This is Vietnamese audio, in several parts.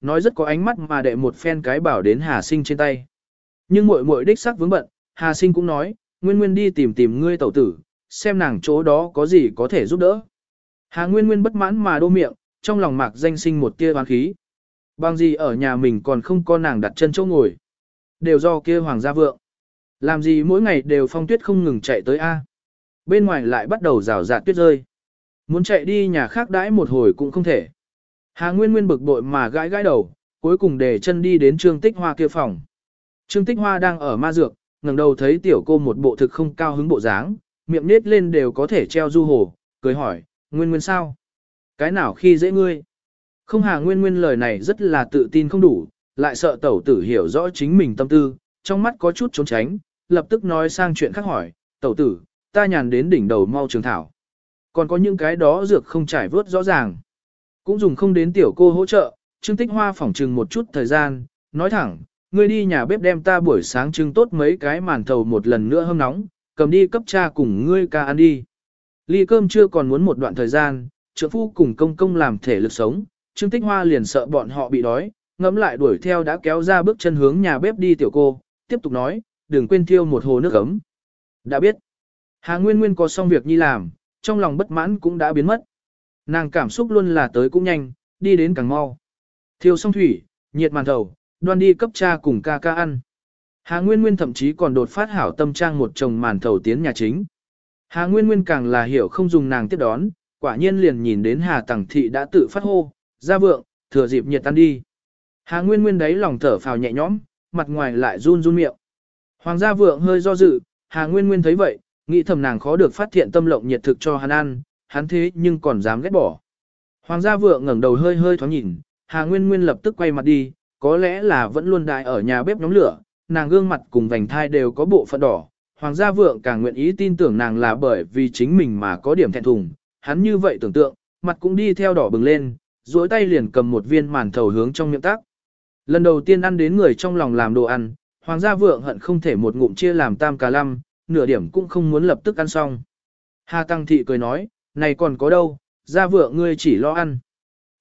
nói rất có ánh mắt mà đệ một phen cái bảo đến Hà Sinh trên tay. Nhưng muội muội đích sắc vướng bận, Hà Sinh cũng nói, Nguyên Nguyên đi tìm tìm ngươi tẩu tử, xem nàng chỗ đó có gì có thể giúp đỡ. Hà Nguyên Nguyên bất mãn mà đô miệng, trong lòng mạc danh sinh một tia oán khí. Bằng gì ở nhà mình còn không có nàng đặt chân chỗ ngồi. Đều do kia hoàng gia vượng. Làm gì mỗi ngày đều phong tuyết không ngừng chạy tới A. Bên ngoài lại bắt đầu rào rạt tuyết rơi. Muốn chạy đi nhà khác đãi một hồi cũng không thể. Hà Nguyên Nguyên bực bội mà gãi gãi đầu, cuối cùng để chân đi đến Trương Tích Hoa kia phòng. Trương Tích Hoa đang ở ma dược, ngẩng đầu thấy tiểu cô một bộ thực không cao hứng bộ dáng, miệng nết lên đều có thể treo du hồ, cười hỏi, Nguyên Nguyên sao? Cái nào khi dễ ngươi? Không Hà Nguyên Nguyên lời này rất là tự tin không đủ, lại sợ tẩu tử hiểu rõ chính mình tâm tư, trong mắt có chút trốn tránh, lập tức nói sang chuyện khác hỏi, tẩu tử, ta nhàn đến đỉnh đầu mau trường thảo. Còn có những cái đó dược không trải vớt rõ ràng. Cũng dùng không đến tiểu cô hỗ trợ, Trương Tích Hoa phỏng trừng một chút thời gian, nói thẳng, ngươi đi nhà bếp đem ta buổi sáng trưng tốt mấy cái màn thầu một lần nữa hâm nóng, cầm đi cấp cha cùng ngươi ca ăn đi. Ly cơm chưa còn muốn một đoạn thời gian, trưởng phu cùng công công làm thể lực sống, Trương Tích Hoa liền sợ bọn họ bị đói, ngẫm lại đuổi theo đã kéo ra bước chân hướng nhà bếp đi tiểu cô, tiếp tục nói, đừng quên thiêu một hồ nước ấm. Đã biết, Hà Nguyên Nguyên có xong việc nhi làm, trong lòng bất mãn cũng đã biến mất. Nàng cảm xúc luôn là tới cũng nhanh, đi đến càng mau. Thiêu xong thủy, nhiệt màn thầu, đoan đi cấp cha cùng ca ca ăn. Hà Nguyên Nguyên thậm chí còn đột phát hảo tâm trang một chồng màn thầu tiến nhà chính. Hà Nguyên Nguyên càng là hiểu không dùng nàng tiếp đón, quả nhiên liền nhìn đến Hà Tằng Thị đã tự phát hô, ra vượng, thừa dịp nhiệt tan đi. Hà Nguyên Nguyên đấy lòng thở phào nhẹ nhõm, mặt ngoài lại run run miệng. Hoàng gia vượng hơi do dự, Hà Nguyên Nguyên thấy vậy, nghĩ thầm nàng khó được phát hiện tâm lộng nhiệt thực cho hắn ăn, hắn thế nhưng còn dám ghét bỏ. Hoàng gia vượng ngẩng đầu hơi hơi thoáng nhìn, Hà Nguyên Nguyên lập tức quay mặt đi, có lẽ là vẫn luôn đại ở nhà bếp nhóm lửa, nàng gương mặt cùng vành thai đều có bộ phận đỏ. Hoàng gia vượng càng nguyện ý tin tưởng nàng là bởi vì chính mình mà có điểm thẹn thùng, hắn như vậy tưởng tượng, mặt cũng đi theo đỏ bừng lên, duỗi tay liền cầm một viên màn thầu hướng trong miệng tác. Lần đầu tiên ăn đến người trong lòng làm đồ ăn, hoàng gia vượng hận không thể một ngụm chia làm tam cà lăm, nửa điểm cũng không muốn lập tức ăn xong. Hà Tăng Thị cười nói, này còn có đâu, gia vượng ngươi chỉ lo ăn.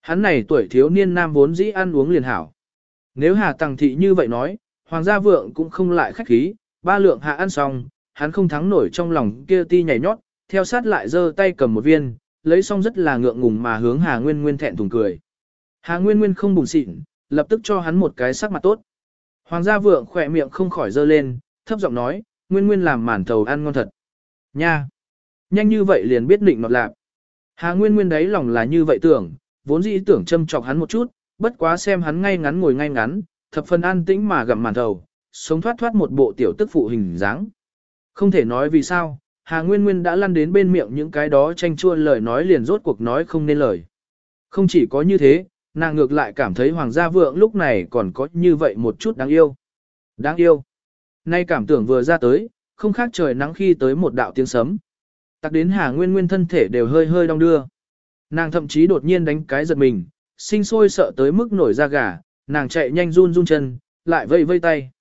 Hắn này tuổi thiếu niên nam vốn dĩ ăn uống liền hảo. Nếu Hà Tăng Thị như vậy nói, hoàng gia vượng cũng không lại khách khí, ba lượng hạ ăn xong, hắn không thắng nổi trong lòng kia ti nhảy nhót, theo sát lại giơ tay cầm một viên, lấy xong rất là ngượng ngùng mà hướng Hà Nguyên Nguyên thẹn thùng cười. Hà Nguyên Nguyên không bùng xịn, lập tức cho hắn một cái sắc mặt tốt. Hoàng gia vượng khỏe miệng không khỏi giơ lên, thấp giọng nói, Nguyên Nguyên làm màn thầu ăn ngon thật. Nha! Nhanh như vậy liền biết định nọt lạc. Hà Nguyên Nguyên đấy lòng là như vậy tưởng, vốn dĩ tưởng châm chọc hắn một chút, bất quá xem hắn ngay ngắn ngồi ngay ngắn, thập phần an tĩnh mà gặm màn thầu, sống thoát thoát một bộ tiểu tức phụ hình dáng. Không thể nói vì sao, Hà Nguyên Nguyên đã lăn đến bên miệng những cái đó tranh chua lời nói liền rốt cuộc nói không nên lời. Không chỉ có như thế, nàng ngược lại cảm thấy Hoàng gia vượng lúc này còn có như vậy một chút đáng yêu. Đáng yêu. Nay cảm tưởng vừa ra tới, không khác trời nắng khi tới một đạo tiếng sấm. Tặc đến Hà Nguyên Nguyên thân thể đều hơi hơi đong đưa. Nàng thậm chí đột nhiên đánh cái giật mình, sinh sôi sợ tới mức nổi da gà, nàng chạy nhanh run run chân, lại vây vây tay.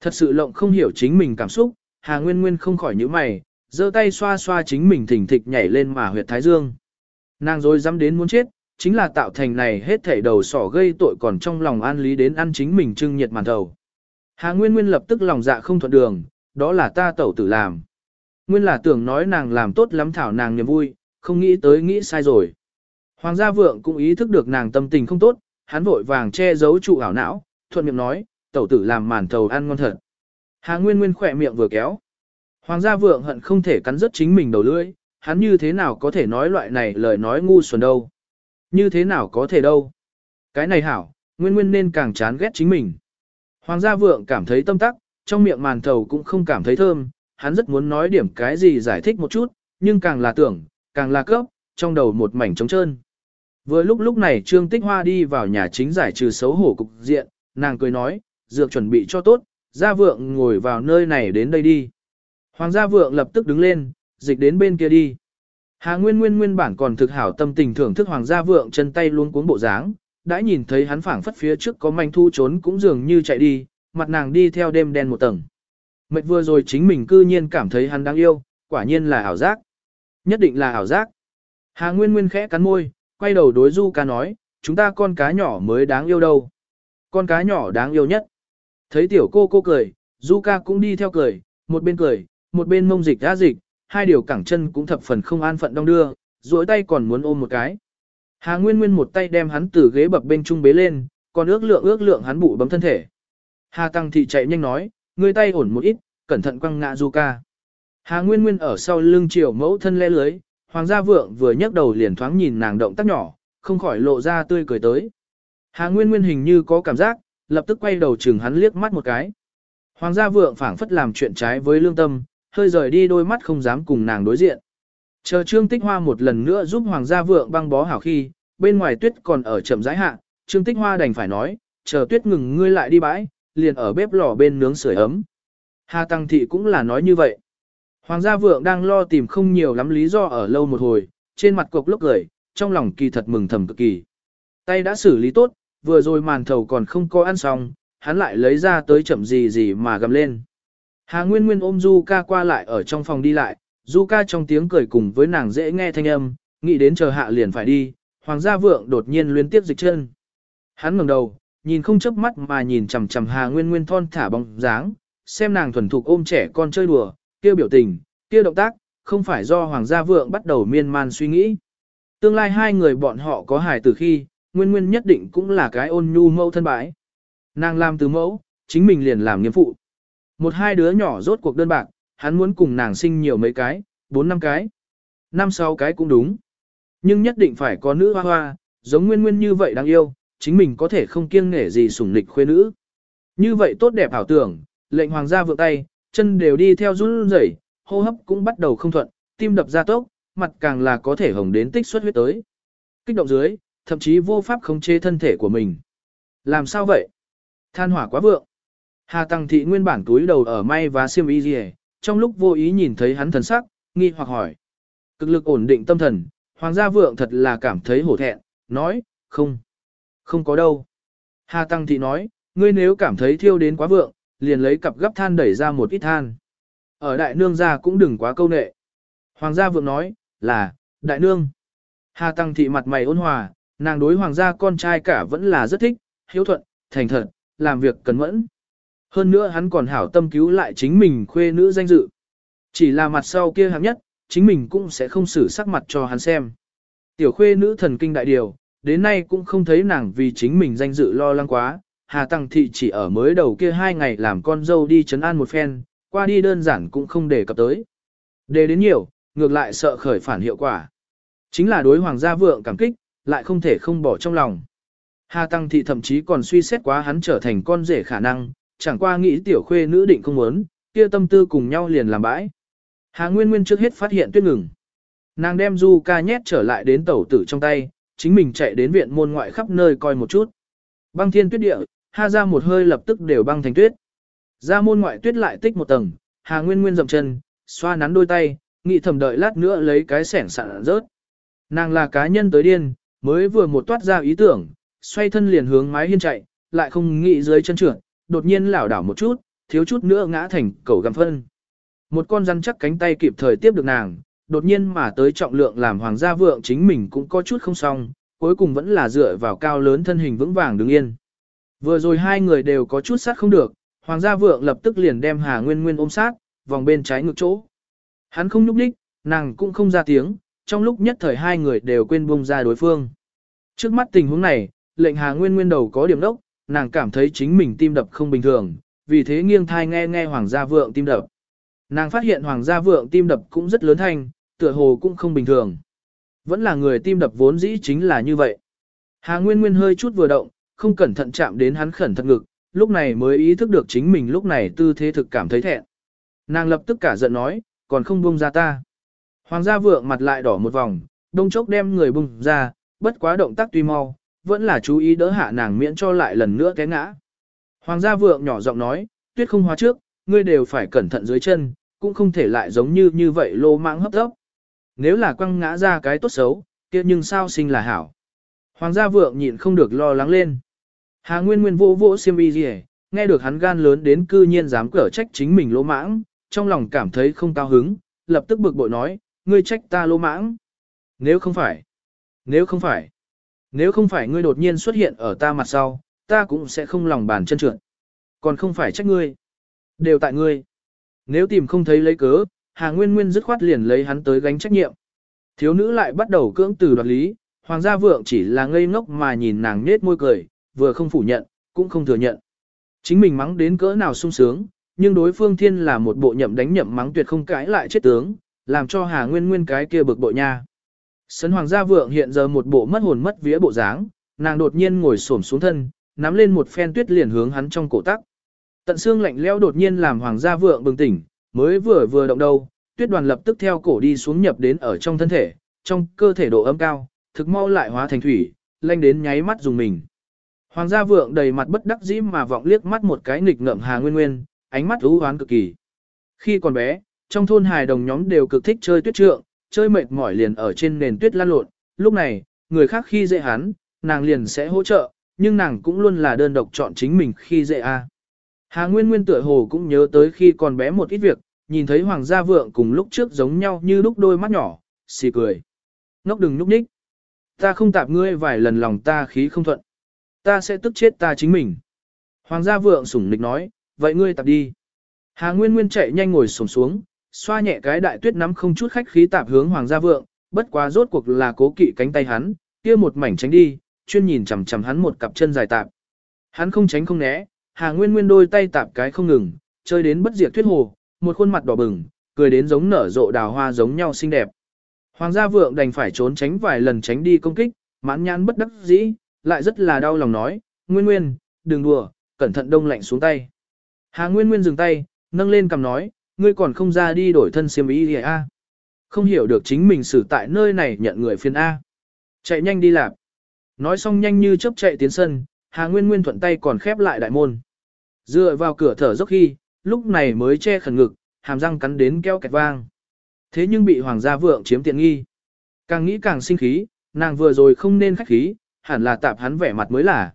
Thật sự lộng không hiểu chính mình cảm xúc, Hà Nguyên Nguyên không khỏi nhíu mày, giơ tay xoa xoa chính mình thỉnh thịch nhảy lên mà huyệt thái dương. Nàng rồi dám đến muốn chết, chính là tạo thành này hết thảy đầu sỏ gây tội còn trong lòng an lý đến ăn chính mình trưng nhiệt màn đầu. Hà Nguyên Nguyên lập tức lòng dạ không thuận đường, đó là ta tẩu tử làm. Nguyên là tưởng nói nàng làm tốt lắm thảo nàng niềm vui, không nghĩ tới nghĩ sai rồi. Hoàng gia vượng cũng ý thức được nàng tâm tình không tốt, hắn vội vàng che giấu trụ ảo não, thuận miệng nói, tẩu tử làm màn thầu ăn ngon thật. Hà Nguyên Nguyên khỏe miệng vừa kéo. Hoàng gia vượng hận không thể cắn rứt chính mình đầu lưỡi, hắn như thế nào có thể nói loại này lời nói ngu xuẩn đâu. Như thế nào có thể đâu. Cái này hảo, Nguyên Nguyên nên càng chán ghét chính mình. Hoàng gia vượng cảm thấy tâm tắc, trong miệng màn thầu cũng không cảm thấy thơm, hắn rất muốn nói điểm cái gì giải thích một chút, nhưng càng là tưởng, càng là cấp, trong đầu một mảnh trống trơn. Vừa lúc lúc này Trương Tích Hoa đi vào nhà chính giải trừ xấu hổ cục diện, nàng cười nói, dược chuẩn bị cho tốt, gia vượng ngồi vào nơi này đến đây đi. Hoàng gia vượng lập tức đứng lên, dịch đến bên kia đi. Hà Nguyên Nguyên nguyên bản còn thực hảo tâm tình thưởng thức Hoàng gia vượng chân tay luôn cuốn bộ dáng, đã nhìn thấy hắn phảng phất phía trước có manh thu trốn cũng dường như chạy đi, mặt nàng đi theo đêm đen một tầng. Mệt vừa rồi chính mình cư nhiên cảm thấy hắn đáng yêu, quả nhiên là ảo giác. Nhất định là ảo giác. Hà Nguyên Nguyên khẽ cắn môi, quay đầu đối Du ca nói, chúng ta con cá nhỏ mới đáng yêu đâu. Con cá nhỏ đáng yêu nhất. Thấy tiểu cô cô cười, Du ca cũng đi theo cười, một bên cười, một bên mông dịch ra dịch, hai điều cẳng chân cũng thập phần không an phận đong đưa, duỗi tay còn muốn ôm một cái. Hà Nguyên Nguyên một tay đem hắn từ ghế bập bên trung bế lên, còn ước lượng ước lượng hắn bụ bấm thân thể. Hà Tăng Thị chạy nhanh nói, người tay ổn một ít, cẩn thận quăng ngã Du ca. Hà Nguyên Nguyên ở sau lưng chiều mẫu thân lẽ lưới, Hoàng gia vượng vừa nhấc đầu liền thoáng nhìn nàng động tác nhỏ, không khỏi lộ ra tươi cười tới. Hà Nguyên Nguyên hình như có cảm giác, lập tức quay đầu chừng hắn liếc mắt một cái. Hoàng gia vượng phảng phất làm chuyện trái với lương tâm, hơi rời đi đôi mắt không dám cùng nàng đối diện. Chờ Trương Tích Hoa một lần nữa giúp Hoàng gia vượng băng bó hảo khi, bên ngoài tuyết còn ở chậm rãi hạ, Trương Tích Hoa đành phải nói, chờ tuyết ngừng ngươi lại đi bãi, liền ở bếp lò bên nướng sưởi ấm. Hà Tăng Thị cũng là nói như vậy. Hoàng gia vượng đang lo tìm không nhiều lắm lý do ở lâu một hồi, trên mặt cục lúc cười, trong lòng kỳ thật mừng thầm cực kỳ. Tay đã xử lý tốt, vừa rồi màn thầu còn không có ăn xong, hắn lại lấy ra tới chậm gì gì mà gầm lên. Hà Nguyên Nguyên ôm Du ca qua lại ở trong phòng đi lại, Du ca trong tiếng cười cùng với nàng dễ nghe thanh âm, nghĩ đến chờ hạ liền phải đi, Hoàng gia vượng đột nhiên liên tiếp dịch chân. Hắn ngẩng đầu, nhìn không chớp mắt mà nhìn chằm chằm Hà Nguyên Nguyên thon thả bóng dáng, xem nàng thuần thục ôm trẻ con chơi đùa, kia biểu tình, kia động tác, không phải do Hoàng gia vượng bắt đầu miên man suy nghĩ. Tương lai hai người bọn họ có hài từ khi, Nguyên Nguyên nhất định cũng là cái ôn nhu mẫu thân bãi. Nàng làm từ mẫu, chính mình liền làm nghiêm phụ. Một hai đứa nhỏ rốt cuộc đơn bạc, hắn muốn cùng nàng sinh nhiều mấy cái, bốn năm cái. Năm sáu cái cũng đúng. Nhưng nhất định phải có nữ hoa hoa, giống nguyên nguyên như vậy đáng yêu, chính mình có thể không kiêng nể gì sủng nịch khuê nữ. Như vậy tốt đẹp ảo tưởng, lệnh hoàng gia vượng tay, chân đều đi theo run rẩy, hô hấp cũng bắt đầu không thuận, tim đập ra tốc, mặt càng là có thể hồng đến tích xuất huyết tới. Kích động dưới, thậm chí vô pháp khống chế thân thể của mình. Làm sao vậy? Than hỏa quá vượng. Hà Tăng Thị nguyên bản túi đầu ở may và xiêm y gì trong lúc vô ý nhìn thấy hắn thần sắc, nghi hoặc hỏi. Cực lực ổn định tâm thần, Hoàng gia vượng thật là cảm thấy hổ thẹn, nói, không, không có đâu. Hà Tăng Thị nói, ngươi nếu cảm thấy thiêu đến quá vượng, liền lấy cặp gấp than đẩy ra một ít than. Ở đại nương gia cũng đừng quá câu nệ. Hoàng gia vượng nói, là, đại nương. Hà Tăng Thị mặt mày ôn hòa, nàng đối hoàng gia con trai cả vẫn là rất thích, hiếu thuận, thành thật, làm việc cẩn mẫn. Hơn nữa hắn còn hảo tâm cứu lại chính mình khuê nữ danh dự. Chỉ là mặt sau kia hạng nhất, chính mình cũng sẽ không xử sắc mặt cho hắn xem. Tiểu khuê nữ thần kinh đại điều, đến nay cũng không thấy nàng vì chính mình danh dự lo lắng quá. Hà Tăng Thị chỉ ở mới đầu kia hai ngày làm con dâu đi chấn an một phen, qua đi đơn giản cũng không để cập tới. Đề đến nhiều, ngược lại sợ khởi phản hiệu quả. Chính là đối hoàng gia vượng cảm kích, lại không thể không bỏ trong lòng. Hà Tăng Thị thậm chí còn suy xét quá hắn trở thành con rể khả năng, chẳng qua nghĩ tiểu khuê nữ định không muốn, kia tâm tư cùng nhau liền làm bãi. Hà Nguyên Nguyên trước hết phát hiện tuyết ngừng. Nàng đem Du ca nhét trở lại đến tẩu tử trong tay, chính mình chạy đến viện môn ngoại khắp nơi coi một chút. Băng thiên tuyết địa, ha ra một hơi lập tức đều băng thành tuyết. Ra môn ngoại tuyết lại tích một tầng, Hà Nguyên Nguyên dậm chân, xoa nắn đôi tay, nghĩ thầm đợi lát nữa lấy cái sẻng sạn rớt. Nàng là cá nhân tới điên, mới vừa một toát ra ý tưởng, xoay thân liền hướng mái hiên chạy, lại không nghĩ dưới chân trượt, đột nhiên lảo đảo một chút, thiếu chút nữa ngã thành cầu gầm phân. Một con rắn chắc cánh tay kịp thời tiếp được nàng, đột nhiên mà tới trọng lượng làm hoàng gia vượng chính mình cũng có chút không xong, cuối cùng vẫn là dựa vào cao lớn thân hình vững vàng đứng yên. Vừa rồi hai người đều có chút sát không được, hoàng gia vượng lập tức liền đem Hà Nguyên Nguyên ôm sát, vòng bên trái ngực chỗ. Hắn không nhúc đích, nàng cũng không ra tiếng, trong lúc nhất thời hai người đều quên buông ra đối phương. Trước mắt tình huống này, lệnh Hà Nguyên Nguyên đầu có điểm đốc, nàng cảm thấy chính mình tim đập không bình thường, vì thế nghiêng thai nghe nghe Hoàng gia vượng tim đập. Nàng phát hiện Hoàng gia vượng tim đập cũng rất lớn thanh, tựa hồ cũng không bình thường. Vẫn là người tim đập vốn dĩ chính là như vậy. Hà Nguyên Nguyên hơi chút vừa động, không cẩn thận chạm đến hắn khẩn thật ngực, lúc này mới ý thức được chính mình lúc này tư thế thực cảm thấy thẹn. Nàng lập tức cả giận nói, còn không buông ra ta. Hoàng gia vượng mặt lại đỏ một vòng, đông chốc đem người buông ra, bất quá động tác tuy mau, vẫn là chú ý đỡ hạ nàng miễn cho lại lần nữa té ngã. Hoàng gia vượng nhỏ giọng nói, tuyết không hóa trước, ngươi đều phải cẩn thận dưới chân, cũng không thể lại giống như như vậy lô mạng hấp tấp. Nếu là quăng ngã ra cái tốt xấu, kia nhưng sao sinh là hảo. Hoàng gia vượng nhịn không được lo lắng lên. Hà Nguyên Nguyên vô vỗ xiêm y gì nghe được hắn gan lớn đến cư nhiên dám cở trách chính mình lỗ mãng, trong lòng cảm thấy không cao hứng, lập tức bực bội nói, ngươi trách ta lỗ mãng. Nếu không phải, nếu không phải, nếu không phải ngươi đột nhiên xuất hiện ở ta mặt sau, ta cũng sẽ không lòng bàn chân trượt. Còn không phải trách ngươi. Đều tại ngươi. Nếu tìm không thấy lấy cớ, Hà Nguyên Nguyên dứt khoát liền lấy hắn tới gánh trách nhiệm. Thiếu nữ lại bắt đầu cưỡng từ đoạt lý, Hoàng gia vượng chỉ là ngây ngốc mà nhìn nàng nết môi cười, vừa không phủ nhận, cũng không thừa nhận. Chính mình mắng đến cỡ nào sung sướng, nhưng đối phương thiên là một bộ nhậm đánh nhậm mắng tuyệt không cãi lại chết tướng, làm cho Hà Nguyên Nguyên cái kia bực bội nha. Sấn Hoàng gia vượng hiện giờ một bộ mất hồn mất vía bộ dáng, nàng đột nhiên ngồi xổm xuống thân, nắm lên một phen tuyết liền hướng hắn trong cổ tắc. Tận xương lạnh lẽo đột nhiên làm Hoàng gia vượng bừng tỉnh, mới vừa vừa động đâu, tuyết đoàn lập tức theo cổ đi xuống nhập đến ở trong thân thể, trong cơ thể độ ấm cao, thực mau lại hóa thành thủy, lanh đến nháy mắt dùng mình. Hoàng gia vượng đầy mặt bất đắc dĩ mà vọng liếc mắt một cái nghịch ngợm Hà Nguyên Nguyên, ánh mắt u hoán cực kỳ. Khi còn bé, trong thôn hài đồng nhóm đều cực thích chơi tuyết trượng, chơi mệt mỏi liền ở trên nền tuyết lăn lộn, lúc này, người khác khi dễ hắn, nàng liền sẽ hỗ trợ, nhưng nàng cũng luôn là đơn độc chọn chính mình khi dễ a. Hà Nguyên Nguyên tựa hồ cũng nhớ tới khi còn bé một ít việc, nhìn thấy Hoàng gia vượng cùng lúc trước giống nhau như lúc đôi mắt nhỏ, xì cười. Ngốc đừng nhúc nhích. Ta không tạp ngươi vài lần lòng ta khí không thuận. Ta sẽ tức chết ta chính mình. Hoàng gia vượng sủng nịch nói, vậy ngươi tạp đi. Hà Nguyên Nguyên chạy nhanh ngồi xổm xuống, xoa nhẹ cái đại tuyết nắm không chút khách khí tạp hướng Hoàng gia vượng, bất quá rốt cuộc là cố kỵ cánh tay hắn, kia một mảnh tránh đi, chuyên nhìn chằm chằm hắn một cặp chân dài tạp. Hắn không tránh không né, Hà Nguyên Nguyên đôi tay tạp cái không ngừng, chơi đến bất diệt tuyết hồ, một khuôn mặt đỏ bừng, cười đến giống nở rộ đào hoa giống nhau xinh đẹp. Hoàng gia vượng đành phải trốn tránh vài lần tránh đi công kích, mãn nhãn bất đắc dĩ, lại rất là đau lòng nói, Nguyên Nguyên, đừng đùa, cẩn thận đông lạnh xuống tay. Hà Nguyên Nguyên dừng tay, nâng lên cầm nói, ngươi còn không ra đi đổi thân xiêm y a? À? Không hiểu được chính mình xử tại nơi này nhận người phiền A. Chạy nhanh đi làm. Nói xong nhanh như chớp chạy tiến sân, Hà Nguyên Nguyên thuận tay còn khép lại đại môn. Dựa vào cửa thở dốc khi, lúc này mới che khẩn ngực, hàm răng cắn đến keo kẹt vang. Thế nhưng bị hoàng gia vượng chiếm tiện nghi. Càng nghĩ càng sinh khí, nàng vừa rồi không nên khách khí, hẳn là tạp hắn vẻ mặt mới là.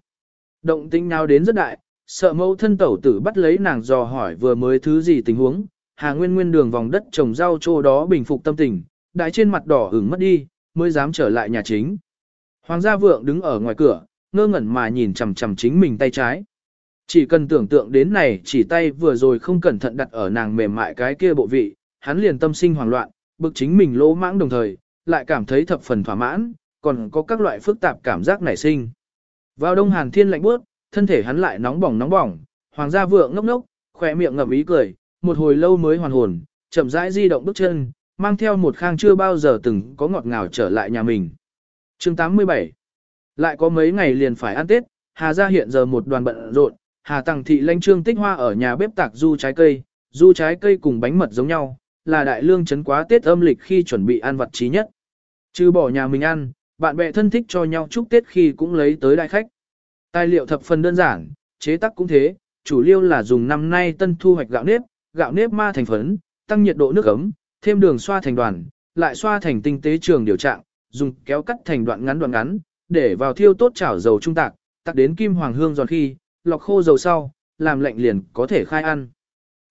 Động tĩnh nào đến rất đại, sợ mẫu thân tẩu tử bắt lấy nàng dò hỏi vừa mới thứ gì tình huống, Hà Nguyên Nguyên đường vòng đất trồng rau chỗ đó bình phục tâm tình, đại trên mặt đỏ ửng mất đi, mới dám trở lại nhà chính. Hoàng gia vượng đứng ở ngoài cửa, ngơ ngẩn mà nhìn chằm chằm chính mình tay trái. Chỉ cần tưởng tượng đến này chỉ tay vừa rồi không cẩn thận đặt ở nàng mềm mại cái kia bộ vị, hắn liền tâm sinh hoảng loạn, bực chính mình lỗ mãng đồng thời, lại cảm thấy thập phần thỏa mãn, còn có các loại phức tạp cảm giác nảy sinh. Vào đông hàn thiên lạnh bước, thân thể hắn lại nóng bỏng nóng bỏng, hoàng gia vượng ngốc ngốc, khỏe miệng ngậm ý cười, một hồi lâu mới hoàn hồn, chậm rãi di động bước chân, mang theo một khang chưa bao giờ từng có ngọt ngào trở lại nhà mình. chương 87 Lại có mấy ngày liền phải ăn Tết, Hà gia hiện giờ một đoàn bận rộn, Hà Tăng thị lãnh trương tích hoa ở nhà bếp tạc du trái cây, du trái cây cùng bánh mật giống nhau, là đại lương chấn quá Tết âm lịch khi chuẩn bị ăn vật trí nhất. Chứ bỏ nhà mình ăn, bạn bè thân thích cho nhau chúc Tết khi cũng lấy tới đại khách. Tài liệu thập phần đơn giản, chế tác cũng thế, chủ liêu là dùng năm nay tân thu hoạch gạo nếp, gạo nếp ma thành phấn, tăng nhiệt độ nước ấm, thêm đường xoa thành đoàn, lại xoa thành tinh tế trường điều trạng, dùng kéo cắt thành đoạn ngắn đoạn ngắn, để vào thiêu tốt chảo dầu trung tạc, tạc đến kim hoàng hương giòn khi, lọc khô dầu sau, làm lạnh liền có thể khai ăn.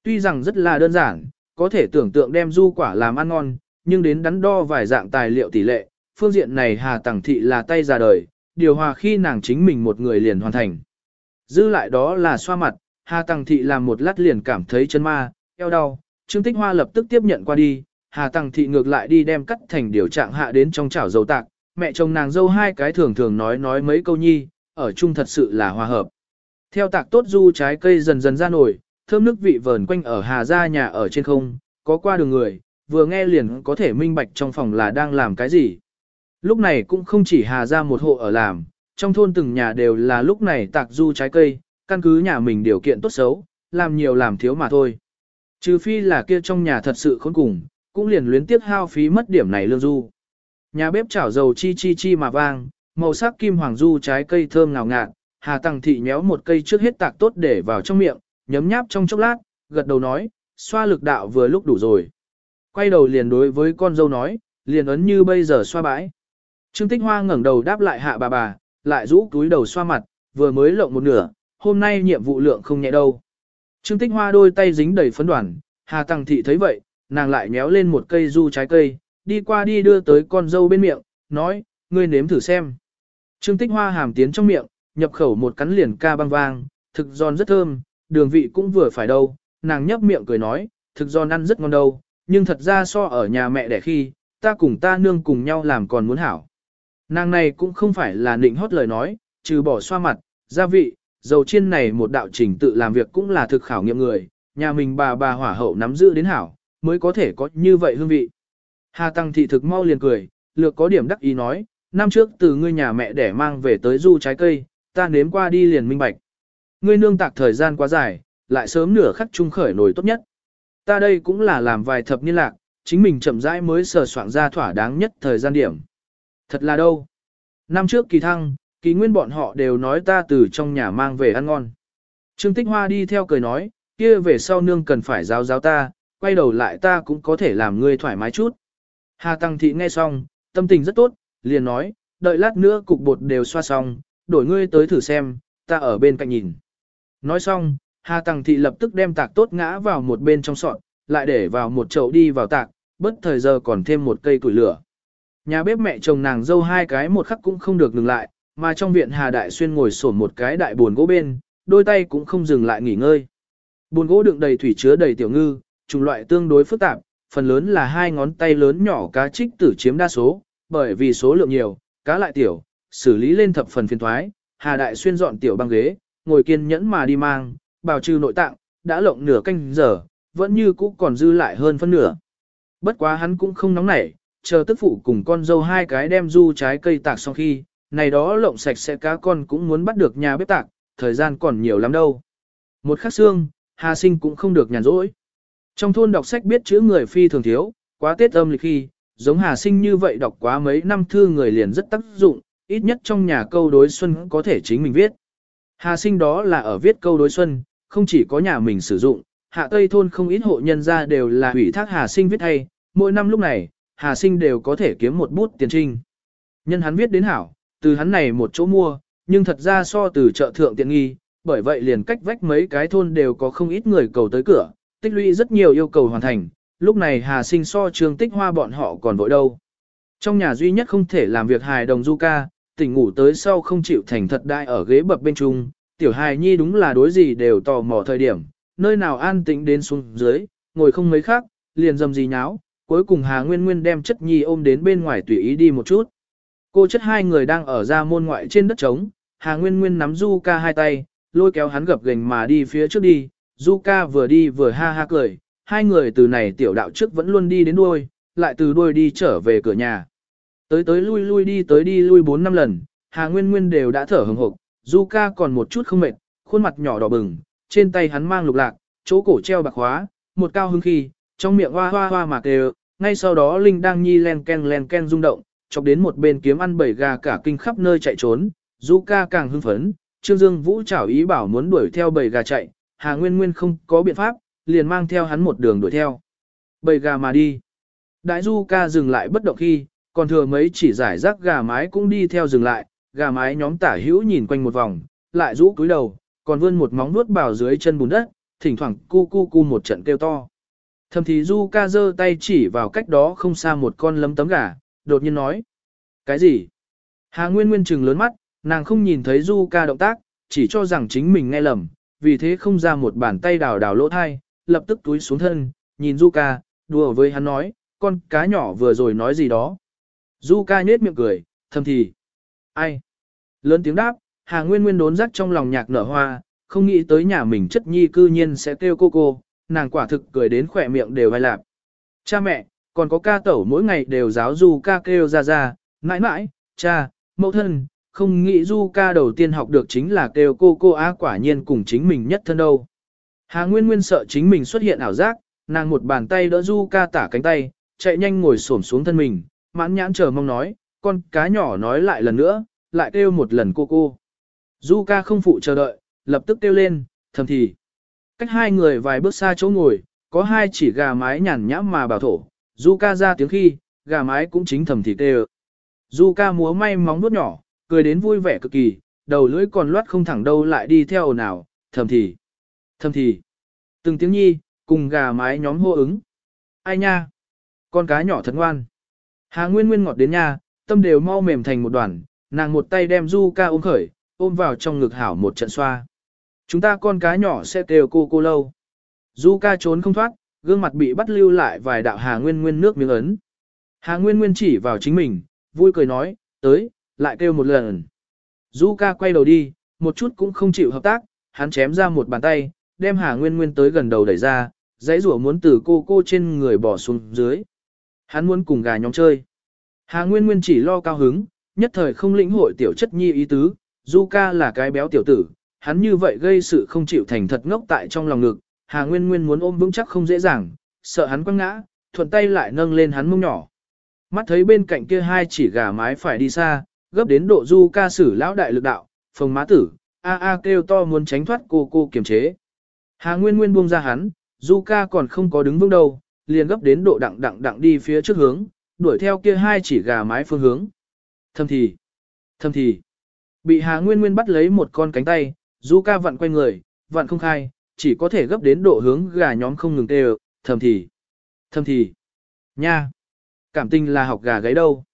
Tuy rằng rất là đơn giản, có thể tưởng tượng đem du quả làm ăn ngon, nhưng đến đắn đo vài dạng tài liệu tỷ lệ, phương diện này Hà Tằng Thị là tay ra đời, điều hòa khi nàng chính mình một người liền hoàn thành. Dư lại đó là xoa mặt, Hà Tằng Thị làm một lát liền cảm thấy chân ma, eo đau, Trương Tích Hoa lập tức tiếp nhận qua đi, Hà Tằng Thị ngược lại đi đem cắt thành điều trạng hạ đến trong chảo dầu tạc, mẹ chồng nàng dâu hai cái thường thường nói nói mấy câu nhi, ở chung thật sự là hòa hợp. Theo tạc tốt du trái cây dần dần ra nổi, thơm nước vị vờn quanh ở Hà gia nhà ở trên không, có qua đường người, vừa nghe liền có thể minh bạch trong phòng là đang làm cái gì. Lúc này cũng không chỉ Hà gia một hộ ở làm, trong thôn từng nhà đều là lúc này tạc du trái cây, căn cứ nhà mình điều kiện tốt xấu, làm nhiều làm thiếu mà thôi. Trừ phi là kia trong nhà thật sự khốn cùng, cũng liền luyến tiếc hao phí mất điểm này lương du. Nhà bếp chảo dầu chi chi chi mà vang, màu sắc kim hoàng du trái cây thơm ngào ngạt, Hà Tăng Thị nhéo một cây trước hết tạc tốt để vào trong miệng, nhấm nháp trong chốc lát, gật đầu nói, xoa lực đạo vừa lúc đủ rồi. Quay đầu liền đối với con dâu nói, liền ấn như bây giờ xoa bãi. Trương Tích Hoa ngẩng đầu đáp lại hạ bà bà, lại rũ túi đầu xoa mặt, vừa mới lộng một nửa, hôm nay nhiệm vụ lượng không nhẹ đâu. Trương Tích Hoa đôi tay dính đầy phấn đoàn, Hà Tăng Thị thấy vậy, nàng lại nhéo lên một cây du trái cây, đi qua đi đưa tới con dâu bên miệng, nói, ngươi nếm thử xem. Trương Tích Hoa hàm tiến trong miệng, nhập khẩu một cắn liền ca băng vang, thực giòn rất thơm, đường vị cũng vừa phải đâu, nàng nhấp miệng cười nói, thực giòn ăn rất ngon đâu, nhưng thật ra so ở nhà mẹ đẻ khi, ta cùng ta nương cùng nhau làm còn muốn hảo. Nàng này cũng không phải là nịnh hót lời nói, trừ bỏ xoa mặt, gia vị, dầu chiên này một đạo trình tự làm việc cũng là thực khảo nghiệm người, nhà mình bà bà hỏa hậu nắm giữ đến hảo, mới có thể có như vậy hương vị. Hà Tăng thị thực mau liền cười, lược có điểm đắc ý nói, năm trước từ ngươi nhà mẹ để mang về tới du trái cây, ta nếm qua đi liền minh bạch. Ngươi nương tạc thời gian quá dài, lại sớm nửa khắc trung khởi nổi tốt nhất. Ta đây cũng là làm vài thập niên lạc, chính mình chậm rãi mới sờ soạn ra thỏa đáng nhất thời gian điểm. Thật là đâu. Năm trước kỳ thăng, kỳ nguyên bọn họ đều nói ta từ trong nhà mang về ăn ngon. Trương Tích Hoa đi theo cười nói, kia về sau nương cần phải giáo giáo ta, quay đầu lại ta cũng có thể làm ngươi thoải mái chút. Hà Tăng Thị nghe xong, tâm tình rất tốt, liền nói, đợi lát nữa cục bột đều xoa xong, đổi ngươi tới thử xem, ta ở bên cạnh nhìn. Nói xong, Hà Tăng Thị lập tức đem tạc tốt ngã vào một bên trong sọt, lại để vào một chậu đi vào tạc, bất thời giờ còn thêm một cây củi lửa. Nhà bếp mẹ chồng nàng dâu hai cái một khắc cũng không được ngừng lại, mà trong viện Hà Đại Xuyên ngồi sổn một cái đại buồn gỗ bên, đôi tay cũng không dừng lại nghỉ ngơi. Buồn gỗ đựng đầy thủy chứa đầy tiểu ngư, chủng loại tương đối phức tạp, phần lớn là hai ngón tay lớn nhỏ cá trích tử chiếm đa số, bởi vì số lượng nhiều, cá lại tiểu, xử lý lên thập phần phiền thoái, Hà Đại Xuyên dọn tiểu băng ghế, ngồi kiên nhẫn mà đi mang, bào trừ nội tạng, đã lộng nửa canh giờ, vẫn như cũ còn dư lại hơn phân nửa. Bất quá hắn cũng không nóng nảy, chờ tức phụ cùng con dâu hai cái đem du trái cây tạc xong khi, này đó lộng sạch sẽ cá con cũng muốn bắt được nhà bếp tạc, thời gian còn nhiều lắm đâu. Một khắc xương, Hà Sinh cũng không được nhàn rỗi. Trong thôn đọc sách biết chữ người phi thường thiếu, quá tết âm lịch khi, giống Hà Sinh như vậy đọc quá mấy năm thư người liền rất tác dụng, ít nhất trong nhà câu đối xuân có thể chính mình viết. Hà Sinh đó là ở viết câu đối xuân, không chỉ có nhà mình sử dụng, hạ tây thôn không ít hộ nhân ra đều là ủy thác Hà Sinh viết hay, mỗi năm lúc này, Hà Sinh đều có thể kiếm một bút tiền trinh. Nhân hắn viết đến hảo, từ hắn này một chỗ mua, nhưng thật ra so từ chợ thượng tiện nghi, bởi vậy liền cách vách mấy cái thôn đều có không ít người cầu tới cửa, tích lũy rất nhiều yêu cầu hoàn thành, lúc này Hà Sinh so trường tích hoa bọn họ còn vội đâu. Trong nhà duy nhất không thể làm việc hài đồng du ca, tỉnh ngủ tới sau không chịu thành thật đai ở ghế bập bên trung, tiểu hài nhi đúng là đối gì đều tò mò thời điểm, nơi nào an tĩnh đến xuống dưới, ngồi không mấy khác, liền dầm gì nháo, cuối cùng Hà Nguyên Nguyên đem chất nhi ôm đến bên ngoài tùy ý đi một chút. Cô chất hai người đang ở ra môn ngoại trên đất trống, Hà Nguyên Nguyên nắm Du ca hai tay, lôi kéo hắn gập gành mà đi phía trước đi, Du ca vừa đi vừa ha ha cười, hai người từ này tiểu đạo trước vẫn luôn đi đến đuôi, lại từ đuôi đi trở về cửa nhà. Tới tới lui lui đi tới đi lui bốn năm lần, Hà Nguyên Nguyên đều đã thở hừng hực, Du ca còn một chút không mệt, khuôn mặt nhỏ đỏ bừng, trên tay hắn mang lục lạc, chỗ cổ treo bạc hóa, một cao hưng khi, trong miệng hoa hoa hoa mà kêu, ngay sau đó Linh đang nhi len ken len ken rung động, chọc đến một bên kiếm ăn bảy gà cả kinh khắp nơi chạy trốn, Du ca càng hưng phấn, Trương Dương Vũ chảo ý bảo muốn đuổi theo bầy gà chạy, Hà Nguyên Nguyên không có biện pháp, liền mang theo hắn một đường đuổi theo. Bầy gà mà đi. Đại Du ca dừng lại bất động khi, còn thừa mấy chỉ giải rác gà mái cũng đi theo dừng lại, gà mái nhóm tả hữu nhìn quanh một vòng, lại rũ cúi đầu, còn vươn một móng nuốt bảo dưới chân bùn đất, thỉnh thoảng cu cu cu một trận kêu to. Thầm thì Du ca giơ tay chỉ vào cách đó không xa một con lấm tấm gà, đột nhiên nói. Cái gì? Hà Nguyên Nguyên trừng lớn mắt, nàng không nhìn thấy Du ca động tác, chỉ cho rằng chính mình nghe lầm, vì thế không ra một bàn tay đào đào lỗ thai, lập tức túi xuống thân, nhìn Du ca, đùa với hắn nói, con cá nhỏ vừa rồi nói gì đó. Du ca nhết miệng cười, thầm thì. Ai? Lớn tiếng đáp, Hà Nguyên Nguyên đốn rắc trong lòng nhạc nở hoa, không nghĩ tới nhà mình chất nhi cư nhiên sẽ kêu cô cô, nàng quả thực cười đến khỏe miệng đều vai lạp. Cha mẹ, còn có ca tẩu mỗi ngày đều giáo du ca kêu ra ra, mãi mãi, cha, mẫu thân, không nghĩ du ca đầu tiên học được chính là kêu cô cô á quả nhiên cùng chính mình nhất thân đâu. Hà Nguyên Nguyên sợ chính mình xuất hiện ảo giác, nàng một bàn tay đỡ du ca tả cánh tay, chạy nhanh ngồi xổm xuống thân mình, mãn nhãn chờ mong nói, con cá nhỏ nói lại lần nữa, lại kêu một lần cô cô. Du ca không phụ chờ đợi, lập tức kêu lên, thầm thì. Cách hai người vài bước xa chỗ ngồi, có hai chỉ gà mái nhàn nhãm mà bảo thổ, du ca ra tiếng khi, gà mái cũng chính thầm thì kêu. Du ca múa may móng nuốt nhỏ, cười đến vui vẻ cực kỳ, đầu lưỡi còn loát không thẳng đâu lại đi theo ồn ào, thầm thì. Thầm thì. Từng tiếng nhi, cùng gà mái nhóm hô ứng. Ai nha? Con cá nhỏ thật ngoan. Hà Nguyên Nguyên ngọt đến nha, tâm đều mau mềm thành một đoàn, nàng một tay đem Du ca ôm khởi, ôm vào trong ngực hảo một trận xoa. Chúng ta con cá nhỏ sẽ kêu cô cô lâu. Du ca trốn không thoát, gương mặt bị bắt lưu lại vài đạo Hà Nguyên Nguyên nước miếng ấn. Hà Nguyên Nguyên chỉ vào chính mình, vui cười nói, tới, lại kêu một lần. Du ca quay đầu đi, một chút cũng không chịu hợp tác, hắn chém ra một bàn tay, đem Hà Nguyên Nguyên tới gần đầu đẩy ra, dãy rủa muốn từ cô cô trên người bỏ xuống dưới. Hắn muốn cùng gà nhóm chơi. Hà Nguyên Nguyên chỉ lo cao hứng, nhất thời không lĩnh hội tiểu chất nhi ý tứ, Du ca là cái béo tiểu tử, hắn như vậy gây sự không chịu thành thật ngốc tại trong lòng ngực, Hà Nguyên Nguyên muốn ôm vững chắc không dễ dàng, sợ hắn quăng ngã, thuận tay lại nâng lên hắn mông nhỏ. Mắt thấy bên cạnh kia hai chỉ gà mái phải đi xa, gấp đến độ du ca sử lão đại lực đạo, phồng má tử, a a kêu to muốn tránh thoát cô cô kiềm chế. Hà Nguyên Nguyên buông ra hắn, du ca còn không có đứng vững đâu, liền gấp đến độ đặng đặng đặng đi phía trước hướng, đuổi theo kia hai chỉ gà mái phương hướng. Thâm thì, thâm thì, bị Hà Nguyên Nguyên bắt lấy một con cánh tay, du ca vặn quay người, vặn không khai, chỉ có thể gấp đến độ hướng gà nhóm không ngừng tê thầm thì, thầm thì, nha, cảm tình là học gà gáy đâu.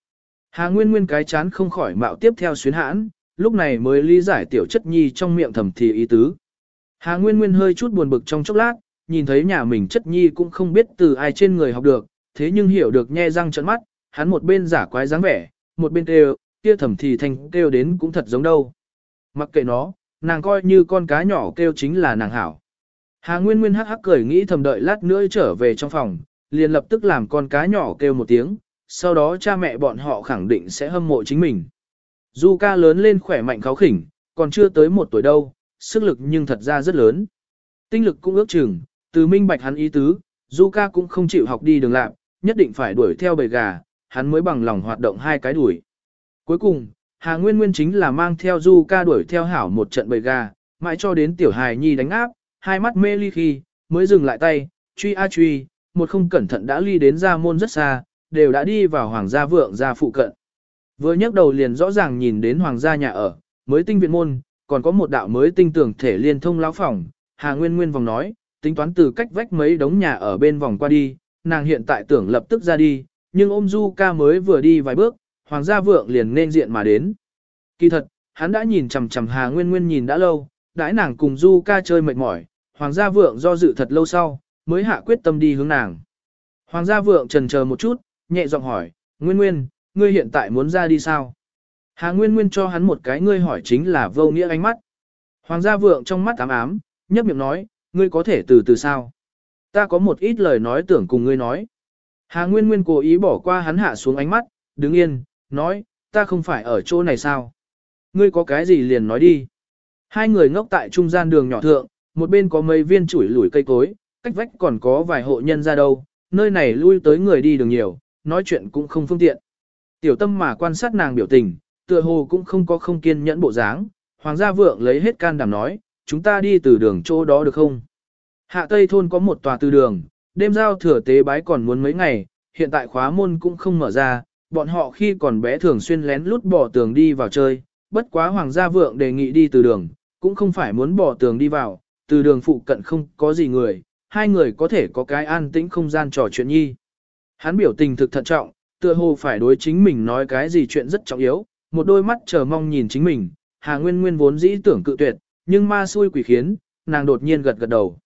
Hà Nguyên Nguyên cái chán không khỏi mạo tiếp theo xuyến hãn, lúc này mới lý giải tiểu chất nhi trong miệng thầm thì ý tứ. Hà Nguyên Nguyên hơi chút buồn bực trong chốc lát, nhìn thấy nhà mình chất nhi cũng không biết từ ai trên người học được, thế nhưng hiểu được nhe răng trợn mắt, hắn một bên giả quái dáng vẻ, một bên kêu, kia thầm thì thành kêu đến cũng thật giống đâu. Mặc kệ nó, nàng coi như con cá nhỏ kêu chính là nàng hảo. Hà Nguyên Nguyên hắc hắc cười nghĩ thầm đợi lát nữa trở về trong phòng, liền lập tức làm con cá nhỏ kêu một tiếng, sau đó cha mẹ bọn họ khẳng định sẽ hâm mộ chính mình. Du ca lớn lên khỏe mạnh kháo khỉnh, còn chưa tới một tuổi đâu, sức lực nhưng thật ra rất lớn. Tinh lực cũng ước chừng, từ minh bạch hắn ý tứ, Du ca cũng không chịu học đi đường lạc, nhất định phải đuổi theo bầy gà, hắn mới bằng lòng hoạt động hai cái đuổi. Cuối cùng, Hà Nguyên Nguyên chính là mang theo Du ca đuổi theo hảo một trận bầy gà, mãi cho đến tiểu hài nhi đánh áp, hai mắt mê ly khi, mới dừng lại tay, truy a truy, một không cẩn thận đã ly đến ra môn rất xa, đều đã đi vào hoàng gia vượng gia phụ cận. Vừa nhấc đầu liền rõ ràng nhìn đến hoàng gia nhà ở, mới tinh viện môn, còn có một đạo mới tinh tưởng thể liên thông lão phòng, Hà Nguyên Nguyên vòng nói, tính toán từ cách vách mấy đống nhà ở bên vòng qua đi, nàng hiện tại tưởng lập tức ra đi, nhưng ôm Du ca mới vừa đi vài bước, hoàng gia vượng liền nên diện mà đến. Kỳ thật, hắn đã nhìn chằm chằm Hà Nguyên Nguyên nhìn đã lâu, đãi nàng cùng Du ca chơi mệt mỏi, hoàng gia vượng do dự thật lâu sau, mới hạ quyết tâm đi hướng nàng. Hoàng gia vượng trần chờ một chút, nhẹ giọng hỏi, Nguyên Nguyên, ngươi hiện tại muốn ra đi sao? Hà Nguyên Nguyên cho hắn một cái ngươi hỏi chính là vô nghĩa ánh mắt. Hoàng gia vượng trong mắt ám ám, nhấp miệng nói, ngươi có thể từ từ sao? Ta có một ít lời nói tưởng cùng ngươi nói. Hà Nguyên Nguyên cố ý bỏ qua hắn hạ xuống ánh mắt, đứng yên, nói, ta không phải ở chỗ này sao? Ngươi có cái gì liền nói đi. Hai người ngốc tại trung gian đường nhỏ thượng, một bên có mấy viên chuỗi lủi cây cối, cách vách còn có vài hộ nhân ra đâu, nơi này lui tới người đi đường nhiều, nói chuyện cũng không phương tiện. Tiểu tâm mà quan sát nàng biểu tình, tựa hồ cũng không có không kiên nhẫn bộ dáng, hoàng gia vượng lấy hết can đảm nói, chúng ta đi từ đường chỗ đó được không? Hạ Tây thôn có một tòa từ đường, đêm giao thừa tế bái còn muốn mấy ngày, hiện tại khóa môn cũng không mở ra, bọn họ khi còn bé thường xuyên lén lút bỏ tường đi vào chơi, bất quá hoàng gia vượng đề nghị đi từ đường, cũng không phải muốn bỏ tường đi vào, từ đường phụ cận không có gì người, hai người có thể có cái an tĩnh không gian trò chuyện nhi. Hắn biểu tình thực thận trọng, tựa hồ phải đối chính mình nói cái gì chuyện rất trọng yếu, một đôi mắt chờ mong nhìn chính mình, Hà Nguyên Nguyên vốn dĩ tưởng cự tuyệt, nhưng ma xui quỷ khiến, nàng đột nhiên gật gật đầu.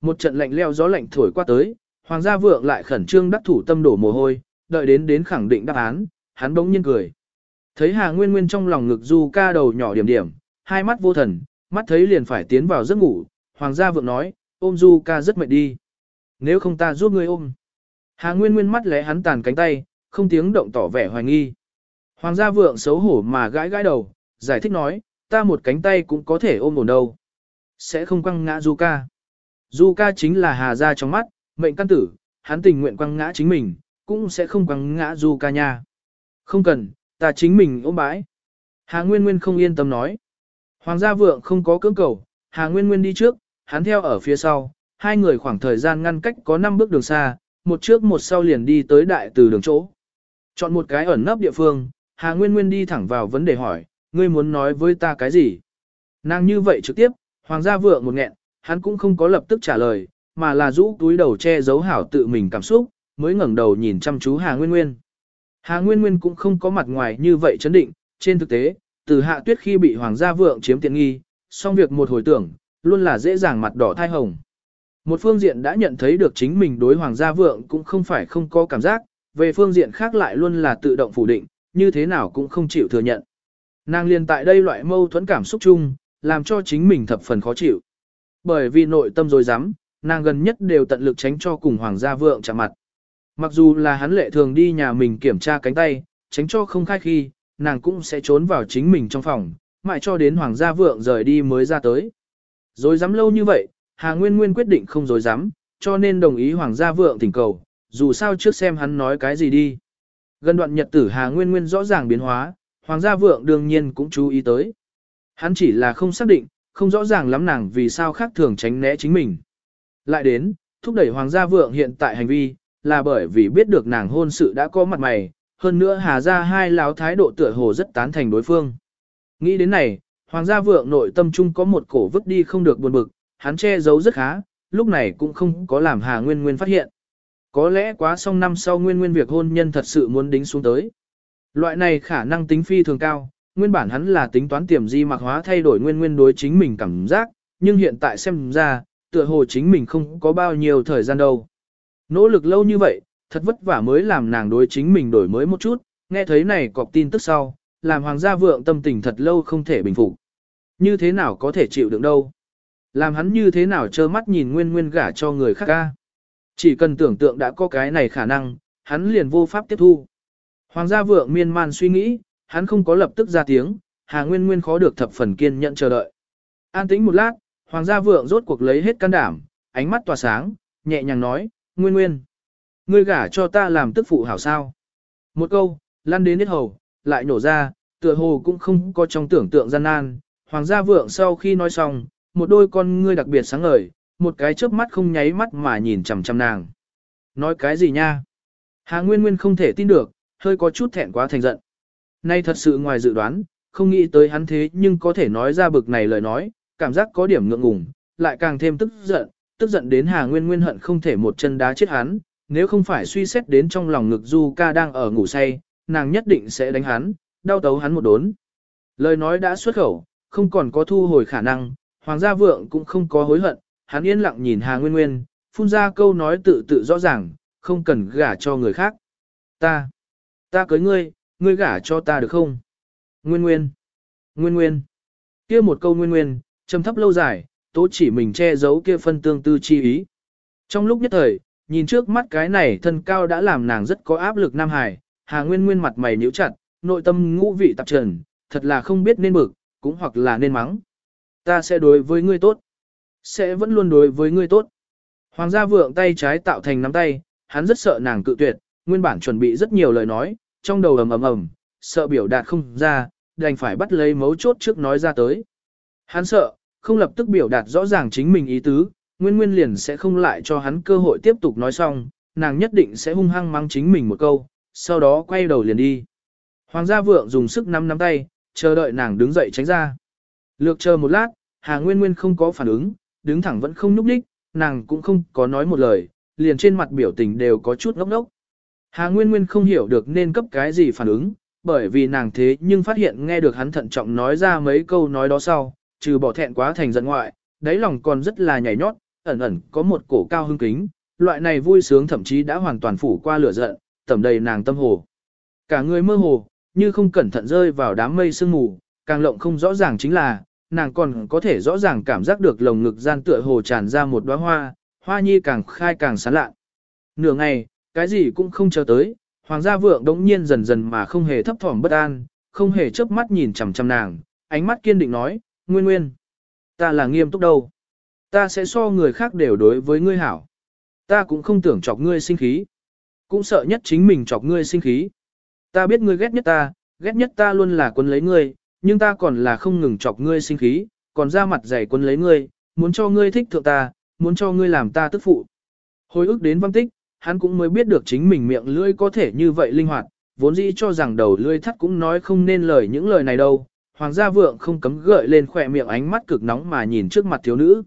Một trận lạnh leo gió lạnh thổi qua tới, Hoàng gia vượng lại khẩn trương đắc thủ tâm đổ mồ hôi, đợi đến đến khẳng định đáp án, hắn bỗng nhiên cười. Thấy Hà Nguyên Nguyên trong lòng ngực du ca đầu nhỏ điểm điểm, hai mắt vô thần, mắt thấy liền phải tiến vào giấc ngủ, Hoàng gia vượng nói, ôm du ca rất mệt đi. Nếu không ta giúp ngươi ôm. Hà Nguyên Nguyên mắt lẽ hắn tàn cánh tay, không tiếng động tỏ vẻ hoài nghi. Hoàng gia vượng xấu hổ mà gãi gãi đầu, giải thích nói, ta một cánh tay cũng có thể ôm ổn đâu. Sẽ không quăng ngã Zuka. Zuka chính là Hà gia trong mắt, mệnh căn tử, hắn tình nguyện quăng ngã chính mình, cũng sẽ không quăng ngã Zuka nha. Không cần, ta chính mình ôm bãi. Hà Nguyên Nguyên không yên tâm nói. Hoàng gia vượng không có cưỡng cầu, Hà Nguyên Nguyên đi trước, hắn theo ở phía sau, hai người khoảng thời gian ngăn cách có 5 bước đường xa, một trước một sau liền đi tới đại từ đường chỗ. Chọn một cái ẩn nấp địa phương, Hà Nguyên Nguyên đi thẳng vào vấn đề hỏi, ngươi muốn nói với ta cái gì? Nàng như vậy trực tiếp, hoàng gia vượng một nghẹn, hắn cũng không có lập tức trả lời, mà là rũ túi đầu che giấu hảo tự mình cảm xúc, mới ngẩng đầu nhìn chăm chú Hà Nguyên Nguyên. Hà Nguyên Nguyên cũng không có mặt ngoài như vậy chấn định, trên thực tế, từ hạ tuyết khi bị hoàng gia vượng chiếm tiện nghi, xong việc một hồi tưởng, luôn là dễ dàng mặt đỏ thai hồng. Một phương diện đã nhận thấy được chính mình đối hoàng gia vượng cũng không phải không có cảm giác, về phương diện khác lại luôn là tự động phủ định, như thế nào cũng không chịu thừa nhận. Nàng liền tại đây loại mâu thuẫn cảm xúc chung, làm cho chính mình thập phần khó chịu. Bởi vì nội tâm rồi dám, nàng gần nhất đều tận lực tránh cho cùng hoàng gia vượng chạm mặt. Mặc dù là hắn lệ thường đi nhà mình kiểm tra cánh tay, tránh cho không khai khi, nàng cũng sẽ trốn vào chính mình trong phòng, mãi cho đến hoàng gia vượng rời đi mới ra tới. Rồi dám lâu như vậy, Hà Nguyên Nguyên quyết định không dối dám, cho nên đồng ý hoàng gia vượng thỉnh cầu, dù sao trước xem hắn nói cái gì đi. Gần đoạn nhật tử Hà Nguyên Nguyên rõ ràng biến hóa, hoàng gia vượng đương nhiên cũng chú ý tới. Hắn chỉ là không xác định, không rõ ràng lắm nàng vì sao khác thường tránh né chính mình. Lại đến, thúc đẩy hoàng gia vượng hiện tại hành vi, là bởi vì biết được nàng hôn sự đã có mặt mày, hơn nữa hà gia hai láo thái độ tựa hồ rất tán thành đối phương. Nghĩ đến này, hoàng gia vượng nội tâm trung có một cổ vứt đi không được buồn bực, hắn che giấu rất khá, lúc này cũng không có làm hà nguyên nguyên phát hiện. Có lẽ quá xong năm sau nguyên nguyên việc hôn nhân thật sự muốn đính xuống tới. Loại này khả năng tính phi thường cao, nguyên bản hắn là tính toán tiềm di mạc hóa thay đổi nguyên nguyên đối chính mình cảm giác, nhưng hiện tại xem ra, tựa hồ chính mình không có bao nhiêu thời gian đâu. Nỗ lực lâu như vậy, thật vất vả mới làm nàng đối chính mình đổi mới một chút, nghe thấy này cọc tin tức sau, làm hoàng gia vượng tâm tình thật lâu không thể bình phục. Như thế nào có thể chịu đựng đâu. Làm hắn như thế nào trơ mắt nhìn nguyên nguyên gả cho người khác ca. Chỉ cần tưởng tượng đã có cái này khả năng, hắn liền vô pháp tiếp thu. Hoàng gia vượng miên man suy nghĩ, hắn không có lập tức ra tiếng, Hà Nguyên Nguyên khó được thập phần kiên nhẫn chờ đợi. An tĩnh một lát, Hoàng gia vượng rốt cuộc lấy hết can đảm, ánh mắt tỏa sáng, nhẹ nhàng nói, Nguyên Nguyên. Ngươi gả cho ta làm tức phụ hảo sao. Một câu, lăn đến hết hầu, lại nổ ra, tựa hồ cũng không có trong tưởng tượng gian nan. Hoàng gia vượng sau khi nói xong, một đôi con ngươi đặc biệt sáng ngời, một cái chớp mắt không nháy mắt mà nhìn chằm chằm nàng. Nói cái gì nha? Hà Nguyên Nguyên không thể tin được, hơi có chút thẹn quá thành giận. Nay thật sự ngoài dự đoán, không nghĩ tới hắn thế nhưng có thể nói ra bực này lời nói, cảm giác có điểm ngượng ngùng, lại càng thêm tức giận, tức giận đến Hà Nguyên Nguyên hận không thể một chân đá chết hắn, nếu không phải suy xét đến trong lòng ngực Du ca đang ở ngủ say, nàng nhất định sẽ đánh hắn, đau tấu hắn một đốn. Lời nói đã xuất khẩu, không còn có thu hồi khả năng, Hoàng gia vượng cũng không có hối hận, hắn yên lặng nhìn Hà Nguyên Nguyên, phun ra câu nói tự tự rõ ràng, không cần gả cho người khác. Ta, ta cưới ngươi, ngươi gả cho ta được không? Nguyên Nguyên, Nguyên Nguyên, kia một câu Nguyên Nguyên, trầm thấp lâu dài, tố chỉ mình che giấu kia phân tương tư chi ý. Trong lúc nhất thời, nhìn trước mắt cái này thân cao đã làm nàng rất có áp lực Nam Hải, Hà Nguyên Nguyên mặt mày nhíu chặt, nội tâm ngũ vị tạp trần, thật là không biết nên bực, cũng hoặc là nên mắng. Ta sẽ đối với ngươi tốt. Sẽ vẫn luôn đối với ngươi tốt. Hoàng gia vượng tay trái tạo thành nắm tay, hắn rất sợ nàng cự tuyệt, nguyên bản chuẩn bị rất nhiều lời nói, trong đầu ầm ầm ầm, sợ biểu đạt không ra, đành phải bắt lấy mấu chốt trước nói ra tới. Hắn sợ, không lập tức biểu đạt rõ ràng chính mình ý tứ, Nguyên Nguyên liền sẽ không lại cho hắn cơ hội tiếp tục nói xong, nàng nhất định sẽ hung hăng mắng chính mình một câu, sau đó quay đầu liền đi. Hoàng gia vượng dùng sức nắm nắm tay, chờ đợi nàng đứng dậy tránh ra. Lược chờ một lát, Hà Nguyên Nguyên không có phản ứng, đứng thẳng vẫn không nhúc đích, nàng cũng không có nói một lời, liền trên mặt biểu tình đều có chút ngốc ngốc. Hà Nguyên Nguyên không hiểu được nên cấp cái gì phản ứng, bởi vì nàng thế nhưng phát hiện nghe được hắn thận trọng nói ra mấy câu nói đó sau, trừ bỏ thẹn quá thành giận ngoại, đáy lòng còn rất là nhảy nhót, ẩn ẩn có một cổ cao hưng kính, loại này vui sướng thậm chí đã hoàn toàn phủ qua lửa giận, tẩm đầy nàng tâm hồ. Cả người mơ hồ, như không cẩn thận rơi vào đám mây sương mù, càng lộng không rõ ràng chính là, nàng còn có thể rõ ràng cảm giác được lồng ngực gian tựa hồ tràn ra một đóa hoa, hoa nhi càng khai càng sáng lạ. Nửa ngày, cái gì cũng không chờ tới, hoàng gia vượng đống nhiên dần dần mà không hề thấp thỏm bất an, không hề chớp mắt nhìn chằm chằm nàng, ánh mắt kiên định nói, nguyên nguyên. Ta là nghiêm túc đâu. Ta sẽ so người khác đều đối với ngươi hảo. Ta cũng không tưởng chọc ngươi sinh khí. Cũng sợ nhất chính mình chọc ngươi sinh khí. Ta biết ngươi ghét nhất ta, ghét nhất ta luôn là quân lấy ngươi, nhưng ta còn là không ngừng chọc ngươi sinh khí, còn ra mặt dày quân lấy ngươi, muốn cho ngươi thích thượng ta, muốn cho ngươi làm ta tức phụ. Hồi ức đến văn tích, hắn cũng mới biết được chính mình miệng lưỡi có thể như vậy linh hoạt, vốn dĩ cho rằng đầu lưỡi thắt cũng nói không nên lời những lời này đâu. Hoàng gia vượng không cấm gợi lên khỏe miệng ánh mắt cực nóng mà nhìn trước mặt thiếu nữ.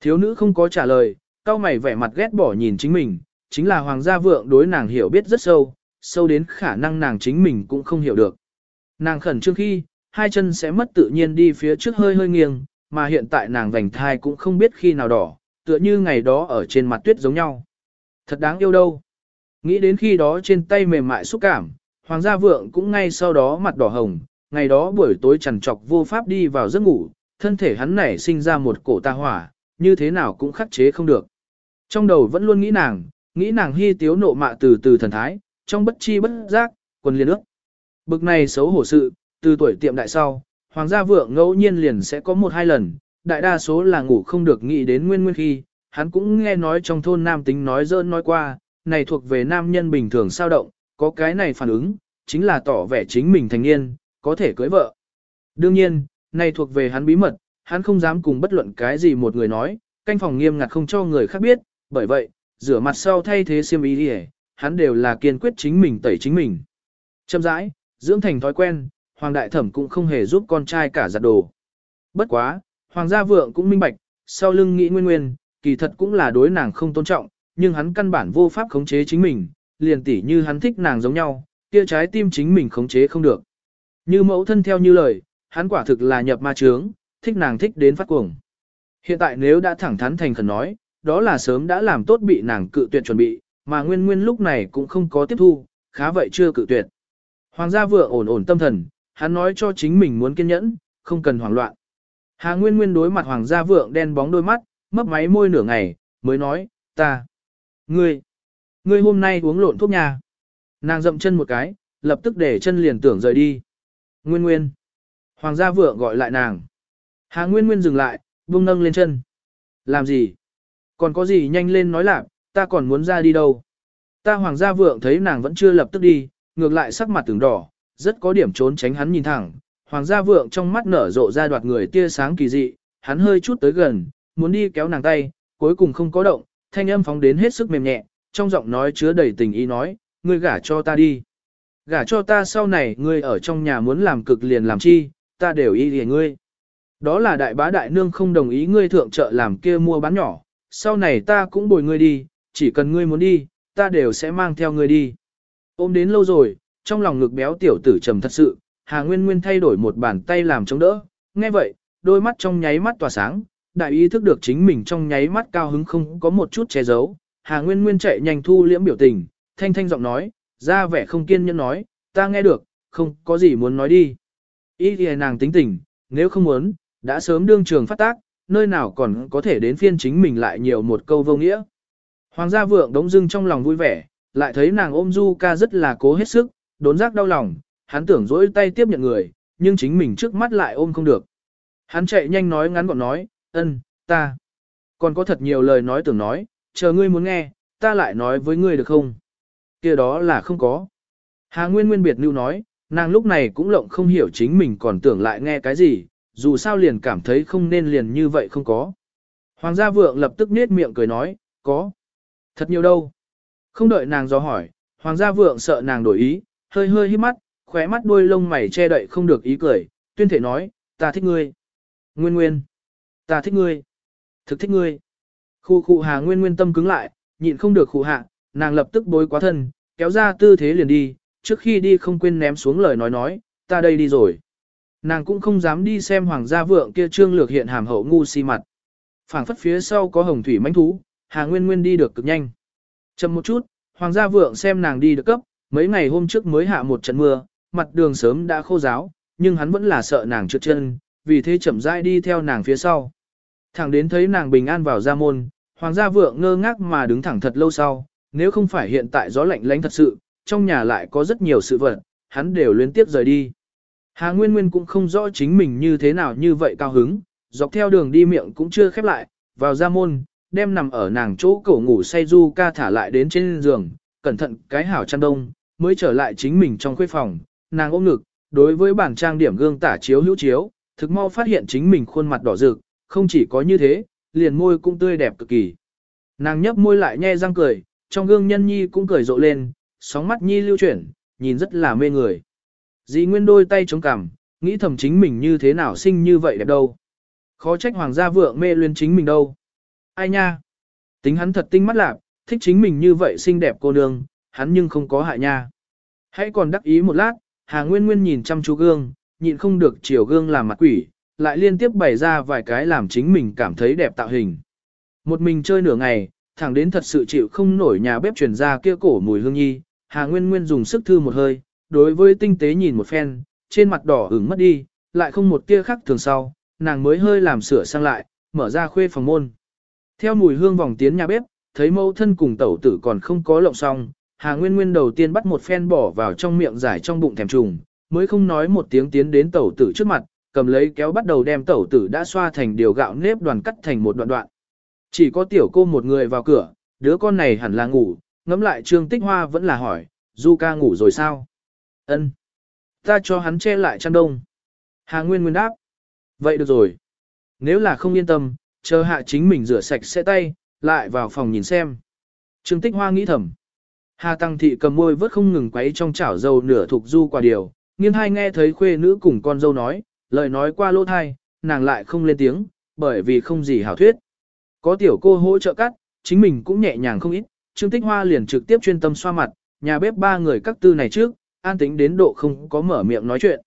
Thiếu nữ không có trả lời, cao mày vẻ mặt ghét bỏ nhìn chính mình, chính là hoàng gia vượng đối nàng hiểu biết rất sâu, sâu đến khả năng nàng chính mình cũng không hiểu được. Nàng khẩn trương khi, hai chân sẽ mất tự nhiên đi phía trước hơi hơi nghiêng, mà hiện tại nàng vành thai cũng không biết khi nào đỏ, tựa như ngày đó ở trên mặt tuyết giống nhau. Thật đáng yêu đâu. Nghĩ đến khi đó trên tay mềm mại xúc cảm, hoàng gia vượng cũng ngay sau đó mặt đỏ hồng, ngày đó buổi tối chằn trọc vô pháp đi vào giấc ngủ, thân thể hắn nảy sinh ra một cổ ta hỏa, như thế nào cũng khắc chế không được. Trong đầu vẫn luôn nghĩ nàng, nghĩ nàng hy tiếu nộ mạ từ từ thần thái, trong bất chi bất giác, quần liền ước. Bực này xấu hổ sự, từ tuổi tiệm đại sau, hoàng gia vượng ngẫu nhiên liền sẽ có một hai lần, đại đa số là ngủ không được nghĩ đến nguyên nguyên khi, hắn cũng nghe nói trong thôn nam tính nói dơn nói qua, này thuộc về nam nhân bình thường sao động, có cái này phản ứng, chính là tỏ vẻ chính mình thành niên, có thể cưới vợ. Đương nhiên, này thuộc về hắn bí mật, hắn không dám cùng bất luận cái gì một người nói, canh phòng nghiêm ngặt không cho người khác biết, bởi vậy, rửa mặt sau thay thế xiêm y đi hắn đều là kiên quyết chính mình tẩy chính mình. Châm rãi, dưỡng thành thói quen, hoàng đại thẩm cũng không hề giúp con trai cả giặt đồ. Bất quá, hoàng gia vượng cũng minh bạch, sau lưng nghĩ nguyên nguyên, kỳ thật cũng là đối nàng không tôn trọng, nhưng hắn căn bản vô pháp khống chế chính mình, liền tỉ như hắn thích nàng giống nhau, kia trái tim chính mình khống chế không được. Như mẫu thân theo như lời, hắn quả thực là nhập ma trướng, thích nàng thích đến phát cuồng. Hiện tại nếu đã thẳng thắn thành khẩn nói, đó là sớm đã làm tốt bị nàng cự tuyệt chuẩn bị, mà nguyên nguyên lúc này cũng không có tiếp thu, khá vậy chưa cự tuyệt. Hoàng gia vừa ổn ổn tâm thần, hắn nói cho chính mình muốn kiên nhẫn, không cần hoảng loạn. Hà Nguyên Nguyên đối mặt Hoàng gia vượng đen bóng đôi mắt, mấp máy môi nửa ngày, mới nói, ta, ngươi, ngươi hôm nay uống lộn thuốc nhà. Nàng dậm chân một cái, lập tức để chân liền tưởng rời đi. Nguyên Nguyên. Hoàng gia vượng gọi lại nàng. Hà Nguyên Nguyên dừng lại, vung nâng lên chân. Làm gì? Còn có gì nhanh lên nói lạc, ta còn muốn ra đi đâu? Ta hoàng gia vượng thấy nàng vẫn chưa lập tức đi, ngược lại sắc mặt từng đỏ, rất có điểm trốn tránh hắn nhìn thẳng. Hoàng gia vượng trong mắt nở rộ ra đoạt người tia sáng kỳ dị, hắn hơi chút tới gần, muốn đi kéo nàng tay, cuối cùng không có động, thanh âm phóng đến hết sức mềm nhẹ, trong giọng nói chứa đầy tình ý nói, ngươi gả cho ta đi. Gả cho ta sau này ngươi ở trong nhà muốn làm cực liền làm chi, ta đều y lìa ngươi. Đó là đại bá đại nương không đồng ý ngươi thượng trợ làm kia mua bán nhỏ, sau này ta cũng bồi ngươi đi, chỉ cần ngươi muốn đi, ta đều sẽ mang theo ngươi đi. Ôm đến lâu rồi, trong lòng ngực béo tiểu tử trầm thật sự, Hà Nguyên Nguyên thay đổi một bàn tay làm chống đỡ, nghe vậy, đôi mắt trong nháy mắt tỏa sáng, đại ý thức được chính mình trong nháy mắt cao hứng không có một chút che giấu. Hà Nguyên Nguyên chạy nhanh thu liễm biểu tình, thanh thanh giọng nói, ra vẻ không kiên nhẫn nói, ta nghe được, không có gì muốn nói đi. Ý thì nàng tính tình, nếu không muốn, đã sớm đương trường phát tác, nơi nào còn có thể đến phiên chính mình lại nhiều một câu vô nghĩa. Hoàng gia vượng đống dưng trong lòng vui vẻ, lại thấy nàng ôm du ca rất là cố hết sức, đốn giác đau lòng, hắn tưởng dỗi tay tiếp nhận người, nhưng chính mình trước mắt lại ôm không được. Hắn chạy nhanh nói ngắn gọn nói, ân, ta. Còn có thật nhiều lời nói tưởng nói, chờ ngươi muốn nghe, ta lại nói với ngươi được không? kia đó là không có. Hà Nguyên Nguyên biệt lưu nói, nàng lúc này cũng lộng không hiểu chính mình còn tưởng lại nghe cái gì, dù sao liền cảm thấy không nên liền như vậy không có. Hoàng gia vượng lập tức nết miệng cười nói, có. Thật nhiều đâu. Không đợi nàng do hỏi, hoàng gia vượng sợ nàng đổi ý, hơi hơi hít mắt, khóe mắt đuôi lông mày che đậy không được ý cười, tuyên thể nói, ta thích ngươi. Nguyên nguyên. Ta thích ngươi. Thực thích ngươi. Khu khu hà nguyên nguyên tâm cứng lại, nhịn không được khu hạ, nàng lập tức bối quá thân, kéo ra tư thế liền đi, trước khi đi không quên ném xuống lời nói nói, ta đây đi rồi. Nàng cũng không dám đi xem hoàng gia vượng kia trương lược hiện hàm hậu ngu si mặt. phảng phất phía sau có hồng thủy mãnh thú, Hà Nguyên Nguyên đi được cực nhanh. Chậm một chút, hoàng gia vượng xem nàng đi được cấp, mấy ngày hôm trước mới hạ một trận mưa, mặt đường sớm đã khô ráo, nhưng hắn vẫn là sợ nàng trượt chân, vì thế chậm rãi đi theo nàng phía sau. Thẳng đến thấy nàng bình an vào gia môn, hoàng gia vượng ngơ ngác mà đứng thẳng thật lâu sau, nếu không phải hiện tại gió lạnh lánh thật sự, trong nhà lại có rất nhiều sự vật, hắn đều liên tiếp rời đi. Hà Nguyên Nguyên cũng không rõ chính mình như thế nào như vậy cao hứng, dọc theo đường đi miệng cũng chưa khép lại, vào ra môn, đem nằm ở nàng chỗ cổ ngủ say du ca thả lại đến trên giường, cẩn thận cái hảo chăn đông, mới trở lại chính mình trong khuê phòng, nàng ôm ngực, đối với bản trang điểm gương tả chiếu hữu chiếu, thực mau phát hiện chính mình khuôn mặt đỏ rực, không chỉ có như thế, liền môi cũng tươi đẹp cực kỳ. Nàng nhấp môi lại nhe răng cười, trong gương nhân nhi cũng cười rộ lên, sóng mắt nhi lưu chuyển, nhìn rất là mê người. Dì Nguyên đôi tay chống cằm, nghĩ thầm chính mình như thế nào sinh như vậy đẹp đâu. Khó trách hoàng gia vượng mê luyến chính mình đâu. Ai nha? Tính hắn thật tinh mắt lạc, thích chính mình như vậy xinh đẹp cô nương, hắn nhưng không có hại nha. Hãy còn đắc ý một lát, Hà Nguyên Nguyên nhìn chăm chú gương, nhịn không được chiều gương làm mặt quỷ, lại liên tiếp bày ra vài cái làm chính mình cảm thấy đẹp tạo hình. Một mình chơi nửa ngày, thẳng đến thật sự chịu không nổi nhà bếp truyền ra kia cổ mùi hương nhi, Hà Nguyên Nguyên dùng sức thư một hơi, đối với tinh tế nhìn một phen, trên mặt đỏ ửng mất đi, lại không một tia khác thường sau, nàng mới hơi làm sửa sang lại, mở ra khuê phòng môn. Theo mùi hương vòng tiến nhà bếp, thấy mẫu thân cùng tẩu tử còn không có lộng xong, Hà Nguyên Nguyên đầu tiên bắt một phen bỏ vào trong miệng giải trong bụng thèm trùng, mới không nói một tiếng tiến đến tẩu tử trước mặt, cầm lấy kéo bắt đầu đem tẩu tử đã xoa thành điều gạo nếp đoàn cắt thành một đoạn đoạn. Chỉ có tiểu cô một người vào cửa, đứa con này hẳn là ngủ, ngẫm lại Trương Tích Hoa vẫn là hỏi, Du ca ngủ rồi sao? Ân, Ta cho hắn che lại chăn đông. Hà Nguyên Nguyên đáp. Vậy được rồi. Nếu là không yên tâm, chờ hạ chính mình rửa sạch sẽ tay, lại vào phòng nhìn xem. Trương Tích Hoa nghĩ thầm. Hà Tăng Thị cầm môi vớt không ngừng quấy trong chảo dầu nửa thuộc du quả điều, nghiêng hai nghe thấy khuê nữ cùng con dâu nói, lời nói qua lỗ thai, nàng lại không lên tiếng, bởi vì không gì hảo thuyết. Có tiểu cô hỗ trợ cắt, chính mình cũng nhẹ nhàng không ít, Trương Tích Hoa liền trực tiếp chuyên tâm xoa mặt, nhà bếp ba người các tư này trước, an tính đến độ không có mở miệng nói chuyện.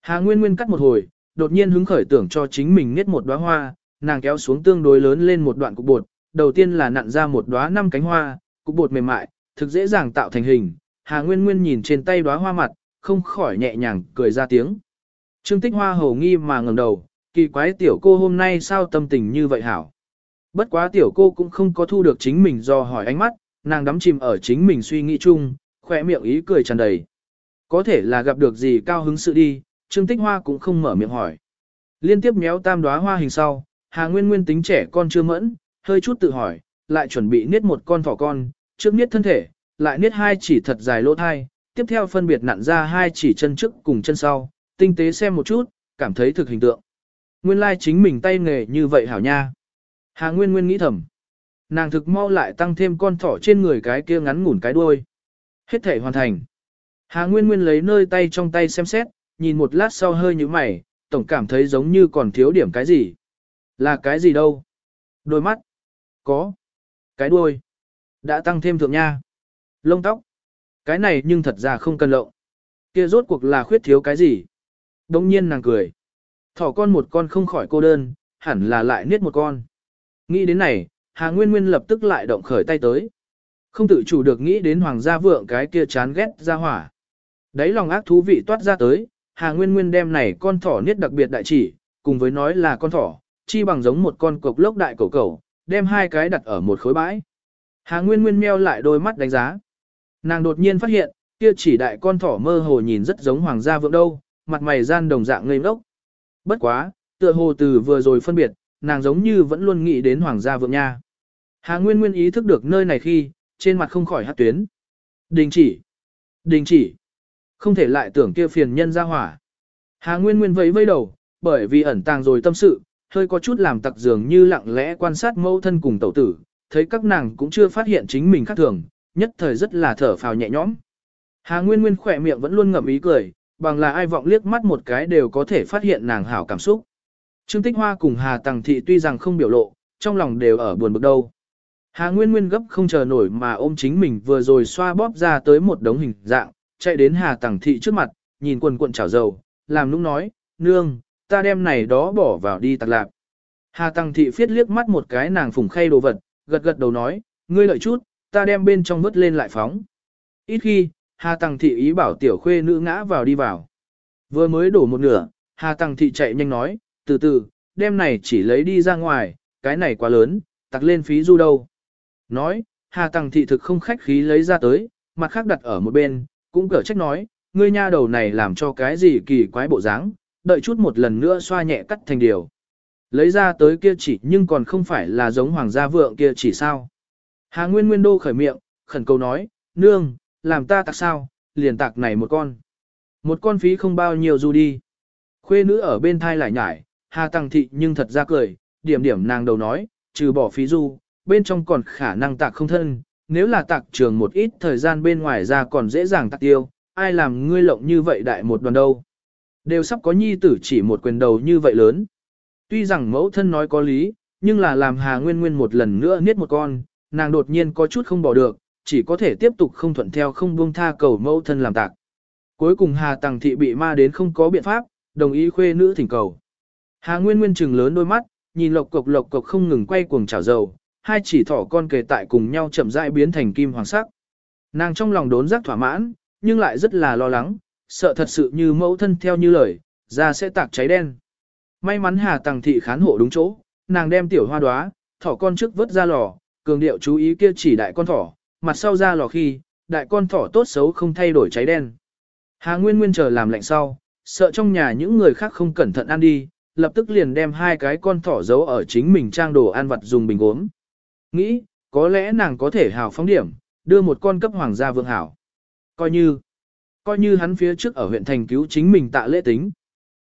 Hà Nguyên Nguyên cắt một hồi, đột nhiên hứng khởi tưởng cho chính mình niết một đóa hoa, nàng kéo xuống tương đối lớn lên một đoạn cục bột, đầu tiên là nặn ra một đóa năm cánh hoa, cục bột mềm mại, thực dễ dàng tạo thành hình. Hà Nguyên Nguyên nhìn trên tay đóa hoa mặt, không khỏi nhẹ nhàng cười ra tiếng. Trương Tích Hoa hầu nghi mà ngẩng đầu, kỳ quái tiểu cô hôm nay sao tâm tình như vậy hảo. Bất quá tiểu cô cũng không có thu được chính mình do hỏi ánh mắt, nàng đắm chìm ở chính mình suy nghĩ chung, khỏe miệng ý cười tràn đầy. Có thể là gặp được gì cao hứng sự đi, Trương Tích Hoa cũng không mở miệng hỏi. Liên tiếp méo tam đóa hoa hình sau, Hà Nguyên Nguyên tính trẻ con chưa mẫn, hơi chút tự hỏi, lại chuẩn bị niết một con thỏ con, trước niết thân thể, lại niết hai chỉ thật dài lỗ thai, tiếp theo phân biệt nặn ra hai chỉ chân trước cùng chân sau, tinh tế xem một chút, cảm thấy thực hình tượng. Nguyên lai like chính mình tay nghề như vậy hảo nha. Hà Nguyên Nguyên nghĩ thầm. Nàng thực mau lại tăng thêm con thỏ trên người cái kia ngắn ngủn cái đuôi. Hết thể hoàn thành. Hà Nguyên Nguyên lấy nơi tay trong tay xem xét, nhìn một lát sau hơi như mày, tổng cảm thấy giống như còn thiếu điểm cái gì. Là cái gì đâu? Đôi mắt. Có. Cái đuôi. Đã tăng thêm thượng nha. Lông tóc. Cái này nhưng thật ra không cần lộng. Kia rốt cuộc là khuyết thiếu cái gì? Đông nhiên nàng cười. Thỏ con một con không khỏi cô đơn, hẳn là lại niết một con. Nghĩ đến này, Hà Nguyên Nguyên lập tức lại động khởi tay tới. Không tự chủ được nghĩ đến hoàng gia vượng cái kia chán ghét ra hỏa. Đấy lòng ác thú vị toát ra tới, Hà Nguyên Nguyên đem này con thỏ niết đặc biệt đại chỉ, cùng với nói là con thỏ, chi bằng giống một con cục lốc đại cổ cầu, đem hai cái đặt ở một khối bãi. Hà Nguyên Nguyên meo lại đôi mắt đánh giá. Nàng đột nhiên phát hiện, kia chỉ đại con thỏ mơ hồ nhìn rất giống hoàng gia vượng đâu, mặt mày gian đồng dạng ngây ngốc. Bất quá, tựa hồ từ vừa rồi phân biệt, nàng giống như vẫn luôn nghĩ đến hoàng gia vượng nha. Hà Nguyên Nguyên ý thức được nơi này khi, trên mặt không khỏi hát tuyến. Đình chỉ. Đình chỉ. Không thể lại tưởng kia phiền nhân ra hỏa. Hà Nguyên Nguyên vẫy vẫy đầu, bởi vì ẩn tàng rồi tâm sự, hơi có chút làm tặc dường như lặng lẽ quan sát mẫu thân cùng tẩu tử, thấy các nàng cũng chưa phát hiện chính mình khác thường, nhất thời rất là thở phào nhẹ nhõm. Hà Nguyên Nguyên khỏe miệng vẫn luôn ngậm ý cười, bằng là ai vọng liếc mắt một cái đều có thể phát hiện nàng hảo cảm xúc. Trương Tích Hoa cùng Hà Tằng Thị tuy rằng không biểu lộ, trong lòng đều ở buồn bực đâu. Hà Nguyên Nguyên gấp không chờ nổi mà ôm chính mình vừa rồi xoa bóp ra tới một đống hình dạng, chạy đến Hà Tằng Thị trước mặt, nhìn quần cuộn chảo dầu, làm nũng nói, nương, ta đem này đó bỏ vào đi tạc lạp. Hà Tằng Thị phiết liếc mắt một cái nàng phùng khay đồ vật, gật gật đầu nói, ngươi lợi chút, ta đem bên trong vứt lên lại phóng. Ít khi, Hà Tằng Thị ý bảo tiểu khuê nữ ngã vào đi vào. Vừa mới đổ một nửa, Hà Tằng Thị chạy nhanh nói, từ từ, đem này chỉ lấy đi ra ngoài, cái này quá lớn, tặc lên phí du đâu. Nói, Hà Tằng Thị thực không khách khí lấy ra tới, mặt khác đặt ở một bên, cũng cở trách nói, ngươi nha đầu này làm cho cái gì kỳ quái bộ dáng, đợi chút một lần nữa xoa nhẹ cắt thành điều. Lấy ra tới kia chỉ nhưng còn không phải là giống hoàng gia vượng kia chỉ sao. Hà Nguyên Nguyên đô khởi miệng, khẩn cầu nói, nương, làm ta tạc sao, liền tạc này một con. Một con phí không bao nhiêu du đi. Khuê nữ ở bên thai lại nhải, Hà Tăng Thị nhưng thật ra cười, điểm điểm nàng đầu nói, trừ bỏ phí du, bên trong còn khả năng tạc không thân, nếu là tạc trường một ít thời gian bên ngoài ra còn dễ dàng tạc tiêu, ai làm ngươi lộng như vậy đại một đoàn đâu. Đều sắp có nhi tử chỉ một quyền đầu như vậy lớn. Tuy rằng mẫu thân nói có lý, nhưng là làm Hà Nguyên Nguyên một lần nữa niết một con, nàng đột nhiên có chút không bỏ được, chỉ có thể tiếp tục không thuận theo không buông tha cầu mẫu thân làm tạc. Cuối cùng Hà Tằng Thị bị ma đến không có biện pháp, đồng ý khuê nữ thỉnh cầu. Hà Nguyên Nguyên trừng lớn đôi mắt, nhìn lộc cộc lộc cộc không ngừng quay cuồng chảo dầu, hai chỉ thỏ con kề tại cùng nhau chậm rãi biến thành kim hoàng sắc. Nàng trong lòng đốn giác thỏa mãn, nhưng lại rất là lo lắng, sợ thật sự như mẫu thân theo như lời, da sẽ tạc cháy đen. May mắn Hà Tằng thị khán hộ đúng chỗ, nàng đem tiểu hoa đóa, thỏ con trước vớt ra lò, cường điệu chú ý kia chỉ đại con thỏ, mặt sau ra lò khi, đại con thỏ tốt xấu không thay đổi cháy đen. Hà Nguyên Nguyên chờ làm lạnh sau, sợ trong nhà những người khác không cẩn thận ăn đi, lập tức liền đem hai cái con thỏ giấu ở chính mình trang đồ ăn vặt dùng bình gốm. Nghĩ, có lẽ nàng có thể hào phóng điểm, đưa một con cấp hoàng gia vương hảo. Coi như, coi như hắn phía trước ở huyện thành cứu chính mình tạ lễ tính.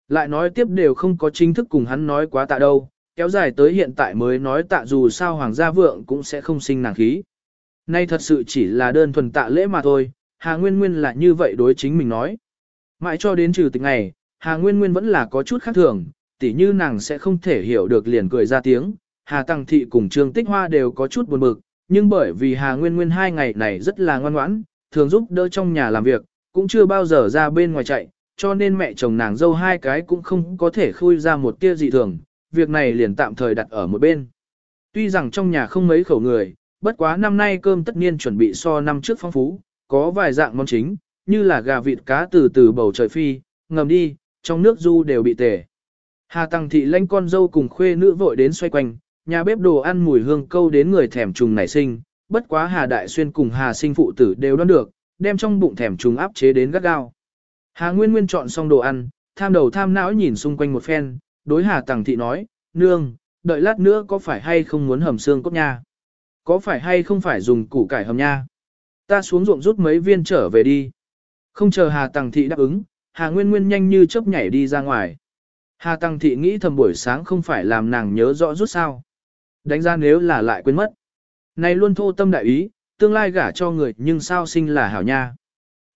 Lại nói tiếp đều không có chính thức cùng hắn nói quá tạ đâu, kéo dài tới hiện tại mới nói tạ dù sao hoàng gia vượng cũng sẽ không sinh nàng khí. Nay thật sự chỉ là đơn thuần tạ lễ mà thôi, Hà Nguyên Nguyên là như vậy đối chính mình nói. Mãi cho đến trừ tịch ngày, Hà Nguyên Nguyên vẫn là có chút khác thường, tỉ như nàng sẽ không thể hiểu được liền cười ra tiếng. Hà Tăng Thị cùng Trương Tích Hoa đều có chút buồn bực, nhưng bởi vì Hà Nguyên Nguyên hai ngày này rất là ngoan ngoãn, thường giúp đỡ trong nhà làm việc, cũng chưa bao giờ ra bên ngoài chạy, cho nên mẹ chồng nàng dâu hai cái cũng không có thể khui ra một tia dị thường, việc này liền tạm thời đặt ở một bên. Tuy rằng trong nhà không mấy khẩu người, bất quá năm nay cơm tất niên chuẩn bị so năm trước phong phú, có vài dạng món chính, như là gà vịt cá từ từ bầu trời phi, ngầm đi, trong nước du đều bị tề. Hà Tăng Thị lanh con dâu cùng khuê nữ vội đến xoay quanh, nhà bếp đồ ăn mùi hương câu đến người thèm trùng nảy sinh, bất quá Hà Đại Xuyên cùng Hà Sinh phụ tử đều đoán được, đem trong bụng thèm trùng áp chế đến gắt gao. Hà Nguyên Nguyên chọn xong đồ ăn, tham đầu tham não nhìn xung quanh một phen, đối Hà Tăng Thị nói, nương, đợi lát nữa có phải hay không muốn hầm xương cốt nha? Có phải hay không phải dùng củ cải hầm nha? Ta xuống ruộng rút mấy viên trở về đi. Không chờ Hà Tăng Thị đáp ứng, Hà Nguyên Nguyên nhanh như chớp nhảy đi ra ngoài. Hà Tăng Thị nghĩ thầm buổi sáng không phải làm nàng nhớ rõ rút sao. Đánh ra nếu là lại quên mất. Này luôn thô tâm đại ý, tương lai gả cho người nhưng sao sinh là hảo nha.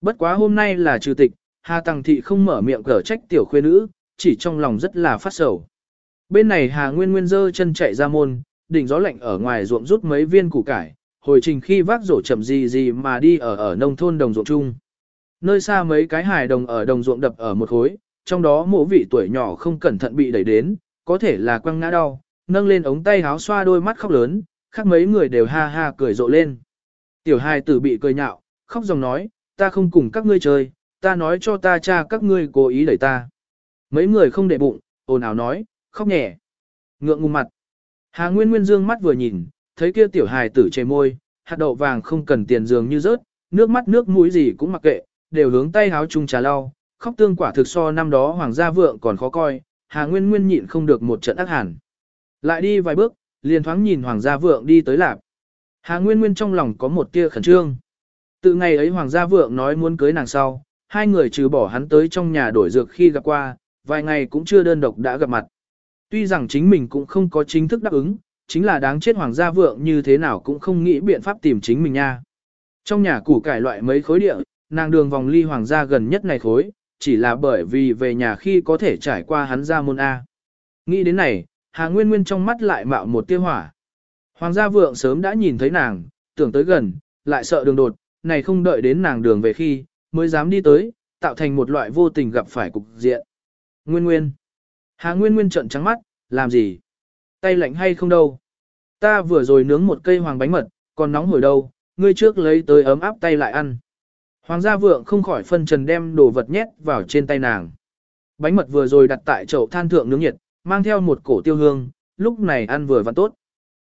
Bất quá hôm nay là trừ tịch, Hà Tăng Thị không mở miệng cở trách tiểu khuê nữ, chỉ trong lòng rất là phát sầu. Bên này Hà Nguyên Nguyên dơ chân chạy ra môn, đỉnh gió lạnh ở ngoài ruộng rút mấy viên củ cải, hồi trình khi vác rổ chậm gì gì mà đi ở ở nông thôn đồng ruộng chung. Nơi xa mấy cái hài đồng ở đồng ruộng đập ở một khối, trong đó mộ vị tuổi nhỏ không cẩn thận bị đẩy đến, có thể là quăng ngã đau, nâng lên ống tay háo xoa đôi mắt khóc lớn, khác mấy người đều ha ha cười rộ lên. Tiểu hài tử bị cười nhạo, khóc dòng nói, ta không cùng các ngươi chơi, ta nói cho ta cha các ngươi cố ý đẩy ta. Mấy người không để bụng, ồn ào nói, khóc nhẹ. Ngượng ngùng mặt. Hà Nguyên Nguyên dương mắt vừa nhìn, thấy kia tiểu hài tử chề môi, hạt đậu vàng không cần tiền dường như rớt, nước mắt nước mũi gì cũng mặc kệ, đều hướng tay háo chung trà lau, khóc tương quả thực so năm đó hoàng gia vượng còn khó coi, Hà Nguyên Nguyên nhịn không được một trận ác hẳn. Lại đi vài bước, liền thoáng nhìn hoàng gia vượng đi tới lạp. Hà Nguyên Nguyên trong lòng có một tia khẩn trương. Từ ngày ấy hoàng gia vượng nói muốn cưới nàng sau, hai người trừ bỏ hắn tới trong nhà đổi dược khi gặp qua, vài ngày cũng chưa đơn độc đã gặp mặt. Tuy rằng chính mình cũng không có chính thức đáp ứng, chính là đáng chết hoàng gia vượng như thế nào cũng không nghĩ biện pháp tìm chính mình nha. Trong nhà củ cải loại mấy khối địa, nàng đường vòng ly hoàng gia gần nhất này khối, chỉ là bởi vì về nhà khi có thể trải qua hắn ra môn A. Nghĩ đến này, Hà Nguyên Nguyên trong mắt lại mạo một tia hỏa. Hoàng gia vượng sớm đã nhìn thấy nàng, tưởng tới gần, lại sợ đường đột, này không đợi đến nàng đường về khi, mới dám đi tới, tạo thành một loại vô tình gặp phải cục diện. Nguyên Nguyên. Hà Nguyên Nguyên trợn trắng mắt, làm gì? Tay lạnh hay không đâu? Ta vừa rồi nướng một cây hoàng bánh mật, còn nóng hổi đâu, ngươi trước lấy tới ấm áp tay lại ăn. Hoàng gia vượng không khỏi phân trần đem đồ vật nhét vào trên tay nàng. Bánh mật vừa rồi đặt tại chậu than thượng nướng nhiệt, mang theo một cổ tiêu hương, lúc này ăn vừa vặn tốt.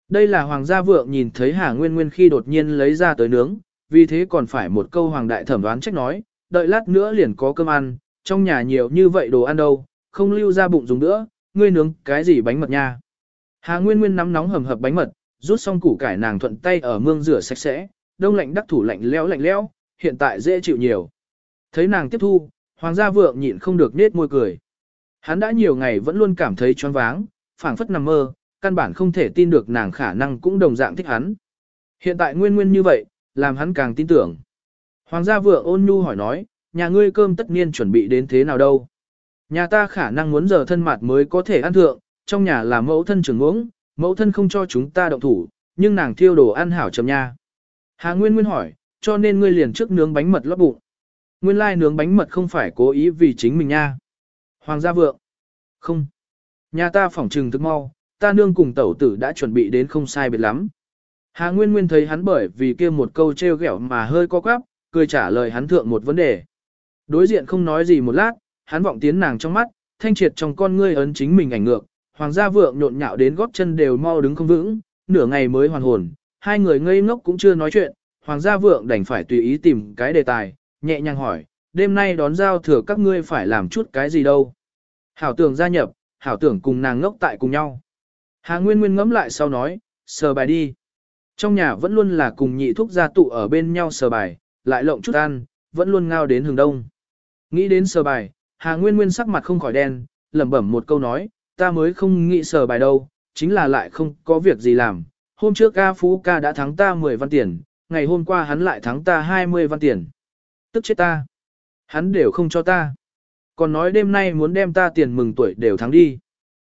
Đây là hoàng gia vượng nhìn thấy Hà Nguyên Nguyên khi đột nhiên lấy ra tới nướng, vì thế còn phải một câu hoàng đại thẩm đoán trách nói, đợi lát nữa liền có cơm ăn, trong nhà nhiều như vậy đồ ăn đâu, không lưu ra bụng dùng nữa, ngươi nướng cái gì bánh mật nha. Hà Nguyên Nguyên nắm nóng hầm hập bánh mật, rút xong củ cải nàng thuận tay ở mương rửa sạch sẽ, đông lạnh đắc thủ lạnh lẽo lạnh lẽo, hiện tại dễ chịu nhiều. Thấy nàng tiếp thu, hoàng gia vượng nhịn không được nết môi cười. Hắn đã nhiều ngày vẫn luôn cảm thấy choáng váng, phảng phất nằm mơ, căn bản không thể tin được nàng khả năng cũng đồng dạng thích hắn. Hiện tại nguyên nguyên như vậy, làm hắn càng tin tưởng. Hoàng gia vượng ôn nhu hỏi nói, nhà ngươi cơm tất nhiên chuẩn bị đến thế nào đâu. Nhà ta khả năng muốn giờ thân mặt mới có thể ăn thượng, trong nhà là mẫu thân trưởng uống, mẫu thân không cho chúng ta động thủ, nhưng nàng thiêu đồ ăn hảo chấm nha. Hà Nguyên Nguyên hỏi, cho nên ngươi liền trước nướng bánh mật lót bụng. Nguyên lai nướng bánh mật không phải cố ý vì chính mình nha. Hoàng gia vượng. Không. Nhà ta phỏng trừng thức mau, ta nương cùng tẩu tử đã chuẩn bị đến không sai biệt lắm. Hà Nguyên Nguyên thấy hắn bởi vì kia một câu trêu ghẹo mà hơi co quắp, cười trả lời hắn thượng một vấn đề. Đối diện không nói gì một lát, hắn vọng tiến nàng trong mắt, thanh triệt trong con ngươi ấn chính mình ảnh ngược, hoàng gia vượng nhộn nhạo đến góp chân đều mau đứng không vững, nửa ngày mới hoàn hồn, hai người ngây ngốc cũng chưa nói chuyện, hoàng gia vượng đành phải tùy ý tìm cái đề tài, nhẹ nhàng hỏi, đêm nay đón giao thừa các ngươi phải làm chút cái gì đâu. Hảo tưởng gia nhập, hảo tưởng cùng nàng ngốc tại cùng nhau. Hà Nguyên Nguyên ngẫm lại sau nói, sờ bài đi. Trong nhà vẫn luôn là cùng nhị thúc gia tụ ở bên nhau sờ bài, lại lộng chút ăn, vẫn luôn ngao đến hừng đông. Nghĩ đến sờ bài, Hà Nguyên Nguyên sắc mặt không khỏi đen, lẩm bẩm một câu nói, ta mới không nghĩ sờ bài đâu, chính là lại không có việc gì làm. Hôm trước ca phú ca đã thắng ta 10 văn tiền, ngày hôm qua hắn lại thắng ta 20 văn tiền. Tức chết ta. Hắn đều không cho ta. Còn nói đêm nay muốn đem ta tiền mừng tuổi đều thắng đi.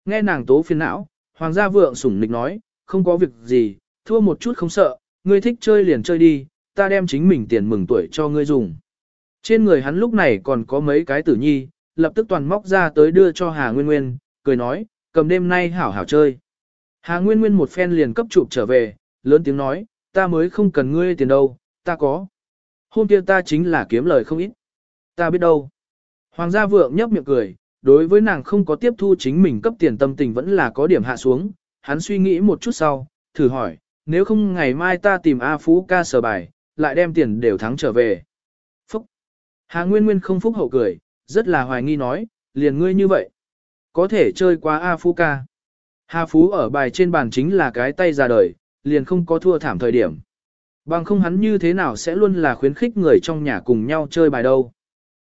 Nghe nàng tố phiền não, hoàng gia vượng sủng nịch nói, không có việc gì, thua một chút không sợ, ngươi thích chơi liền chơi đi, ta đem chính mình tiền mừng tuổi cho ngươi dùng. Trên người hắn lúc này còn có mấy cái tử nhi, lập tức toàn móc ra tới đưa cho Hà Nguyên Nguyên, cười nói, cầm đêm nay hảo hảo chơi. Hà Nguyên Nguyên một phen liền cấp chụp trở về, lớn tiếng nói, ta mới không cần ngươi tiền đâu, ta có. Hôm kia ta chính là kiếm lời không ít. Ta biết đâu. Hoàng gia vượng nhấp miệng cười, đối với nàng không có tiếp thu chính mình cấp tiền tâm tình vẫn là có điểm hạ xuống. Hắn suy nghĩ một chút sau, thử hỏi, nếu không ngày mai ta tìm A Phú ca sở bài, lại đem tiền đều thắng trở về. Phúc! Hà Nguyên Nguyên không phúc hậu cười, rất là hoài nghi nói, liền ngươi như vậy. Có thể chơi qua A Phú ca. Hà Phú ở bài trên bàn chính là cái tay ra đời, liền không có thua thảm thời điểm. Bằng không hắn như thế nào sẽ luôn là khuyến khích người trong nhà cùng nhau chơi bài đâu.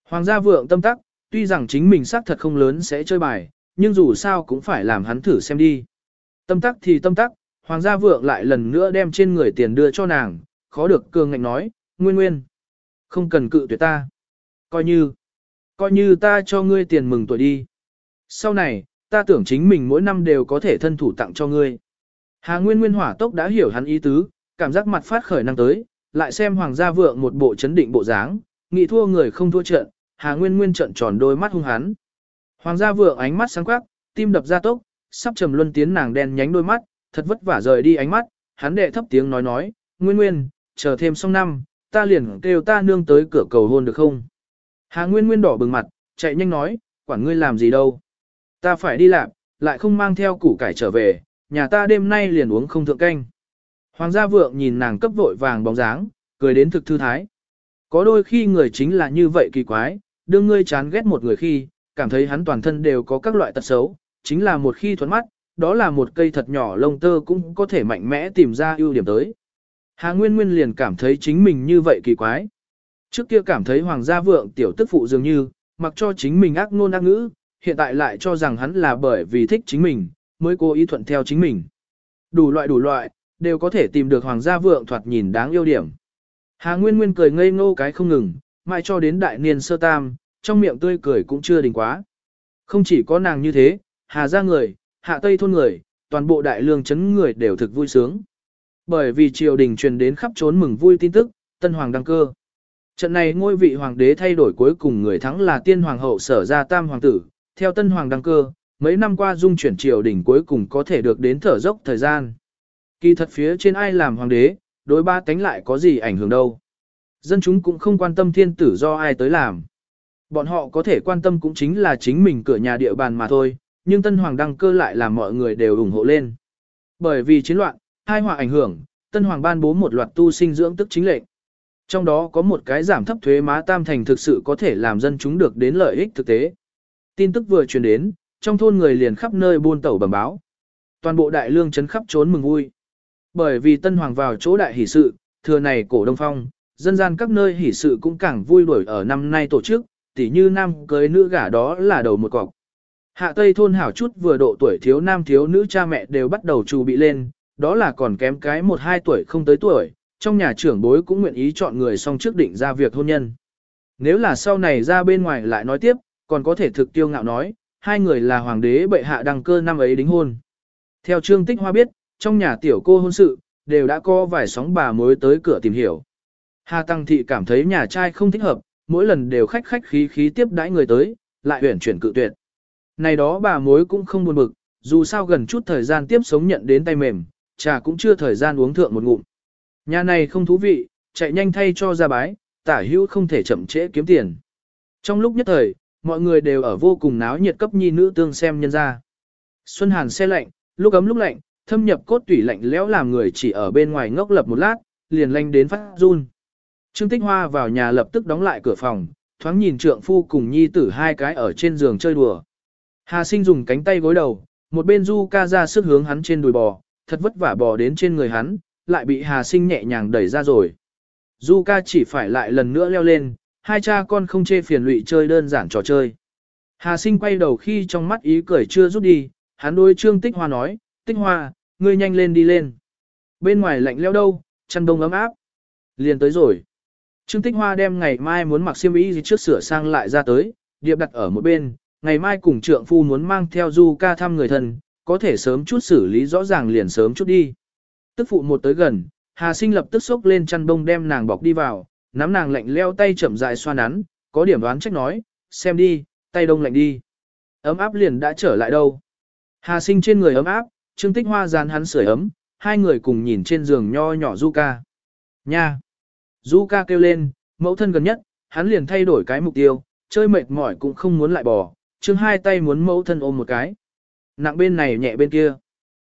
Hoàng gia vượng tâm tắc, tuy rằng chính mình xác thật không lớn sẽ chơi bài, nhưng dù sao cũng phải làm hắn thử xem đi. Tâm tắc thì tâm tắc, hoàng gia vượng lại lần nữa đem trên người tiền đưa cho nàng, khó được cường ngạnh nói, nguyên nguyên. Không cần cự tuyệt ta. Coi như, coi như ta cho ngươi tiền mừng tuổi đi. Sau này, ta tưởng chính mình mỗi năm đều có thể thân thủ tặng cho ngươi. Hà Nguyên Nguyên hỏa tốc đã hiểu hắn ý tứ, cảm giác mặt phát khởi năng tới, lại xem hoàng gia vượng một bộ chấn định bộ dáng, nghị thua người không thua trận, Hà Nguyên Nguyên trận tròn đôi mắt hung hắn. Hoàng gia vượng ánh mắt sáng quắc, tim đập ra tốc, sắp trầm luân tiến nàng đen nhánh đôi mắt, thật vất vả rời đi ánh mắt, hắn đệ thấp tiếng nói nói, Nguyên Nguyên, chờ thêm xong năm, ta liền kêu ta nương tới cửa cầu hôn được không? Hà Nguyên Nguyên đỏ bừng mặt, chạy nhanh nói, quản ngươi làm gì đâu. Ta phải đi làm, lại không mang theo củ cải trở về, nhà ta đêm nay liền uống không thượng canh. Hoàng gia vượng nhìn nàng cấp vội vàng bóng dáng, cười đến thực thư thái. Có đôi khi người chính là như vậy kỳ quái, đương ngươi chán ghét một người khi, cảm thấy hắn toàn thân đều có các loại tật xấu, chính là một khi thuẫn mắt, đó là một cây thật nhỏ lông tơ cũng có thể mạnh mẽ tìm ra ưu điểm tới. Hà Nguyên Nguyên liền cảm thấy chính mình như vậy kỳ quái. Trước kia cảm thấy hoàng gia vượng tiểu tức phụ dường như, mặc cho chính mình ác ngôn ác ngữ, hiện tại lại cho rằng hắn là bởi vì thích chính mình, mới cố ý thuận theo chính mình. Đủ loại đủ loại, đều có thể tìm được hoàng gia vượng thoạt nhìn đáng yêu điểm. Hà Nguyên Nguyên cười ngây ngô cái không ngừng, mãi cho đến đại niên sơ tam, trong miệng tươi cười cũng chưa đình quá. Không chỉ có nàng như thế, Hà ra người, Hạ Tây thôn người, toàn bộ đại lương chấn người đều thực vui sướng. Bởi vì triều đình truyền đến khắp trốn mừng vui tin tức, tân hoàng đăng cơ. Trận này ngôi vị hoàng đế thay đổi cuối cùng người thắng là tiên hoàng hậu sở gia tam hoàng tử, theo tân hoàng đăng cơ, mấy năm qua dung chuyển triều đình cuối cùng có thể được đến thở dốc thời gian. Kỳ thật phía trên ai làm hoàng đế, đối ba tánh lại có gì ảnh hưởng đâu. Dân chúng cũng không quan tâm thiên tử do ai tới làm. Bọn họ có thể quan tâm cũng chính là chính mình cửa nhà địa bàn mà thôi, nhưng tân hoàng đăng cơ lại làm mọi người đều ủng hộ lên. Bởi vì chiến loạn, hai họa ảnh hưởng, tân hoàng ban bố một loạt tu sinh dưỡng tức chính lệnh. Trong đó có một cái giảm thấp thuế má tam thành thực sự có thể làm dân chúng được đến lợi ích thực tế. Tin tức vừa truyền đến, trong thôn người liền khắp nơi buôn tẩu bẩm báo. Toàn bộ đại lương chấn khắp trốn mừng vui. Bởi vì tân hoàng vào chỗ đại hỷ sự, thừa này cổ đông phong, dân gian các nơi hỷ sự cũng càng vui đuổi ở năm nay tổ chức, tỉ như nam cưới nữ gả đó là đầu một cọc. Hạ Tây thôn hảo chút vừa độ tuổi thiếu nam thiếu nữ cha mẹ đều bắt đầu trù bị lên, đó là còn kém cái một hai tuổi không tới tuổi, trong nhà trưởng bối cũng nguyện ý chọn người xong trước định ra việc hôn nhân. Nếu là sau này ra bên ngoài lại nói tiếp, còn có thể thực tiêu ngạo nói, hai người là hoàng đế bệ hạ đăng cơ năm ấy đính hôn. Theo Trương Tích Hoa biết, trong nhà tiểu cô hôn sự, đều đã có vài sóng bà mới tới cửa tìm hiểu. Hà Tăng Thị cảm thấy nhà trai không thích hợp, mỗi lần đều khách khách khí khí tiếp đãi người tới, lại huyển chuyển cự tuyệt. Này đó bà mối cũng không buồn bực, dù sao gần chút thời gian tiếp sống nhận đến tay mềm, trà cũng chưa thời gian uống thượng một ngụm. Nhà này không thú vị, chạy nhanh thay cho ra bái, tả hữu không thể chậm trễ kiếm tiền. Trong lúc nhất thời, mọi người đều ở vô cùng náo nhiệt cấp nhi nữ tương xem nhân ra. Xuân Hàn xe lạnh, lúc ấm lúc lạnh, thâm nhập cốt tủy lạnh lẽo làm người chỉ ở bên ngoài ngốc lập một lát, liền lanh đến phát run. Trương Tích Hoa vào nhà lập tức đóng lại cửa phòng, thoáng nhìn trượng phu cùng nhi tử hai cái ở trên giường chơi đùa. Hà sinh dùng cánh tay gối đầu, một bên du ca ra sức hướng hắn trên đùi bò, thật vất vả bò đến trên người hắn, lại bị Hà sinh nhẹ nhàng đẩy ra rồi. Du ca chỉ phải lại lần nữa leo lên, hai cha con không chê phiền lụy chơi đơn giản trò chơi. Hà sinh quay đầu khi trong mắt ý cười chưa rút đi, hắn đối trương tích hoa nói, tích hoa, ngươi nhanh lên đi lên. Bên ngoài lạnh leo đâu, chăn đông ấm áp. Liền tới rồi. Trương tích hoa đem ngày mai muốn mặc xiêm y gì trước sửa sang lại ra tới, điệp đặt ở một bên, ngày mai cùng trượng phu muốn mang theo du ca thăm người thân, có thể sớm chút xử lý rõ ràng liền sớm chút đi. Tức phụ một tới gần, Hà sinh lập tức xốc lên chăn bông đem nàng bọc đi vào, nắm nàng lạnh leo tay chậm rãi xoa nắn, có điểm đoán trách nói, xem đi, tay đông lạnh đi. Ấm áp liền đã trở lại đâu. Hà sinh trên người ấm áp, Trương Tích Hoa dán hắn sưởi ấm, hai người cùng nhìn trên giường nho nhỏ Zuka. Nha! Zuka kêu lên, mẫu thân gần nhất, hắn liền thay đổi cái mục tiêu, chơi mệt mỏi cũng không muốn lại bỏ, Trương hai tay muốn mẫu thân ôm một cái. Nặng bên này nhẹ bên kia.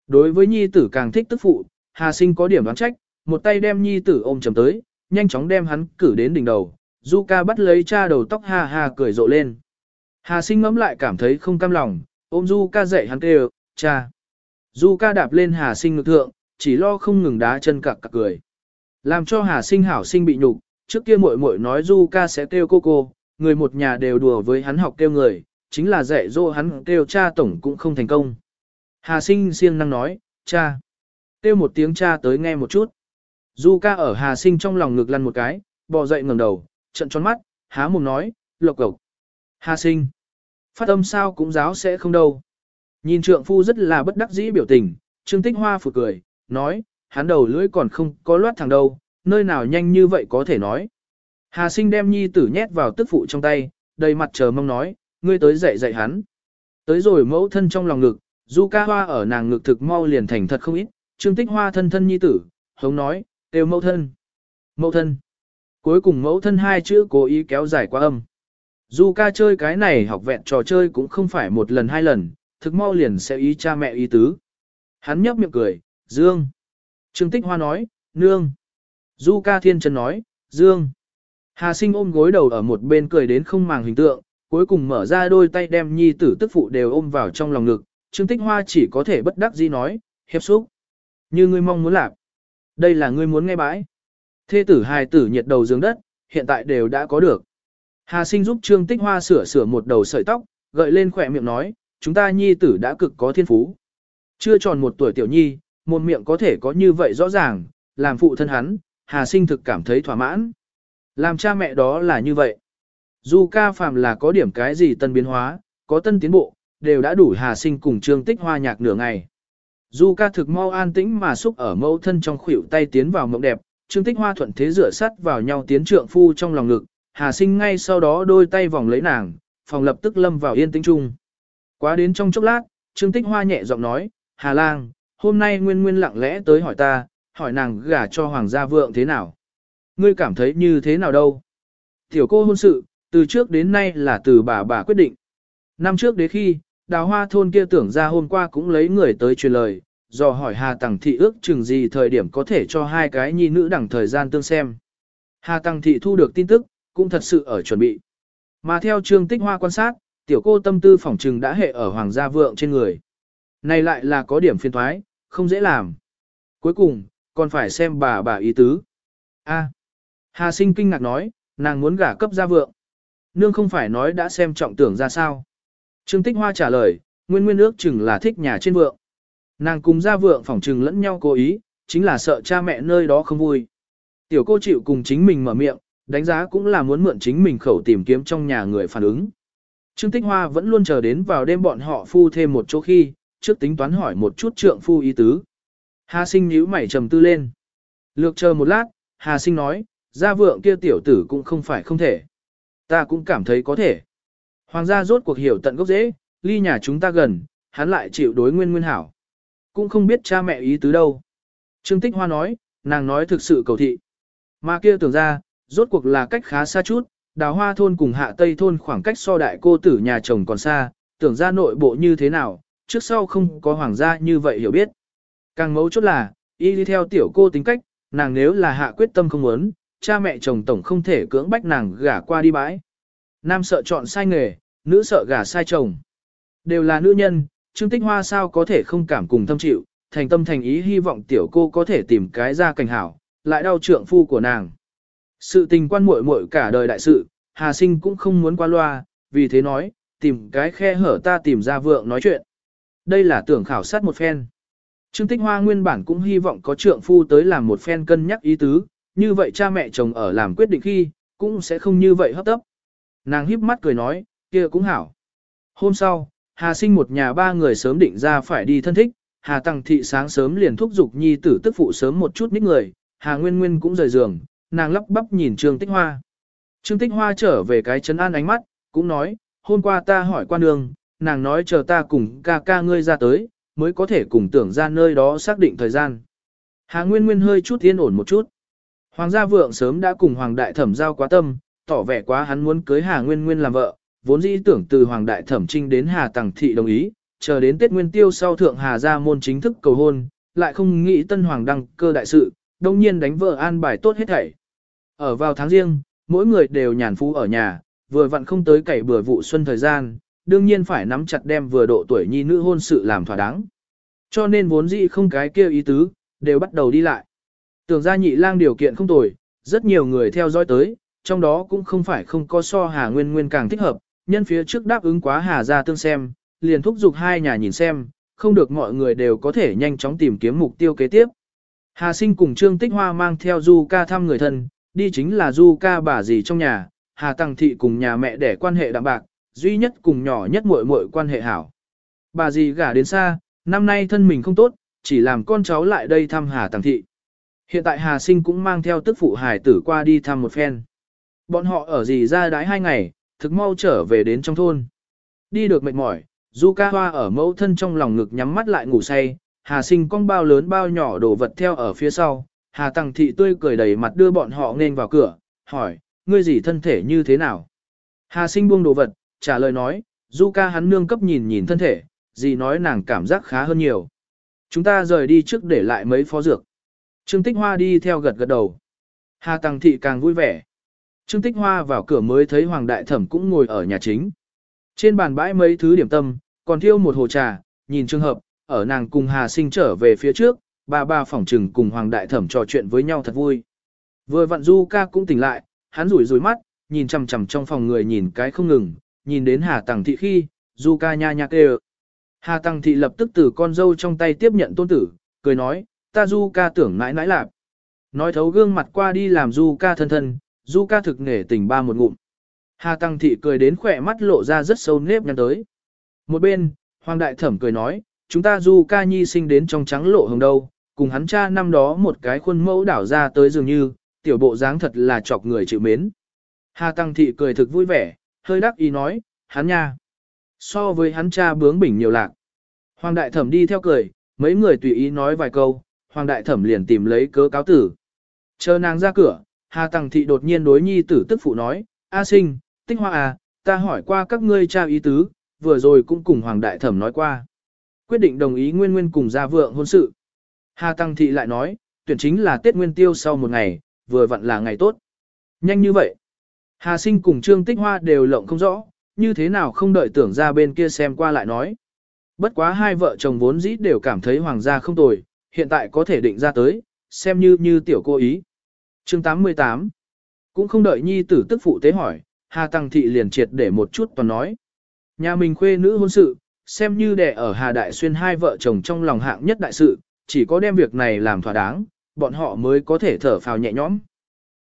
Đối với nhi tử càng thích tức phụ, Hà sinh có điểm đoán trách, một tay đem nhi tử ôm chầm tới, nhanh chóng đem hắn cử đến đỉnh đầu. Du ca bắt lấy cha đầu tóc ha ha cười rộ lên. Hà sinh ngẫm lại cảm thấy không cam lòng, ôm Du ca dậy hắn kêu, cha. Du ca đạp lên Hà sinh ngực thượng, chỉ lo không ngừng đá chân cặc cặc cười. Làm cho Hà sinh hảo sinh bị nhục, trước kia muội muội nói Du ca sẽ kêu cô cô, người một nhà đều đùa với hắn học kêu người, chính là dạy dỗ hắn kêu cha tổng cũng không thành công. Hà sinh siêng năng nói, cha. Kêu một tiếng cha tới nghe một chút. Du ca ở Hà sinh trong lòng ngực lăn một cái, bò dậy ngẩng đầu, trận tròn mắt, há mồm nói, lộc cộc. Hà sinh. Phát âm sao cũng giáo sẽ không đâu. Nhìn trượng phu rất là bất đắc dĩ biểu tình, Trương Tích Hoa phụt cười, nói, hắn đầu lưỡi còn không có loát thằng đâu, nơi nào nhanh như vậy có thể nói. Hà sinh đem nhi tử nhét vào tức phụ trong tay, đầy mặt chờ mong nói, ngươi tới dạy dạy hắn. Tới rồi mẫu thân trong lòng ngực, Du ca hoa ở nàng ngực thực mau liền thành thật không ít, Trương Tích Hoa thân thân nhi tử, hống nói, đều mẫu thân. Mẫu thân. Cuối cùng mẫu thân hai chữ cố ý kéo dài qua âm. Dù ca chơi cái này học vẹn trò chơi cũng không phải một lần hai lần, thực mau liền sẽ ý cha mẹ ý tứ. Hắn nhấp miệng cười, Dương. Trương Tích Hoa nói, Nương. Du ca thiên chân nói, Dương. Hà sinh ôm gối đầu ở một bên cười đến không màng hình tượng, cuối cùng mở ra đôi tay đem nhi tử tức phụ đều ôm vào trong lòng ngực. Trương Tích Hoa chỉ có thể bất đắc dĩ nói, hiệp xúc. Như ngươi mong muốn làm. Đây là ngươi muốn nghe bãi. Thê tử hài tử nhiệt đầu giường đất, hiện tại đều đã có được. Hà sinh giúp Trương Tích Hoa sửa sửa một đầu sợi tóc, gợi lên khỏe miệng nói, chúng ta nhi tử đã cực có thiên phú. Chưa tròn một tuổi tiểu nhi, một miệng có thể có như vậy rõ ràng, làm phụ thân hắn, Hà sinh thực cảm thấy thỏa mãn. Làm cha mẹ đó là như vậy. Dù ca phàm là có điểm cái gì tân biến hóa, có tân tiến bộ, đều đã đủ Hà sinh cùng Trương Tích Hoa nhạc nửa ngày. Du ca thực mau an tĩnh mà xúc ở mẫu thân trong khuỷu tay tiến vào mộng đẹp, Trương Tích Hoa thuận thế rửa sắt vào nhau tiến trượng phu trong lòng ngực, Hà Sinh ngay sau đó đôi tay vòng lấy nàng, phòng lập tức lâm vào yên tĩnh chung. Quá đến trong chốc lát, Trương Tích Hoa nhẹ giọng nói, Hà Lang, hôm nay Nguyên Nguyên lặng lẽ tới hỏi ta, hỏi nàng gả cho Hoàng gia vượng thế nào. Ngươi cảm thấy như thế nào đâu? Tiểu cô hôn sự, từ trước đến nay là từ bà bà quyết định. Năm trước đến khi, đào hoa thôn kia tưởng ra hôm qua cũng lấy người tới truyền lời, do hỏi Hà Tằng Thị ước chừng gì thời điểm có thể cho hai cái nhi nữ đẳng thời gian tương xem. Hà Tằng Thị thu được tin tức, cũng thật sự ở chuẩn bị. Mà theo Trương Tích Hoa quan sát, tiểu cô tâm tư phỏng trừng đã hệ ở Hoàng gia vượng trên người. Này lại là có điểm phiên thoái, không dễ làm. Cuối cùng, còn phải xem bà bà ý tứ. A. Hà sinh kinh ngạc nói, nàng muốn gả cấp gia vượng. Nương không phải nói đã xem trọng tưởng ra sao. Trương Tích Hoa trả lời, nguyên nguyên ước chừng là thích nhà trên vượng. Nàng cùng gia vượng phỏng trừng lẫn nhau cố ý, chính là sợ cha mẹ nơi đó không vui. Tiểu cô chịu cùng chính mình mở miệng, đánh giá cũng là muốn mượn chính mình khẩu tìm kiếm trong nhà người phản ứng. Trương Tích Hoa vẫn luôn chờ đến vào đêm bọn họ phu thêm một chỗ khi, trước tính toán hỏi một chút trượng phu ý tứ. Hà sinh nhíu mày trầm tư lên. Lược chờ một lát, Hà sinh nói, gia vượng kia tiểu tử cũng không phải không thể. Ta cũng cảm thấy có thể. Hoàng gia rốt cuộc hiểu tận gốc dễ, ly nhà chúng ta gần, hắn lại chịu đối nguyên nguyên hảo. Cũng không biết cha mẹ ý tứ đâu. Trương Tích Hoa nói, nàng nói thực sự cầu thị. Mà kia tưởng ra, rốt cuộc là cách khá xa chút, đào hoa thôn cùng hạ tây thôn khoảng cách so đại cô tử nhà chồng còn xa, tưởng ra nội bộ như thế nào, trước sau không có hoàng gia như vậy hiểu biết. Càng mấu chốt là, y đi theo tiểu cô tính cách, nàng nếu là hạ quyết tâm không muốn, cha mẹ chồng tổng không thể cưỡng bách nàng gả qua đi bãi. Nam sợ chọn sai nghề, nữ sợ gả sai chồng. Đều là nữ nhân, Trương Tích Hoa sao có thể không cảm cùng thâm chịu, thành tâm thành ý hy vọng tiểu cô có thể tìm cái ra cảnh hảo, lại đau trượng phu của nàng. Sự tình quan muội muội cả đời đại sự, Hà Sinh cũng không muốn qua loa, vì thế nói, tìm cái khe hở ta tìm ra vượng nói chuyện. Đây là tưởng khảo sát một phen. Trương Tích Hoa nguyên bản cũng hy vọng có trượng phu tới làm một phen cân nhắc ý tứ, như vậy cha mẹ chồng ở làm quyết định khi, cũng sẽ không như vậy hấp tấp. Nàng híp mắt cười nói, kia cũng hảo. Hôm sau, Hà Sinh một nhà ba người sớm định ra phải đi thân thích, Hà Tăng Thị sáng sớm liền thúc giục nhi tử tức phụ sớm một chút ních người, Hà Nguyên Nguyên cũng rời giường, nàng lắp bắp nhìn Trương Tích Hoa. Trương Tích Hoa trở về cái chấn an ánh mắt, cũng nói, hôm qua ta hỏi quan đường, nàng nói chờ ta cùng ca ca ngươi ra tới, mới có thể cùng tưởng ra nơi đó xác định thời gian. Hà Nguyên Nguyên hơi chút yên ổn một chút. Hoàng gia vượng sớm đã cùng Hoàng đại thẩm giao quá tâm, tỏ vẻ quá hắn muốn cưới Hà Nguyên Nguyên làm vợ, vốn dĩ tưởng từ Hoàng đại thẩm trinh đến Hà Tằng thị đồng ý, chờ đến Tết Nguyên Tiêu sau thượng Hà gia môn chính thức cầu hôn, lại không nghĩ tân hoàng đăng cơ đại sự, đồng nhiên đánh vợ an bài tốt hết thảy. Ở vào tháng riêng, mỗi người đều nhàn phú ở nhà, vừa vặn không tới cày bừa vụ xuân thời gian, đương nhiên phải nắm chặt đem vừa độ tuổi nhi nữ hôn sự làm thỏa đáng. Cho nên vốn dĩ không cái kêu ý tứ, đều bắt đầu đi lại. Tưởng ra nhị lang điều kiện không tồi, rất nhiều người theo dõi tới, trong đó cũng không phải không có so Hà Nguyên Nguyên càng thích hợp, nhân phía trước đáp ứng quá Hà ra tương xem, liền thúc giục hai nhà nhìn xem, không được mọi người đều có thể nhanh chóng tìm kiếm mục tiêu kế tiếp. Hà sinh cùng Trương Tích Hoa mang theo Du ca thăm người thân, đi chính là Du ca bà gì trong nhà, Hà Tăng Thị cùng nhà mẹ để quan hệ đạm bạc, duy nhất cùng nhỏ nhất muội muội quan hệ hảo. Bà dì gả đến xa, năm nay thân mình không tốt, chỉ làm con cháu lại đây thăm Hà Tăng Thị. Hiện tại Hà Sinh cũng mang theo tức phụ hải tử qua đi thăm một phen. Bọn họ ở dì ra đái hai ngày, thực mau trở về đến trong thôn. Đi được mệt mỏi, Du ca hoa ở mẫu thân trong lòng ngực nhắm mắt lại ngủ say, Hà sinh con bao lớn bao nhỏ đồ vật theo ở phía sau, Hà Tăng Thị tươi cười đầy mặt đưa bọn họ nên vào cửa, hỏi, ngươi gì thân thể như thế nào? Hà sinh buông đồ vật, trả lời nói, Du ca hắn nương cấp nhìn nhìn thân thể, gì nói nàng cảm giác khá hơn nhiều. Chúng ta rời đi trước để lại mấy phó dược. Trương Tích Hoa đi theo gật gật đầu. Hà Tăng Thị càng vui vẻ. Trương Tích Hoa vào cửa mới thấy Hoàng Đại Thẩm cũng ngồi ở nhà chính. Trên bàn bãi mấy thứ điểm tâm, còn thiêu một hồ trà, nhìn trường hợp, ở nàng cùng Hà Sinh trở về phía trước, bà bà phỏng trừng cùng Hoàng Đại Thẩm trò chuyện với nhau thật vui. Vừa vặn Du ca cũng tỉnh lại, hắn rủi rủi mắt, nhìn chằm chằm trong phòng người nhìn cái không ngừng, nhìn đến Hà Tăng Thị khi, Du ca nha nhạc đều. Hà Tăng Thị lập tức từ con dâu trong tay tiếp nhận tôn tử, cười nói, ta Du ca tưởng nãi nãi lạp. Nói thấu gương mặt qua đi làm Du ca thân thân, Du ca thực nể tình ba một ngụm. Hà Tăng Thị cười đến khỏe mắt lộ ra rất sâu nếp nhăn tới. Một bên, Hoàng Đại Thẩm cười nói, chúng ta du ca nhi sinh đến trong trắng lộ hồng đâu, cùng hắn cha năm đó một cái khuôn mẫu đảo ra tới dường như, tiểu bộ dáng thật là chọc người chịu mến. Hà Tăng Thị cười thực vui vẻ, hơi đắc ý nói, hắn nha. So với hắn cha bướng bỉnh nhiều lạc. Hoàng Đại Thẩm đi theo cười, mấy người tùy ý nói vài câu, Hoàng Đại Thẩm liền tìm lấy cớ cáo tử. Chờ nàng ra cửa, Hà Tăng Thị đột nhiên đối nhi tử tức phụ nói, A sinh, tích hoa à, ta hỏi qua các ngươi trao ý tứ, vừa rồi cũng cùng Hoàng Đại Thẩm nói qua. Quyết định đồng ý Nguyên Nguyên cùng gia vượng hôn sự. Hà Tăng Thị lại nói, tuyển chính là Tết Nguyên Tiêu sau một ngày, vừa vặn là ngày tốt. Nhanh như vậy. Hà Sinh cùng Trương Tích Hoa đều lộng không rõ, như thế nào không đợi tưởng ra bên kia xem qua lại nói. Bất quá hai vợ chồng vốn dĩ đều cảm thấy hoàng gia không tồi, hiện tại có thể định ra tới, xem như như tiểu cô ý chương 88 Cũng không đợi nhi tử tức phụ tế hỏi, Hà Tăng Thị liền triệt để một chút toàn nói. Nhà mình khuê nữ hôn sự, xem như đẻ ở Hà Đại Xuyên hai vợ chồng trong lòng hạng nhất đại sự, chỉ có đem việc này làm thỏa đáng, bọn họ mới có thể thở phào nhẹ nhõm.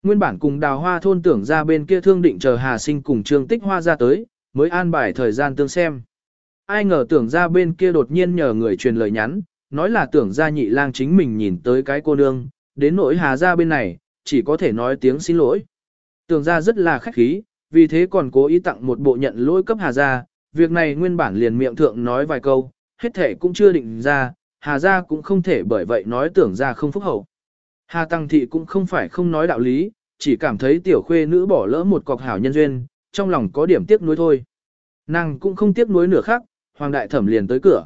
Nguyên bản cùng đào hoa thôn tưởng ra bên kia thương định chờ Hà Sinh cùng Trương Tích Hoa ra tới, mới an bài thời gian tương xem. Ai ngờ tưởng ra bên kia đột nhiên nhờ người truyền lời nhắn, nói là tưởng ra nhị lang chính mình nhìn tới cái cô nương, đến nỗi Hà ra bên này, chỉ có thể nói tiếng xin lỗi. Tưởng ra rất là khách khí, vì thế còn cố ý tặng một bộ nhận lỗi cấp Hà gia. việc này nguyên bản liền miệng thượng nói vài câu, hết thể cũng chưa định ra, Hà gia cũng không thể bởi vậy nói tưởng ra không phúc hậu. Hà Tăng Thị cũng không phải không nói đạo lý, chỉ cảm thấy tiểu khuê nữ bỏ lỡ một cọc hảo nhân duyên, trong lòng có điểm tiếc nuối thôi. Nàng cũng không tiếc nuối nửa khác, Hoàng Đại Thẩm liền tới cửa.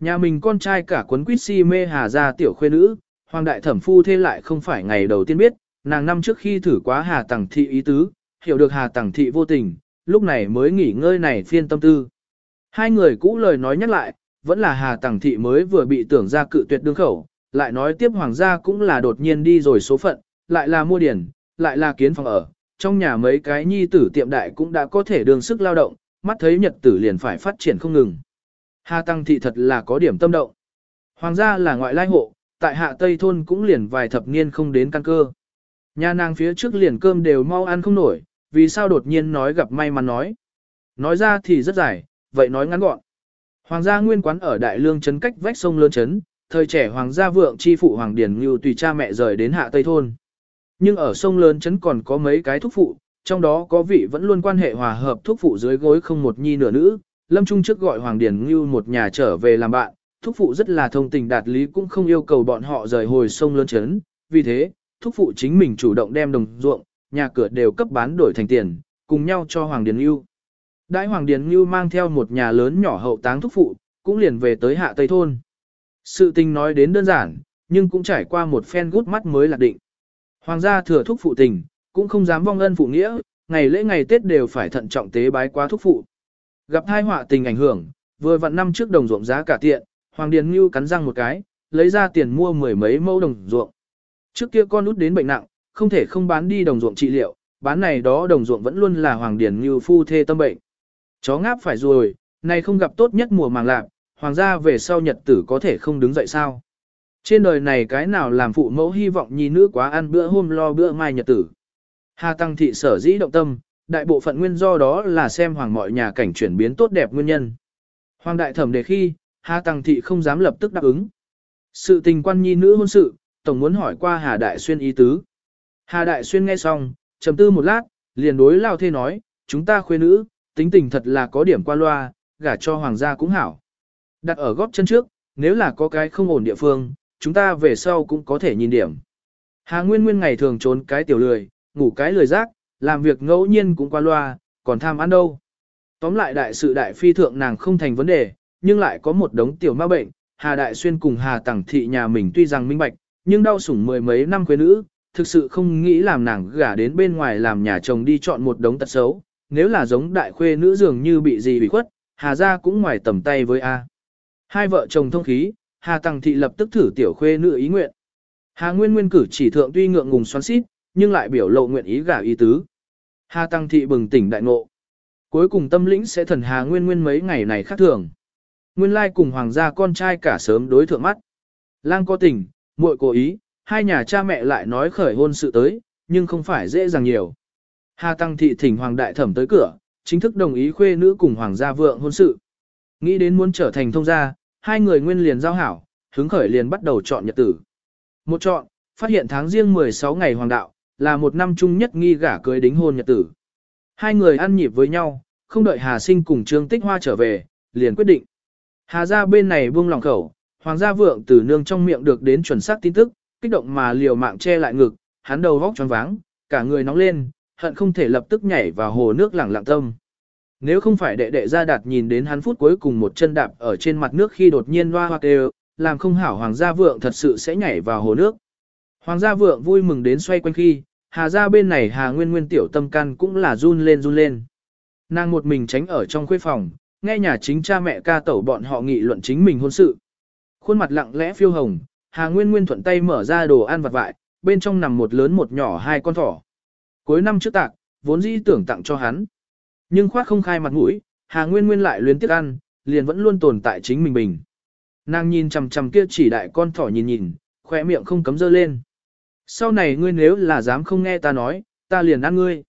Nhà mình con trai cả quấn quýt si mê Hà gia tiểu khuê nữ, Hoàng Đại Thẩm phu thế lại không phải ngày đầu tiên biết, nàng năm trước khi thử quá Hà Tăng Thị ý tứ, hiểu được Hà Tăng Thị vô tình, lúc này mới nghỉ ngơi này phiên tâm tư. Hai người cũ lời nói nhắc lại, vẫn là Hà Tằng Thị mới vừa bị tưởng ra cự tuyệt đương khẩu, lại nói tiếp hoàng gia cũng là đột nhiên đi rồi số phận, lại là mua điển, lại là kiến phòng ở, trong nhà mấy cái nhi tử tiệm đại cũng đã có thể đường sức lao động, mắt thấy nhật tử liền phải phát triển không ngừng. Hà Tăng Thị thật là có điểm tâm động. Hoàng gia là ngoại lai hộ, tại hạ Tây Thôn cũng liền vài thập niên không đến căn cơ. Nhà nàng phía trước liền cơm đều mau ăn không nổi, vì sao đột nhiên nói gặp may mắn nói. Nói ra thì rất dài, vậy nói ngắn gọn. Hoàng gia nguyên quán ở Đại Lương trấn cách vách sông lớn trấn, thời trẻ hoàng gia vượng chi phụ hoàng điển như tùy cha mẹ rời đến hạ Tây thôn. Nhưng ở sông lớn trấn còn có mấy cái thúc phụ, trong đó có vị vẫn luôn quan hệ hòa hợp thúc phụ dưới gối không một nhi nửa nữ. Lâm Trung trước gọi Hoàng Điển Ngưu một nhà trở về làm bạn, thúc phụ rất là thông tình đạt lý cũng không yêu cầu bọn họ rời hồi sông lớn trấn. Vì thế, thúc phụ chính mình chủ động đem đồng ruộng, nhà cửa đều cấp bán đổi thành tiền, cùng nhau cho Hoàng Điền Ngưu. Đại Hoàng Điền Ngưu mang theo một nhà lớn nhỏ hậu táng thúc phụ, cũng liền về tới hạ Tây Thôn. Sự tình nói đến đơn giản, nhưng cũng trải qua một phen gút mắt mới lạc định. Hoàng gia thừa thúc phụ tình, cũng không dám vong ân phụ nghĩa, ngày lễ ngày Tết đều phải thận trọng tế bái quá thúc phụ. Gặp thai họa tình ảnh hưởng, vừa vặn năm trước đồng ruộng giá cả tiện, Hoàng Điền Ngưu cắn răng một cái, lấy ra tiền mua mười mấy mẫu đồng ruộng. Trước kia con út đến bệnh nặng, không thể không bán đi đồng ruộng trị liệu, bán này đó đồng ruộng vẫn luôn là Hoàng điển Như phu thê tâm bệnh. Chó ngáp phải rồi, này không gặp tốt nhất mùa màng lạc, hoàng gia về sau nhật tử có thể không đứng dậy sao. Trên đời này cái nào làm phụ mẫu hy vọng nhi nữ quá ăn bữa hôm lo bữa mai nhật tử. Hà Tăng Thị sở dĩ động tâm, đại bộ phận nguyên do đó là xem hoàng mọi nhà cảnh chuyển biến tốt đẹp nguyên nhân. Hoàng đại thẩm đề khi, Hà Tăng Thị không dám lập tức đáp ứng. Sự tình quan nhi nữ hôn sự, tổng muốn hỏi qua Hà Đại Xuyên ý tứ. Hà Đại Xuyên nghe xong, trầm tư một lát, liền đối lao thê nói, chúng ta khuê nữ, tính tình thật là có điểm qua loa, gả cho hoàng gia cũng hảo. Đặt ở góp chân trước, nếu là có cái không ổn địa phương, chúng ta về sau cũng có thể nhìn điểm. Hà Nguyên Nguyên ngày thường trốn cái tiểu lười, ngủ cái lười rác, làm việc ngẫu nhiên cũng qua loa, còn tham ăn đâu. Tóm lại đại sự đại phi thượng nàng không thành vấn đề, nhưng lại có một đống tiểu ma bệnh, Hà Đại Xuyên cùng Hà Tẳng Thị nhà mình tuy rằng minh bạch, nhưng đau sủng mười mấy năm quê nữ, thực sự không nghĩ làm nàng gả đến bên ngoài làm nhà chồng đi chọn một đống tật xấu, nếu là giống đại khuê nữ dường như bị gì bị khuất, Hà gia cũng ngoài tầm tay với A. Hai vợ chồng thông khí, Hà Tăng Thị lập tức thử tiểu khuê nữ ý nguyện. Hà Nguyên Nguyên cử chỉ thượng tuy ngượng ngùng xoắn xít, nhưng lại biểu lộ nguyện ý gả ý tứ. Hà Tăng Thị bừng tỉnh đại ngộ. Cuối cùng tâm lĩnh sẽ thần Hà Nguyên Nguyên mấy ngày này khác thường. Nguyên lai cùng hoàng gia con trai cả sớm đối thượng mắt. Lang có tình, muội cố ý, hai nhà cha mẹ lại nói khởi hôn sự tới, nhưng không phải dễ dàng nhiều. Hà Tăng Thị thỉnh Hoàng Đại Thẩm tới cửa, chính thức đồng ý khuê nữ cùng Hoàng gia vượng hôn sự. Nghĩ đến muốn trở thành thông gia, hai người nguyên liền giao hảo, hứng khởi liền bắt đầu chọn nhật tử. Một chọn, phát hiện tháng riêng 16 ngày hoàng đạo, là một năm chung nhất nghi gả cưới đính hôn nhật tử. Hai người ăn nhịp với nhau, không đợi Hà Sinh cùng Trương Tích Hoa trở về, liền quyết định. Hà gia bên này buông lòng khẩu, hoàng gia vượng từ nương trong miệng được đến chuẩn xác tin tức, kích động mà liều mạng che lại ngực, hắn đầu vóc choáng váng, cả người nóng lên, hận không thể lập tức nhảy vào hồ nước lẳng lặng tâm. Nếu không phải đệ đệ ra đạt nhìn đến hắn phút cuối cùng một chân đạp ở trên mặt nước khi đột nhiên hoa hoa kêu, làm không hảo hoàng gia vượng thật sự sẽ nhảy vào hồ nước. Hoàng gia vượng vui mừng đến xoay quanh khi, hà gia bên này hà nguyên nguyên tiểu tâm căn cũng là run lên run lên. Nàng một mình tránh ở trong khuê phòng, nghe nhà chính cha mẹ ca tẩu bọn họ nghị luận chính mình hôn sự. Khuôn mặt lặng lẽ phiêu hồng, hà nguyên nguyên thuận tay mở ra đồ ăn vặt vại, bên trong nằm một lớn một nhỏ hai con thỏ. Cuối năm trước tạc, vốn dĩ tưởng tặng cho hắn. Nhưng khoát không khai mặt mũi, Hà Nguyên Nguyên lại luyến tiếc ăn, liền vẫn luôn tồn tại chính mình bình. Nàng nhìn chằm chằm kia chỉ đại con thỏ nhìn nhìn, khỏe miệng không cấm dơ lên. Sau này ngươi nếu là dám không nghe ta nói, ta liền ăn ngươi.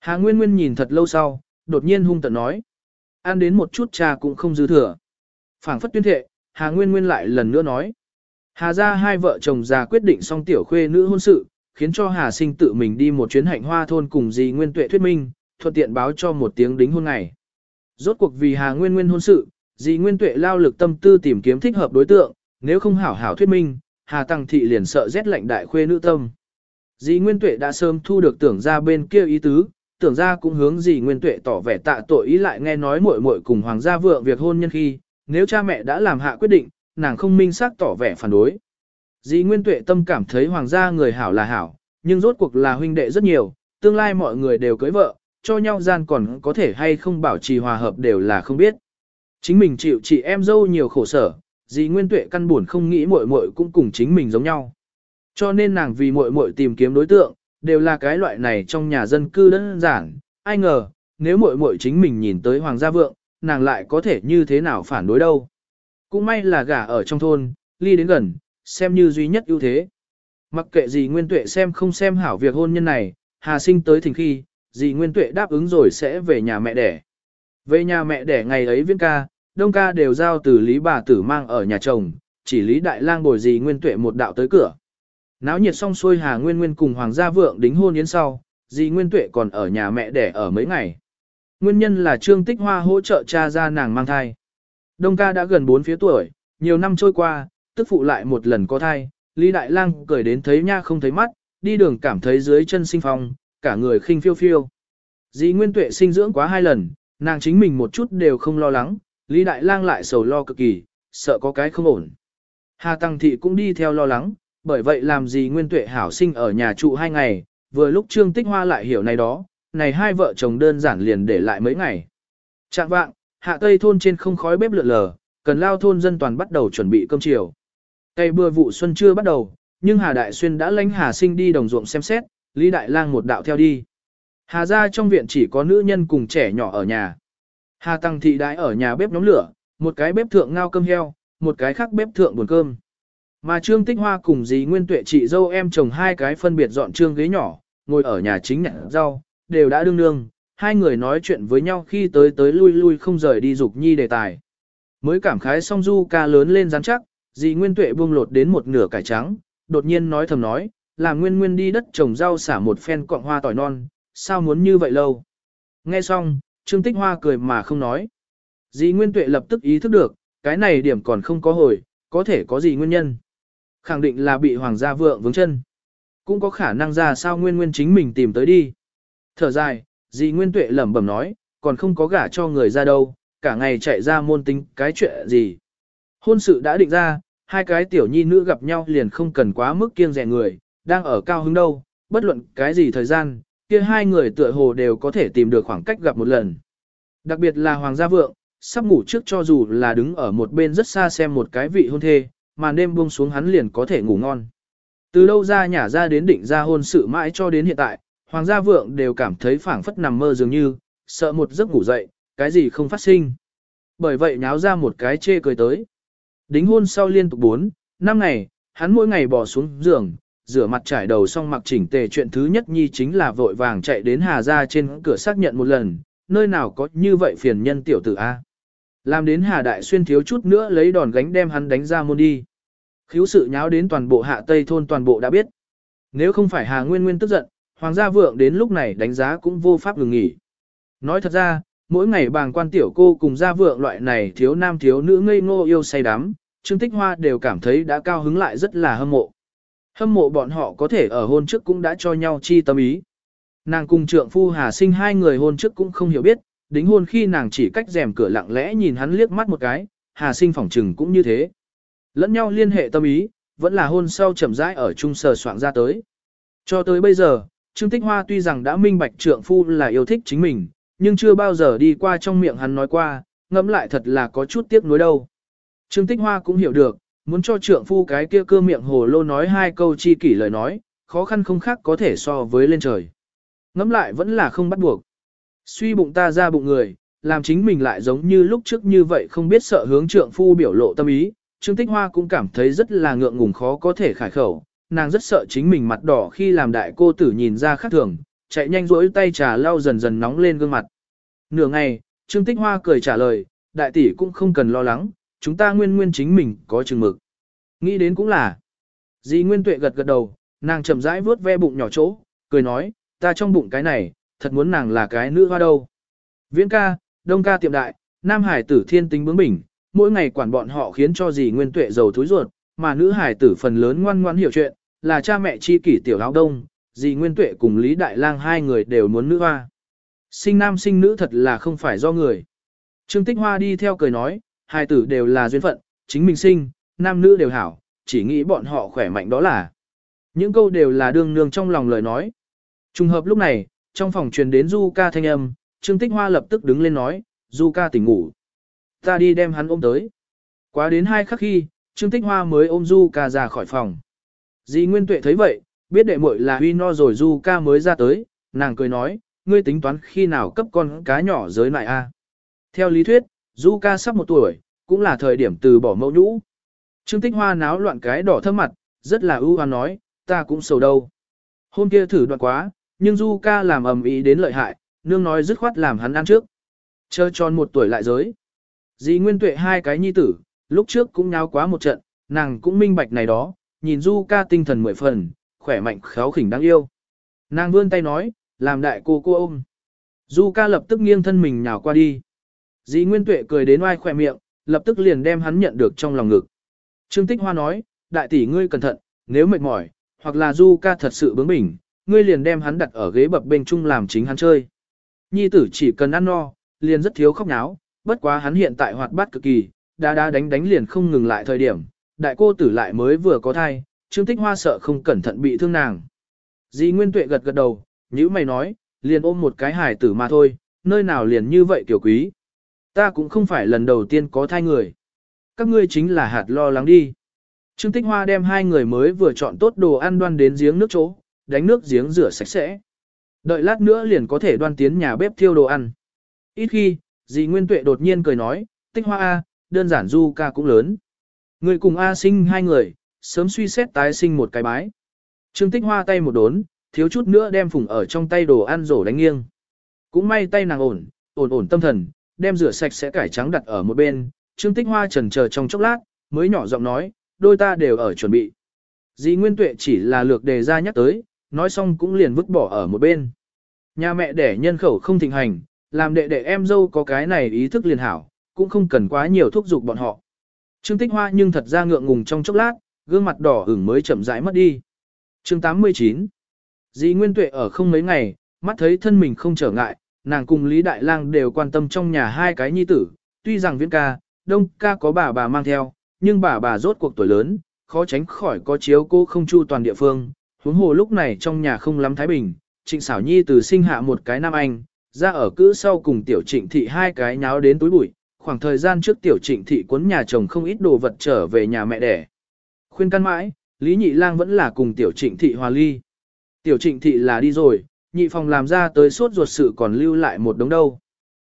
Hà Nguyên Nguyên nhìn thật lâu sau, đột nhiên hung tợn nói. Ăn đến một chút trà cũng không dư thừa. phảng phất tuyên thệ, Hà Nguyên Nguyên lại lần nữa nói. Hà ra hai vợ chồng già quyết định xong tiểu khuê nữ hôn sự, khiến cho Hà Sinh tự mình đi một chuyến hạnh hoa thôn cùng dì Nguyên Tuệ thuyết minh, thuận tiện báo cho một tiếng đính hôn ngày. Rốt cuộc vì Hà Nguyên Nguyên hôn sự, dì Nguyên Tuệ lao lực tâm tư tìm kiếm thích hợp đối tượng, nếu không hảo hảo thuyết minh, Hà Tăng Thị liền sợ rét lạnh đại khuê nữ tâm. Dì Nguyên Tuệ đã sớm thu được tưởng ra bên kia ý tứ, tưởng ra cũng hướng dì Nguyên Tuệ tỏ vẻ tạ tội ý lại nghe nói muội muội cùng hoàng gia vượng việc hôn nhân khi, nếu cha mẹ đã làm hạ quyết định, nàng không minh xác tỏ vẻ phản đối. Dĩ Nguyên Tuệ tâm cảm thấy hoàng gia người hảo là hảo, nhưng rốt cuộc là huynh đệ rất nhiều, tương lai mọi người đều cưới vợ, cho nhau gian còn có thể hay không bảo trì hòa hợp đều là không biết. Chính mình chịu chị em dâu nhiều khổ sở, dĩ Nguyên Tuệ căn buồn không nghĩ muội muội cũng cùng chính mình giống nhau. Cho nên nàng vì muội muội tìm kiếm đối tượng, đều là cái loại này trong nhà dân cư đơn giản, ai ngờ, nếu muội muội chính mình nhìn tới hoàng gia vượng, nàng lại có thể như thế nào phản đối đâu. Cũng may là gả ở trong thôn, ly đến gần, xem như duy nhất ưu thế. Mặc kệ gì Nguyên Tuệ xem không xem hảo việc hôn nhân này, Hà Sinh tới thỉnh khi, dì Nguyên Tuệ đáp ứng rồi sẽ về nhà mẹ đẻ. Về nhà mẹ đẻ ngày ấy viên ca, đông ca đều giao từ Lý bà tử mang ở nhà chồng, chỉ Lý Đại Lang bồi dì Nguyên Tuệ một đạo tới cửa. Náo nhiệt xong xuôi Hà Nguyên Nguyên cùng Hoàng gia vượng đính hôn yến sau, dì Nguyên Tuệ còn ở nhà mẹ đẻ ở mấy ngày. Nguyên nhân là Trương Tích Hoa hỗ trợ cha ra nàng mang thai. Đông ca đã gần 4 phía tuổi, nhiều năm trôi qua, tức phụ lại một lần có thai, Lý Đại Lang cười đến thấy nha không thấy mắt, đi đường cảm thấy dưới chân sinh phong, cả người khinh phiêu phiêu. Dì Nguyên Tuệ sinh dưỡng quá hai lần, nàng chính mình một chút đều không lo lắng, Lý Đại Lang lại sầu lo cực kỳ, sợ có cái không ổn. Hà Tăng Thị cũng đi theo lo lắng, bởi vậy làm gì Nguyên Tuệ hảo sinh ở nhà trụ hai ngày, vừa lúc Trương Tích Hoa lại hiểu này đó, này hai vợ chồng đơn giản liền để lại mấy ngày. Trạng vạng, hạ tây thôn trên không khói bếp lượn lờ, cần lao thôn dân toàn bắt đầu chuẩn bị cơm chiều. Cây bưa vụ xuân chưa bắt đầu, nhưng Hà Đại Xuyên đã lãnh Hà Sinh đi đồng ruộng xem xét, Lý Đại Lang một đạo theo đi. Hà gia trong viện chỉ có nữ nhân cùng trẻ nhỏ ở nhà. Hà Tăng Thị đãi ở nhà bếp nhóm lửa, một cái bếp thượng ngao cơm heo, một cái khác bếp thượng buồn cơm. Mà Trương Tích Hoa cùng dì Nguyên Tuệ chị dâu em chồng hai cái phân biệt dọn trương ghế nhỏ, ngồi ở nhà chính nhặt rau, đều đã đương đương, hai người nói chuyện với nhau khi tới tới lui lui không rời đi dục nhi đề tài. Mới cảm khái song du ca lớn lên rắn chắc, dì Nguyên Tuệ buông lột đến một nửa cải trắng, đột nhiên nói thầm nói, là Nguyên Nguyên đi đất trồng rau xả một phen cọng hoa tỏi non, sao muốn như vậy lâu. Nghe xong, Trương Tích Hoa cười mà không nói. Dì Nguyên Tuệ lập tức ý thức được, cái này điểm còn không có hồi, có thể có gì nguyên nhân. Khẳng định là bị hoàng gia vượng vướng chân. Cũng có khả năng ra sao nguyên nguyên chính mình tìm tới đi. Thở dài, dì Nguyên Tuệ lẩm bẩm nói, còn không có gả cho người ra đâu, cả ngày chạy ra môn tính cái chuyện gì. Hôn sự đã định ra, hai cái tiểu nhi nữ gặp nhau liền không cần quá mức kiêng rẻ người, đang ở cao hứng đâu, bất luận cái gì thời gian, kia hai người tựa hồ đều có thể tìm được khoảng cách gặp một lần. Đặc biệt là Hoàng gia vượng, sắp ngủ trước cho dù là đứng ở một bên rất xa xem một cái vị hôn thê, mà đêm buông xuống hắn liền có thể ngủ ngon. Từ lâu ra nhả ra đến định ra hôn sự mãi cho đến hiện tại, Hoàng gia vượng đều cảm thấy phảng phất nằm mơ dường như, sợ một giấc ngủ dậy, cái gì không phát sinh. Bởi vậy nháo ra một cái chê cười tới. Đính hôn sau liên tục 4, 5 ngày, hắn mỗi ngày bỏ xuống giường, rửa mặt trải đầu xong mặc chỉnh tề chuyện thứ nhất nhi chính là vội vàng chạy đến Hà Gia trên cửa xác nhận một lần, nơi nào có như vậy phiền nhân tiểu tử A. Làm đến Hà Đại Xuyên thiếu chút nữa lấy đòn gánh đem hắn đánh ra môn đi. Khiếu sự nháo đến toàn bộ hạ Tây thôn toàn bộ đã biết. Nếu không phải Hà Nguyên Nguyên tức giận, Hoàng gia vượng đến lúc này đánh giá cũng vô pháp ngừng nghỉ. Nói thật ra, mỗi ngày bàng quan tiểu cô cùng gia vượng loại này thiếu nam thiếu nữ ngây ngô yêu say đắm, Trương Tích Hoa đều cảm thấy đã cao hứng lại rất là hâm mộ. Hâm mộ bọn họ có thể ở hôn trước cũng đã cho nhau chi tâm ý. Nàng cùng trượng phu Hà Sinh hai người hôn trước cũng không hiểu biết, đính hôn khi nàng chỉ cách rèm cửa lặng lẽ nhìn hắn liếc mắt một cái, Hà Sinh phỏng trừng cũng như thế. Lẫn nhau liên hệ tâm ý, vẫn là hôn sau chậm rãi ở chung sờ soạn ra tới. Cho tới bây giờ, Trương Tích Hoa tuy rằng đã minh bạch trượng phu là yêu thích chính mình, nhưng chưa bao giờ đi qua trong miệng hắn nói qua, ngẫm lại thật là có chút tiếc nuối đâu. Trương Tích Hoa cũng hiểu được, muốn cho trượng phu cái kia cơ miệng hồ lô nói hai câu chi kỷ lời nói, khó khăn không khác có thể so với lên trời. Ngẫm lại vẫn là không bắt buộc. Suy bụng ta ra bụng người, làm chính mình lại giống như lúc trước như vậy không biết sợ hướng trượng phu biểu lộ tâm ý, Trương Tích Hoa cũng cảm thấy rất là ngượng ngùng khó có thể khải khẩu, nàng rất sợ chính mình mặt đỏ khi làm đại cô tử nhìn ra khác thường, chạy nhanh rỗi tay trà lau dần dần nóng lên gương mặt. Nửa ngày, Trương Tích Hoa cười trả lời, đại tỷ cũng không cần lo lắng, chúng ta nguyên nguyên chính mình có chừng mực. Nghĩ đến cũng là. Dì Nguyên Tuệ gật gật đầu, nàng chậm rãi vuốt ve bụng nhỏ chỗ, cười nói, ta trong bụng cái này, thật muốn nàng là cái nữ hoa đâu. Viễn ca, đông ca tiệm đại, nam hải tử thiên tính bướng bỉnh, mỗi ngày quản bọn họ khiến cho dì nguyên tuệ giàu thúi ruột, mà nữ hải tử phần lớn ngoan ngoãn hiểu chuyện, là cha mẹ chi kỷ tiểu áo đông, dì Nguyên Tuệ cùng Lý Đại Lang hai người đều muốn nữ hoa. Sinh nam sinh nữ thật là không phải do người. Trương Tích Hoa đi theo cười nói, hai tử đều là duyên phận, chính mình sinh, nam nữ đều hảo, chỉ nghĩ bọn họ khỏe mạnh đó là. Những câu đều là đương nương trong lòng lời nói. Trùng hợp lúc này, trong phòng truyền đến Du ca thanh âm, Trương Tích Hoa lập tức đứng lên nói, Du ca tỉnh ngủ. Ta đi đem hắn ôm tới. Quá đến hai khắc khi, Trương Tích Hoa mới ôm Du ca ra khỏi phòng. Dì Nguyên Tuệ thấy vậy, biết đệ muội là huy no rồi Du ca mới ra tới, nàng cười nói, ngươi tính toán khi nào cấp con cá nhỏ giới lại a? Theo lý thuyết, Du ca sắp một tuổi, cũng là thời điểm từ bỏ mẫu nhũ. Trương Tích Hoa náo loạn cái đỏ thơm mặt, rất là ưu hoan nói, ta cũng sầu đâu. Hôm kia thử đoạn quá, nhưng Du ca làm ầm ý đến lợi hại, nương nói dứt khoát làm hắn ăn trước. Chờ tròn một tuổi lại giới. Dì Nguyên Tuệ hai cái nhi tử, lúc trước cũng nháo quá một trận, nàng cũng minh bạch này đó, nhìn Du ca tinh thần mười phần, khỏe mạnh khéo khỉnh đáng yêu. Nàng vươn tay nói, làm đại cô cô ôm. Du ca lập tức nghiêng thân mình nhào qua đi. Dĩ Nguyên Tuệ cười đến oai khỏe miệng, lập tức liền đem hắn nhận được trong lòng ngực. Trương Tích Hoa nói, đại tỷ ngươi cẩn thận, nếu mệt mỏi, hoặc là Du ca thật sự bướng bỉnh, ngươi liền đem hắn đặt ở ghế bập bên chung làm chính hắn chơi. Nhi tử chỉ cần ăn no, liền rất thiếu khóc náo, bất quá hắn hiện tại hoạt bát cực kỳ, đá đá đánh đánh liền không ngừng lại thời điểm, đại cô tử lại mới vừa có thai, Trương Tích Hoa sợ không cẩn thận bị thương nàng. Dì Nguyên Tuệ gật gật đầu, nhữ mày nói, liền ôm một cái hài tử mà thôi, nơi nào liền như vậy tiểu quý. Ta cũng không phải lần đầu tiên có thai người. Các ngươi chính là hạt lo lắng đi. Trương Tích Hoa đem hai người mới vừa chọn tốt đồ ăn đoan đến giếng nước chỗ, đánh nước giếng rửa sạch sẽ. Đợi lát nữa liền có thể đoan tiến nhà bếp thiêu đồ ăn. Ít khi, dì Nguyên Tuệ đột nhiên cười nói, Tích Hoa A, đơn giản du ca cũng lớn. Người cùng A sinh hai người, sớm suy xét tái sinh một cái bái. Trương Tích Hoa tay một đốn, thiếu chút nữa đem phùng ở trong tay đồ ăn rổ đánh nghiêng. Cũng may tay nàng ổn, ổn ổn tâm thần, đem rửa sạch sẽ cải trắng đặt ở một bên. Trương Tích Hoa trần chờ trong chốc lát, mới nhỏ giọng nói, đôi ta đều ở chuẩn bị. Dì Nguyên Tuệ chỉ là lược đề ra nhắc tới, nói xong cũng liền vứt bỏ ở một bên. Nhà mẹ đẻ nhân khẩu không thịnh hành, làm đệ đệ em dâu có cái này ý thức liền hảo, cũng không cần quá nhiều thúc giục bọn họ. Trương Tích Hoa nhưng thật ra ngượng ngùng trong chốc lát, gương mặt đỏ ửng mới chậm rãi mất đi. Chương 89 Dì Nguyên Tuệ ở không mấy ngày, mắt thấy thân mình không trở ngại, nàng cùng Lý Đại Lang đều quan tâm trong nhà hai cái nhi tử, tuy rằng viễn ca, đông ca có bà bà mang theo, nhưng bà bà rốt cuộc tuổi lớn, khó tránh khỏi có chiếu cô không chu toàn địa phương, huống hồ lúc này trong nhà không lắm thái bình, trịnh xảo nhi từ sinh hạ một cái nam anh, ra ở cữ sau cùng tiểu trịnh thị hai cái nháo đến túi bụi, khoảng thời gian trước tiểu trịnh thị cuốn nhà chồng không ít đồ vật trở về nhà mẹ đẻ. Khuyên căn mãi, Lý Nhị Lang vẫn là cùng tiểu trịnh thị hòa ly. Tiểu trịnh thị là đi rồi, nhị phòng làm ra tới suốt ruột sự còn lưu lại một đống đâu.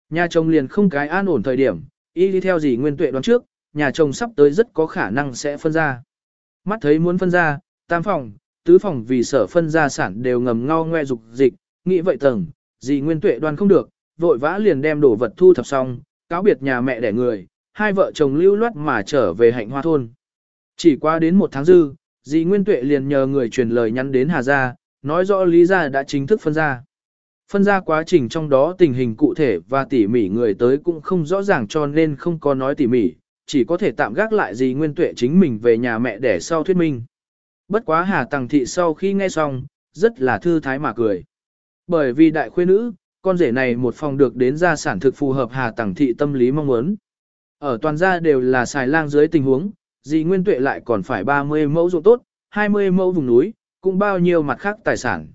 Nhà chồng liền không cái an ổn thời điểm, y đi theo gì nguyên tuệ đoán trước, nhà chồng sắp tới rất có khả năng sẽ phân ra. Mắt thấy muốn phân ra, tam phòng, tứ phòng vì sở phân ra sản đều ngầm ngao ngoe dục dịch, nghĩ vậy tầng, gì nguyên tuệ Đoan không được, vội vã liền đem đồ vật thu thập xong, cáo biệt nhà mẹ đẻ người, hai vợ chồng lưu loát mà trở về hạnh hoa thôn. Chỉ qua đến một tháng dư, dì Nguyên Tuệ liền nhờ người truyền lời nhắn đến Hà Gia, nói rõ Lý Gia đã chính thức phân ra. Phân ra quá trình trong đó tình hình cụ thể và tỉ mỉ người tới cũng không rõ ràng cho nên không có nói tỉ mỉ, chỉ có thể tạm gác lại dì Nguyên Tuệ chính mình về nhà mẹ để sau thuyết minh. Bất quá Hà Tằng Thị sau khi nghe xong, rất là thư thái mà cười. Bởi vì đại khuê nữ, con rể này một phòng được đến gia sản thực phù hợp Hà Tằng Thị tâm lý mong muốn. Ở toàn gia đều là xài lang dưới tình huống, dì Nguyên Tuệ lại còn phải 30 mẫu ruộng tốt, 20 mẫu vùng núi, cũng bao nhiêu mặt khác tài sản.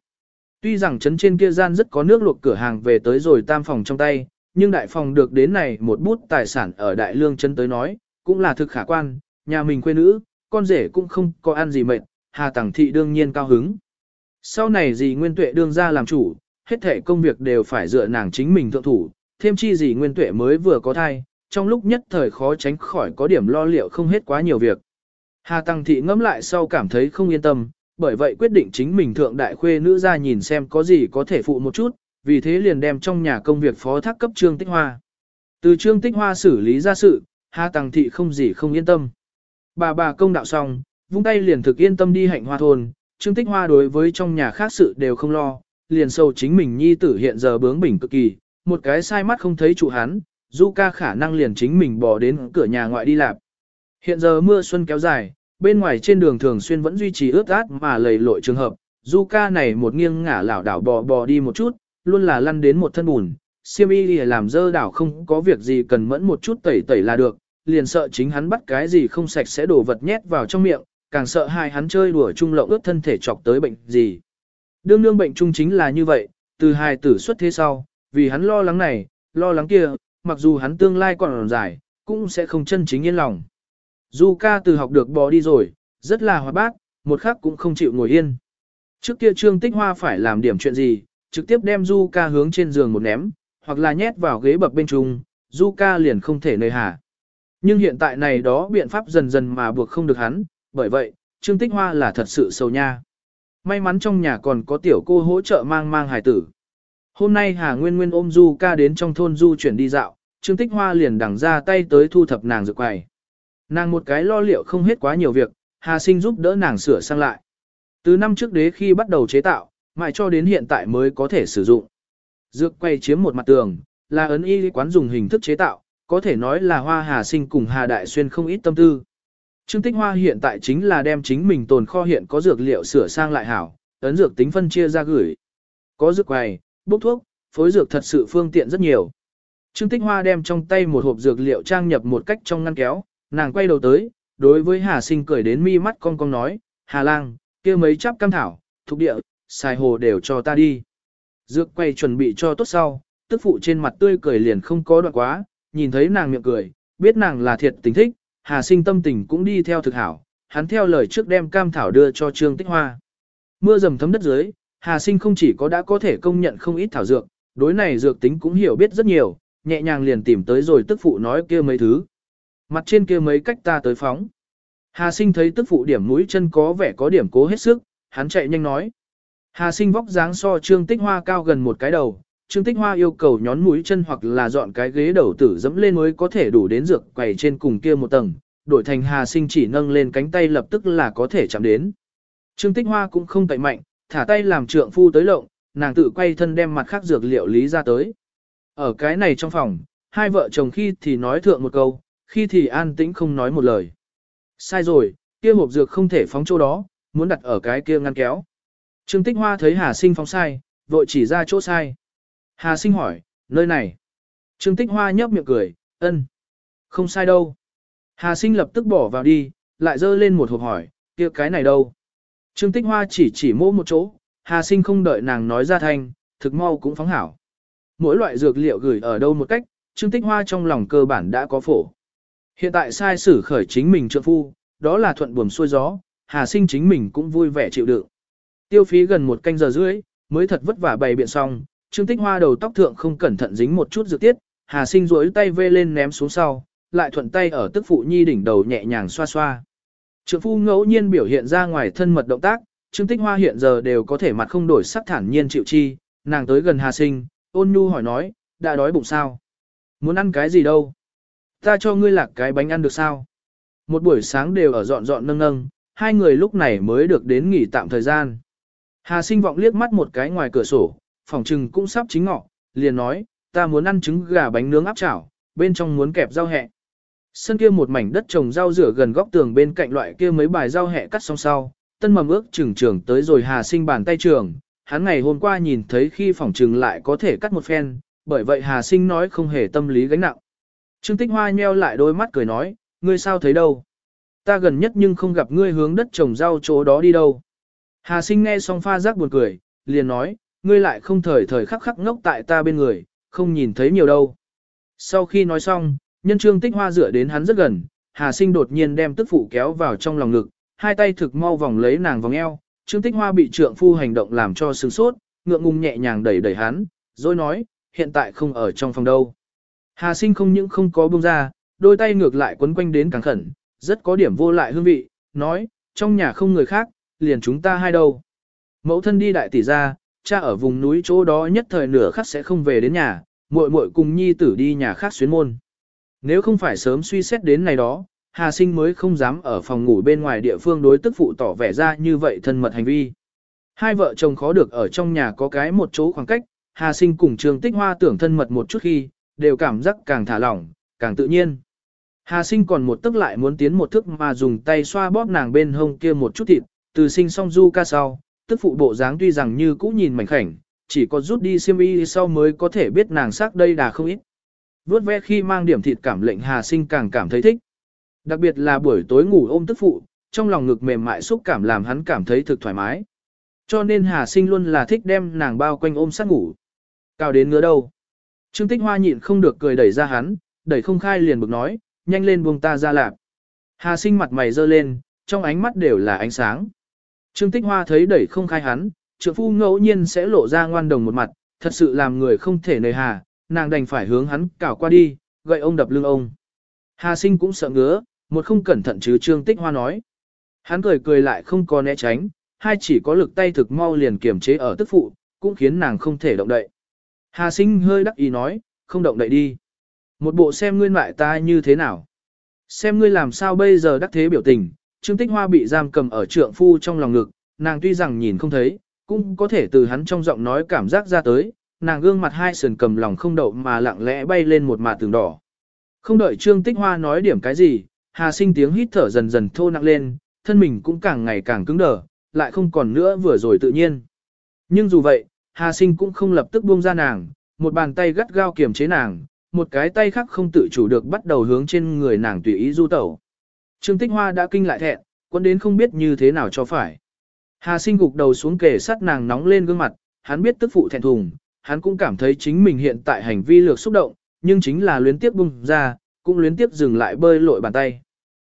Tuy rằng trấn trên kia gian rất có nước luộc cửa hàng về tới rồi tam phòng trong tay, nhưng đại phòng được đến này một bút tài sản ở đại lương trấn tới nói, cũng là thực khả quan, nhà mình quê nữ, con rể cũng không có ăn gì mệt, Hà Tằng Thị đương nhiên cao hứng. Sau này dì Nguyên Tuệ đương ra làm chủ, hết thể công việc đều phải dựa nàng chính mình thượng thủ, thêm chi gì Nguyên Tuệ mới vừa có thai, trong lúc nhất thời khó tránh khỏi có điểm lo liệu không hết quá nhiều việc. Hà Tăng Thị ngẫm lại sau cảm thấy không yên tâm, bởi vậy quyết định chính mình thượng đại khuê nữ ra nhìn xem có gì có thể phụ một chút, vì thế liền đem trong nhà công việc phó thác cấp Trương Tích Hoa. Từ Trương Tích Hoa xử lý ra sự, Hà Tăng Thị không gì không yên tâm. Bà bà công đạo xong, vung tay liền thực yên tâm đi hạnh hoa thôn, Trương Tích Hoa đối với trong nhà khác sự đều không lo, liền sâu chính mình nhi tử hiện giờ bướng bỉnh cực kỳ, một cái sai mắt không thấy chủ hắn, Du ca khả năng liền chính mình bỏ đến cửa nhà ngoại đi lạp. Hiện giờ mưa xuân kéo dài, bên ngoài trên đường thường xuyên vẫn duy trì ướt át mà lầy lội trường hợp, Du ca này một nghiêng ngả lảo đảo bò bò đi một chút, luôn là lăn đến một thân bùn. Siêm y làm dơ đảo không có việc gì cần mẫn một chút tẩy tẩy là được, liền sợ chính hắn bắt cái gì không sạch sẽ đổ vật nhét vào trong miệng, càng sợ hai hắn chơi đùa chung lộng ướt thân thể chọc tới bệnh gì. Đương đương bệnh trung chính là như vậy, từ hài tử xuất thế sau, vì hắn lo lắng này, lo lắng kia, mặc dù hắn tương lai còn dài, cũng sẽ không chân chính yên lòng. Du ca từ học được bò đi rồi, rất là hoạt bát, một khắc cũng không chịu ngồi yên. Trước kia Trương Tích Hoa phải làm điểm chuyện gì, trực tiếp đem Du ca hướng trên giường một ném, hoặc là nhét vào ghế bập bên trung, Du ca liền không thể nơi hà. Nhưng hiện tại này đó biện pháp dần dần mà buộc không được hắn, bởi vậy, Trương Tích Hoa là thật sự sầu nha. May mắn trong nhà còn có tiểu cô hỗ trợ mang mang hài tử. Hôm nay Hà Nguyên Nguyên ôm Du ca đến trong thôn Du chuyển đi dạo, Trương Tích Hoa liền đằng ra tay tới thu thập nàng dược quầy. Nàng một cái lo liệu không hết quá nhiều việc, Hà Sinh giúp đỡ nàng sửa sang lại. Từ năm trước đế khi bắt đầu chế tạo, mãi cho đến hiện tại mới có thể sử dụng. Dược quay chiếm một mặt tường, là ấn y quán dùng hình thức chế tạo, có thể nói là hoa Hà Sinh cùng Hà Đại Xuyên không ít tâm tư. Trương Tích Hoa hiện tại chính là đem chính mình tồn kho hiện có dược liệu sửa sang lại hảo, ấn dược tính phân chia ra gửi. Có dược quầy, bốc thuốc, phối dược thật sự phương tiện rất nhiều. Trương Tích Hoa đem trong tay một hộp dược liệu trang nhập một cách trong ngăn kéo, nàng quay đầu tới, đối với Hà Sinh cười đến mi mắt con con nói, Hà Lang, kia mấy chắp cam thảo, thuộc địa, xài hồ đều cho ta đi. Dược quay chuẩn bị cho tốt sau, tức phụ trên mặt tươi cười liền không có đoạn quá, nhìn thấy nàng miệng cười, biết nàng là thiệt tình thích, Hà Sinh tâm tình cũng đi theo thực hảo, hắn theo lời trước đem cam thảo đưa cho Trương Tích Hoa. Mưa dầm thấm đất dưới, Hà Sinh không chỉ có đã có thể công nhận không ít thảo dược, đối này dược tính cũng hiểu biết rất nhiều, nhẹ nhàng liền tìm tới rồi tức phụ nói kia mấy thứ. Mặt trên kia mấy cách ta tới phóng. Hà sinh thấy tức phụ điểm mũi chân có vẻ có điểm cố hết sức, hắn chạy nhanh nói. Hà sinh vóc dáng so trương tích hoa cao gần một cái đầu, trương tích hoa yêu cầu nhón mũi chân hoặc là dọn cái ghế đầu tử dẫm lên mới có thể đủ đến dược quầy trên cùng kia một tầng, đổi thành hà sinh chỉ nâng lên cánh tay lập tức là có thể chạm đến. Trương tích hoa cũng không tẩy mạnh, thả tay làm trượng phu tới lộng, nàng tự quay thân đem mặt khác dược liệu lý ra tới. Ở cái này trong phòng, hai vợ chồng khi thì nói thượng một câu, khi thì an tĩnh không nói một lời. Sai rồi, kia hộp dược không thể phóng chỗ đó, muốn đặt ở cái kia ngăn kéo. Trương Tích Hoa thấy Hà Sinh phóng sai, vội chỉ ra chỗ sai. Hà Sinh hỏi, nơi này. Trương Tích Hoa nhấp miệng cười, ân, không sai đâu. Hà Sinh lập tức bỏ vào đi, lại dơ lên một hộp hỏi, kia cái này đâu. Trương Tích Hoa chỉ chỉ mô một chỗ, Hà Sinh không đợi nàng nói ra thanh, thực mau cũng phóng hảo. Mỗi loại dược liệu gửi ở đâu một cách, Trương Tích Hoa trong lòng cơ bản đã có phổ. Hiện tại sai sử khởi chính mình trượng phu, đó là thuận buồm xuôi gió, Hà Sinh chính mình cũng vui vẻ chịu đựng. Tiêu phí gần một canh giờ rưỡi, mới thật vất vả bày biện xong, Trương Tích Hoa đầu tóc thượng không cẩn thận dính một chút dược tiết, Hà Sinh duỗi tay vê lên ném xuống sau, lại thuận tay ở tức phụ nhi đỉnh đầu nhẹ nhàng xoa xoa. Trượng phu ngẫu nhiên biểu hiện ra ngoài thân mật động tác, Trương Tích Hoa hiện giờ đều có thể mặt không đổi sắc thản nhiên chịu chi, nàng tới gần Hà Sinh, ôn nhu hỏi nói, đã đói bụng sao? Muốn ăn cái gì đâu? Ta cho ngươi lạc cái bánh ăn được sao? Một buổi sáng đều ở dọn dọn nâng nâng, hai người lúc này mới được đến nghỉ tạm thời gian. Hà sinh vọng liếc mắt một cái ngoài cửa sổ, phòng trừng cũng sắp chính ngọ, liền nói, ta muốn ăn trứng gà bánh nướng áp chảo, bên trong muốn kẹp rau hẹ. Sân kia một mảnh đất trồng rau rửa gần góc tường bên cạnh loại kia mấy bài rau hẹ cắt xong sau, tân mầm ước trừng trưởng tới rồi hà sinh bàn tay trường, hắn ngày hôm qua nhìn thấy khi phòng trừng lại có thể cắt một phen, bởi vậy hà sinh nói không hề tâm lý gánh nặng. Trương Tích Hoa nheo lại đôi mắt cười nói, ngươi sao thấy đâu? Ta gần nhất nhưng không gặp ngươi hướng đất trồng rau chỗ đó đi đâu. Hà sinh nghe xong pha giác buồn cười, liền nói, ngươi lại không thời thời khắc khắc ngốc tại ta bên người, không nhìn thấy nhiều đâu. Sau khi nói xong, nhân trương tích hoa dựa đến hắn rất gần, Hà sinh đột nhiên đem tức phụ kéo vào trong lòng ngực, hai tay thực mau vòng lấy nàng vòng eo, trương tích hoa bị trượng phu hành động làm cho sừng sốt, ngượng ngùng nhẹ nhàng đẩy đẩy hắn, rồi nói, hiện tại không ở trong phòng đâu. Hà sinh không những không có buông ra, đôi tay ngược lại quấn quanh đến càng khẩn, rất có điểm vô lại hương vị, nói, trong nhà không người khác, liền chúng ta hai đâu. Mẫu thân đi đại tỷ ra, cha ở vùng núi chỗ đó nhất thời nửa khắc sẽ không về đến nhà, muội muội cùng nhi tử đi nhà khác xuyến môn. Nếu không phải sớm suy xét đến này đó, Hà Sinh mới không dám ở phòng ngủ bên ngoài địa phương đối tức phụ tỏ vẻ ra như vậy thân mật hành vi. Hai vợ chồng khó được ở trong nhà có cái một chỗ khoảng cách, Hà Sinh cùng Trương Tích Hoa tưởng thân mật một chút khi, đều cảm giác càng thả lỏng, càng tự nhiên. Hà Sinh còn một tức lại muốn tiến một thức mà dùng tay xoa bóp nàng bên hông kia một chút thịt, từ sinh song du ca sau, tức phụ bộ dáng tuy rằng như cũ nhìn mảnh khảnh, chỉ có rút đi xiêm y sau mới có thể biết nàng sắc đây đà không ít. Vốt ve khi mang điểm thịt cảm lệnh Hà Sinh càng cảm thấy thích. Đặc biệt là buổi tối ngủ ôm tức phụ, trong lòng ngực mềm mại xúc cảm làm hắn cảm thấy thực thoải mái. Cho nên Hà Sinh luôn là thích đem nàng bao quanh ôm sát ngủ. Cao đến ngứa đâu. Trương Tích Hoa nhịn không được cười đẩy ra hắn, đẩy không khai liền bực nói, nhanh lên buông ta ra lạp. Hà Sinh mặt mày dơ lên, trong ánh mắt đều là ánh sáng. Trương Tích Hoa thấy đẩy không khai hắn, trượng phu ngẫu nhiên sẽ lộ ra ngoan đồng một mặt, thật sự làm người không thể nề hà, nàng đành phải hướng hắn cào qua đi, gậy ông đập lưng ông. Hà Sinh cũng sợ ngứa, một không cẩn thận chứ Trương Tích Hoa nói. Hắn cười cười lại không có né tránh, hai chỉ có lực tay thực mau liền kiềm chế ở tức phụ, cũng khiến nàng không thể động đậy. Hà sinh hơi đắc ý nói, không động đậy đi. Một bộ xem ngươi lại ta như thế nào. Xem ngươi làm sao bây giờ đắc thế biểu tình, Trương Tích Hoa bị giam cầm ở trượng phu trong lòng ngực, nàng tuy rằng nhìn không thấy, cũng có thể từ hắn trong giọng nói cảm giác ra tới, nàng gương mặt hai sườn cầm lòng không đậu mà lặng lẽ bay lên một mạt tường đỏ. Không đợi Trương Tích Hoa nói điểm cái gì, Hà sinh tiếng hít thở dần dần thô nặng lên, thân mình cũng càng ngày càng cứng đờ, lại không còn nữa vừa rồi tự nhiên. Nhưng dù vậy, Hà Sinh cũng không lập tức buông ra nàng, một bàn tay gắt gao kiềm chế nàng, một cái tay khác không tự chủ được bắt đầu hướng trên người nàng tùy ý du tẩu. Trương Tích Hoa đã kinh lại thẹn, quân đến không biết như thế nào cho phải. Hà Sinh gục đầu xuống kề sát nàng nóng lên gương mặt, hắn biết tức phụ thẹn thùng, hắn cũng cảm thấy chính mình hiện tại hành vi lược xúc động, nhưng chính là luyến tiếp bung ra, cũng luyến tiếp dừng lại bơi lội bàn tay.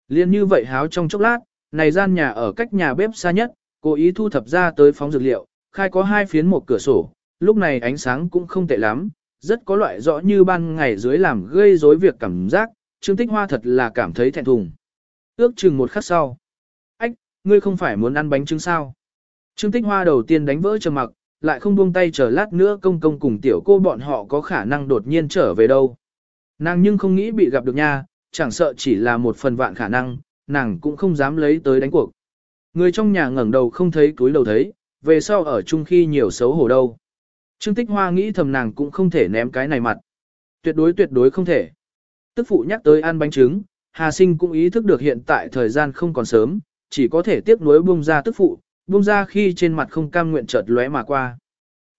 Liên như vậy háo trong chốc lát, này gian nhà ở cách nhà bếp xa nhất, cố ý thu thập ra tới phóng dược liệu, khai có hai phiến một cửa sổ, lúc này ánh sáng cũng không tệ lắm, rất có loại rõ như ban ngày dưới làm gây rối việc cảm giác, Trương Tích Hoa thật là cảm thấy thẹn thùng. Ước chừng một khắc sau. Ách, ngươi không phải muốn ăn bánh trứng sao? Trương Tích Hoa đầu tiên đánh vỡ trầm mặc, lại không buông tay chờ lát nữa công công cùng tiểu cô bọn họ có khả năng đột nhiên trở về đâu. Nàng nhưng không nghĩ bị gặp được nha, chẳng sợ chỉ là một phần vạn khả năng, nàng cũng không dám lấy tới đánh cuộc. Người trong nhà ngẩng đầu không thấy túi đầu thấy, về sau ở chung khi nhiều xấu hổ đâu. Trương Tích Hoa nghĩ thầm nàng cũng không thể ném cái này mặt. Tuyệt đối tuyệt đối không thể. Tức phụ nhắc tới ăn bánh trứng, Hà Sinh cũng ý thức được hiện tại thời gian không còn sớm, chỉ có thể tiếp nối buông ra tức phụ, buông ra khi trên mặt không cam nguyện chợt lóe mà qua.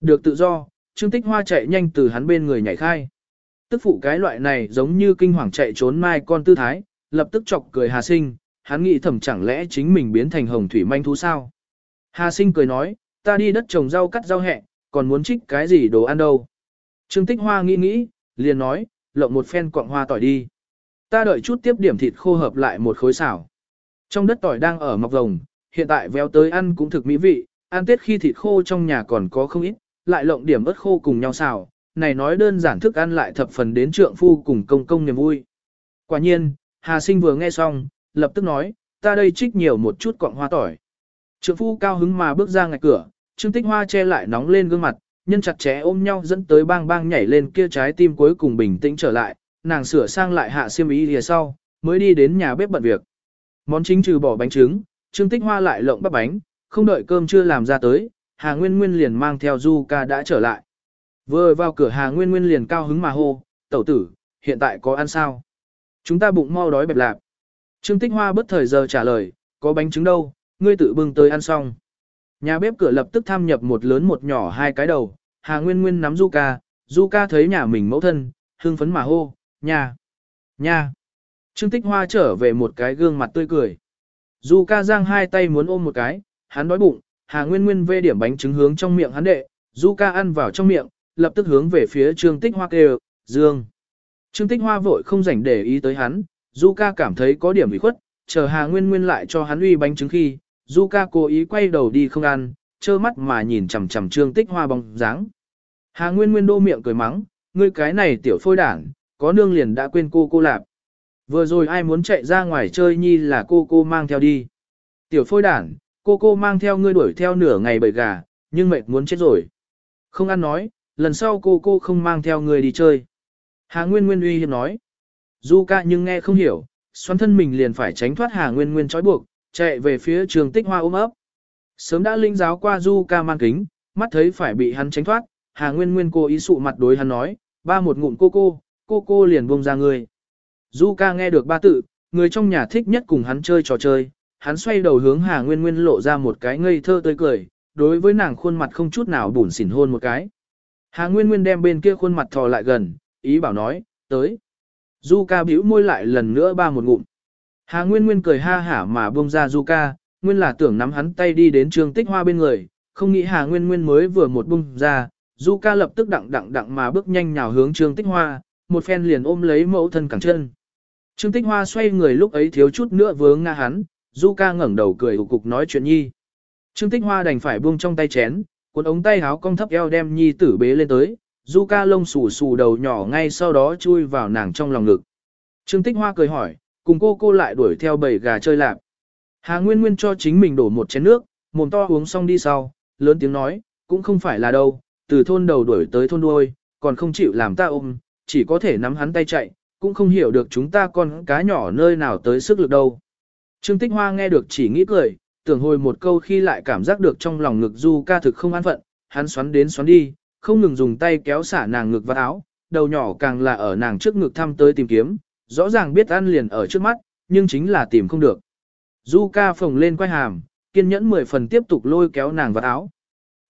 Được tự do, Trương Tích Hoa chạy nhanh từ hắn bên người nhảy khai. Tức phụ cái loại này giống như kinh hoàng chạy trốn mai con tư thái, lập tức chọc cười Hà Sinh, hắn nghĩ thầm chẳng lẽ chính mình biến thành hồng thủy manh thú sao. Hà Sinh cười nói, ta đi đất trồng rau cắt rau hẹ, còn muốn trích cái gì đồ ăn đâu. Trương Tích Hoa nghĩ nghĩ, liền nói, lộng một phen quặng hoa tỏi đi. Ta đợi chút tiếp điểm thịt khô hợp lại một khối xảo. Trong đất tỏi đang ở mọc rồng, hiện tại véo tới ăn cũng thực mỹ vị, ăn tết khi thịt khô trong nhà còn có không ít, lại lộng điểm ớt khô cùng nhau xào, này nói đơn giản thức ăn lại thập phần đến trượng phu cùng công công niềm vui. Quả nhiên, Hà Sinh vừa nghe xong, lập tức nói, ta đây trích nhiều một chút quặng hoa tỏi. Trượng phu cao hứng mà bước ra ngạch cửa, Trương Tích Hoa che lại nóng lên gương mặt, nhân chặt chẽ ôm nhau dẫn tới bang bang nhảy lên kia trái tim cuối cùng bình tĩnh trở lại, nàng sửa sang lại hạ xiêm ý lìa sau, mới đi đến nhà bếp bận việc. Món chính trừ bỏ bánh trứng, Trương Tích Hoa lại lộng bắp bánh, không đợi cơm chưa làm ra tới, Hà Nguyên Nguyên liền mang theo Du ca đã trở lại. Vừa vào cửa Hà Nguyên Nguyên liền cao hứng mà hô, tẩu tử, hiện tại có ăn sao? Chúng ta bụng mau đói bẹp lạp. Trương Tích Hoa bất thời giờ trả lời, có bánh trứng đâu, ngươi tự bưng tới ăn xong. Nhà bếp cửa lập tức tham nhập một lớn một nhỏ hai cái đầu, Hà Nguyên Nguyên nắm Du ca, Du ca thấy nhà mình mẫu thân, hưng phấn mà hô, nhà, nhà. Trương Tích Hoa trở về một cái gương mặt tươi cười. Du ca giang hai tay muốn ôm một cái, hắn đói bụng, Hà Nguyên Nguyên vê điểm bánh trứng hướng trong miệng hắn đệ, Du ca ăn vào trong miệng, lập tức hướng về phía Trương Tích Hoa kêu, Dương. Trương Tích Hoa vội không rảnh để ý tới hắn, Du ca cảm thấy có điểm bị khuất, chờ Hà Nguyên Nguyên lại cho hắn uy bánh trứng khi, Du ca cố ý quay đầu đi không ăn, trơ mắt mà nhìn chằm chằm Trương Tích Hoa bóng dáng. Hà Nguyên Nguyên đô miệng cười mắng, ngươi cái này tiểu phôi đảng, có nương liền đã quên cô cô lạp. Vừa rồi ai muốn chạy ra ngoài chơi nhi là cô cô mang theo đi. Tiểu phôi đản cô cô mang theo ngươi đuổi theo nửa ngày bầy gà, nhưng mệt muốn chết rồi. Không ăn nói, lần sau cô cô không mang theo ngươi đi chơi. Hà Nguyên Nguyên uy hiếp nói. Du ca nhưng nghe không hiểu, xoắn thân mình liền phải tránh thoát Hà Nguyên Nguyên trói buộc, chạy về phía trường tích hoa ôm ấp. Sớm đã linh giáo qua Du ca mang kính, mắt thấy phải bị hắn tránh thoát, Hà Nguyên Nguyên cô ý sụ mặt đối hắn nói, ba một ngụm cô cô, cô cô liền buông ra người. Du ca nghe được ba tự, người trong nhà thích nhất cùng hắn chơi trò chơi, hắn xoay đầu hướng Hà Nguyên Nguyên lộ ra một cái ngây thơ tươi cười, đối với nàng khuôn mặt không chút nào bủn xỉn hôn một cái. Hà Nguyên Nguyên đem bên kia khuôn mặt thò lại gần, ý bảo nói, tới. Du ca bĩu môi lại lần nữa ba một ngụm. Hà Nguyên Nguyên cười ha hả mà buông ra Du ca, nguyên là tưởng nắm hắn tay đi đến Trương Tích Hoa bên người, không nghĩ Hà Nguyên Nguyên mới vừa một buông ra, Du ca lập tức đặng đặng đặng mà bước nhanh nhào hướng Trương Tích Hoa, một phen liền ôm lấy mẫu thân cẳng chân. Trương Tích Hoa xoay người lúc ấy thiếu chút nữa vướng ngã hắn, Du ca ngẩng đầu cười ục cục nói chuyện nhi. Trương Tích Hoa đành phải buông trong tay chén, cuốn ống tay háo cong thấp eo đem nhi tử bế lên tới, Du ca lông xù xù đầu nhỏ ngay sau đó chui vào nàng trong lòng ngực. Trương Tích Hoa cười hỏi, cùng cô cô lại đuổi theo bầy gà chơi lạp. Hà Nguyên Nguyên cho chính mình đổ một chén nước, mồm to uống xong đi sau, lớn tiếng nói, cũng không phải là đâu, từ thôn đầu đuổi tới thôn đuôi, còn không chịu làm ta ôm, chỉ có thể nắm hắn tay chạy, cũng không hiểu được chúng ta con cá nhỏ nơi nào tới sức lực đâu. Trương Tích Hoa nghe được chỉ nghĩ cười, tưởng hồi một câu khi lại cảm giác được trong lòng ngực Du ca thực không an phận, hắn xoắn đến xoắn đi, không ngừng dùng tay kéo xả nàng ngực và áo, đầu nhỏ càng là ở nàng trước ngực thăm tới tìm kiếm, rõ ràng biết ăn liền ở trước mắt, nhưng chính là tìm không được. Du ca phồng lên quay hàm, kiên nhẫn mười phần tiếp tục lôi kéo nàng vào áo.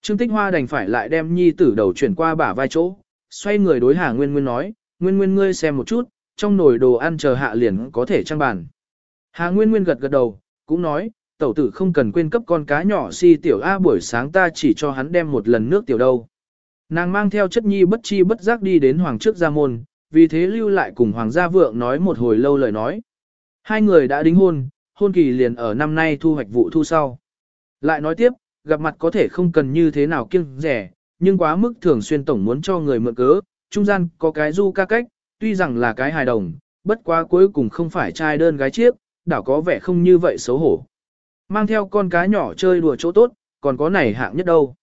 Trương Tích Hoa đành phải lại đem nhi tử đầu chuyển qua bả vai chỗ, xoay người đối Hà Nguyên Nguyên nói, Nguyên Nguyên ngươi xem một chút, trong nồi đồ ăn chờ hạ liền có thể trang bàn. Hà Nguyên Nguyên gật gật đầu, cũng nói, tẩu tử không cần quên cấp con cá nhỏ si tiểu A buổi sáng ta chỉ cho hắn đem một lần nước tiểu đâu. Nàng mang theo chất nhi bất chi bất giác đi đến hoàng trước gia môn, vì thế lưu lại cùng hoàng gia vượng nói một hồi lâu lời nói. Hai người đã đính hôn, hôn kỳ liền ở năm nay thu hoạch vụ thu sau. Lại nói tiếp, gặp mặt có thể không cần như thế nào kiêng rẻ, nhưng quá mức thường xuyên tổng muốn cho người mượn cớ, trung gian có cái du ca cách, tuy rằng là cái hài đồng, bất quá cuối cùng không phải trai đơn gái chiếc, đảo có vẻ không như vậy xấu hổ. Mang theo con cá nhỏ chơi đùa chỗ tốt, còn có này hạng nhất đâu.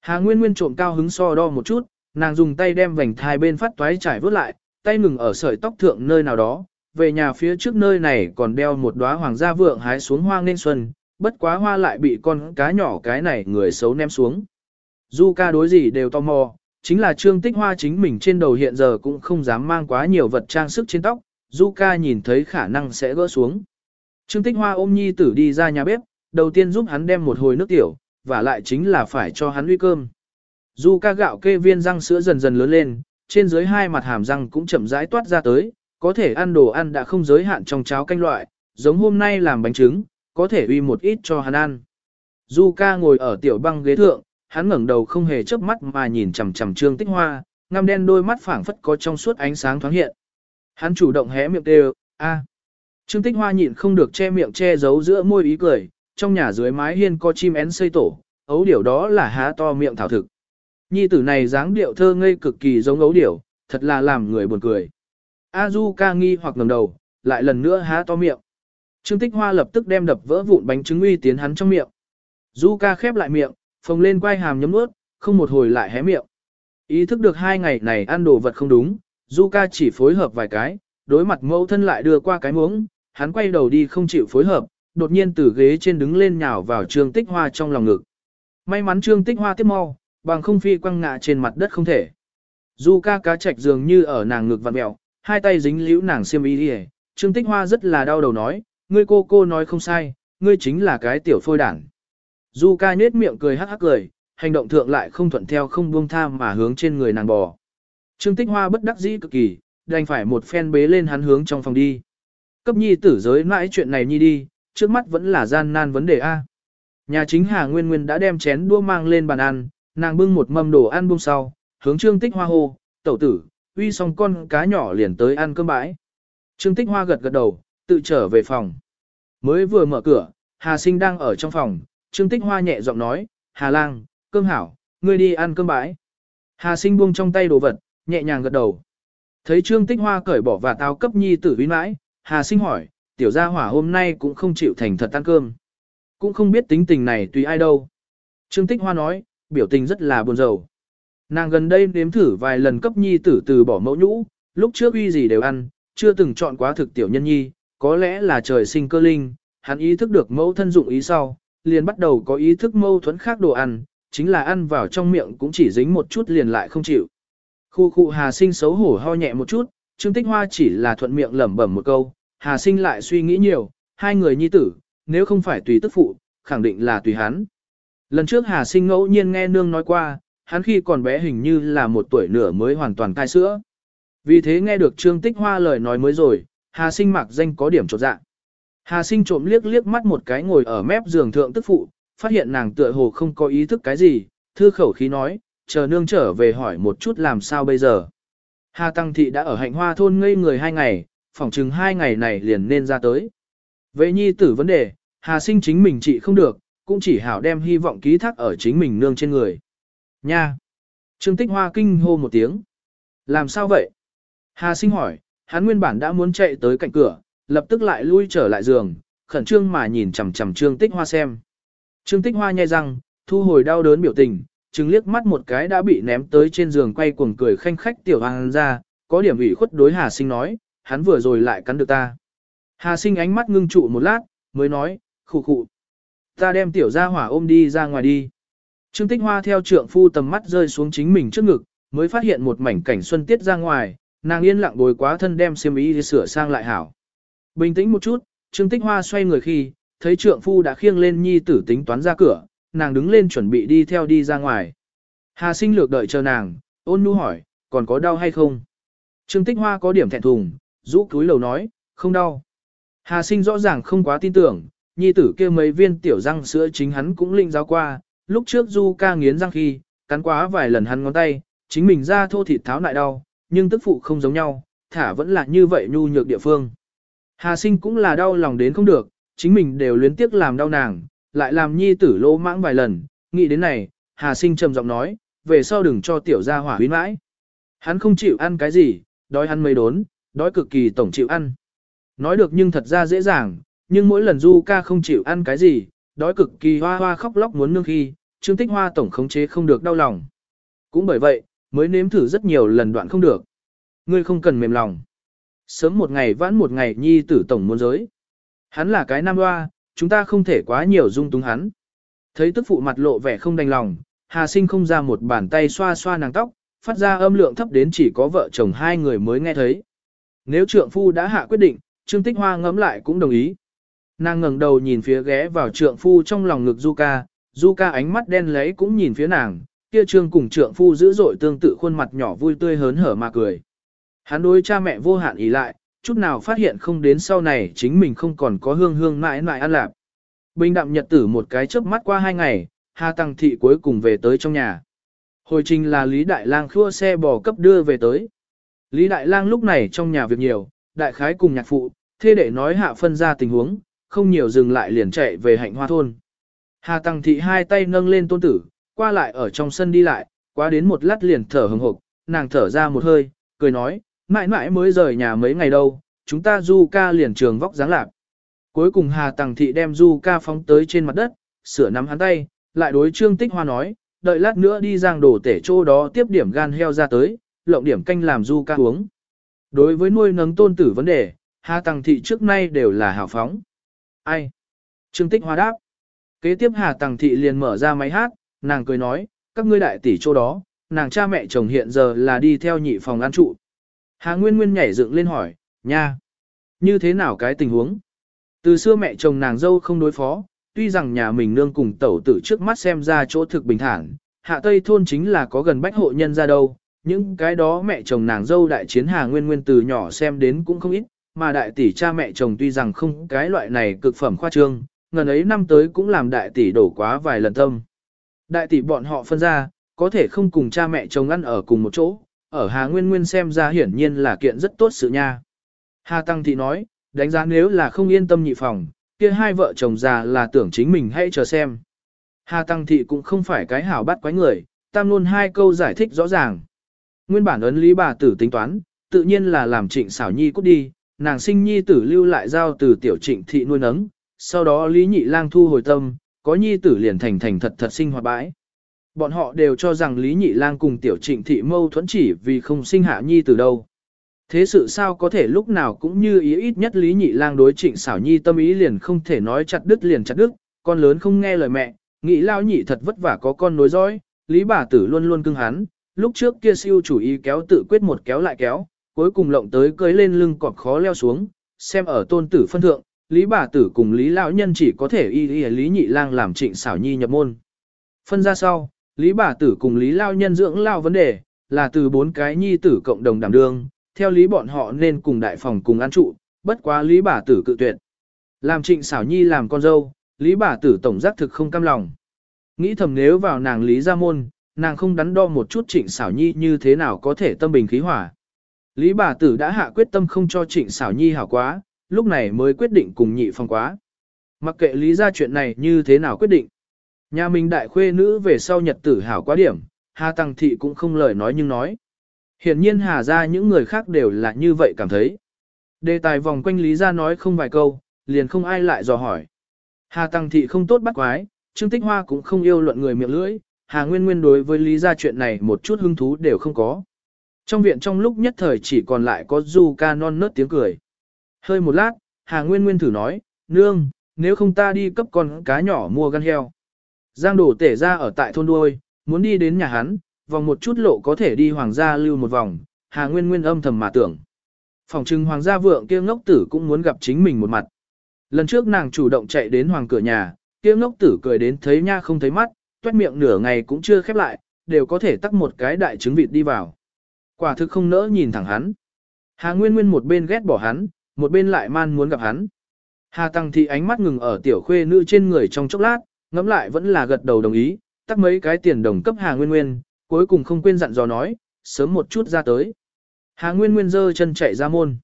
Hà Nguyên Nguyên trộm cao hứng so đo một chút, nàng dùng tay đem vành thai bên phát toái trải vớt lại, tay ngừng ở sợi tóc thượng nơi nào đó, về nhà phía trước nơi này còn đeo một đóa hoàng gia vượng hái xuống hoa nên xuân, bất quá hoa lại bị con cá nhỏ cái này người xấu ném xuống. Du ca đối gì đều tò mò, chính là trương tích hoa chính mình trên đầu hiện giờ cũng không dám mang quá nhiều vật trang sức trên tóc, Du ca nhìn thấy khả năng sẽ gỡ xuống. Trương tích hoa ôm nhi tử đi ra nhà bếp, đầu tiên giúp hắn đem một hồi nước tiểu, và lại chính là phải cho hắn uy cơm. Du ca gạo kê viên răng sữa dần dần lớn lên, trên dưới hai mặt hàm răng cũng chậm rãi toát ra tới, có thể ăn đồ ăn đã không giới hạn trong cháo canh loại, giống hôm nay làm bánh trứng, có thể uy một ít cho hắn ăn. Du ca ngồi ở tiểu băng ghế thượng, hắn ngẩng đầu không hề chớp mắt mà nhìn chằm chằm Trương Tích Hoa, ngăm đen đôi mắt phảng phất có trong suốt ánh sáng thoáng hiện. Hắn chủ động hé miệng kêu, a. Trương Tích Hoa nhịn không được che miệng che giấu giữa môi ý cười, trong nhà dưới mái hiên có chim én xây tổ, ấu điểu đó là há to miệng thảo thực. Nhi tử này dáng điệu thơ ngây cực kỳ giống ấu điểu, thật là làm người buồn cười. A Du ca nghi hoặc ngẩng đầu, lại lần nữa há to miệng. Trương Tích Hoa lập tức đem đập vỡ vụn bánh trứng uy tiến hắn trong miệng. Du ca khép lại miệng, phồng lên quai hàm nhấm nuốt, không một hồi lại hé miệng. Ý thức được hai ngày này ăn đồ vật không đúng, Du ca chỉ phối hợp vài cái, đối mặt mẫu thân lại đưa qua cái muỗng, hắn quay đầu đi không chịu phối hợp, đột nhiên từ ghế trên đứng lên nhào vào Trương Tích Hoa trong lòng ngực. May mắn Trương Tích Hoa tiếp mau, bằng không phi quăng ngã trên mặt đất không thể. Du ca cá chạch dường như ở nàng ngực vặn mẹo, hai tay dính liễu nàng xiêm y đi Trương Tích Hoa rất là đau đầu nói, ngươi cô cô nói không sai, ngươi chính là cái tiểu phôi đảng. Du ca nết miệng cười hắc hắc cười, hành động thượng lại không thuận theo không buông tham mà hướng trên người nàng bò. Trương Tích Hoa bất đắc dĩ cực kỳ, đành phải một phen bế lên hắn hướng trong phòng đi. Cấp nhi tử giới mãi chuyện này nhi đi, trước mắt vẫn là gian nan vấn đề A. Nhà chính Hà Nguyên Nguyên đã đem chén đua mang lên bàn ăn, nàng bưng một mâm đồ ăn buông sau, hướng Trương Tích Hoa hô, tẩu tử, uy xong con cá nhỏ liền tới ăn cơm bãi. Trương Tích Hoa gật gật đầu, tự trở về phòng. Mới vừa mở cửa, Hà Sinh đang ở trong phòng, Trương Tích Hoa nhẹ giọng nói, Hà Lang, cơm hảo, ngươi đi ăn cơm bãi. Hà Sinh buông trong tay đồ vật, nhẹ nhàng gật đầu. Thấy Trương Tích Hoa cởi bỏ và táo cấp nhi tử vĩ mãi, Hà Sinh hỏi, tiểu gia hỏa hôm nay cũng không chịu thành thật ăn cơm. Cũng không biết tính tình này tùy ai đâu. Trương Tích Hoa nói, biểu tình rất là buồn rầu. Nàng gần đây nếm thử vài lần cấp nhi tử từ bỏ mẫu nhũ, lúc trước uy gì đều ăn, chưa từng chọn quá thực tiểu nhân nhi, có lẽ là trời sinh cơ linh, hắn ý thức được mẫu thân dụng ý sau, liền bắt đầu có ý thức mâu thuẫn khác đồ ăn, chính là ăn vào trong miệng cũng chỉ dính một chút liền lại không chịu. Khu khu Hà Sinh xấu hổ ho nhẹ một chút, Trương Tích Hoa chỉ là thuận miệng lẩm bẩm một câu, Hà Sinh lại suy nghĩ nhiều, hai người nhi tử, nếu không phải tùy tức phụ, khẳng định là tùy hắn. Lần trước Hà Sinh ngẫu nhiên nghe nương nói qua, hắn khi còn bé hình như là một tuổi nửa mới hoàn toàn cai sữa. Vì thế nghe được Trương Tích Hoa lời nói mới rồi, Hà Sinh mặc danh có điểm trột dạ. Hà Sinh trộm liếc liếc mắt một cái ngồi ở mép giường thượng tức phụ, phát hiện nàng tựa hồ không có ý thức cái gì, thư khẩu khí nói, chờ nương trở về hỏi một chút làm sao bây giờ. Hà Tăng Thị đã ở hạnh hoa thôn ngây người hai ngày, phỏng chừng hai ngày này liền nên ra tới. Về nhi tử vấn đề, Hà Sinh chính mình trị không được, cũng chỉ hảo đem hy vọng ký thác ở chính mình nương trên người. Nha! Trương Tích Hoa kinh hô một tiếng. Làm sao vậy? Hà Sinh hỏi, hắn nguyên bản đã muốn chạy tới cạnh cửa, lập tức lại lui trở lại giường, khẩn trương mà nhìn chằm chằm Trương Tích Hoa xem. Trương Tích Hoa nhai răng, thu hồi đau đớn biểu tình, trừng liếc mắt một cái đã bị ném tới trên giường quay cuồng cười khanh khách tiểu hoàng ra, có điểm ủy khuất đối Hà Sinh nói, hắn vừa rồi lại cắn được ta. Hà Sinh ánh mắt ngưng trụ một lát, mới nói, khụ khụ. Ta đem tiểu gia hỏa ôm đi ra ngoài đi. Trương Tích Hoa theo trượng phu tầm mắt rơi xuống chính mình trước ngực, mới phát hiện một mảnh cảnh xuân tiết ra ngoài, nàng yên lặng bồi quá thân đem xiêm y sửa sang lại hảo. Bình tĩnh một chút, Trương Tích Hoa xoay người khi, thấy trượng phu đã khiêng lên nhi tử tính toán ra cửa, nàng đứng lên chuẩn bị đi theo đi ra ngoài. Hà sinh lược đợi chờ nàng, ôn nhu hỏi, còn có đau hay không? Trương Tích Hoa có điểm thẹn thùng, rũ cúi lầu nói, không đau. Hà sinh rõ ràng không quá tin tưởng, nhi tử kia mấy viên tiểu răng sữa chính hắn cũng linh giáo qua, lúc trước du ca nghiến răng khi, cắn quá vài lần hắn ngón tay, chính mình ra thô thịt tháo lại đau, nhưng tức phụ không giống nhau, thả vẫn là như vậy nhu nhược địa phương. Hà sinh cũng là đau lòng đến không được, chính mình đều luyến tiếc làm đau nàng, lại làm nhi tử lỗ mãng vài lần, nghĩ đến này, Hà sinh trầm giọng nói, về sau đừng cho tiểu gia hỏa huyến mãi. Hắn không chịu ăn cái gì, đói hắn mấy đốn, đói cực kỳ tổng chịu ăn. Nói được nhưng thật ra dễ dàng, nhưng mỗi lần du ca không chịu ăn cái gì, đói cực kỳ hoa hoa khóc lóc muốn nương khi, Trương Tích Hoa tổng khống chế không được đau lòng. Cũng bởi vậy, mới nếm thử rất nhiều lần đoạn không được. Ngươi không cần mềm lòng. Sớm một ngày vãn một ngày nhi tử tổng muốn giới. Hắn là cái nam hoa, chúng ta không thể quá nhiều dung túng hắn. Thấy tức phụ mặt lộ vẻ không đành lòng, Hà sinh không ra một bàn tay xoa xoa nàng tóc, phát ra âm lượng thấp đến chỉ có vợ chồng hai người mới nghe thấy. Nếu trượng phu đã hạ quyết định, Trương Tích Hoa ngẫm lại cũng đồng ý. Nàng ngẩng đầu nhìn phía ghé vào trượng phu trong lòng ngực Du Ca, Du Ca ánh mắt đen lấy cũng nhìn phía nàng, kia trương cùng trượng phu dữ dội tương tự khuôn mặt nhỏ vui tươi hớn hở mà cười. Hắn đối cha mẹ vô hạn ý lại, chút nào phát hiện không đến sau này chính mình không còn có hương hương mãi mãi ăn lạp. Bình đạm nhật tử một cái chớp mắt qua hai ngày, Hà Tăng Thị cuối cùng về tới trong nhà. Hồi trình là Lý Đại Lang khua xe bò cấp đưa về tới. Lý Đại Lang lúc này trong nhà việc nhiều, đại khái cùng nhạc phụ, thế để nói hạ phân ra tình huống, không nhiều dừng lại liền chạy về hạnh hoa thôn. Hà Tăng Thị hai tay nâng lên tôn tử, qua lại ở trong sân đi lại, qua đến một lát liền thở hừng hực, nàng thở ra một hơi, cười nói, mãi mãi mới rời nhà mấy ngày đâu, chúng ta du ca liền trường vóc dáng lạc. Cuối cùng Hà Tăng Thị đem du ca phóng tới trên mặt đất, sửa nắm hắn tay, lại đối Trương Tích Hoa nói, đợi lát nữa đi giang đổ tể chỗ đó tiếp điểm gan heo ra tới, lộng điểm canh làm du ca uống. Đối với nuôi nấng tôn tử vấn đề, Hà Tăng Thị trước nay đều là hào phóng. Ai? Trương Tích Hoa đáp. Kế tiếp Hà Tăng Thị liền mở ra máy hát, nàng cười nói, các ngươi đại tỷ chỗ đó, nàng cha mẹ chồng hiện giờ là đi theo nhị phòng ăn trụ. Hà Nguyên Nguyên nhảy dựng lên hỏi, nha, như thế nào cái tình huống? Từ xưa mẹ chồng nàng dâu không đối phó, tuy rằng nhà mình nương cùng tẩu tử trước mắt xem ra chỗ thực bình thản, hạ tây thôn chính là có gần bách hộ nhân ra đâu, những cái đó mẹ chồng nàng dâu đại chiến Hà Nguyên Nguyên từ nhỏ xem đến cũng không ít, mà đại tỷ cha mẹ chồng tuy rằng không cái loại này cực phẩm khoa trương, ngần ấy năm tới cũng làm đại tỷ đổ quá vài lần tâm. Đại tỷ bọn họ phân ra, có thể không cùng cha mẹ chồng ăn ở cùng một chỗ, ở Hà Nguyên Nguyên xem ra hiển nhiên là kiện rất tốt sự nha. Hà Tăng Thị nói, đánh giá nếu là không yên tâm nhị phòng, kia hai vợ chồng già là tưởng chính mình hãy chờ xem. Hà Tăng Thị cũng không phải cái hảo bắt quái người, tam luôn hai câu giải thích rõ ràng. Nguyên bản ấn lý bà tử tính toán, tự nhiên là làm trịnh xảo nhi cút đi, nàng sinh nhi tử lưu lại giao từ tiểu trịnh thị nuôi nấng, sau đó lý nhị lang thu hồi tâm, có nhi tử liền thành thành thật thật sinh hoạt bãi. Bọn họ đều cho rằng Lý Nhị Lang cùng Tiểu Trịnh Thị mâu thuẫn chỉ vì không sinh hạ nhi từ đâu. Thế sự sao có thể lúc nào cũng như ý ít nhất Lý Nhị Lang đối Trịnh Xảo Nhi tâm ý liền không thể nói chặt đứt liền chặt đứt, con lớn không nghe lời mẹ, Nghĩ lao nhị thật vất vả có con nối dõi, Lý bà tử luôn luôn cưng hắn, lúc trước kia siêu chủ ý kéo tự quyết một kéo lại kéo, cuối cùng lộng tới cưới lên lưng cọp khó leo xuống, xem ở tôn tử phân thượng, Lý bà tử cùng Lý lão nhân chỉ có thể y y Lý nhị lang làm trịnh xảo nhi nhập môn. Phân ra sau, Lý bà tử cùng Lý Lao nhân dưỡng lao vấn đề, là từ bốn cái nhi tử cộng đồng đảm đương, theo lý bọn họ nên cùng đại phòng cùng ăn trụ, bất quá Lý bà tử cự tuyệt. Làm trịnh xảo nhi làm con dâu, Lý bà tử tổng giác thực không cam lòng. Nghĩ thầm nếu vào nàng Lý gia môn, nàng không đắn đo một chút trịnh xảo nhi như thế nào có thể tâm bình khí hỏa. Lý bà tử đã hạ quyết tâm không cho trịnh xảo nhi hảo quá, lúc này mới quyết định cùng nhị phòng quá. Mặc kệ lý ra chuyện này như thế nào quyết định. Nhà mình đại khuê nữ về sau nhật tử hảo quá điểm, Hà Tăng Thị cũng không lời nói nhưng nói. Hiển nhiên Hà ra những người khác đều là như vậy cảm thấy. Đề tài vòng quanh lý ra nói không vài câu, liền không ai lại dò hỏi. Hà Tăng Thị không tốt bắt quái, Trương Tích Hoa cũng không yêu luận người miệng lưỡi, Hà Nguyên Nguyên đối với lý ra chuyện này một chút hứng thú đều không có. Trong viện trong lúc nhất thời chỉ còn lại có du ca non nớt tiếng cười. Hơi một lát, Hà Nguyên Nguyên thử nói, nương, nếu không ta đi cấp con cá nhỏ mua gan heo. Giang đổ tể ra ở tại thôn đuôi, muốn đi đến nhà hắn, vòng một chút lộ có thể đi hoàng gia lưu một vòng, Hà Nguyên Nguyên âm thầm mà tưởng. Phòng trưng hoàng gia vượng kia ngốc tử cũng muốn gặp chính mình một mặt. Lần trước nàng chủ động chạy đến hoàng cửa nhà, kia ngốc tử cười đến thấy nha không thấy mắt, tuét miệng nửa ngày cũng chưa khép lại, đều có thể tắt một cái đại trứng vịt đi vào. Quả thực không nỡ nhìn thẳng hắn. Hà Nguyên Nguyên một bên ghét bỏ hắn, một bên lại man muốn gặp hắn. Hà Tăng Thị ánh mắt ngừng ở tiểu khuê nữ trên người trong chốc lát, ngẫm lại vẫn là gật đầu đồng ý, tắt mấy cái tiền đồng cấp Hà Nguyên Nguyên, cuối cùng không quên dặn dò nói, sớm một chút ra tới. Hà Nguyên Nguyên giơ chân chạy ra môn.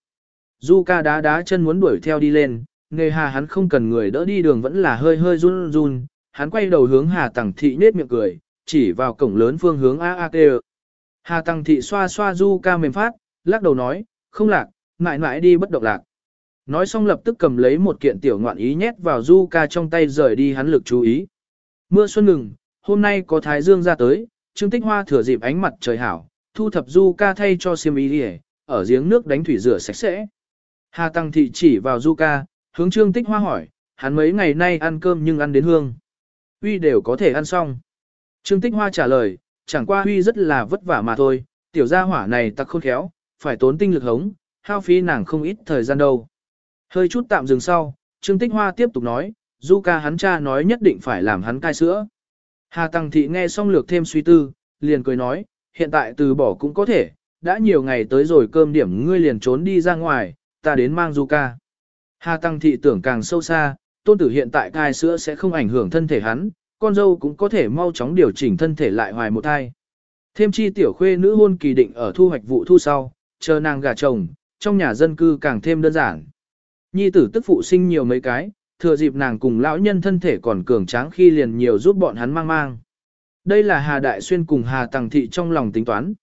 Du ca đá đá chân muốn đuổi theo đi lên, nghề hà hắn không cần người đỡ đi đường vẫn là hơi hơi run run, hắn quay đầu hướng Hà Tăng Thị nết miệng cười, chỉ vào cổng lớn phương hướng A A -E. Hà Tăng Thị xoa xoa Du ca mềm phát, lắc đầu nói, không lạc, mãi mãi đi bất động lạc. Nói xong lập tức cầm lấy một kiện tiểu ngoạn ý nhét vào du ca trong tay rời đi hắn lực chú ý. Mưa xuân ngừng, hôm nay có thái dương ra tới, Trương Tích Hoa thừa dịp ánh mặt trời hảo, thu thập du ca thay cho xiêm y đi ở giếng nước đánh thủy rửa sạch sẽ. Hà Tăng Thị chỉ vào du ca, hướng Trương Tích Hoa hỏi, hắn mấy ngày nay ăn cơm nhưng ăn đến hương. Huy đều có thể ăn xong. Trương Tích Hoa trả lời, chẳng qua Huy rất là vất vả mà thôi, tiểu gia hỏa này tặc khôn khéo, phải tốn tinh lực hống, hao phí nàng không ít thời gian đâu. Hơi chút tạm dừng sau, Trương Tích Hoa tiếp tục nói, Du ca hắn cha nói nhất định phải làm hắn cai sữa. Hà Tăng Thị nghe xong lược thêm suy tư, liền cười nói, hiện tại từ bỏ cũng có thể, đã nhiều ngày tới rồi cơm điểm ngươi liền trốn đi ra ngoài, ta đến mang Du ca. Hà Tăng Thị tưởng càng sâu xa, tôn tử hiện tại cai sữa sẽ không ảnh hưởng thân thể hắn, con dâu cũng có thể mau chóng điều chỉnh thân thể lại hoài một thai. Thêm chi tiểu khuê nữ hôn kỳ định ở thu hoạch vụ thu sau, chờ nàng gả chồng, trong nhà dân cư càng thêm đơn giản. Nhi tử tức phụ sinh nhiều mấy cái, thừa dịp nàng cùng lão nhân thân thể còn cường tráng khi liền nhiều giúp bọn hắn mang mang. Đây là Hà Đại Xuyên cùng Hà Tằng Thị trong lòng tính toán.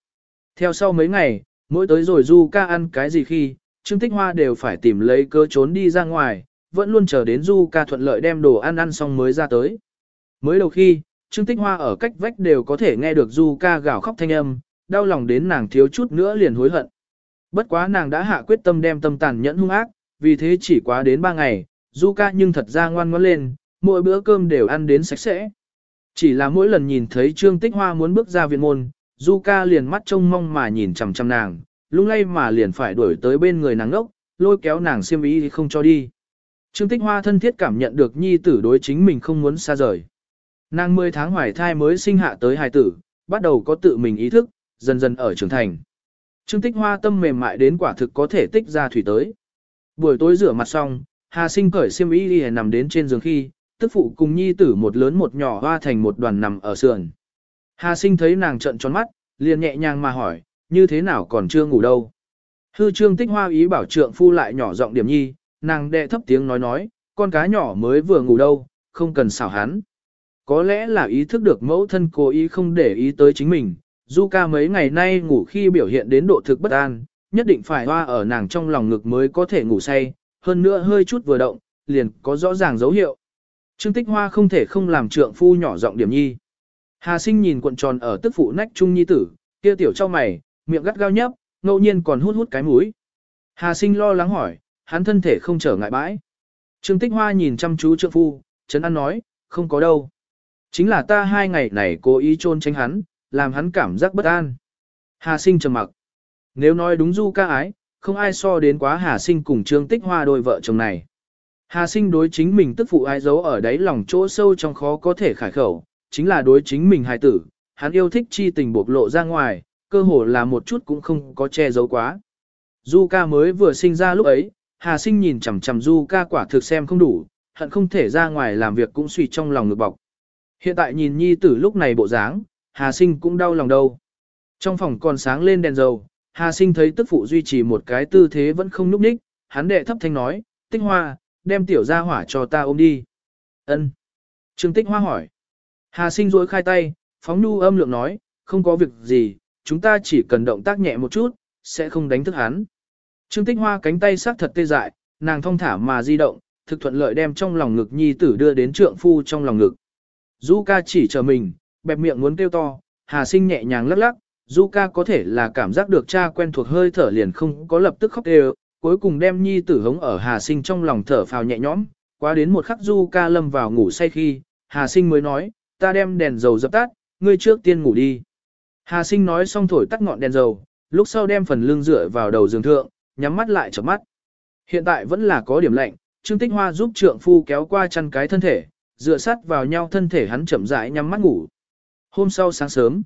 Theo sau mấy ngày, mỗi tới rồi Du ca ăn cái gì khi, Trương Tích Hoa đều phải tìm lấy cơ trốn đi ra ngoài, vẫn luôn chờ đến Du ca thuận lợi đem đồ ăn ăn xong mới ra tới. Mới đầu khi, Trương Tích Hoa ở cách vách đều có thể nghe được Du ca gào khóc thanh âm, đau lòng đến nàng thiếu chút nữa liền hối hận. Bất quá nàng đã hạ quyết tâm đem tâm tàn nhẫn hung ác, vì thế chỉ quá đến 3 ngày, Du ca nhưng thật ra ngoan ngoãn lên, mỗi bữa cơm đều ăn đến sạch sẽ. Chỉ là mỗi lần nhìn thấy Trương Tích Hoa muốn bước ra viện môn, Du ca liền mắt trông mong mà nhìn chằm chằm nàng, lung lay mà liền phải đuổi tới bên người nàng ngốc, lôi kéo nàng xiêm ý thì không cho đi. Trương Tích Hoa thân thiết cảm nhận được nhi tử đối chính mình không muốn xa rời. Nàng 10 tháng hoài thai mới sinh hạ tới hài tử, bắt đầu có tự mình ý thức, dần dần ở trưởng thành. Trương Tích Hoa tâm mềm mại đến quả thực có thể tích ra thủy tới. Buổi tối rửa mặt xong, Hà Sinh cởi xiêm y đi nằm đến trên giường khi, tức phụ cùng nhi tử một lớn một nhỏ hoa thành một đoàn nằm ở sườn. Hà Sinh thấy nàng trợn tròn mắt, liền nhẹ nhàng mà hỏi, như thế nào còn chưa ngủ đâu. Hư trương tích hoa ý bảo trượng phu lại nhỏ giọng điểm nhi, nàng đệ thấp tiếng nói nói, con cá nhỏ mới vừa ngủ đâu, không cần xảo hắn. Có lẽ là ý thức được mẫu thân cố ý không để ý tới chính mình, Du ca mấy ngày nay ngủ khi biểu hiện đến độ thực bất an, nhất định phải hoa ở nàng trong lòng ngực mới có thể ngủ say, hơn nữa hơi chút vừa động, liền có rõ ràng dấu hiệu. Trương Tích Hoa không thể không làm trượng phu nhỏ giọng điểm nhi. Hà sinh nhìn cuộn tròn ở tức phụ nách trung nhi tử, kia tiểu cho mày, miệng gắt gao nhấp, ngẫu nhiên còn hút hút cái mũi. Hà sinh lo lắng hỏi, hắn thân thể không trở ngại bãi. Trương Tích Hoa nhìn chăm chú trượng phu, Trấn an nói, không có đâu. Chính là ta hai ngày này cố ý trôn tránh hắn, làm hắn cảm giác bất an. Hà sinh trầm mặc. Nếu nói đúng du ca ái, không ai so đến quá Hà sinh cùng Trương Tích Hoa đôi vợ chồng này. Hà sinh đối chính mình tức phụ ai giấu ở đáy lòng chỗ sâu trong khó có thể khải khẩu, chính là đối chính mình hài tử, hắn yêu thích chi tình bộc lộ ra ngoài, cơ hồ là một chút cũng không có che giấu quá. Du ca mới vừa sinh ra lúc ấy, Hà sinh nhìn chằm chằm Du ca quả thực xem không đủ, hận không thể ra ngoài làm việc cũng suy trong lòng ngực bọc. Hiện tại nhìn nhi tử lúc này bộ dáng, Hà sinh cũng đau lòng đâu. Trong phòng còn sáng lên đèn dầu, Hà sinh thấy tức phụ duy trì một cái tư thế vẫn không núp ních, hắn đệ thấp thanh nói, tích hoa, đem tiểu ra hỏa cho ta ôm đi. ân Trương tích hoa hỏi. Hà sinh rối khai tay, phóng nhu âm lượng nói, không có việc gì, chúng ta chỉ cần động tác nhẹ một chút, sẽ không đánh thức hắn. Trương tích hoa cánh tay sắc thật tê dại, nàng thong thả mà di động, thực thuận lợi đem trong lòng ngực nhi tử đưa đến trượng phu trong lòng ngực. Du ca chỉ chờ mình, bẹp miệng muốn kêu to, hà sinh nhẹ nhàng lắc lắc, Zuka có thể là cảm giác được cha quen thuộc hơi thở liền không có lập tức khóc đều, cuối cùng đem nhi tử hống ở hà sinh trong lòng thở phào nhẹ nhõm, qua đến một khắc Zuka lâm vào ngủ say khi, hà sinh mới nói, ta đem đèn dầu dập tắt, ngươi trước tiên ngủ đi. Hà sinh nói xong thổi tắt ngọn đèn dầu, lúc sau đem phần lưng dựa vào đầu giường thượng, nhắm mắt lại chợp mắt. Hiện tại vẫn là có điểm lạnh, Trương Tích Hoa giúp trượng phu kéo qua chăn cái thân thể, dựa sát vào nhau thân thể hắn chậm rãi nhắm mắt ngủ. Hôm sau sáng sớm,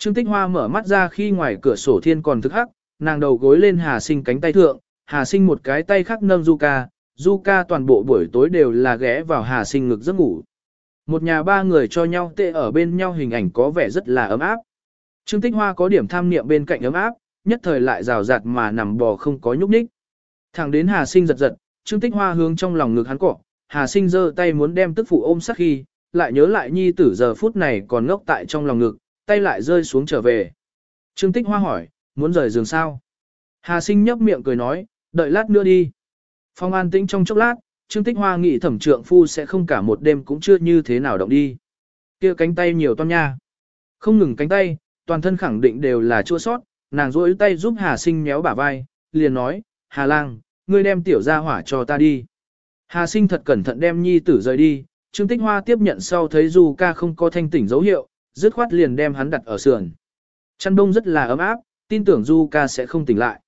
Trương Tích Hoa mở mắt ra khi ngoài cửa sổ thiên còn thức hắc, nàng đầu gối lên Hà Sinh cánh tay thượng, Hà Sinh một cái tay khác nâng Zuka, Zuka toàn bộ buổi tối đều là ghé vào Hà Sinh ngực giấc ngủ. Một nhà ba người cho nhau tệ ở bên nhau hình ảnh có vẻ rất là ấm áp. Trương Tích Hoa có điểm tham niệm bên cạnh ấm áp, nhất thời lại rào rạt mà nằm bò không có nhúc nhích. Thẳng đến Hà Sinh giật giật, Trương Tích Hoa hướng trong lòng ngực hắn cọ, Hà Sinh giơ tay muốn đem tức phụ ôm sát khi, lại nhớ lại nhi tử giờ phút này còn ngốc tại trong lòng ngực, tay lại rơi xuống trở về. Trương Tích Hoa hỏi, muốn rời giường sao? Hà Sinh nhấp miệng cười nói, đợi lát nữa đi. Phong an tĩnh trong chốc lát, Trương Tích Hoa nghĩ thẩm trượng phu sẽ không cả một đêm cũng chưa như thế nào động đi. kia cánh tay nhiều toan nha. Không ngừng cánh tay, toàn thân khẳng định đều là chua sót, nàng rỗi tay giúp Hà Sinh méo bả vai, liền nói, Hà Lang, ngươi đem tiểu ra hỏa cho ta đi. Hà Sinh thật cẩn thận đem nhi tử rời đi, Trương Tích Hoa tiếp nhận sau thấy Du ca không có thanh tỉnh dấu hiệu, dứt khoát liền đem hắn đặt ở sườn. Chăn đông rất là ấm áp, tin tưởng Du ca sẽ không tỉnh lại.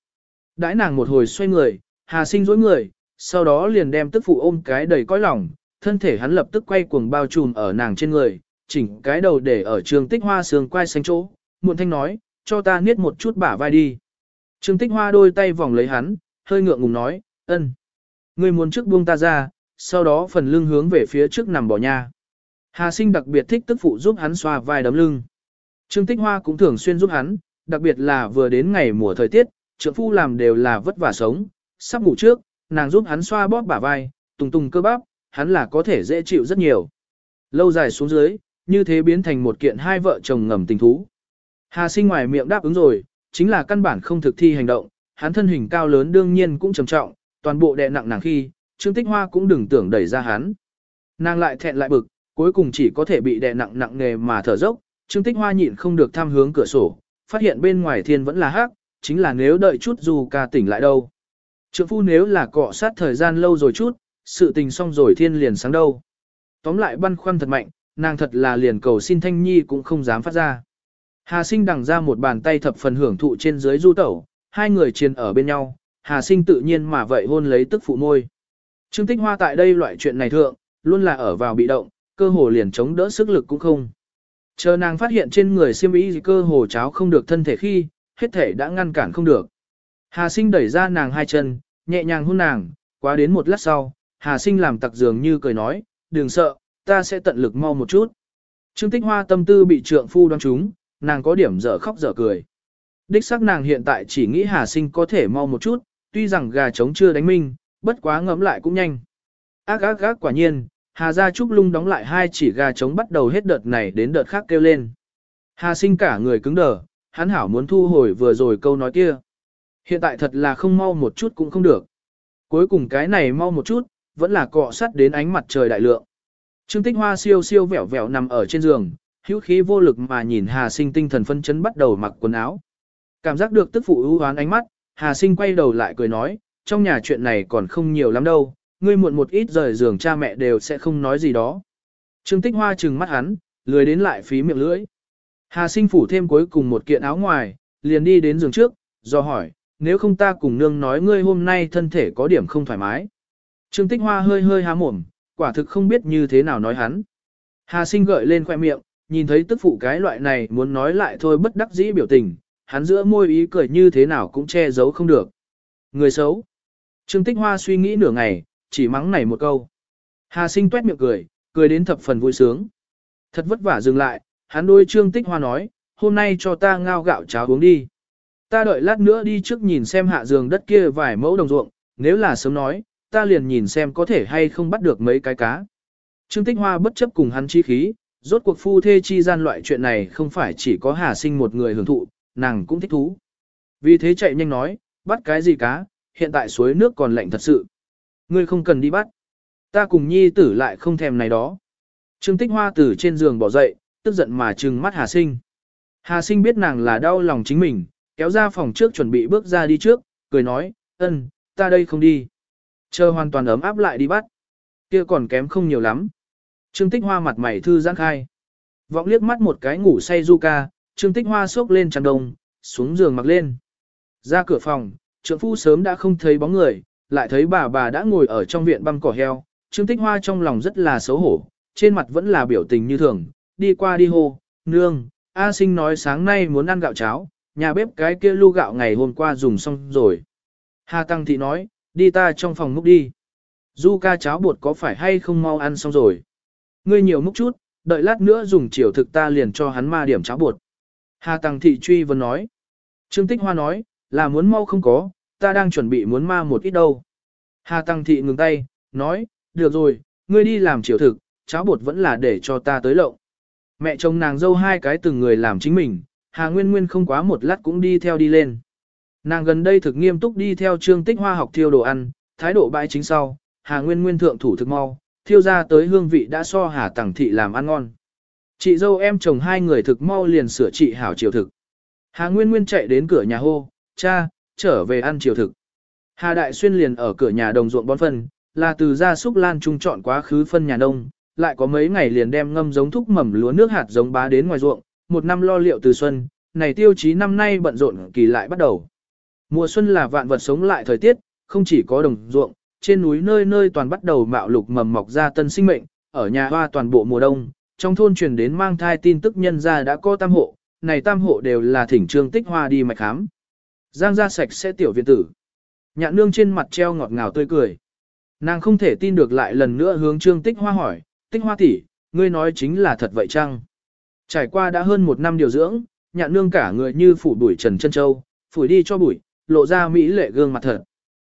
Đãi nàng một hồi xoay người, Hà Sinh dối người, sau đó liền đem tức phụ ôm cái đầy cõi lòng, thân thể hắn lập tức quay cuồng bao trùm ở nàng trên người, chỉnh cái đầu để ở Trương Tích Hoa sườn quay xanh chỗ, muộn thanh nói, cho ta niết một chút bả vai đi. Trương Tích Hoa đôi tay vòng lấy hắn, hơi ngượng ngùng nói, ân. Ngươi muốn trước buông ta ra, sau đó phần lưng hướng về phía trước nằm bỏ nha. Hà sinh đặc biệt thích tức phụ giúp hắn xoa vai đấm lưng. Trương Tích Hoa cũng thường xuyên giúp hắn, đặc biệt là vừa đến ngày mùa thời tiết, trượng phu làm đều là vất vả sống, sắp ngủ trước, nàng giúp hắn xoa bóp bả vai, tùng tùng cơ bắp, hắn là có thể dễ chịu rất nhiều. Lâu dài xuống dưới, như thế biến thành một kiện hai vợ chồng ngầm tình thú. Hà sinh ngoài miệng đáp ứng rồi, chính là căn bản không thực thi hành động, hắn thân hình cao lớn đương nhiên cũng trầm trọng, toàn bộ đè nặng nàng khi, Trương Tích Hoa cũng đừng tưởng đẩy ra hắn. Nàng lại thẹn lại bực, cuối cùng chỉ có thể bị đè nặng nặng nề mà thở dốc, Trương Tích Hoa nhịn không được tham hướng cửa sổ, phát hiện bên ngoài thiên vẫn là hắc, chính là nếu đợi chút dù ca tỉnh lại đâu. Trượng phu nếu là cọ sát thời gian lâu rồi chút, sự tình xong rồi thiên liền sáng đâu. Tóm lại băn khoăn thật mạnh, nàng thật là liền cầu xin Thanh Nhi cũng không dám phát ra. Hà sinh đằng ra một bàn tay thập phần hưởng thụ trên dưới du tẩu, hai người chiến ở bên nhau, Hà sinh tự nhiên mà vậy hôn lấy tức phụ môi. Trương Tích Hoa tại đây loại chuyện này thượng, luôn là ở vào bị động, cơ hồ liền chống đỡ sức lực cũng không. Chờ nàng phát hiện trên người siêm ý cơ hồ cháo không được thân thể khi, hết thể đã ngăn cản không được. Hà sinh đẩy ra nàng hai chân, nhẹ nhàng hôn nàng, quá đến một lát sau, Hà sinh làm tặc dường như cười nói, đừng sợ, ta sẽ tận lực mau một chút. Trương Tích Hoa tâm tư bị trượng phu đoán trúng, nàng có điểm dở khóc dở cười. Đích xác nàng hiện tại chỉ nghĩ Hà Sinh có thể mau một chút, tuy rằng gà trống chưa đánh minh, bất quá ngấm lại cũng nhanh. Ác ác ác quả nhiên, Hà Gia Trúc lung đóng lại hai chỉ gà trống bắt đầu hết đợt này đến đợt khác kêu lên. Hà Sinh cả người cứng đờ, hắn hảo muốn thu hồi vừa rồi câu nói kia. Hiện tại thật là không mau một chút cũng không được. Cuối cùng cái này mau một chút, vẫn là cọ sắt đến ánh mặt trời đại lượng. Trương Tích Hoa siêu siêu vẻo vẻo nằm ở trên giường, hữu khí vô lực mà nhìn Hà Sinh tinh thần phân chấn bắt đầu mặc quần áo. Cảm giác được tức phụ ưu hoán ánh mắt, Hà Sinh quay đầu lại cười nói, trong nhà chuyện này còn không nhiều lắm đâu, ngươi muộn một ít rời giường cha mẹ đều sẽ không nói gì đó. Trương Tích Hoa trừng mắt hắn, lười đến lại phí miệng lưỡi. Hà sinh phủ thêm cuối cùng một kiện áo ngoài, liền đi đến giường trước, do hỏi, nếu không ta cùng nương nói ngươi hôm nay thân thể có điểm không thoải mái. Trương Tích Hoa hơi hơi há mồm, quả thực không biết như thế nào nói hắn. Hà sinh gợi lên khoẻ miệng, nhìn thấy tức phụ cái loại này muốn nói lại thôi bất đắc dĩ biểu tình, hắn giữa môi ý cười như thế nào cũng che giấu không được. Người xấu. Trương Tích Hoa suy nghĩ nửa ngày, chỉ mắng này một câu. Hà sinh tuét miệng cười, cười đến thập phần vui sướng. Thật vất vả dừng lại, hắn đôi Trương Tích Hoa nói, hôm nay cho ta ngao gạo cháo uống đi. Ta đợi lát nữa đi trước nhìn xem hạ giường đất kia vài mẫu đồng ruộng, nếu là sớm nói, ta liền nhìn xem có thể hay không bắt được mấy cái cá. Trương Tích Hoa bất chấp cùng hắn chi khí, rốt cuộc phu thê chi gian loại chuyện này không phải chỉ có Hà Sinh một người hưởng thụ, nàng cũng thích thú. Vì thế chạy nhanh nói, bắt cái gì cá, hiện tại suối nước còn lạnh thật sự. Ngươi không cần đi bắt. Ta cùng nhi tử lại không thèm này đó. Trương Tích Hoa từ trên giường bỏ dậy, tức giận mà trừng mắt Hà Sinh. Hà Sinh biết nàng là đau lòng chính mình, kéo ra phòng trước chuẩn bị bước ra đi trước, cười nói, ân, ta đây không đi. Chờ hoàn toàn ấm áp lại đi bắt. Kia còn kém không nhiều lắm. Trương Tích Hoa mặt mày thư giãn khai. Vọng liếc mắt một cái ngủ say du ca, Trương Tích Hoa xốc lên chăn đông, xuống giường mặc lên. Ra cửa phòng, trượng phu sớm đã không thấy bóng người, lại thấy bà bà đã ngồi ở trong viện băm cỏ heo. Trương Tích Hoa trong lòng rất là xấu hổ, trên mặt vẫn là biểu tình như thường, đi qua đi hô, nương, A sinh nói sáng nay muốn ăn gạo cháo, nhà bếp cái kia lu gạo ngày hôm qua dùng xong rồi. Hà Tăng Thị nói, đi ta trong phòng múc đi. Du ca cháo bột có phải hay không mau ăn xong rồi. Ngươi nhiều múc chút, đợi lát nữa dùng chiều thực ta liền cho hắn ma điểm cháo bột. Hà Tăng Thị truy vấn nói. Trương Tích Hoa nói, là muốn mau không có, ta đang chuẩn bị muốn ma một ít đâu. Hà Tăng Thị ngừng tay, nói, được rồi, ngươi đi làm chiều thực, cháo bột vẫn là để cho ta tới lộng. Mẹ chồng nàng dâu hai cái từng người làm chính mình, Hà Nguyên Nguyên không quá một lát cũng đi theo đi lên. Nàng gần đây thực nghiêm túc đi theo trương tích hoa học thiêu đồ ăn, thái độ bãi chính sau, Hà Nguyên Nguyên thượng thủ thực mau, thiêu ra tới hương vị đã so Hà Tăng Thị làm ăn ngon. Chị dâu em chồng hai người thực mau liền sửa trị hảo chiều thực. Hà Nguyên Nguyên chạy đến cửa nhà hô, cha, trở về ăn chiều thực. Hà Đại Xuyên liền ở cửa nhà đồng ruộng bón phân, là từ gia súc lan trung chọn quá khứ phân nhà nông, lại có mấy ngày liền đem ngâm giống thúc mầm lúa nước hạt giống bá đến ngoài ruộng, một năm lo liệu từ xuân, này tiêu chí năm nay bận rộn kỳ lại bắt đầu. Mùa xuân là vạn vật sống lại thời tiết, không chỉ có đồng ruộng, trên núi nơi nơi toàn bắt đầu mạo lục mầm mọc ra tân sinh mệnh, ở nhà hoa toàn bộ mùa đông, trong thôn truyền đến mang thai tin tức nhân gia đã có tam hộ, này tam hộ đều là thỉnh trương tích hoa đi mạch khám. Giang ra sạch sẽ tiểu viện tử. Nhạn nương trên mặt treo ngọt ngào tươi cười. Nàng không thể tin được lại lần nữa hướng trương tích hoa hỏi, tích hoa tỷ, ngươi nói chính là thật vậy chăng? Trải qua đã hơn một năm điều dưỡng, nhạn nương cả người như phủ bụi trần chân châu, phủi đi cho bụi, lộ ra mỹ lệ gương mặt thật.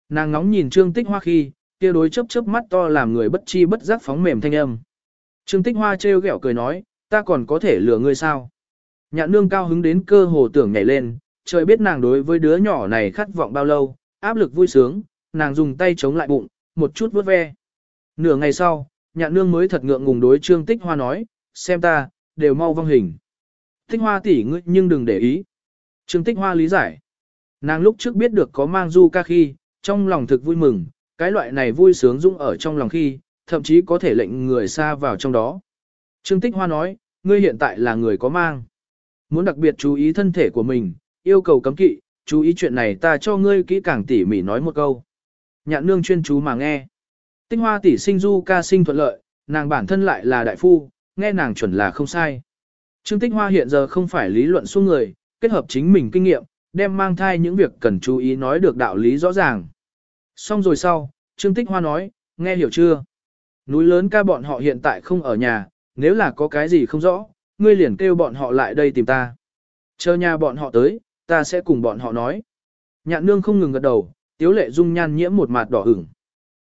Nàng ngóng nhìn Trương Tích Hoa khi, kia đối chớp chớp mắt to làm người bất chi bất giác phóng mềm thanh âm. Trương Tích Hoa trêu ghẹo cười nói, ta còn có thể lừa ngươi sao? Nhạn nương cao hứng đến cơ hồ tưởng nhảy lên, trời biết nàng đối với đứa nhỏ này khát vọng bao lâu, áp lực vui sướng, nàng dùng tay chống lại bụng, một chút vuốt ve. Nửa ngày sau, nhạn nương mới thật ngượng ngùng đối Trương Tích Hoa nói, xem ta, đều mau vong hình. Tích Hoa tỷ ngươi nhưng đừng để ý. Trương Tích Hoa lý giải. Nàng lúc trước biết được có mang du ca khi, trong lòng thực vui mừng, cái loại này vui sướng dũng ở trong lòng khi, thậm chí có thể lệnh người xa vào trong đó. Trương Tích Hoa nói, ngươi hiện tại là người có mang. Muốn đặc biệt chú ý thân thể của mình, yêu cầu cấm kỵ, chú ý chuyện này ta cho ngươi kỹ càng tỉ mỉ nói một câu. Nhạn nương chuyên chú mà nghe. Tinh Hoa tỷ sinh du ca sinh thuận lợi, nàng bản thân lại là đại phu, nghe nàng chuẩn là không sai. Trương Tích Hoa hiện giờ không phải lý luận xuống người, kết hợp chính mình kinh nghiệm, đem mang thai những việc cần chú ý nói được đạo lý rõ ràng. Xong rồi sau, Trương Tích Hoa nói, nghe hiểu chưa? Núi lớn ca bọn họ hiện tại không ở nhà, nếu là có cái gì không rõ, ngươi liền kêu bọn họ lại đây tìm ta. Chờ nhà bọn họ tới, ta sẽ cùng bọn họ nói. Nhạn nương không ngừng gật đầu, tiếu lệ dung nhan nhiễm một mặt đỏ ửng.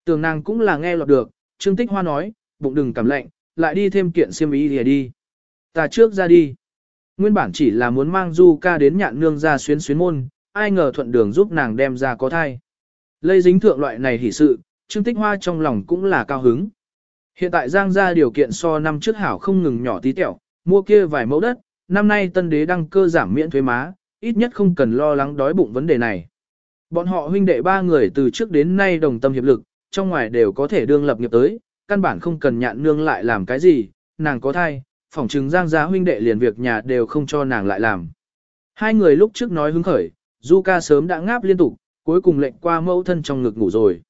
Tường nàng cũng là nghe lọt được, Trương Tích Hoa nói, bụng đừng cảm lạnh, lại đi thêm kiện xiêm y thì đi. Ta trước ra đi. Nguyên bản chỉ là muốn mang du ca đến nhạn nương ra xuyến xuyến môn, ai ngờ thuận đường giúp nàng đem ra có thai. Lây dính thượng loại này hỉ sự, Trương Tích Hoa trong lòng cũng là cao hứng. Hiện tại Giang ra điều kiện so năm trước hảo không ngừng nhỏ tí tẹo, mua kia vài mẫu đất, năm nay tân đế đăng cơ giảm miễn thuế má, ít nhất không cần lo lắng đói bụng vấn đề này. Bọn họ huynh đệ ba người từ trước đến nay đồng tâm hiệp lực, trong ngoài đều có thể đương lập nghiệp tới, căn bản không cần nhạn nương lại làm cái gì, nàng có thai, phỏng chứng giang gia huynh đệ liền việc nhà đều không cho nàng lại làm. Hai người lúc trước nói hứng khởi, Du ca sớm đã ngáp liên tục, cuối cùng lệnh qua mẫu thân trong ngực ngủ rồi.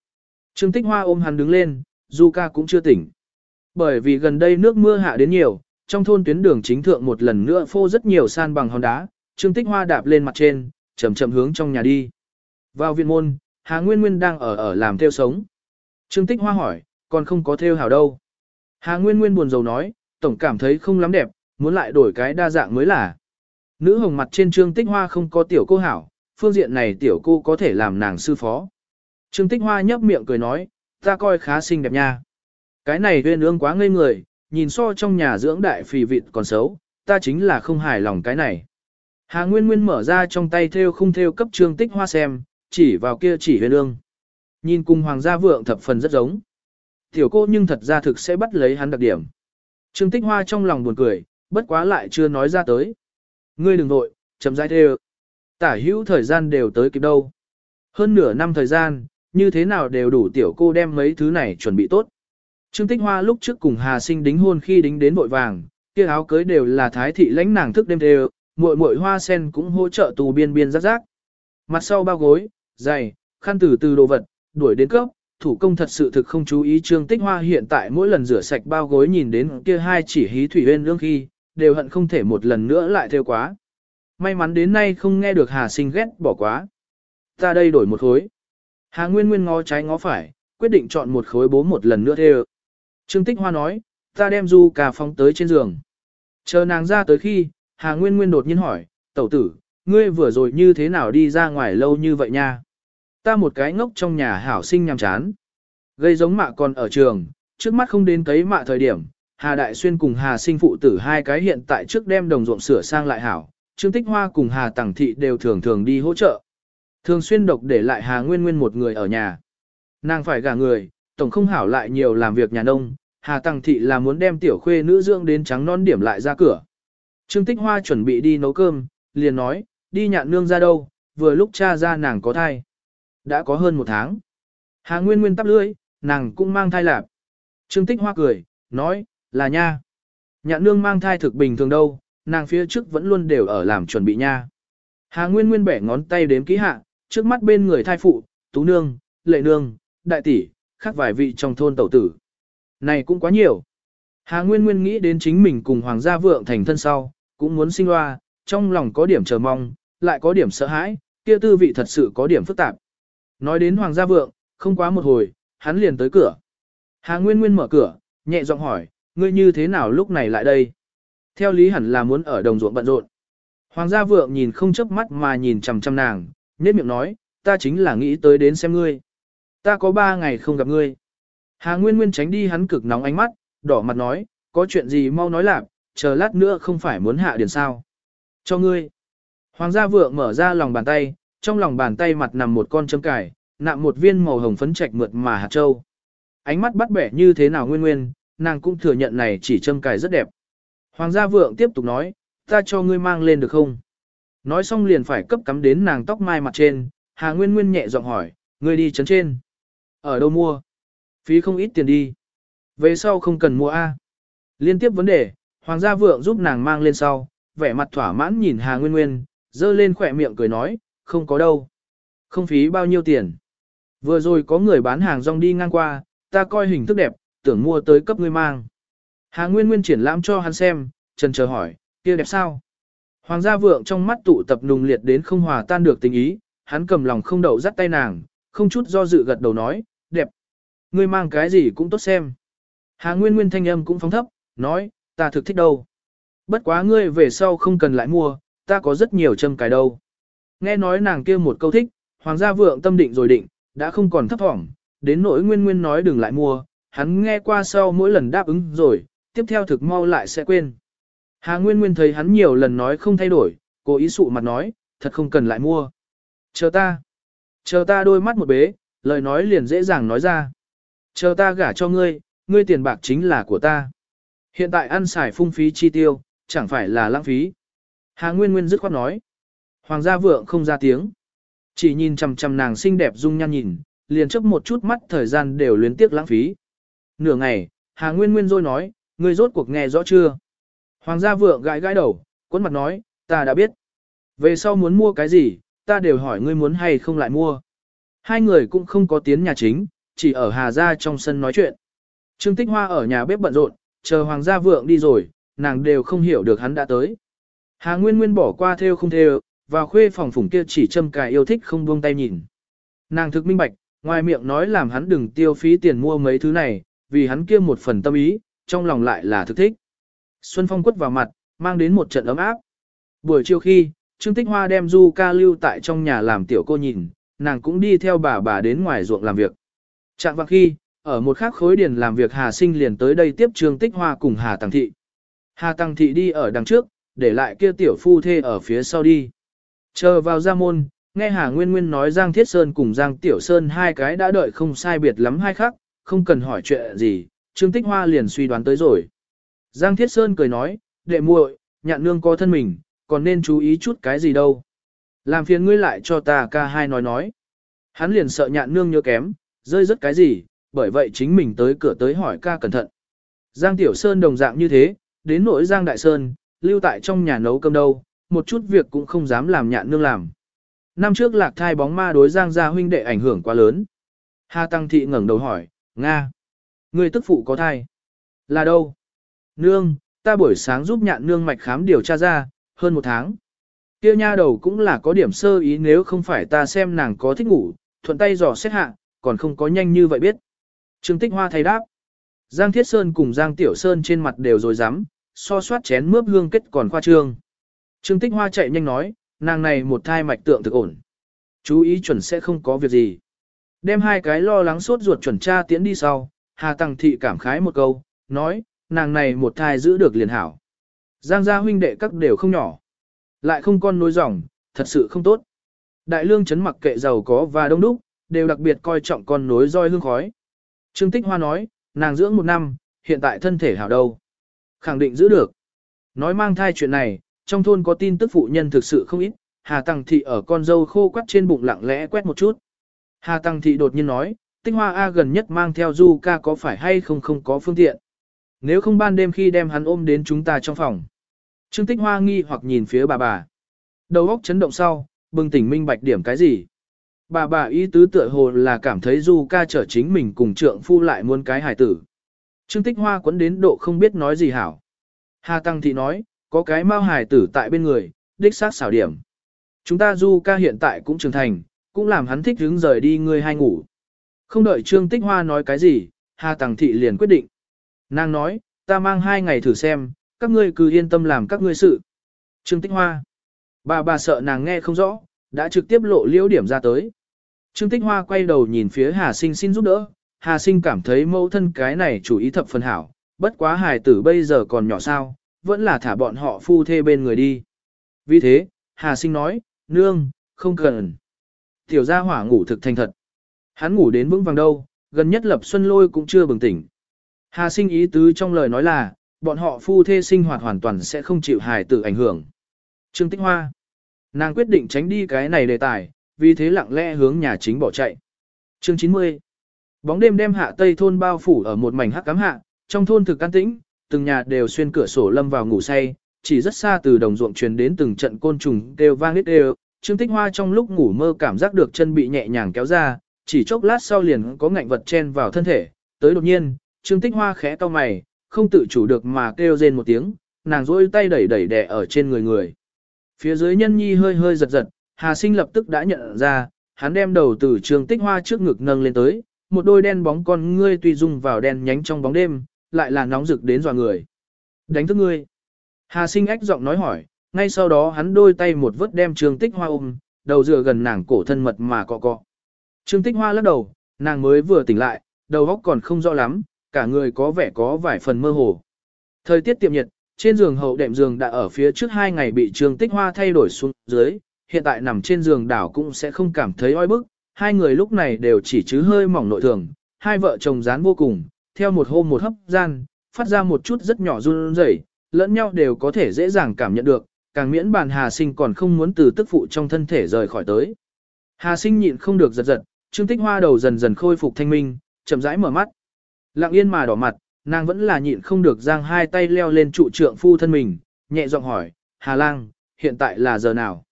Trương Tích Hoa ôm hắn đứng lên, Du ca cũng chưa tỉnh. Bởi vì gần đây nước mưa hạ đến nhiều, trong thôn tuyến đường chính thượng một lần nữa phô rất nhiều san bằng hòn đá, Trương Tích Hoa đạp lên mặt trên, chậm chậm hướng trong nhà đi. Vào viện môn, Hà Nguyên Nguyên đang ở ở làm theo sống. Trương Tích Hoa hỏi, còn không có theo hảo đâu. Hà Nguyên Nguyên buồn rầu nói, tổng cảm thấy không lắm đẹp, muốn lại đổi cái đa dạng mới là. Nữ hồng mặt trên Trương Tích Hoa không có tiểu cô hảo, phương diện này tiểu cô có thể làm nàng sư phó. Trương Tích Hoa nhấp miệng cười nói, ta coi khá xinh đẹp nha. Cái này huyên ương quá ngây người, nhìn so trong nhà dưỡng đại phì vịt còn xấu, ta chính là không hài lòng cái này. Hà Nguyên Nguyên mở ra trong tay theo không theo cấp Trương Tích Hoa xem, chỉ vào kia chỉ huyền ương. Nhìn cùng hoàng gia vượng thập phần rất giống. Tiểu cô nhưng thật ra thực sẽ bắt lấy hắn đặc điểm. Trương Tích Hoa trong lòng buồn cười, bất quá lại chưa nói ra tới. Ngươi đừng vội, chậm rãi theo. Tả hữu thời gian đều tới kịp đâu. Hơn nửa năm thời gian, như thế nào đều đủ tiểu cô đem mấy thứ này chuẩn bị tốt. Trương Tích Hoa lúc trước cùng Hà Sinh đính hôn khi đính đến vội vàng, kia áo cưới đều là thái thị lãnh nàng thức đêm đều, muội muội hoa sen cũng hỗ trợ tù biên biên rác rác. Mặt sau bao gối, giày, khăn từ từ đồ vật, đuổi đến cấp, thủ công thật sự thực không chú ý Trương Tích Hoa hiện tại mỗi lần rửa sạch bao gối nhìn đến kia hai chỉ hí thủy huyên lương khi, đều hận không thể một lần nữa lại theo quá. May mắn đến nay không nghe được Hà Sinh ghét bỏ quá. Ta đây đổi một khối. Hà Nguyên Nguyên ngó trái ngó phải, quyết định chọn một khối bố một lần nữa theo. Trương Tích Hoa nói, ta đem du cà phóng tới trên giường. Chờ nàng ra tới khi, Hà Nguyên Nguyên đột nhiên hỏi, tẩu tử, ngươi vừa rồi như thế nào đi ra ngoài lâu như vậy nha? Ta một cái ngốc trong nhà hảo sinh nhằm chán. Gây giống mạ còn ở trường, trước mắt không đến cấy mạ thời điểm, Hà Đại Xuyên cùng Hà Sinh phụ tử hai cái hiện tại trước đem đồng ruộng sửa sang lại hảo, Trương Tích Hoa cùng Hà Tẳng Thị đều thường thường đi hỗ trợ. Thường xuyên độc để lại Hà Nguyên Nguyên một người ở nhà. Nàng phải gả người, tổng không hảo lại nhiều làm việc nhà nông, Hà Tằng Thị là muốn đem tiểu khuê nữ dưỡng đến trắng non điểm lại ra cửa. Trương Tích Hoa chuẩn bị đi nấu cơm, liền nói, đi nhạn nương ra đâu, vừa lúc cha ra nàng có thai. Đã có hơn một tháng. Hà Nguyên Nguyên tắp lưỡi, nàng cũng mang thai lạp. Trương Tích Hoa cười, nói, là nha. Nhạn nương mang thai thực bình thường đâu, nàng phía trước vẫn luôn đều ở làm chuẩn bị nha. Hà Nguyên Nguyên bẻ ngón tay đếm kỹ hạ, trước mắt bên người thai phụ, tú nương, lệ nương, đại tỷ, khác vài vị trong thôn tẩu tử. Này cũng quá nhiều. Hà Nguyên Nguyên nghĩ đến chính mình cùng Hoàng gia vượng thành thân sau, cũng muốn sinh loa, trong lòng có điểm chờ mong, lại có điểm sợ hãi, kia tư vị thật sự có điểm phức tạp. Nói đến Hoàng gia vượng, không quá một hồi, hắn liền tới cửa. Hà Nguyên Nguyên mở cửa, nhẹ giọng hỏi, ngươi như thế nào lúc này lại đây? Theo lý hẳn là muốn ở đồng ruộng bận rộn. Hoàng gia vượng nhìn không chớp mắt mà nhìn chằm chằm nàng, nhếch miệng nói, ta chính là nghĩ tới đến xem ngươi. Ta có ba ngày không gặp ngươi. Hà Nguyên Nguyên tránh đi hắn cực nóng ánh mắt, đỏ mặt nói, có chuyện gì mau nói lạc, chờ lát nữa không phải muốn hạ điền sao. Cho ngươi. Hoàng gia vượng mở ra lòng bàn tay, trong lòng bàn tay mặt nằm một con châm cải, nạm một viên màu hồng phấn trạch mượt mà hạt châu. Ánh mắt bắt bẻ như thế nào nguyên nguyên, nàng cũng thừa nhận này chỉ châm cài rất đẹp. Hoàng gia vượng tiếp tục nói, ta cho ngươi mang lên được không? Nói xong liền phải cấp cắm đến nàng tóc mai mặt trên, Hà Nguyên Nguyên nhẹ giọng hỏi, ngươi đi chấn trên. Ở đâu mua? Phí không ít tiền đi. Về sau không cần mua A. Liên tiếp vấn đề, Hoàng gia vượng giúp nàng mang lên sau, vẻ mặt thỏa mãn nhìn Hà Nguyên Nguyên, dơ lên khỏe miệng cười nói, không có đâu. Không phí bao nhiêu tiền. Vừa rồi có người bán hàng rong đi ngang qua, ta coi hình thức đẹp, tưởng mua tới cấp ngươi mang. Hà Nguyên Nguyên triển lãm cho hắn xem, trần chờ hỏi, kia đẹp sao? Hoàng gia vượng trong mắt tụ tập nùng liệt đến không hòa tan được tình ý, hắn cầm lòng không đậu dắt tay nàng, không chút do dự gật đầu nói, đẹp. Ngươi mang cái gì cũng tốt xem. Hà Nguyên Nguyên thanh âm cũng phóng thấp, nói, ta thực thích đâu. Bất quá ngươi về sau không cần lại mua, ta có rất nhiều châm cài đâu. Nghe nói nàng kia một câu thích, hoàng gia vượng tâm định rồi định, đã không còn thấp thỏm, đến nỗi Nguyên Nguyên nói đừng lại mua, hắn nghe qua sau mỗi lần đáp ứng rồi, tiếp theo thực mau lại sẽ quên. Hà Nguyên Nguyên thấy hắn nhiều lần nói không thay đổi, cố ý sụ mặt nói, thật không cần lại mua. Chờ ta. Chờ ta đôi mắt một bế, lời nói liền dễ dàng nói ra. Chờ ta gả cho ngươi, ngươi tiền bạc chính là của ta. Hiện tại ăn xài phung phí chi tiêu, chẳng phải là lãng phí. Hà Nguyên Nguyên dứt khoát nói. Hoàng gia vượng không ra tiếng. Chỉ nhìn chằm chằm nàng xinh đẹp dung nhan nhìn, liền chấp một chút mắt thời gian đều luyến tiếc lãng phí. Nửa ngày, Hà Nguyên Nguyên rồi nói, ngươi rốt cuộc nghe rõ chưa? Hoàng gia vượng gãi gãi đầu, quấn mặt nói, ta đã biết. Về sau muốn mua cái gì, ta đều hỏi ngươi muốn hay không lại mua. Hai người cũng không có tiến nhà chính, chỉ ở Hà Gia trong sân nói chuyện. Trương Tích Hoa ở nhà bếp bận rộn, chờ Hoàng gia vượng đi rồi, nàng đều không hiểu được hắn đã tới. Hà Nguyên Nguyên bỏ qua theo không theo, vào khuê phòng phủng kia chỉ châm cài yêu thích không buông tay nhìn. Nàng thực minh bạch, ngoài miệng nói làm hắn đừng tiêu phí tiền mua mấy thứ này, vì hắn kia một phần tâm ý, trong lòng lại là thực thích. Xuân Phong quất vào mặt, mang đến một trận ấm áp. Buổi chiều khi, Trương Tích Hoa đem Du ca lưu tại trong nhà làm tiểu cô nhìn, nàng cũng đi theo bà bà đến ngoài ruộng làm việc. Trạng vạng khi, ở một khắc khối điền làm việc Hà Sinh liền tới đây tiếp Trương Tích Hoa cùng Hà Tăng Thị. Hà Tăng Thị đi ở đằng trước, để lại kia tiểu phu thê ở phía sau đi. Chờ vào ra môn, nghe Hà Nguyên Nguyên nói Giang Thiết Sơn cùng Giang Tiểu Sơn hai cái đã đợi không sai biệt lắm hai khắc, không cần hỏi chuyện gì, Trương Tích Hoa liền suy đoán tới rồi. Giang Thiết Sơn cười nói, đệ muội, nhạn nương có thân mình, còn nên chú ý chút cái gì đâu. Làm phiền ngươi lại cho ta ca hai nói nói. Hắn liền sợ nhạn nương nhớ kém, rơi rất cái gì, bởi vậy chính mình tới cửa tới hỏi ca cẩn thận. Giang Tiểu Sơn đồng dạng như thế, đến nỗi Giang Đại Sơn, lưu tại trong nhà nấu cơm đâu, một chút việc cũng không dám làm nhạn nương làm. Năm trước lạc thai bóng ma đối Giang gia huynh đệ ảnh hưởng quá lớn. Hà Tăng Thị ngẩng đầu hỏi, Nga, người tức phụ có thai. Là đâu? Nương, ta buổi sáng giúp nhạn nương mạch khám điều tra ra, hơn một tháng. Kia nha đầu cũng là có điểm sơ ý nếu không phải ta xem nàng có thích ngủ, thuận tay dò xét hạ, còn không có nhanh như vậy biết. Trương Tích Hoa thay đáp. Giang Thiết Sơn cùng Giang Tiểu Sơn trên mặt đều rồi dám, so soát chén mướp hương kết còn khoa trương. Trương Tích Hoa chạy nhanh nói, nàng này một thai mạch tượng thực ổn. Chú ý chuẩn sẽ không có việc gì. Đem hai cái lo lắng sốt ruột chuẩn tra tiến đi sau, Hà Tăng Thị cảm khái một câu, nói, nàng này một thai giữ được liền hảo. Giang gia huynh đệ các đều không nhỏ. Lại không con nối dòng, thật sự không tốt. Đại lương chấn mặc kệ giàu có và đông đúc, đều đặc biệt coi trọng con nối roi hương khói. Trương Tích Hoa nói, nàng dưỡng một năm, hiện tại thân thể hảo đâu. Khẳng định giữ được. Nói mang thai chuyện này, trong thôn có tin tức phụ nhân thực sự không ít, Hà Tăng Thị ở con dâu khô quắt trên bụng lặng lẽ quét một chút. Hà Tăng Thị đột nhiên nói, Tích Hoa A gần nhất mang theo Du ca có phải hay không không có phương tiện. Nếu không ban đêm khi đem hắn ôm đến chúng ta trong phòng. Trương Tích Hoa nghi hoặc nhìn phía bà bà. Đầu óc chấn động sau, bừng tỉnh minh bạch điểm cái gì. Bà bà ý tứ tựa hồ là cảm thấy Du ca trở chính mình cùng trượng phu lại muốn cái hài tử. Trương Tích Hoa quấn đến độ không biết nói gì hảo. Hà Tăng Thị nói, có cái mau hài tử tại bên người, đích xác xảo điểm. Chúng ta Du ca hiện tại cũng trưởng thành, cũng làm hắn thích hướng rời đi người hai ngủ. Không đợi Trương Tích Hoa nói cái gì, Hà Tăng Thị liền quyết định. Nàng nói, ta mang hai ngày thử xem, các ngươi cứ yên tâm làm các ngươi sự. Trương Tích Hoa. Bà bà sợ nàng nghe không rõ, đã trực tiếp lộ liễu điểm ra tới. Trương Tích Hoa quay đầu nhìn phía Hà Sinh xin giúp đỡ, Hà Sinh cảm thấy mẫu thân cái này chủ ý thập phần hảo, bất quá hài tử bây giờ còn nhỏ sao, vẫn là thả bọn họ phu thê bên người đi. Vì thế, Hà Sinh nói, nương, không cần. Tiểu gia hỏa ngủ thực thành thật. Hắn ngủ đến vững vàng đâu, gần nhất lập xuân lôi cũng chưa bừng tỉnh. Hà Sinh ý tứ trong lời nói là, bọn họ phu thê sinh hoạt hoàn toàn sẽ không chịu hài tử ảnh hưởng. Trương Tích Hoa. Nàng quyết định tránh đi cái này đề tài, vì thế lặng lẽ hướng nhà chính bỏ chạy. Chương 90. Bóng đêm đem hạ tây thôn bao phủ ở một mảnh hắc cám hạ, trong thôn thực an tĩnh, từng nhà đều xuyên cửa sổ lâm vào ngủ say, chỉ rất xa từ đồng ruộng truyền đến từng trận côn trùng đều vang ít đều. Trương Tích Hoa trong lúc ngủ mơ cảm giác được chân bị nhẹ nhàng kéo ra, chỉ chốc lát sau liền có ngạnh vật chen vào thân thể, tới đột nhiên, Trương Tích Hoa khẽ cau mày, không tự chủ được mà kêu rên một tiếng, nàng rỗi tay đẩy đẩy đè ở trên người người. Phía dưới nhân nhi hơi hơi giật giật, Hà Sinh lập tức đã nhận ra, hắn đem đầu từ trường Tích Hoa trước ngực nâng lên tới, một đôi đen bóng con ngươi tuy dung vào đen nhánh trong bóng đêm, lại là nóng rực đến dọa người. Đánh thức ngươi. Hà Sinh ách giọng nói hỏi, ngay sau đó hắn đôi tay một vớt đem trường Tích Hoa ôm, đầu dựa gần nàng cổ thân mật mà cọ cọ. Trương Tích Hoa lắc đầu, nàng mới vừa tỉnh lại, đầu óc còn không rõ lắm, cả người có vẻ có vài phần mơ hồ. Thời tiết tiệm nhiệt, trên giường hậu đệm giường đã ở phía trước hai ngày bị Trương Tích Hoa thay đổi xuống dưới, hiện tại nằm trên giường đảo cũng sẽ không cảm thấy oi bức, hai người lúc này đều chỉ chứ hơi mỏng nội thường, hai vợ chồng dán vô cùng, theo một hôm một hấp gian, phát ra một chút rất nhỏ run rẩy, lẫn nhau đều có thể dễ dàng cảm nhận được, càng miễn bàn Hà Sinh còn không muốn từ tức phụ trong thân thể rời khỏi tới. Hà Sinh nhịn không được giật giật, Trương Tích Hoa đầu dần dần khôi phục thanh minh, chậm rãi mở mắt. Lặng yên mà đỏ mặt, nàng vẫn là nhịn không được giang hai tay leo lên trụ trượng phu thân mình, nhẹ giọng hỏi, Hà lang, hiện tại là giờ nào?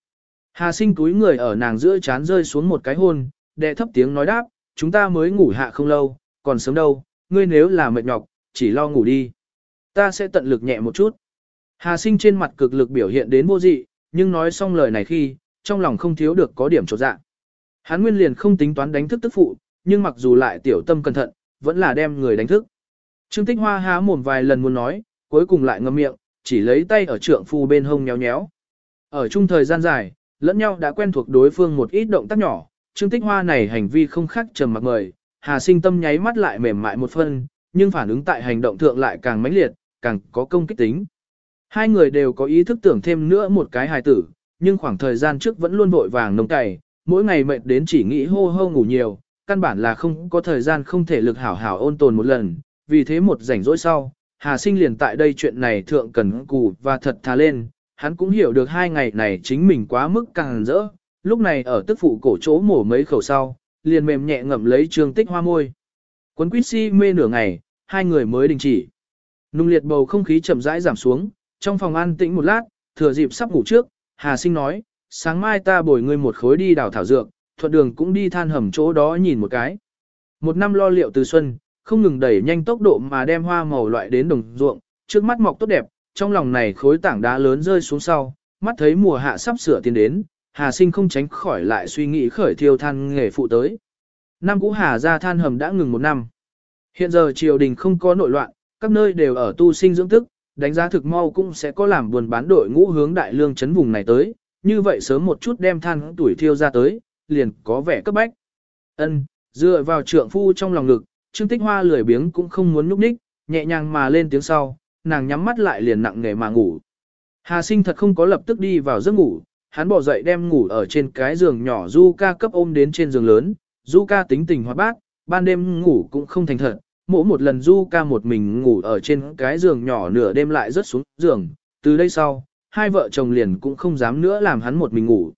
Hà sinh túi người ở nàng giữa chán rơi xuống một cái hôn, đệ thấp tiếng nói đáp, chúng ta mới ngủ hạ không lâu, còn sớm đâu, ngươi nếu là mệt nhọc, chỉ lo ngủ đi. Ta sẽ tận lực nhẹ một chút. Hà sinh trên mặt cực lực biểu hiện đến vô dị, nhưng nói xong lời này khi, trong lòng không thiếu được có điểm trột dạ. Hắn nguyên liền không tính toán đánh thức tức phụ, nhưng mặc dù lại tiểu tâm cẩn thận, vẫn là đem người đánh thức. Trương Tích Hoa há mồm vài lần muốn nói, cuối cùng lại ngậm miệng, chỉ lấy tay ở trượng phu bên hông nhéo nhéo. Ở chung thời gian dài, lẫn nhau đã quen thuộc đối phương một ít động tác nhỏ, Trương Tích Hoa này hành vi không khác trầm mặc người, Hà Sinh Tâm nháy mắt lại mềm mại một phân, nhưng phản ứng tại hành động thượng lại càng mãnh liệt, càng có công kích tính. Hai người đều có ý thức tưởng thêm nữa một cái hài tử, nhưng khoảng thời gian trước vẫn luôn vội vàng nông cày, mỗi ngày mệt đến chỉ nghĩ hô hô ngủ nhiều, căn bản là không có thời gian không thể lực hảo hảo ôn tồn một lần, vì thế một rảnh rỗi sau, Hà Sinh liền tại đây chuyện này thượng cần cù và thật thà lên, hắn cũng hiểu được hai ngày này chính mình quá mức càng rỡ, lúc này ở tức phụ cổ chỗ mổ mấy khẩu sau, liền mềm nhẹ ngậm lấy trương tích hoa môi. Quấn quýt si mê nửa ngày, hai người mới đình chỉ. Nung liệt bầu không khí chậm rãi giảm xuống, trong phòng an tĩnh một lát, thừa dịp sắp ngủ trước, Hà Sinh nói, sáng mai ta bồi ngươi một khối đi đào thảo dược, thuận đường cũng đi than hầm chỗ đó nhìn một cái. Một năm lo liệu từ xuân, không ngừng đẩy nhanh tốc độ mà đem hoa màu loại đến đồng ruộng, trước mắt mọc tốt đẹp, trong lòng này khối tảng đá lớn rơi xuống sau, mắt thấy mùa hạ sắp sửa tiến đến, Hà Sinh không tránh khỏi lại suy nghĩ khởi thiêu than nghề phụ tới. Năm cũ Hà ra than hầm đã ngừng một năm. Hiện giờ triều đình không có nội loạn, các nơi đều ở tu sinh dưỡng tức, đánh giá thực mau cũng sẽ có làm buồn bán đội ngũ hướng đại lương chấn vùng này tới, như vậy sớm một chút đem than tuổi thiêu ra tới, liền có vẻ cấp bách. Ân, dựa vào trượng phu trong lòng ngực, Trương Tích Hoa lười biếng cũng không muốn núp ních, nhẹ nhàng mà lên tiếng sau, nàng nhắm mắt lại liền nặng nề mà ngủ. Hà Sinh thật không có lập tức đi vào giấc ngủ, hắn bỏ dậy đem ngủ ở trên cái giường nhỏ Du Ca cấp ôm đến trên giường lớn, Du Ca tính tình hoạt bát, ban đêm ngủ cũng không thành thật, mỗi một lần Du Ca một mình ngủ ở trên cái giường nhỏ nửa đêm lại rớt xuống giường, từ đây sau, hai vợ chồng liền cũng không dám nữa làm hắn một mình ngủ.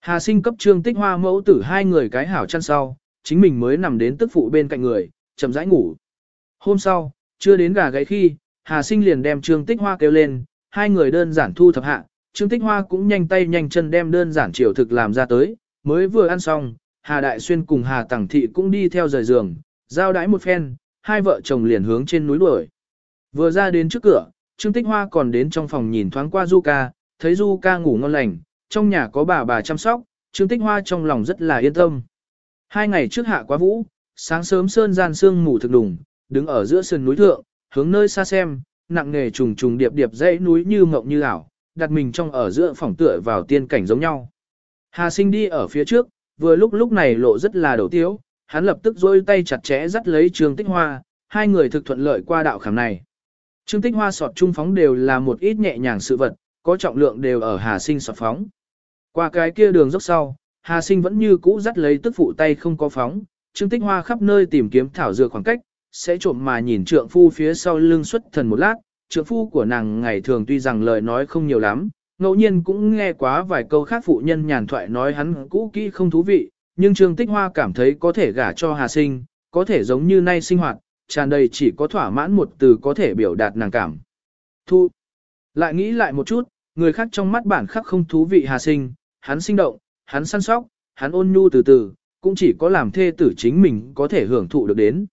Hà sinh cấp trương tích hoa mẫu tử hai người cái hảo chăn sau, chính mình mới nằm đến tức phụ bên cạnh người, chậm rãi ngủ. Hôm sau, chưa đến gà gáy khi, Hà sinh liền đem trương tích hoa kêu lên, hai người đơn giản thu thập hạ, trương tích hoa cũng nhanh tay nhanh chân đem đơn giản chiều thực làm ra tới, mới vừa ăn xong, Hà Đại Xuyên cùng Hà Tằng Thị cũng đi theo rời giường, giao đãi một phen, hai vợ chồng liền hướng trên núi đuổi. Vừa ra đến trước cửa, Trương Tích Hoa còn đến trong phòng nhìn thoáng qua Du Ca, thấy Du Ca ngủ ngon lành, trong nhà có bà bà chăm sóc, Trương Tích Hoa trong lòng rất là yên tâm. Hai ngày trước hạ quá vũ, sáng sớm sơn gian sương mù thực đùng, đứng ở giữa sườn núi thượng, hướng nơi xa xem, nặng nghề trùng trùng điệp điệp dãy núi như mộng như ảo, đặt mình trong ở giữa phòng tựa vào tiên cảnh giống nhau. Hà sinh đi ở phía trước, vừa lúc lúc này lộ rất là đầu tiếu, hắn lập tức dôi tay chặt chẽ dắt lấy Trương Tích Hoa, hai người thực thuận lợi qua đạo khảm này. Trương Tích Hoa sọt trung phóng đều là một ít nhẹ nhàng sự vật, có trọng lượng đều ở Hà Sinh sọt phóng. Qua cái kia đường dốc sau, Hà Sinh vẫn như cũ dắt lấy tức phụ tay không có phóng, Trương Tích Hoa khắp nơi tìm kiếm thảo dược khoảng cách, sẽ trộm mà nhìn trượng phu phía sau lưng xuất thần một lát, trượng phu của nàng ngày thường tuy rằng lời nói không nhiều lắm, ngẫu nhiên cũng nghe quá vài câu khác phụ nhân nhàn thoại nói hắn cũ kỹ không thú vị, nhưng Trương Tích Hoa cảm thấy có thể gả cho Hà Sinh, có thể giống như nay sinh hoạt, tràn đầy chỉ có thỏa mãn một từ có thể biểu đạt nàng cảm. Thu. Lại nghĩ lại một chút, người khác trong mắt bản khắc không thú vị Hà Sinh, hắn sinh động, hắn săn sóc, hắn ôn nhu từ từ, cũng chỉ có làm thê tử chính mình có thể hưởng thụ được đến.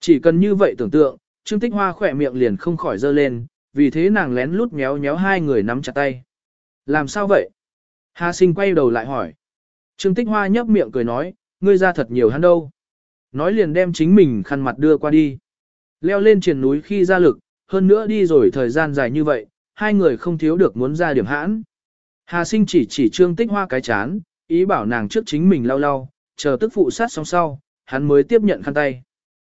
Chỉ cần như vậy tưởng tượng, Trương Tích Hoa khỏe miệng liền không khỏi dơ lên, vì thế nàng lén lút méo méo hai người nắm chặt tay. Làm sao vậy? Hà sinh quay đầu lại hỏi. Trương Tích Hoa nhấp miệng cười nói, ngươi ra thật nhiều hắn đâu. Nói liền đem chính mình khăn mặt đưa qua đi. Leo lên triển núi khi ra lực, hơn nữa đi rồi thời gian dài như vậy, hai người không thiếu được muốn ra điểm hãn. Hà sinh chỉ chỉ trương tích hoa cái chán, ý bảo nàng trước chính mình lau lau, chờ tức phụ sát xong sau, hắn mới tiếp nhận khăn tay.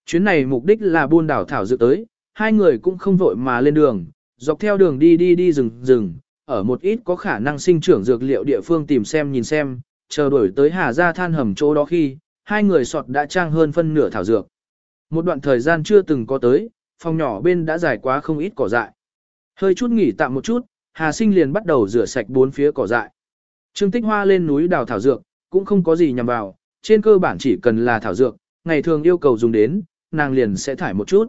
Chuyến này mục đích là buôn đảo thảo dự tới, hai người cũng không vội mà lên đường, dọc theo đường đi đi đi rừng rừng, ở một ít có khả năng sinh trưởng dược liệu địa phương tìm xem nhìn xem, chờ đuổi tới Hà Gia than hầm chỗ đó khi, hai người sọt đã trang hơn phân nửa thảo dược. Một đoạn thời gian chưa từng có tới, phòng nhỏ bên đã dài quá không ít cỏ dại. Hơi chút nghỉ tạm một chút, Hà Sinh liền bắt đầu rửa sạch bốn phía cỏ dại. Trương Tích Hoa lên núi đào thảo dược, cũng không có gì nhằm vào, trên cơ bản chỉ cần là thảo dược, ngày thường yêu cầu dùng đến, nàng liền sẽ thải một chút.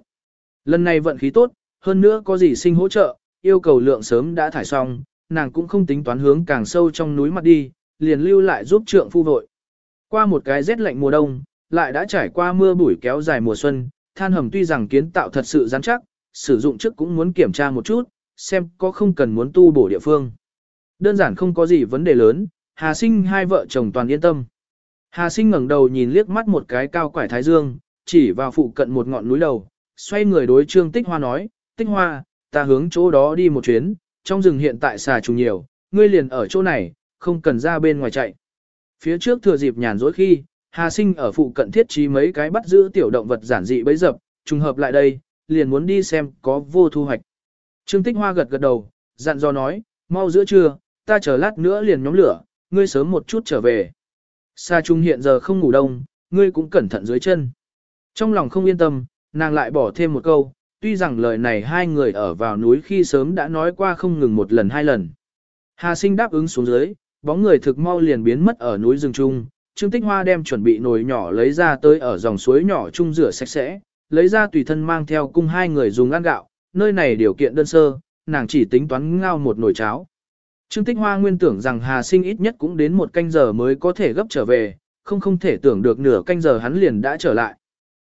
Lần này vận khí tốt, hơn nữa có gì sinh hỗ trợ, yêu cầu lượng sớm đã thải xong, nàng cũng không tính toán hướng càng sâu trong núi mặt đi, liền lưu lại giúp trượng phu vội. Qua một cái rét lạnh mùa đông, lại đã trải qua mưa bụi kéo dài mùa xuân, than hầm tuy rằng kiến tạo thật sự rắn chắc, sử dụng trước cũng muốn kiểm tra một chút, xem có không cần muốn tu bổ địa phương. Đơn giản không có gì vấn đề lớn, Hà Sinh hai vợ chồng toàn yên tâm. Hà Sinh ngẩng đầu nhìn liếc mắt một cái cao quải thái dương, chỉ vào phụ cận một ngọn núi đầu, xoay người đối Trương Tích Hoa nói, Tích Hoa, ta hướng chỗ đó đi một chuyến, trong rừng hiện tại xà trùng nhiều, ngươi liền ở chỗ này, không cần ra bên ngoài chạy. Phía trước thừa dịp nhàn rỗi khi, Hà Sinh ở phụ cận thiết trí mấy cái bắt giữ tiểu động vật giản dị bấy dập, trùng hợp lại đây, liền muốn đi xem có vô thu hoạch. Trương Tích Hoa gật gật đầu, dặn dò nói, mau giữa trưa, ta chờ lát nữa liền nhóm lửa, ngươi sớm một chút trở về. Sa Trung hiện giờ không ngủ đông, ngươi cũng cẩn thận dưới chân. Trong lòng không yên tâm, nàng lại bỏ thêm một câu, tuy rằng lời này hai người ở vào núi khi sớm đã nói qua không ngừng một lần hai lần. Hà sinh đáp ứng xuống dưới, bóng người thực mau liền biến mất ở núi rừng trung. Trương Tích Hoa đem chuẩn bị nồi nhỏ lấy ra tới ở dòng suối nhỏ trung rửa sạch sẽ, lấy ra tùy thân mang theo cung hai người dùng ăn gạo, nơi này điều kiện đơn sơ, nàng chỉ tính toán ngao một nồi cháo. Trương Tích Hoa nguyên tưởng rằng Hà Sinh ít nhất cũng đến một canh giờ mới có thể gấp trở về, không không thể tưởng được nửa canh giờ hắn liền đã trở lại.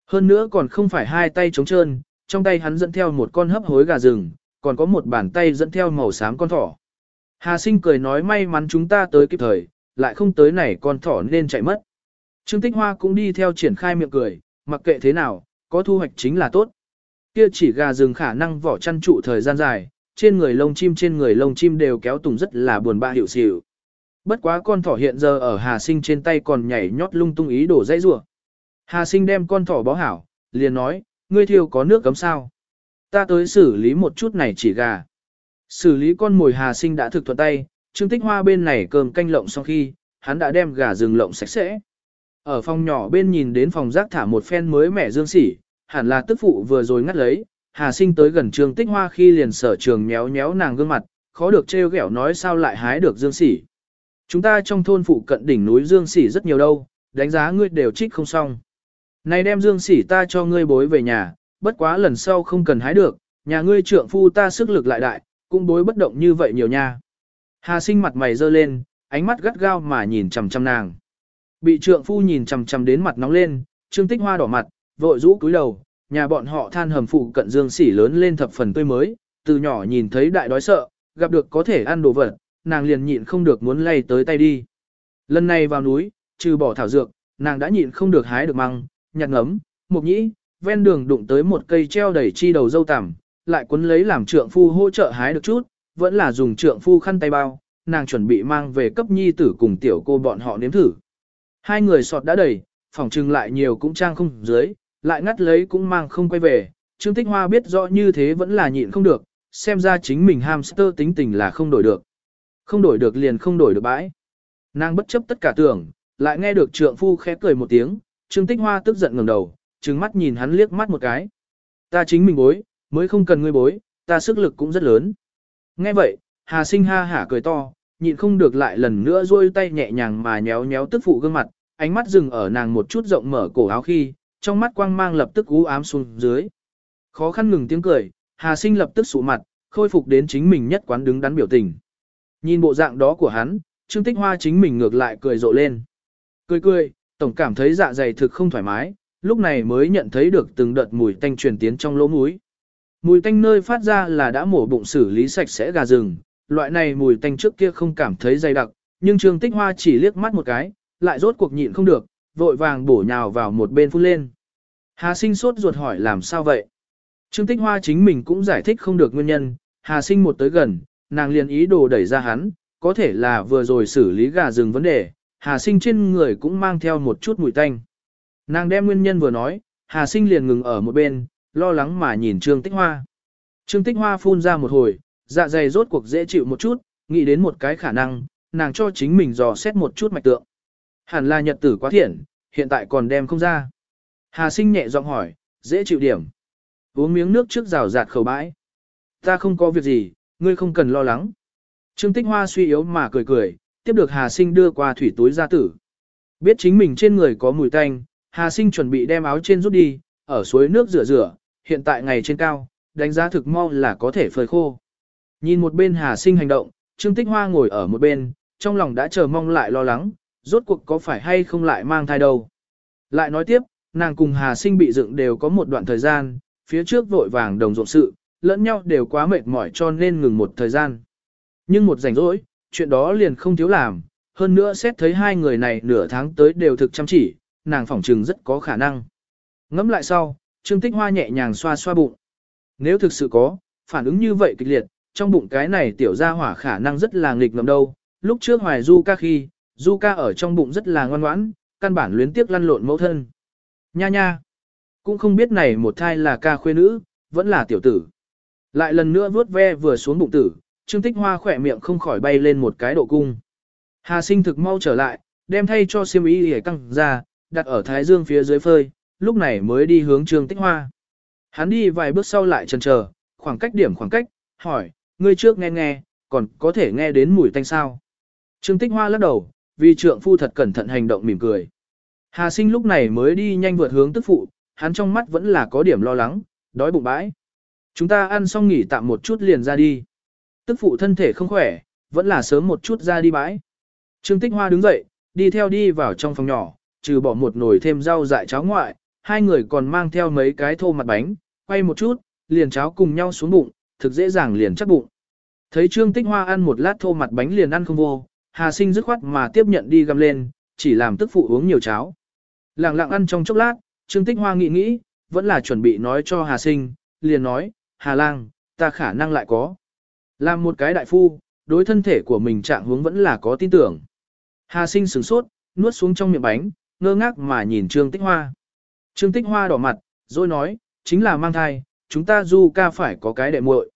Hơn nữa còn không phải hai tay trống trơn, trong tay hắn dẫn theo một con hấp hối gà rừng, còn có một bàn tay dẫn theo màu xám con thỏ. Hà sinh cười nói may mắn chúng ta tới kịp thời, lại không tới này con thỏ nên chạy mất. Trương Tích Hoa cũng đi theo triển khai miệng cười, mặc kệ thế nào, có thu hoạch chính là tốt. Kia chỉ gà rừng khả năng vỏ chăn trụ thời gian dài, trên người lông chim trên người lông chim đều kéo tùng rất là buồn bã hiểu xỉu. Bất quá con thỏ hiện giờ ở Hà Sinh trên tay còn nhảy nhót lung tung ý đổ dãy rủa. Hà Sinh đem con thỏ bó hảo, liền nói, ngươi thiêu có nước cấm sao? Ta tới xử lý một chút này chỉ gà. Xử lý con mồi Hà Sinh đã thực thuận tay, Trương Tích Hoa bên này cơm canh lộng sau khi, hắn đã đem gà rừng lộng sạch sẽ. Ở phòng nhỏ bên nhìn đến phòng rác thả một phen mới mẻ dương sỉ, hẳn là tức phụ vừa rồi ngắt lấy, Hà Sinh tới gần Trương Tích Hoa khi liền sở trường méo méo nàng gương mặt, khó được trêu ghẹo nói sao lại hái được dương sỉ. Chúng ta trong thôn phụ cận đỉnh núi dương sỉ rất nhiều đâu, đánh giá ngươi đều trích không xong. Này đem dương sỉ ta cho ngươi bối về nhà, bất quá lần sau không cần hái được, nhà ngươi trượng phu ta sức lực lại đại, cũng bối bất động như vậy nhiều nha. Hà sinh mặt mày dơ lên, ánh mắt gắt gao mà nhìn chằm chằm nàng. Bị trượng phu nhìn chằm chằm đến mặt nóng lên, trương tích hoa đỏ mặt, vội rũ cúi đầu, nhà bọn họ than hầm phụ cận dương sỉ lớn lên thập phần tươi mới, từ nhỏ nhìn thấy đại đói sợ, gặp được có thể ăn đồ vật, nàng liền nhịn không được muốn lay tới tay đi. Lần này vào núi, trừ bỏ thảo dược, nàng đã nhịn không được hái được măng, nhặt ngấm, mục nhĩ, ven đường đụng tới một cây treo đầy chi đầu dâu tằm, lại cuốn lấy làm trượng phu hỗ trợ hái được chút, vẫn là dùng trượng phu khăn tay bao, nàng chuẩn bị mang về cấp nhi tử cùng tiểu cô bọn họ nếm thử. Hai người sọt đã đầy, phòng trưng lại nhiều cũng trang không dưới, lại ngắt lấy cũng mang không quay về, Trương Tích Hoa biết rõ như thế vẫn là nhịn không được, xem ra chính mình hamster tính tình là không đổi được. Không đổi được liền không đổi được bãi. Nàng bất chấp tất cả tưởng, lại nghe được trượng phu khẽ cười một tiếng, Trương Tích Hoa tức giận ngẩng đầu, trừng mắt nhìn hắn liếc mắt một cái. Ta chính mình bối, mới không cần ngươi bối, ta sức lực cũng rất lớn. Nghe vậy, Hà Sinh ha hả cười to, nhịn không được lại lần nữa duỗi tay nhẹ nhàng mà nhéo nhéo tức phụ gương mặt, ánh mắt dừng ở nàng một chút rộng mở cổ áo khi, trong mắt quang mang lập tức u ám xuống dưới. Khó khăn ngừng tiếng cười, Hà Sinh lập tức sụ mặt, khôi phục đến chính mình nhất quán đứng đắn biểu tình. Nhìn bộ dạng đó của hắn, Trương Tích Hoa chính mình ngược lại cười rộ lên. Cười cười, tổng cảm thấy dạ dày thực không thoải mái, lúc này mới nhận thấy được từng đợt mùi tanh truyền tiến trong lỗ mũi. Mùi tanh nơi phát ra là đã mổ bụng xử lý sạch sẽ gà rừng, loại này mùi tanh trước kia không cảm thấy dày đặc, nhưng Trương Tích Hoa chỉ liếc mắt một cái, lại rốt cuộc nhịn không được, vội vàng bổ nhào vào một bên phun lên. Hà sinh sốt ruột hỏi làm sao vậy? Trương Tích Hoa chính mình cũng giải thích không được nguyên nhân, Hà sinh một tới gần, nàng liền ý đồ đẩy ra hắn, có thể là vừa rồi xử lý gà rừng vấn đề, Hà sinh trên người cũng mang theo một chút mùi tanh. Nàng đem nguyên nhân vừa nói, Hà sinh liền ngừng ở một bên, lo lắng mà nhìn Trương Tích Hoa. Trương Tích Hoa phun ra một hồi, dạ dày rốt cuộc dễ chịu một chút, nghĩ đến một cái khả năng, nàng cho chính mình dò xét một chút mạch tượng. Hẳn là nhật tử quá thiện, hiện tại còn đem không ra. Hà sinh nhẹ giọng hỏi, dễ chịu điểm. Uống miếng nước trước rào rạt khẩu bãi. Ta không có việc gì, ngươi không cần lo lắng. Trương Tích Hoa suy yếu mà cười cười, tiếp được Hà sinh đưa qua thủy túi ra tử. Biết chính mình trên người có mùi tanh, Hà sinh chuẩn bị đem áo trên rút đi, ở suối nước rửa rửa, hiện tại ngày trên cao, đánh giá thực mau là có thể phơi khô. Nhìn một bên Hà Sinh hành động, Trương Tích Hoa ngồi ở một bên, trong lòng đã chờ mong lại lo lắng, rốt cuộc có phải hay không lại mang thai đâu. Lại nói tiếp, nàng cùng Hà Sinh bị dựng đều có một đoạn thời gian, phía trước vội vàng đồng ruộng sự, lẫn nhau đều quá mệt mỏi cho nên ngừng một thời gian. Nhưng một rảnh rỗi, chuyện đó liền không thiếu làm, hơn nữa xét thấy hai người này nửa tháng tới đều thực chăm chỉ, nàng phỏng trừng rất có khả năng. Ngẫm lại sau, Trương Tích Hoa nhẹ nhàng xoa xoa bụng. Nếu thực sự có, phản ứng như vậy kịch liệt, trong bụng cái này tiểu gia hỏa khả năng rất là nghịch ngợm đâu. Lúc trước hoài du ca khi, du ca ở trong bụng rất là ngoan ngoãn, căn bản luyến tiếc lăn lộn mẫu thân. Nha nha, cũng không biết này một thai là ca khuê nữ, vẫn là tiểu tử. Lại lần nữa vuốt ve vừa xuống bụng tử, Trương Tích Hoa khỏe miệng không khỏi bay lên một cái độ cung. Hà sinh thực mau trở lại, đem thay cho xiêm y để căng ra, đặt ở thái dương phía dưới phơi, lúc này mới đi hướng Trương Tích Hoa. Hắn đi vài bước sau lại chần chờ, khoảng cách điểm khoảng cách, hỏi, ngươi trước nghe nghe, còn có thể nghe đến mùi tanh sao. Trương Tích Hoa lắc đầu, vì trượng phu thật cẩn thận hành động mỉm cười. Hà sinh lúc này mới đi nhanh vượt hướng tức phụ, hắn trong mắt vẫn là có điểm lo lắng, đói bụng bãi. Chúng ta ăn xong nghỉ tạm một chút liền ra đi. Tức phụ thân thể không khỏe, vẫn là sớm một chút ra đi bãi. Trương Tích Hoa đứng dậy, đi theo đi vào trong phòng nhỏ, trừ bỏ một nồi thêm rau dại cháo ngoại, hai người còn mang theo mấy cái thô mặt bánh, quay một chút, liền cháo cùng nhau xuống bụng, thực dễ dàng liền chắc bụng. Thấy Trương Tích Hoa ăn một lát thô mặt bánh liền ăn không vô, Hà Sinh dứt khoát mà tiếp nhận đi găm lên, chỉ làm tức phụ uống nhiều cháo. Lặng lặng ăn trong chốc lát, Trương Tích Hoa nghĩ nghĩ, vẫn là chuẩn bị nói cho Hà Sinh, liền nói, Hà Lang, ta khả năng lại có. Làm một cái đại phu, đối thân thể của mình trạng hướng vẫn là có tin tưởng. Hà Sinh sửng sốt, nuốt xuống trong miệng bánh, ngơ ngác mà nhìn Trương Tích Hoa. Trương Tích Hoa đỏ mặt, rồi nói, chính là mang thai, chúng ta du ca phải có cái đệ muội.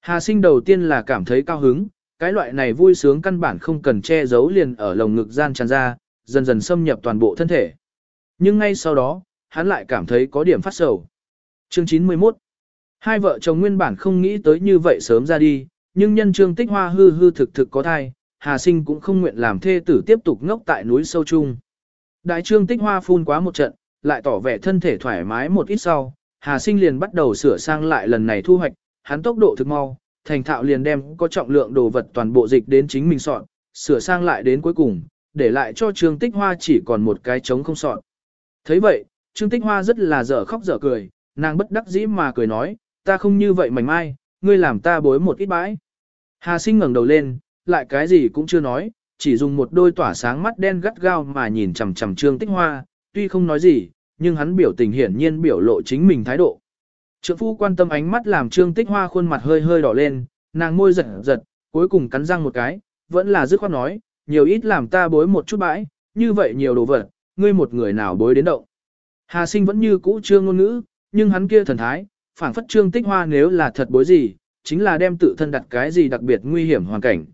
Hà sinh đầu tiên là cảm thấy cao hứng, cái loại này vui sướng căn bản không cần che giấu liền ở lồng ngực gian tràn ra, dần dần xâm nhập toàn bộ thân thể. Nhưng ngay sau đó, hắn lại cảm thấy có điểm phát sầu. Chương 91 Hai vợ chồng nguyên bản không nghĩ tới như vậy sớm ra đi, nhưng nhân trương tích hoa hư hư thực thực có thai, Hà sinh cũng không nguyện làm thê tử tiếp tục ngốc tại núi sâu chung. Đại trương tích hoa phun quá một trận, lại tỏ vẻ thân thể thoải mái một ít sau, Hà sinh liền bắt đầu sửa sang lại lần này thu hoạch, hắn tốc độ thực mau, thành thạo liền đem có trọng lượng đồ vật toàn bộ dịch đến chính mình soạn, sửa sang lại đến cuối cùng, để lại cho Trương Tích Hoa chỉ còn một cái trống không soạn thấy vậy, Trương Tích Hoa rất là dở khóc dở cười, nàng bất đắc dĩ mà cười nói, ta không như vậy mảnh mai, ngươi làm ta bối một ít bãi. Hà sinh ngẩng đầu lên, lại cái gì cũng chưa nói, chỉ dùng một đôi tỏa sáng mắt đen gắt gao mà nhìn chằm chằm Trương Tích Hoa, tuy không nói gì, nhưng hắn biểu tình hiển nhiên biểu lộ chính mình thái độ. Trượng phu quan tâm ánh mắt làm Trương Tích Hoa khuôn mặt hơi hơi đỏ lên, nàng môi giật giật, cuối cùng cắn răng một cái, vẫn là dứt khoát nói, nhiều ít làm ta bối một chút bãi, như vậy nhiều đồ vật, ngươi một người nào bối đến động. Hà sinh vẫn như cũ trương ngôn ngữ, nhưng hắn kia thần thái, phảng phất Trương Tích Hoa nếu là thật bối gì, chính là đem tự thân đặt cái gì đặc biệt nguy hiểm hoàn cảnh.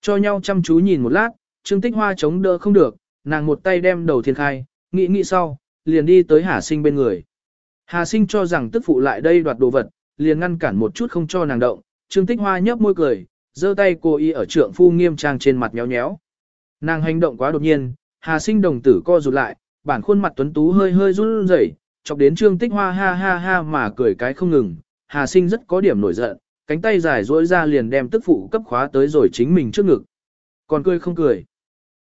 Cho nhau chăm chú nhìn một lát, Trương Tích Hoa chống đỡ không được, nàng một tay đem đầu thiên khai, nghĩ nghĩ sau, liền đi tới Hà Sinh bên người. Hà Sinh cho rằng tức phụ lại đây đoạt đồ vật, liền ngăn cản một chút không cho nàng động, Trương Tích Hoa nhấp môi cười, giơ tay cô y ở trượng phu nghiêm trang trên mặt nhéo nhéo. Nàng hành động quá đột nhiên, Hà Sinh đồng tử co rụt lại, bản khuôn mặt tuấn tú hơi hơi run rẩy, chọc đến Trương Tích Hoa ha ha ha mà cười cái không ngừng. Hà Sinh rất có điểm nổi giận, cánh tay dài duỗi ra liền đem tức phụ cấp khóa tới rồi chính mình trước ngực. Còn cười không cười.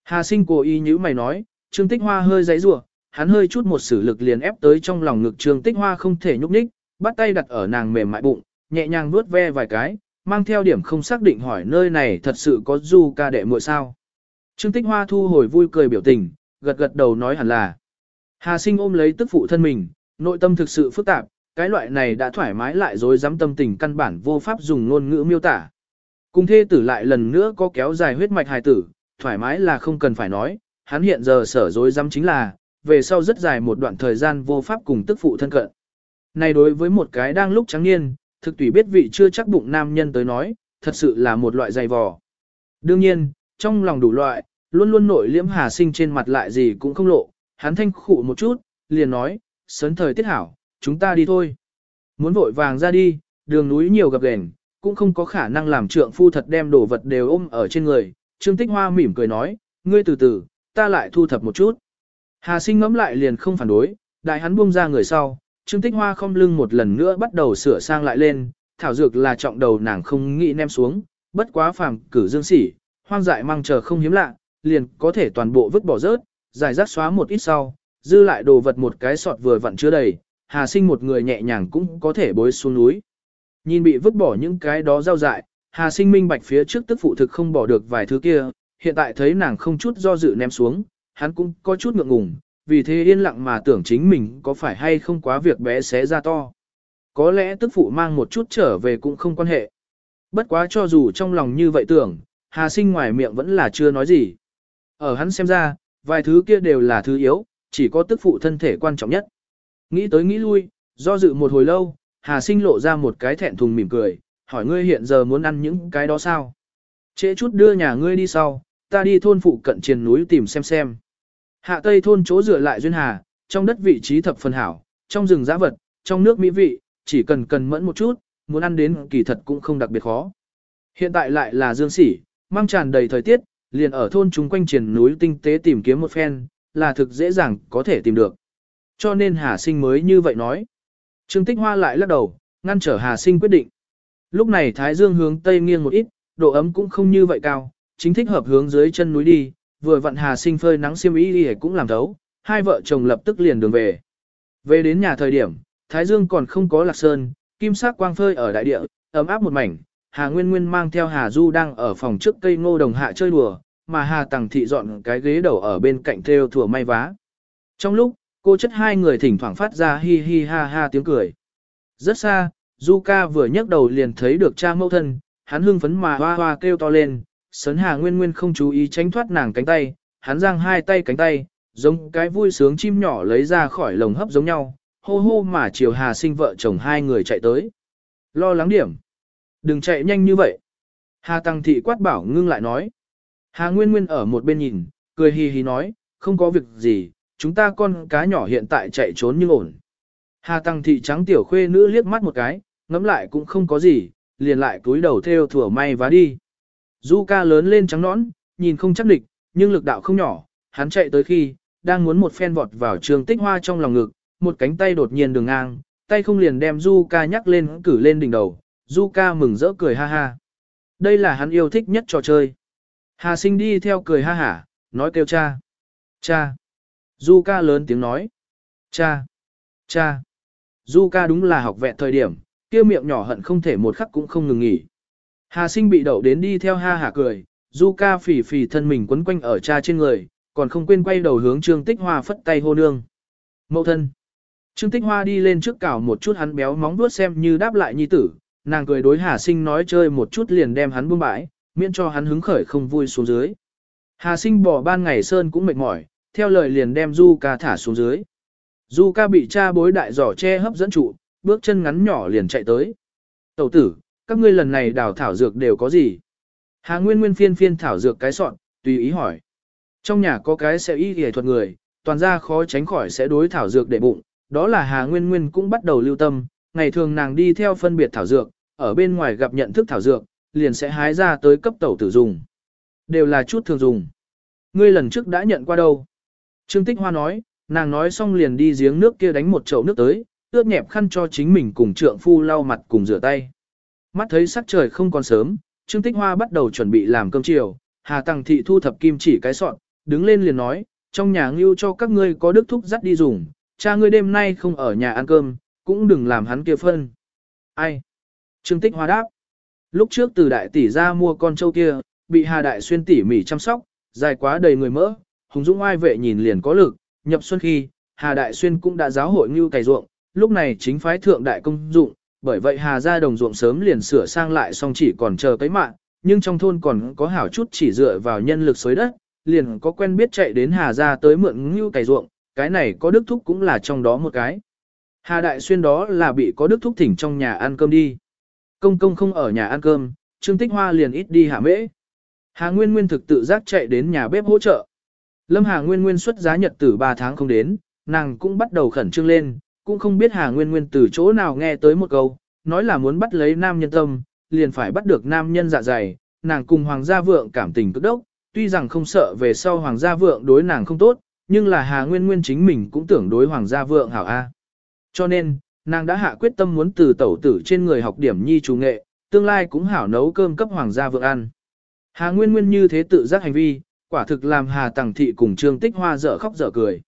Hà Sinh cố ý nhíu mày nói, Trương Tích Hoa hơi giấy rủa, hắn hơi chút một sử lực liền ép tới trong lòng ngực Trương Tích Hoa không thể nhúc nhích, bắt tay đặt ở nàng mềm mại bụng, nhẹ nhàng vuốt ve vài cái, mang theo điểm không xác định hỏi nơi này thật sự có du ca đệ muội sao. Trương Tích Hoa thu hồi vui cười biểu tình, gật gật đầu nói hẳn là. Hà sinh ôm lấy tức phụ thân mình, nội tâm thực sự phức tạp, cái loại này đã thoải mái lại dối dám tâm tình căn bản vô pháp dùng ngôn ngữ miêu tả. Cùng thê tử lại lần nữa có kéo dài huyết mạch hài tử, thoải mái là không cần phải nói, hắn hiện giờ sở dối dám chính là, về sau rất dài một đoạn thời gian vô pháp cùng tức phụ thân cận. Này đối với một cái đang lúc trắng niên, thực tùy biết vị chưa chắc bụng nam nhân tới nói, thật sự là một loại dày vò. Đương nhiên, trong lòng đủ loại, luôn luôn nội liễm hà sinh trên mặt lại gì cũng không lộ, hắn thanh khụ một chút, liền nói, sớn thời tiết hảo, chúng ta đi thôi. Muốn vội vàng ra đi, đường núi nhiều gặp gền, cũng không có khả năng làm trượng phu thật đem đồ vật đều ôm ở trên người. Trương Tích Hoa mỉm cười nói, ngươi từ từ, ta lại thu thập một chút. Hà sinh ngẫm lại liền không phản đối, đại hắn buông ra người sau, Trương Tích Hoa không lưng một lần nữa bắt đầu sửa sang lại lên, thảo dược là trọng đầu nàng không nghĩ ném xuống, bất quá phàm cử dương sỉ, hoang dại mang chờ không hiếm lạ, liền có thể toàn bộ vứt bỏ rớt, giải rác xóa một ít sau, dư lại đồ vật một cái sọt vừa vặn chứa đầy, Hà Sinh một người nhẹ nhàng cũng có thể bối xuống núi. Nhìn bị vứt bỏ những cái đó rau dại, Hà Sinh minh bạch phía trước tức phụ thực không bỏ được vài thứ kia, hiện tại thấy nàng không chút do dự ném xuống, hắn cũng có chút ngượng ngùng, vì thế yên lặng mà tưởng chính mình có phải hay không quá việc bé xé ra to. Có lẽ tức phụ mang một chút trở về cũng không quan hệ. Bất quá cho dù trong lòng như vậy tưởng, Hà Sinh ngoài miệng vẫn là chưa nói gì. Ở hắn xem ra, vài thứ kia đều là thứ yếu, chỉ có tức phụ thân thể quan trọng nhất. Nghĩ tới nghĩ lui, do dự một hồi lâu, Hà Sinh lộ ra một cái thẹn thùng mỉm cười, hỏi ngươi hiện giờ muốn ăn những cái đó sao? Trễ chút đưa nhà ngươi đi sau, ta đi thôn phụ cận triền núi tìm xem xem. Hạ Tây thôn chỗ dựa lại duyên hà, trong đất vị trí thập phần hảo, trong rừng giã vật, trong nước mỹ vị, chỉ cần cần mẫn một chút, muốn ăn đến kỳ thật cũng không đặc biệt khó. Hiện tại lại là dương sỉ, mang tràn đầy thời tiết, liền ở thôn chúng quanh triển núi tinh tế tìm kiếm một phen, là thực dễ dàng có thể tìm được. Cho nên Hà Sinh mới như vậy nói. Trương Tích Hoa lại lắc đầu, ngăn trở Hà Sinh quyết định. Lúc này Thái Dương hướng Tây nghiêng một ít, độ ấm cũng không như vậy cao, chính thích hợp hướng dưới chân núi đi, vừa vặn Hà Sinh phơi nắng xiêm y đi cũng làm thấu, hai vợ chồng lập tức liền đường về. Về đến nhà thời điểm, Thái Dương còn không có lạc sơn, kim sắc quang phơi ở đại địa, ấm áp một mảnh, Hà Nguyên Nguyên mang theo Hà Du đang ở phòng trước cây ngô đồng hạ chơi đùa, mà Hà Tằng Thị dọn cái ghế đầu ở bên cạnh theo thùa may vá. Trong lúc, cô chất hai người thỉnh thoảng phát ra hi hi ha ha tiếng cười. Rất xa, Du ca vừa nhấc đầu liền thấy được cha mẫu thân, hắn hưng phấn mà hoa hoa kêu to lên, sấn Hà Nguyên Nguyên không chú ý tránh thoát nàng cánh tay, hắn giang hai tay cánh tay, giống cái vui sướng chim nhỏ lấy ra khỏi lồng hấp giống nhau, hô hô mà chiều Hà sinh vợ chồng hai người chạy tới. Lo lắng điểm. Đừng chạy nhanh như vậy. Hà Tăng Thị quát bảo ngưng lại nói. Hà Nguyên Nguyên ở một bên nhìn, cười hì hì nói, không có việc gì, chúng ta con cá nhỏ hiện tại chạy trốn nhưng ổn. Hà Tăng Thị trắng tiểu khuê nữ liếc mắt một cái, ngắm lại cũng không có gì, liền lại cúi đầu theo thừa may vá đi. Du ca lớn lên trắng nõn, nhìn không chắc địch, nhưng lực đạo không nhỏ, hắn chạy tới khi, đang muốn một phen vọt vào trường tích hoa trong lòng ngực, một cánh tay đột nhiên đường ngang, tay không liền đem Du ca nhắc lên cử lên đỉnh đầu, Du ca mừng rỡ cười ha ha. Đây là hắn yêu thích nhất trò chơi. Hà sinh đi theo cười ha hả, nói kêu cha. Cha. Du ca lớn tiếng nói. Cha. Cha. Du ca đúng là học vẹn thời điểm, kia miệng nhỏ hận không thể một khắc cũng không ngừng nghỉ. Hà sinh bị đậu đến đi theo ha hả cười, Du ca phỉ phỉ thân mình quấn quanh ở cha trên người, còn không quên quay đầu hướng Trương Tích Hoa phất tay hô nương. Mậu thân. Trương Tích Hoa đi lên trước cào một chút hắn béo móng vuốt xem như đáp lại nhi tử, nàng cười đối Hà Sinh nói chơi một chút liền đem hắn buông bãi, miễn cho hắn hứng khởi không vui xuống dưới. Hà Sinh bỏ ban ngày sơn cũng mệt mỏi, theo lời liền đem Du ca thả xuống dưới. Du ca bị cha bối đại giỏ che hấp dẫn trụ, bước chân ngắn nhỏ liền chạy tới. Tẩu tử, các ngươi lần này đào thảo dược đều có gì? Hà Nguyên Nguyên phiên phiên thảo dược cái soạn, tùy ý hỏi. Trong nhà có cái sẽ y y thuật người, toàn ra khó tránh khỏi sẽ đối thảo dược để bụng, đó là Hà Nguyên Nguyên cũng bắt đầu lưu tâm, ngày thường nàng đi theo phân biệt thảo dược, ở bên ngoài gặp nhận thức thảo dược, liền sẽ hái ra tới cấp tẩu tử dùng. Đều là chút thường dùng. Ngươi lần trước đã nhận qua đâu? Trương Tích Hoa nói, nàng nói xong liền đi giếng nước kia đánh một chậu nước tới, ướt nhẹp khăn cho chính mình cùng trượng phu lau mặt cùng rửa tay. Mắt thấy sắc trời không còn sớm, Trương Tích Hoa bắt đầu chuẩn bị làm cơm chiều, Hà Tăng Thị thu thập kim chỉ cái sọn, đứng lên liền nói, trong nhà ngưu cho các ngươi có đức thúc dắt đi dùng, cha ngươi đêm nay không ở nhà ăn cơm, cũng đừng làm hắn kia phân. Ai? Trương Tích Hoa đáp. Lúc trước từ đại tỷ ra mua con trâu kia, bị Hà Đại Xuyên tỉ mỉ chăm sóc, dài quá đầy người mỡ, hùng dũng ai vệ nhìn liền có lực, nhập xuân khi, Hà Đại Xuyên cũng đã giáo hội ngưu cày ruộng, lúc này chính phái thượng đại công dụng, bởi vậy Hà gia đồng ruộng sớm liền sửa sang lại xong chỉ còn chờ cấy mạng, nhưng trong thôn còn có hảo chút chỉ dựa vào nhân lực xới đất, liền có quen biết chạy đến Hà gia tới mượn ngưu cày ruộng, cái này có đức thúc cũng là trong đó một cái. Hà Đại Xuyên đó là bị có đức thúc thỉnh trong nhà ăn cơm đi. Công công không ở nhà ăn cơm, Trương Tích Hoa liền ít đi hạ mễ. Hà Nguyên Nguyên thực tự giác chạy đến nhà bếp hỗ trợ. Lâm Hà Nguyên Nguyên xuất giá nhật tử 3 tháng không đến, nàng cũng bắt đầu khẩn trương lên, cũng không biết Hà Nguyên Nguyên từ chỗ nào nghe tới một câu, nói là muốn bắt lấy nam nhân tâm, liền phải bắt được nam nhân dạ dày, nàng cùng Hoàng gia vượng cảm tình cực đốc, tuy rằng không sợ về sau Hoàng gia vượng đối nàng không tốt, nhưng là Hà Nguyên Nguyên chính mình cũng tưởng đối Hoàng gia vượng hảo A. Cho nên, nàng đã hạ quyết tâm muốn từ tẩu tử trên người học điểm nhi chủ nghệ, tương lai cũng hảo nấu cơm cấp hoàng gia vượng ăn. Hà Nguyên Nguyên như thế tự giác hành vi, quả thực làm Hà Tằng Thị cùng Trương Tích Hoa dở khóc dở cười.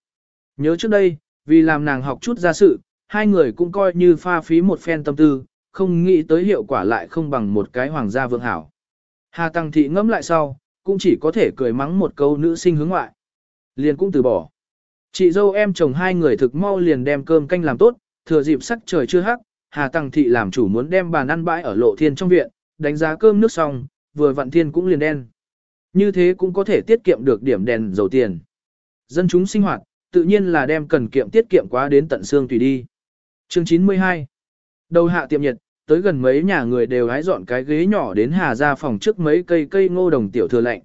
Nhớ trước đây, vì làm nàng học chút ra sự, hai người cũng coi như pha phí một phen tâm tư, không nghĩ tới hiệu quả lại không bằng một cái hoàng gia vượng hảo. Hà Tăng Thị ngẫm lại sau, cũng chỉ có thể cười mắng một câu nữ sinh hướng ngoại. Liền cũng từ bỏ. Chị dâu em chồng hai người thực mau liền đem cơm canh làm tốt, thừa dịp sắc trời chưa hắc, Hà Tăng Thị làm chủ muốn đem bàn ăn bãi ở lộ thiên trong viện, đánh giá cơm nước xong, vừa vặn thiên cũng liền đen. Như thế cũng có thể tiết kiệm được điểm đèn dầu tiền. Dân chúng sinh hoạt, tự nhiên là đem cần kiệm tiết kiệm quá đến tận xương tùy đi. Chương 92 Đầu hạ tiệm nhiệt, tới gần mấy nhà người đều hái dọn cái ghế nhỏ đến hà ra phòng trước mấy cây cây ngô đồng tiểu thừa lạnh.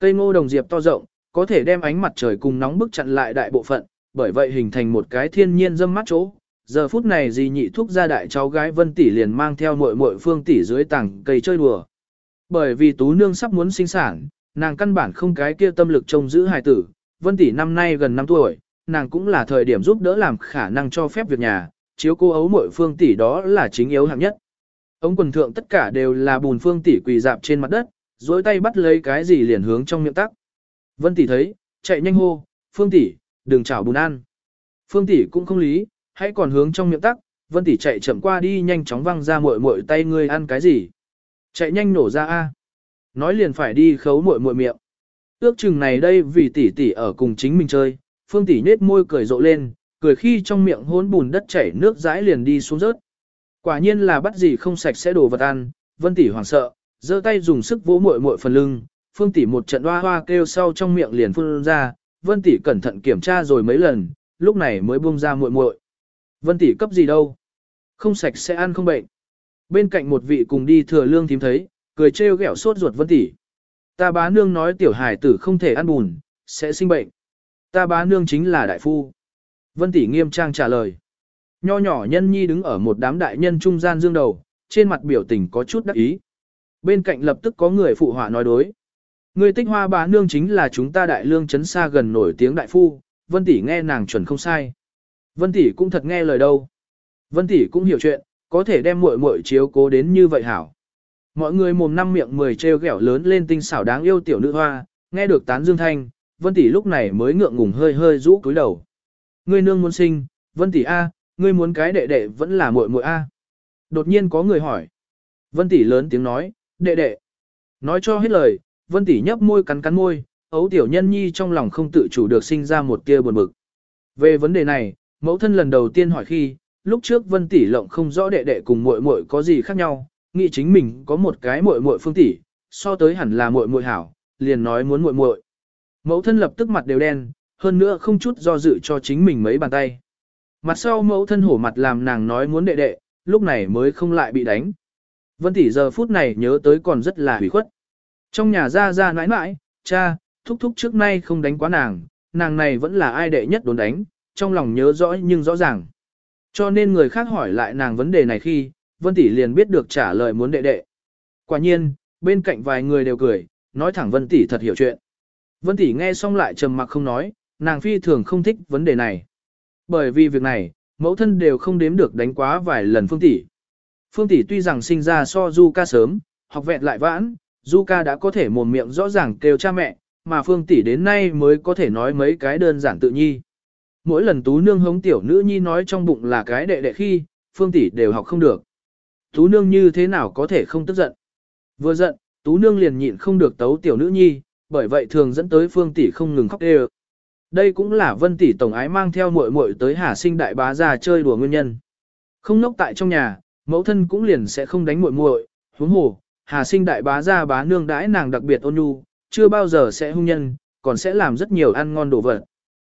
Cây ngô đồng diệp to rộng, có thể đem ánh mặt trời cùng nóng bức chặn lại đại bộ phận, bởi vậy hình thành một cái thiên nhiên dâm mát chỗ. Giờ phút này dì nhị thúc ra đại cháu gái Vân tỷ liền mang theo muội muội Phương tỷ dưới tảng cây chơi đùa. Bởi vì Tú nương sắp muốn sinh sản, nàng căn bản không cái kia tâm lực trông giữ hài tử, Vân tỷ năm nay gần 5 tuổi, nàng cũng là thời điểm giúp đỡ làm khả năng cho phép việc nhà, chiếu cô ấu muội Phương tỷ đó là chính yếu hạng nhất. Ông quần thượng tất cả đều là bùn Phương tỷ quỳ dạp trên mặt đất, dối tay bắt lấy cái gì liền hướng trong miệng tắc. Vân tỷ thấy, chạy nhanh hô, Phương tỷ, đừng chảo bùn ăn. Phương tỷ cũng không lý, hãy còn hướng trong miệng tắc, Vân tỷ chạy chậm qua đi nhanh chóng văng ra muội muội tay ngươi ăn cái gì? Chạy nhanh nổ ra a. Nói liền phải đi khấu muội muội miệng. Ước chừng này đây vì tỷ tỷ ở cùng chính mình chơi, Phương tỷ nết môi cười rộ lên, cười khi trong miệng hỗn bùn đất chảy nước dãi liền đi xuống rớt. Quả nhiên là bắt gì không sạch sẽ đổ vật ăn, Vân tỷ hoảng sợ, giơ tay dùng sức vỗ muội muội phần lưng, Phương tỷ một trận hoa hoa kêu sau trong miệng liền phun ra, Vân tỷ cẩn thận kiểm tra rồi mấy lần, lúc này mới buông ra muội muội. Vân tỷ cấp gì đâu? Không sạch sẽ ăn không bệnh. Bên cạnh một vị cùng đi thừa lương thím thấy, cười trêu ghẹo sốt ruột Vân tỷ. Ta bá nương nói tiểu hải tử không thể ăn bùn, sẽ sinh bệnh. Ta bá nương chính là đại phu. Vân tỷ nghiêm trang trả lời. Nho nhỏ nhân nhi đứng ở một đám đại nhân trung gian dương đầu, trên mặt biểu tình có chút đắc ý. Bên cạnh lập tức có người phụ họa nói đối. Người tích hoa bá nương chính là chúng ta đại lương chấn xa gần nổi tiếng đại phu, Vân tỷ nghe nàng chuẩn không sai. Vân tỷ cũng thật nghe lời đâu. Vân tỷ cũng hiểu chuyện, có thể đem muội muội chiếu cố đến như vậy hảo. Mọi người mồm năm miệng mười treo ghẹo lớn lên tinh xảo đáng yêu tiểu nữ hoa, nghe được tán dương thanh, Vân tỷ lúc này mới ngượng ngùng hơi hơi rũ cúi đầu. Ngươi nương muốn sinh, Vân tỷ a, ngươi muốn cái đệ đệ vẫn là muội muội a. Đột nhiên có người hỏi. Vân tỷ lớn tiếng nói, đệ đệ. Nói cho hết lời, Vân tỷ nhấp môi cắn cắn môi, ấu tiểu nhân nhi trong lòng không tự chủ được sinh ra một tia buồn bực. Về vấn đề này, mẫu thân lần đầu tiên hỏi khi, lúc trước Vân tỷ lộng không rõ đệ đệ cùng muội muội có gì khác nhau, nghĩ chính mình có một cái muội muội phương tỷ, so tới hẳn là muội muội hảo, liền nói muốn muội muội. Mẫu thân lập tức mặt đều đen, hơn nữa không chút do dự cho chính mình mấy bàn tay. Mặt sau mẫu thân hổ mặt làm nàng nói muốn đệ đệ, lúc này mới không lại bị đánh. Vân tỷ giờ phút này nhớ tới còn rất là hủy khuất. Trong nhà ra ra nãi nãi, cha, thúc thúc trước nay không đánh quá nàng, nàng này vẫn là ai đệ nhất đốn đánh, trong lòng nhớ rõ nhưng rõ ràng. Cho nên người khác hỏi lại nàng vấn đề này khi, Vân tỷ liền biết được trả lời muốn đệ đệ. Quả nhiên, bên cạnh vài người đều cười, nói thẳng Vân tỷ thật hiểu chuyện. Vân tỷ nghe xong lại trầm mặc không nói, nàng phi thường không thích vấn đề này. Bởi vì việc này, mẫu thân đều không đếm được đánh quá vài lần Phương tỷ. Phương tỷ tuy rằng sinh ra so Du ca sớm, học vẹn lại vãn, Du ca đã có thể mồm miệng rõ ràng kêu cha mẹ, mà Phương tỷ đến nay mới có thể nói mấy cái đơn giản tự nhi. Mỗi lần Tú nương hống tiểu nữ nhi nói trong bụng là cái đệ đệ khi, Phương tỷ đều học không được. Tú nương như thế nào có thể không tức giận? Vừa giận, Tú nương liền nhịn không được tấu tiểu nữ nhi, bởi vậy thường dẫn tới Phương tỷ không ngừng khóc đê đây cũng là Vân tỷ tổng ái mang theo muội muội tới Hà Sinh đại bá già chơi đùa nguyên nhân. Không nốc tại trong nhà, mẫu thân cũng liền sẽ không đánh muội muội, huống hồ, Hà Sinh đại bá gia bá nương đãi nàng đặc biệt ôn nhu, chưa bao giờ sẽ hung nhân, còn sẽ làm rất nhiều ăn ngon đồ vật.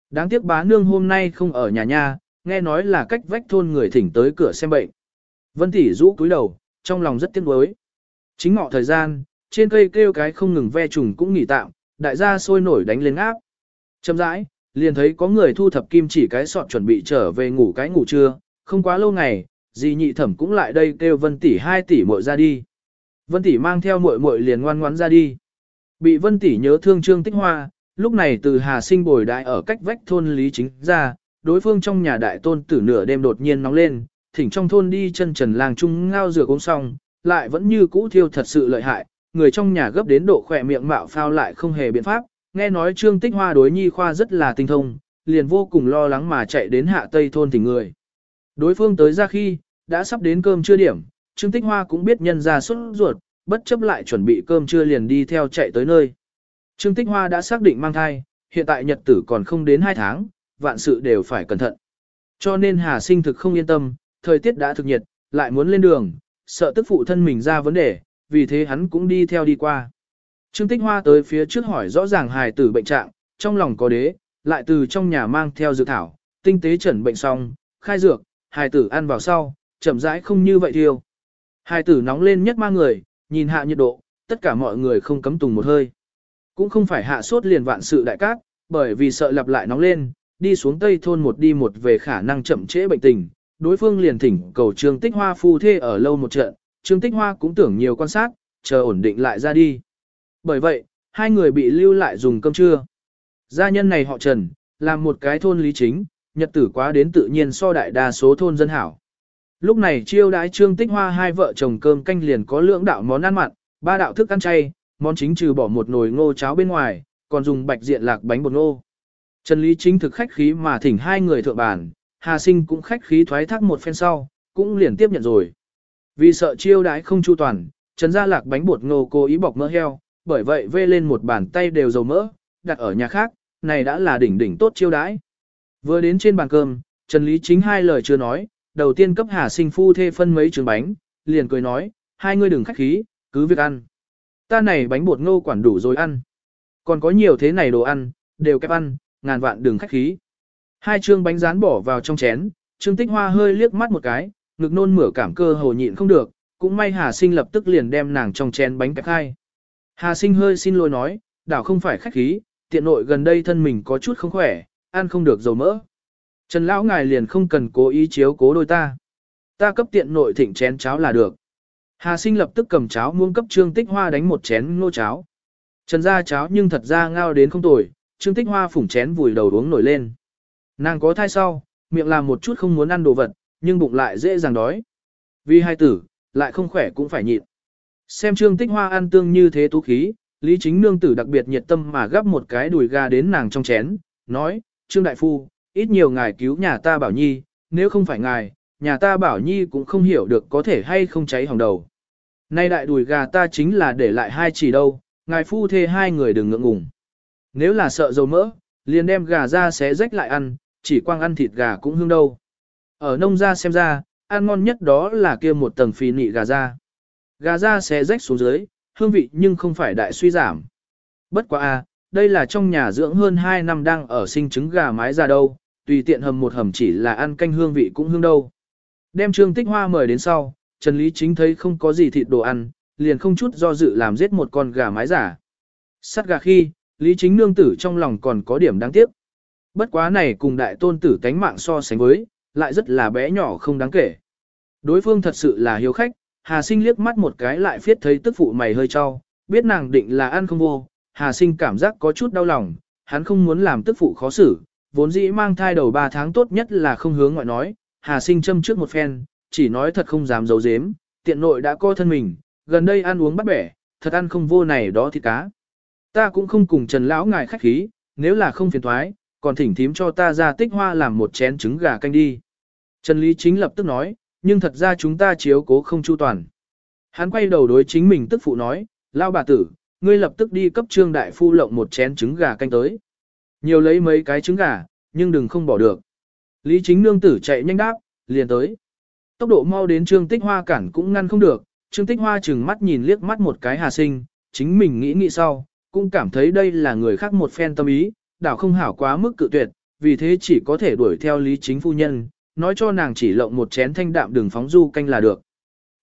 Đáng tiếc bá nương hôm nay không ở nhà nha, nghe nói là cách vách thôn người thỉnh tới cửa xem bệnh. Vân tỷ rũ cúi đầu, trong lòng rất tiếc nuối. Chính ngọ thời gian, trên cây kêu cái không ngừng ve trùng cũng nghỉ tạm, đại gia sôi nổi đánh lên áp. Chậm rãi, liền thấy có người thu thập kim chỉ cái sọt chuẩn bị trở về ngủ cái ngủ trưa, không quá lâu ngày, dì nhị thẩm cũng lại đây kêu Vân tỷ hai tỷ muội ra đi. Vân tỷ mang theo muội muội liền ngoan ngoãn ra đi. Bị Vân tỷ nhớ thương Trương Tích Hoa, lúc này từ Hà Sinh bồi đại ở cách vách thôn Lý Chính ra, đối phương trong nhà đại tôn tử nửa đêm đột nhiên nóng lên, thỉnh trong thôn đi chân trần làng chung ngao rửa uống xong, lại vẫn như cũ thiêu thật sự lợi hại, người trong nhà gấp đến độ khỏe miệng mạo phao lại không hề biện pháp, nghe nói Trương Tích Hoa đối nhi khoa rất là tinh thông, liền vô cùng lo lắng mà chạy đến hạ tây thôn tỉnh người. Đối phương tới ra khi, đã sắp đến cơm trưa điểm, Trương Tích Hoa cũng biết nhân ra xuất ruột, bất chấp lại chuẩn bị cơm trưa liền đi theo chạy tới nơi. Trương Tích Hoa đã xác định mang thai, hiện tại nhật tử còn không đến 2 tháng, vạn sự đều phải cẩn thận. Cho nên Hà Sinh thực không yên tâm, thời tiết đã thực nhiệt, lại muốn lên đường, sợ tức phụ thân mình ra vấn đề, vì thế hắn cũng đi theo đi qua. Trương Tích Hoa tới phía trước hỏi rõ ràng hài tử bệnh trạng, trong lòng có đế, lại từ trong nhà mang theo dược thảo, tinh tế chẩn bệnh xong, khai dược, hài tử ăn vào sau, chậm rãi không như vậy thiêu hai tử nóng lên nhất mang người, nhìn hạ nhiệt độ, tất cả mọi người không cấm tùng một hơi. Cũng không phải hạ sốt liền vạn sự đại cát, bởi vì sợ lặp lại nóng lên, đi xuống tây thôn một đi một về khả năng chậm trễ bệnh tình. Đối phương liền thỉnh cầu Trương Tích Hoa phu thê ở lâu một trận, Trương Tích Hoa cũng tưởng nhiều quan sát, chờ ổn định lại ra đi. Bởi vậy, hai người bị lưu lại dùng cơm trưa. Gia nhân này họ Trần, làm một cái thôn lý chính, nhật tử quá đến tự nhiên so đại đa số thôn dân hảo. Lúc này chiêu đãi Trương Tích Hoa hai vợ chồng cơm canh liền có lưỡng đạo món ăn mặn, ba đạo thức ăn chay, món chính trừ bỏ một nồi ngô cháo bên ngoài, còn dùng bạch diện lạc bánh bột ngô. Trần Lý chính thực khách khí mà thỉnh hai người thượng bàn, Hà Sinh cũng khách khí thoái thác một phen sau, cũng liền tiếp nhận rồi. Vì sợ chiêu đãi không chu toàn, Trần gia lạc bánh bột ngô cố ý bọc mỡ heo, bởi vậy vê lên một bàn tay đều dầu mỡ, đặt ở nhà khác, này đã là đỉnh đỉnh tốt chiêu đãi. Vừa đến trên bàn cơm, Trần Lý chính hai lời chưa nói, đầu tiên cấp Hà Sinh phu thê phân mấy trứng bánh, liền cười nói, hai người đừng khách khí, cứ việc ăn. Ta này bánh bột ngô quản đủ rồi ăn. Còn có nhiều thế này đồ ăn, đều kép ăn, ngàn vạn đừng khách khí. Hai trương bánh rán bỏ vào trong chén, Trương Tích Hoa hơi liếc mắt một cái, ngực nôn mửa cảm cơ hồ nhịn không được, cũng may Hà Sinh lập tức liền đem nàng trong chén bánh kẹp khai. Hà Sinh hơi xin lỗi nói, đảo không phải khách khí, tiện nội gần đây thân mình có chút không khỏe, ăn không được dầu mỡ. Trần Lão ngài liền không cần cố ý chiếu cố đôi ta. Ta cấp tiện nội thịnh chén cháo là được. Hà sinh lập tức cầm cháo muông cấp Trương Tích Hoa đánh một chén ngô cháo. Trần ra cháo nhưng thật ra ngao đến không tồi, Trương Tích Hoa phủng chén vùi đầu uống nổi lên. Nàng có thai sau, miệng làm một chút không muốn ăn đồ vật, nhưng bụng lại dễ dàng đói. Vì hai tử, lại không khỏe cũng phải nhịn. Xem Trương Tích Hoa ăn tương như thế tú khí, Lý Chính Nương tử đặc biệt nhiệt tâm mà gắp một cái đùi gà đến nàng trong chén, nói, Trương Đại Phu, ít nhiều ngài cứu nhà ta bảo nhi, nếu không phải ngài, nhà ta bảo nhi cũng không hiểu được có thể hay không cháy hỏng đầu. Nay đại đùi gà ta chính là để lại hai chỉ đâu, ngài phu thê hai người đừng ngượng ngùng. Nếu là sợ dầu mỡ, liền đem gà ra xé rách lại ăn, chỉ quang ăn thịt gà cũng hương đâu. Ở nông gia xem ra, ăn ngon nhất đó là kia một tầng phì nị gà ra. Gà ra xé rách xuống dưới, hương vị nhưng không phải đại suy giảm. Bất quá a, đây là trong nhà dưỡng hơn 2 năm đang ở sinh trứng gà mái ra đâu, tùy tiện hầm một hầm chỉ là ăn canh hương vị cũng hương đâu. Đem Trương Tích Hoa mời đến sau, Trần Lý Chính thấy không có gì thịt đồ ăn, liền không chút do dự làm giết một con gà mái giả. Sát gà khi, Lý Chính nương tử trong lòng còn có điểm đáng tiếc. Bất quá này cùng đại tôn tử cánh mạng so sánh với, lại rất là bé nhỏ không đáng kể. Đối phương thật sự là hiếu khách, Hà Sinh liếc mắt một cái lại phiết thấy tức phụ mày hơi cho, biết nàng định là ăn không vô, Hà Sinh cảm giác có chút đau lòng, hắn không muốn làm tức phụ khó xử, vốn dĩ mang thai đầu 3 tháng tốt nhất là không hướng ngoại nói, Hà Sinh châm trước một phen, chỉ nói thật không dám giấu giếm, tiện nội đã co thân mình, gần đây ăn uống bắt bẻ, thật ăn không vô này đó thì cá. Ta cũng không cùng Trần lão ngài khách khí, nếu là không phiền thoái, còn thỉnh thím cho ta ra tích hoa làm một chén trứng gà canh đi. Trần Lý Chính lập tức nói, nhưng thật ra chúng ta chiếu cố không chu toàn. Hắn quay đầu đối chính mình tức phụ nói, lao bà tử, ngươi lập tức đi cấp trương đại phu lộng một chén trứng gà canh tới. Nhiều lấy mấy cái trứng gà, nhưng đừng không bỏ được. Lý chính nương tử chạy nhanh đáp, liền tới. Tốc độ mau đến trương tích hoa cản cũng ngăn không được, trương tích hoa chừng mắt nhìn liếc mắt một cái hà sinh, chính mình nghĩ nghĩ sau, cũng cảm thấy đây là người khác một phen tâm ý, đảo không hảo quá mức cự tuyệt, vì thế chỉ có thể đuổi theo lý chính phu nhân, nói cho nàng chỉ lộng một chén thanh đạm đường phóng du canh là được.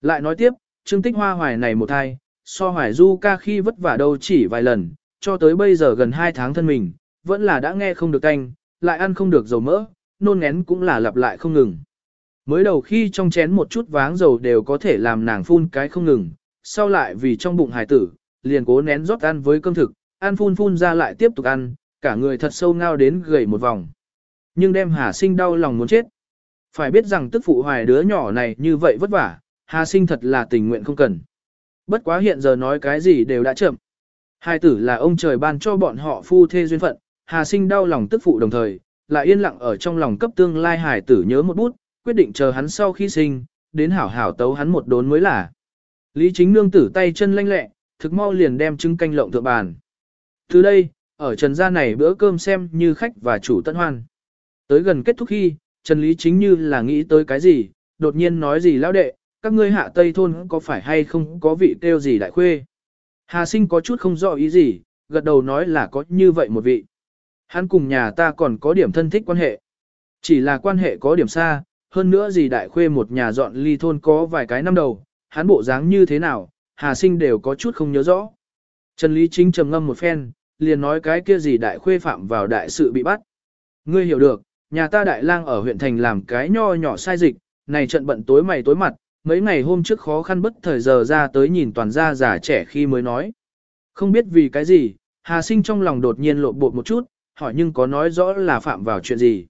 Lại nói tiếp, trương tích hoa hoài này một thai, so hoài du ca khi vất vả đâu chỉ vài lần, cho tới bây giờ gần hai tháng thân mình, vẫn là đã nghe không được canh, lại ăn không được dầu mỡ, nôn ngén cũng là lặp lại không ngừng. Mới đầu khi trong chén một chút váng dầu đều có thể làm nàng phun cái không ngừng, sau lại vì trong bụng hài tử, liền cố nén rót ăn với cơm thực, ăn phun phun ra lại tiếp tục ăn, cả người thật sâu ngao đến gầy một vòng. Nhưng đem Hà Sinh đau lòng muốn chết. Phải biết rằng tức phụ hoài đứa nhỏ này như vậy vất vả, Hà Sinh thật là tình nguyện không cần. Bất quá hiện giờ nói cái gì đều đã chậm. Hai tử là ông trời ban cho bọn họ phu thê duyên phận, Hà Sinh đau lòng tức phụ đồng thời, lại yên lặng ở trong lòng cấp tương lai hải tử nhớ một bút, quyết định chờ hắn sau khi sinh, đến hảo hảo tấu hắn một đốn mới là. Lý chính nương tử tay chân lanh lẹ, thực mau liền đem trứng canh lộng thượng bàn. Từ đây, ở trần gia này bữa cơm xem như khách và chủ tận hoan. Tới gần kết thúc khi, Trần Lý chính như là nghĩ tới cái gì, đột nhiên nói gì lão đệ, các ngươi hạ tây thôn có phải hay không có vị tiêu gì đại khuê. Hà sinh có chút không rõ ý gì, gật đầu nói là có như vậy một vị. Hắn cùng nhà ta còn có điểm thân thích quan hệ. Chỉ là quan hệ có điểm xa, hơn nữa gì đại khuê một nhà dọn ly thôn có vài cái năm đầu, hắn bộ dáng như thế nào, Hà Sinh đều có chút không nhớ rõ. Trần Lý Chính trầm ngâm một phen, liền nói cái kia gì đại khuê phạm vào đại sự bị bắt. Ngươi hiểu được, nhà ta đại lang ở huyện thành làm cái nho nhỏ sai dịch, này trận bận tối mày tối mặt, mấy ngày hôm trước khó khăn bất thời giờ ra tới nhìn toàn gia già trẻ khi mới nói. Không biết vì cái gì, Hà Sinh trong lòng đột nhiên lộ bột một chút, hỏi nhưng có nói rõ là phạm vào chuyện gì.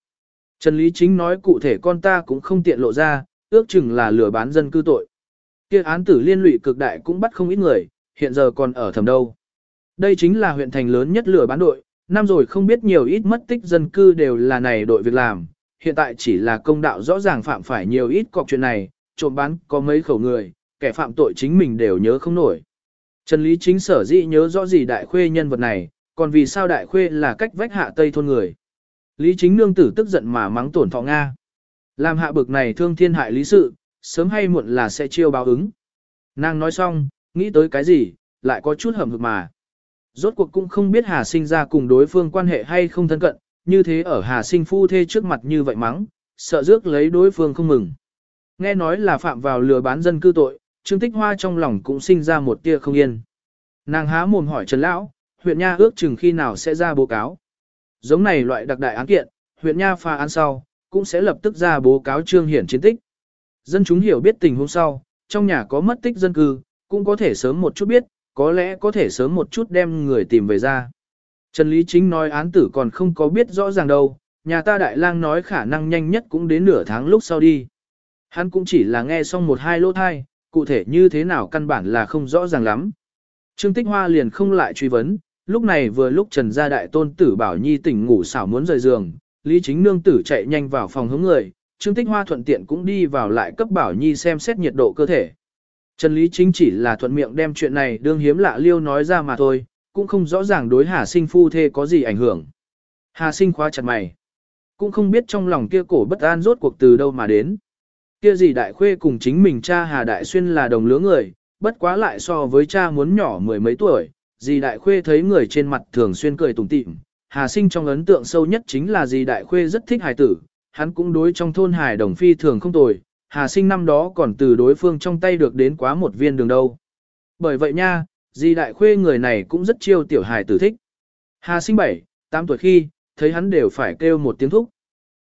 Trần Lý Chính nói cụ thể con ta cũng không tiện lộ ra, ước chừng là lừa bán dân cư tội. Kia án tử liên lụy cực đại cũng bắt không ít người, hiện giờ còn ở thầm đâu. Đây chính là huyện thành lớn nhất lừa bán đội, năm rồi không biết nhiều ít mất tích dân cư đều là này đội việc làm, hiện tại chỉ là công đạo rõ ràng phạm phải nhiều ít cọc chuyện này, trộm bán có mấy khẩu người, kẻ phạm tội chính mình đều nhớ không nổi. Trần Lý Chính sở dĩ nhớ rõ gì đại khuê nhân vật này, còn vì sao đại khuê là cách vách hạ tây thôn người. Lý chính nương tử tức giận mà mắng tổn thọ Nga. Làm hạ bực này thương thiên hại lý sự, sớm hay muộn là sẽ chiêu báo ứng. Nàng nói xong, nghĩ tới cái gì, lại có chút hầm hực mà. Rốt cuộc cũng không biết Hà sinh ra cùng đối phương quan hệ hay không thân cận, như thế ở Hà sinh phu thê trước mặt như vậy mắng, sợ rước lấy đối phương không mừng. Nghe nói là phạm vào lừa bán dân cư tội, Trương Tích Hoa trong lòng cũng sinh ra một tia không yên. Nàng há mồm hỏi Trần Lão, huyện Nha ước chừng khi nào sẽ ra báo cáo. Giống này loại đặc đại án kiện, huyện Nha pha án sau, cũng sẽ lập tức ra báo cáo trương hiển chiến tích. Dân chúng hiểu biết tình huống sau, trong nhà có mất tích dân cư, cũng có thể sớm một chút biết, có lẽ có thể sớm một chút đem người tìm về ra. Trần Lý Chính nói án tử còn không có biết rõ ràng đâu, nhà ta đại lang nói khả năng nhanh nhất cũng đến nửa tháng lúc sau đi. Hắn cũng chỉ là nghe xong một hai lỗ thai, cụ thể như thế nào căn bản là không rõ ràng lắm. Trương Tích Hoa liền không lại truy vấn, lúc này vừa lúc Trần gia đại tôn tử Bảo Nhi tỉnh ngủ xảo muốn rời giường, Lý Chính Nương tử chạy nhanh vào phòng hướng người, Trương Tích Hoa thuận tiện cũng đi vào lại cấp Bảo Nhi xem xét nhiệt độ cơ thể. Trần Lý Chính chỉ là thuận miệng đem chuyện này đương hiếm lạ liêu nói ra mà thôi, cũng không rõ ràng đối Hà Sinh phu thê có gì ảnh hưởng. Hà Sinh khóa chặt mày, cũng không biết trong lòng kia cổ bất an rốt cuộc từ đâu mà đến. Kia gì đại khuê cùng chính mình cha Hà Đại Xuyên là đồng lứa người, bất quá lại so với cha muốn nhỏ mười mấy tuổi, dì đại khuê thấy người trên mặt thường xuyên cười tủm tỉm, Hà Sinh trong ấn tượng sâu nhất chính là dì đại khuê rất thích hài tử, hắn cũng đối trong thôn hài đồng phi thường không tồi, Hà Sinh năm đó còn từ đối phương trong tay được đến quá một viên đường đâu. Bởi vậy nha, dì đại khuê người này cũng rất chiêu tiểu hài tử thích. Hà Sinh 7, 8 tuổi khi, thấy hắn đều phải kêu một tiếng thúc.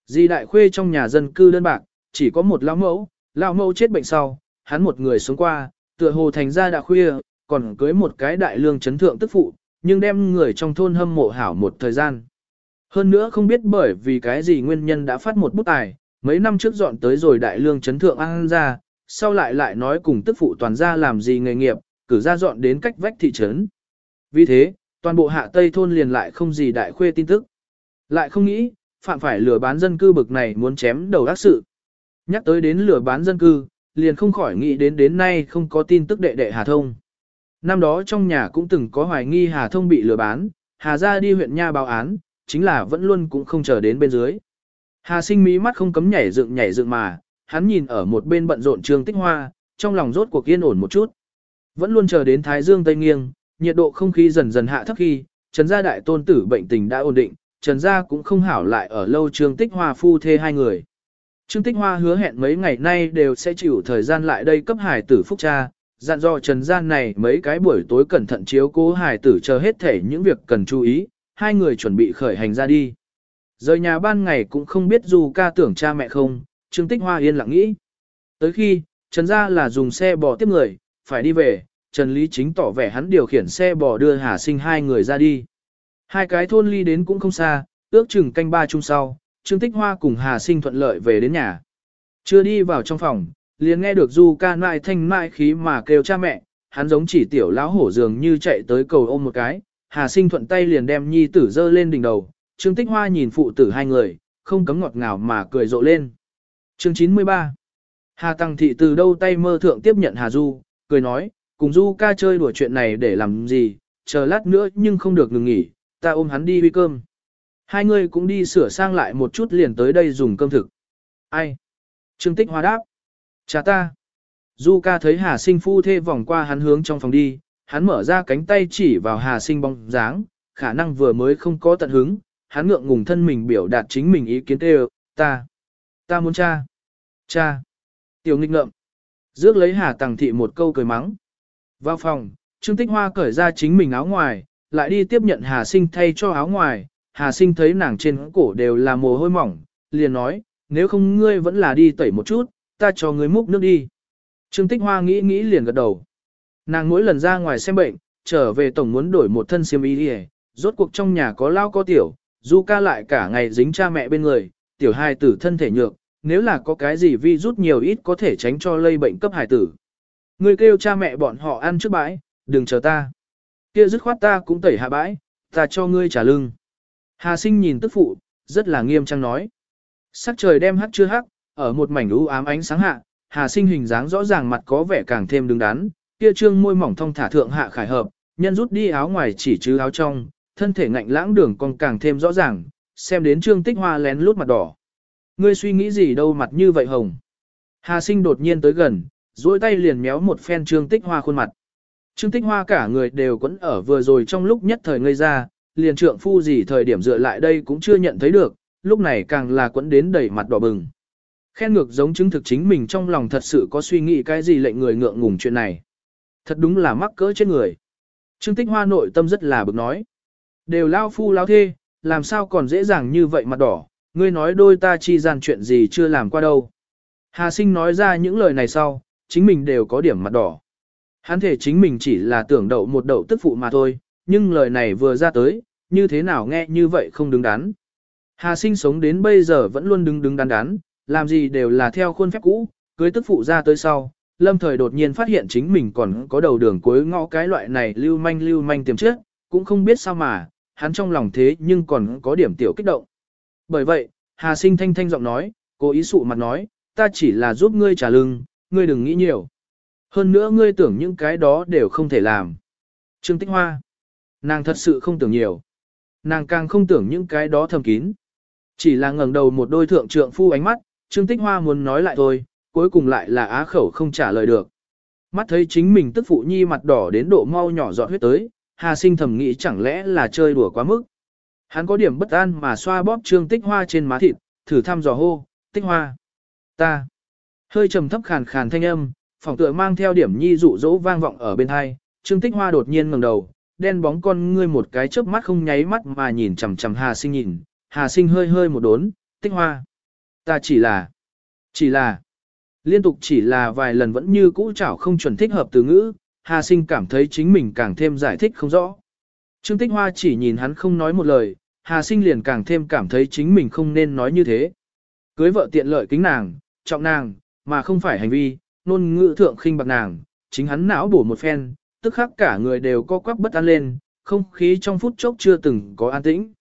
Dì đại khuê trong nhà dân cư đơn bạc, chỉ có một lão mẫu, lão mẫu chết bệnh sau, hắn một người sống qua, tựa hồ thành ra đã khuya, còn cưới một cái đại lương chấn thượng tức phụ, nhưng đem người trong thôn hâm mộ hảo một thời gian. Hơn nữa không biết bởi vì cái gì nguyên nhân đã phát một bút tài, mấy năm trước dọn tới rồi đại lương chấn thượng ăn ra, sau lại lại nói cùng tức phụ toàn gia làm gì nghề nghiệp, cử ra dọn đến cách vách thị trấn. Vì thế, toàn bộ hạ tây thôn liền lại không gì đại khuê tin tức. Lại không nghĩ, phạm phải lừa bán dân cư bực này muốn chém đầu ác sự. Nhắc tới đến lừa bán dân cư, liền không khỏi nghĩ đến đến nay không có tin tức đệ đệ Hà Thông. Năm đó trong nhà cũng từng có hoài nghi Hà Thông bị lừa bán, Hà ra đi huyện nha báo án, chính là vẫn luôn cũng không chờ đến bên dưới. Hà sinh mí mắt không cấm nhảy dựng nhảy dựng mà, hắn nhìn ở một bên bận rộn trương tích hoa, trong lòng rốt cuộc yên ổn một chút. Vẫn luôn chờ đến Thái Dương Tây nghiêng, nhiệt độ không khí dần dần hạ thấp khi, Trần gia đại tôn tử bệnh tình đã ổn định, Trần gia cũng không hảo lại ở lâu trương tích hoa phu thê hai người. Trương Tích Hoa hứa hẹn mấy ngày nay đều sẽ chịu thời gian lại đây cấp hải tử phúc cha, dặn dò Trần Gian này mấy cái buổi tối cẩn thận chiếu cố hải tử chờ hết thể những việc cần chú ý, hai người chuẩn bị khởi hành ra đi. Rời nhà ban ngày cũng không biết dù ca tưởng cha mẹ không, Trương Tích Hoa yên lặng nghĩ. Tới khi, Trần Gia là dùng xe bò tiếp người, phải đi về, Trần Lý Chính tỏ vẻ hắn điều khiển xe bò đưa Hà Sinh hai người ra đi. Hai cái thôn ly đến cũng không xa, ước chừng canh ba chung sau, Trương Tích Hoa cùng Hà Sinh thuận lợi về đến nhà. Chưa đi vào trong phòng, liền nghe được Du ca nại thanh nại khí mà kêu cha mẹ, hắn giống chỉ tiểu lão hổ dường như chạy tới cầu ôm một cái, Hà Sinh thuận tay liền đem nhi tử dơ lên đỉnh đầu, Trương Tích Hoa nhìn phụ tử hai người, không cấm ngọt ngào mà cười rộ lên. Chương 93 Hà Tăng Thị từ đâu tay mơ thượng tiếp nhận Hà Du, cười nói, cùng Du ca chơi đùa chuyện này để làm gì, chờ lát nữa nhưng không được ngừng nghỉ, ta ôm hắn đi huy cơm. Hai người cũng đi sửa sang lại một chút liền tới đây dùng cơm thực. Ai? Trương Tích Hoa đáp. Cha ta. Du ca thấy Hà Sinh phu thê vòng qua hắn hướng trong phòng đi, hắn mở ra cánh tay chỉ vào Hà Sinh bóng dáng, khả năng vừa mới không có tận hứng, hắn ngượng ngùng thân mình biểu đạt chính mình ý kiến tê ta. Ta muốn cha. Cha. Tiểu nghịch ngợm. Dước lấy Hà Tằng Thị một câu cười mắng. Vào phòng, Trương Tích Hoa cởi ra chính mình áo ngoài, lại đi tiếp nhận Hà Sinh thay cho áo ngoài. Hà Sinh thấy nàng trên cổ đều là mồ hôi mỏng, liền nói, nếu không ngươi vẫn là đi tẩy một chút, ta cho ngươi múc nước đi. Trương Tích Hoa nghĩ nghĩ liền gật đầu. Nàng mỗi lần ra ngoài xem bệnh, trở về tổng muốn đổi một thân xiêm y đi rốt cuộc trong nhà có lao có tiểu, Du ca lại cả ngày dính cha mẹ bên người, tiểu hài tử thân thể nhược, nếu là có cái gì vi rút nhiều ít có thể tránh cho lây bệnh cấp hài tử. Ngươi kêu cha mẹ bọn họ ăn trước bãi, đừng chờ ta. Kia dứt khoát ta cũng tẩy hạ bãi, ta cho ngươi trả lưng. Hà sinh nhìn tức phụ, rất là nghiêm trang nói. Sắc trời đem hắt chưa hắc, ở một mảnh u ám ánh sáng hạ, Hà sinh hình dáng rõ ràng mặt có vẻ càng thêm đứng đắn, kia trương môi mỏng thông thả thượng hạ khải hợp, nhân rút đi áo ngoài chỉ chứ áo trong, thân thể ngạnh lãng đường còn càng thêm rõ ràng, xem đến trương tích hoa lén lút mặt đỏ. Ngươi suy nghĩ gì đâu mặt như vậy hồng. Hà sinh đột nhiên tới gần, duỗi tay liền méo một phen trương tích hoa khuôn mặt. Trương tích hoa cả người đều quẫn ở vừa rồi trong lúc nhất thời ngây ra, liền trượng phu gì thời điểm dựa lại đây cũng chưa nhận thấy được, lúc này càng là quẫn đến đầy mặt đỏ bừng. Khen ngược giống chứng thực chính mình trong lòng thật sự có suy nghĩ cái gì lệnh người ngượng ngùng chuyện này. Thật đúng là mắc cỡ trên người. Trương tích hoa nội tâm rất là bực nói. Đều lao phu lao thê, làm sao còn dễ dàng như vậy mặt đỏ, ngươi nói đôi ta chi gian chuyện gì chưa làm qua đâu. Hà sinh nói ra những lời này sau, chính mình đều có điểm mặt đỏ. Hắn thể chính mình chỉ là tưởng đậu một đậu tức phụ mà thôi, nhưng lời này vừa ra tới, như thế nào nghe như vậy không đứng đắn. Hà sinh sống đến bây giờ vẫn luôn đứng đứng đắn đắn, làm gì đều là theo khuôn phép cũ, cưới tức phụ ra tới sau, lâm thời đột nhiên phát hiện chính mình còn có đầu đường cuối ngõ cái loại này lưu manh lưu manh tiềm trước, cũng không biết sao mà, hắn trong lòng thế nhưng còn có điểm tiểu kích động. Bởi vậy, Hà Sinh thanh thanh giọng nói, cố ý sụ mặt nói, ta chỉ là giúp ngươi trả lưng, ngươi đừng nghĩ nhiều. Hơn nữa ngươi tưởng những cái đó đều không thể làm. Trương Tích Hoa, nàng thật sự không tưởng nhiều. Nàng càng không tưởng những cái đó thầm kín. Chỉ là ngẩng đầu một đôi thượng trượng phu ánh mắt, Trương Tích Hoa muốn nói lại thôi, cuối cùng lại là á khẩu không trả lời được. Mắt thấy chính mình tức phụ nhi mặt đỏ đến độ mau nhỏ giọt huyết tới, Hà sinh thầm nghĩ chẳng lẽ là chơi đùa quá mức. Hắn có điểm bất an mà xoa bóp trương tích hoa trên má thịt, thử thăm dò hô, tích hoa. Ta. Hơi trầm thấp khàn khàn thanh âm, phòng tựa mang theo điểm nhi dụ dỗ vang vọng ở bên hai, trương tích hoa đột nhiên ngẩng đầu, đen bóng con ngươi một cái chớp mắt không nháy mắt mà nhìn chằm chằm Hà sinh nhìn, Hà sinh hơi hơi một đốn, tích hoa. Ta chỉ là, chỉ là, liên tục chỉ là vài lần vẫn như cũ chảo không chuẩn thích hợp từ ngữ, Hà sinh cảm thấy chính mình càng thêm giải thích không rõ. Trương Tích Hoa chỉ nhìn hắn không nói một lời, Hà sinh liền càng thêm cảm thấy chính mình không nên nói như thế. Cưới vợ tiện lợi kính nàng, trọng nàng, mà không phải hành vi, nôn ngữ thượng khinh bạc nàng, chính hắn não bổ một phen, tức khắc cả người đều co quắp bất an lên, không khí trong phút chốc chưa từng có an tĩnh.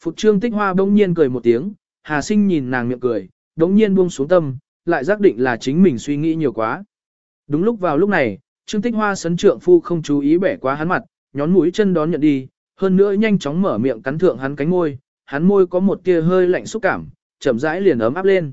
Phục trương tích hoa bỗng nhiên cười một tiếng, hà sinh nhìn nàng miệng cười, đống nhiên buông xuống tâm, lại xác định là chính mình suy nghĩ nhiều quá. Đúng lúc vào lúc này, Trương Tích Hoa sấn trượng phu không chú ý bẻ quá hắn mặt, nhón mũi chân đón nhận đi, hơn nữa nhanh chóng mở miệng cắn thượng hắn cánh môi, hắn môi có một tia hơi lạnh xúc cảm, chậm rãi liền ấm áp lên.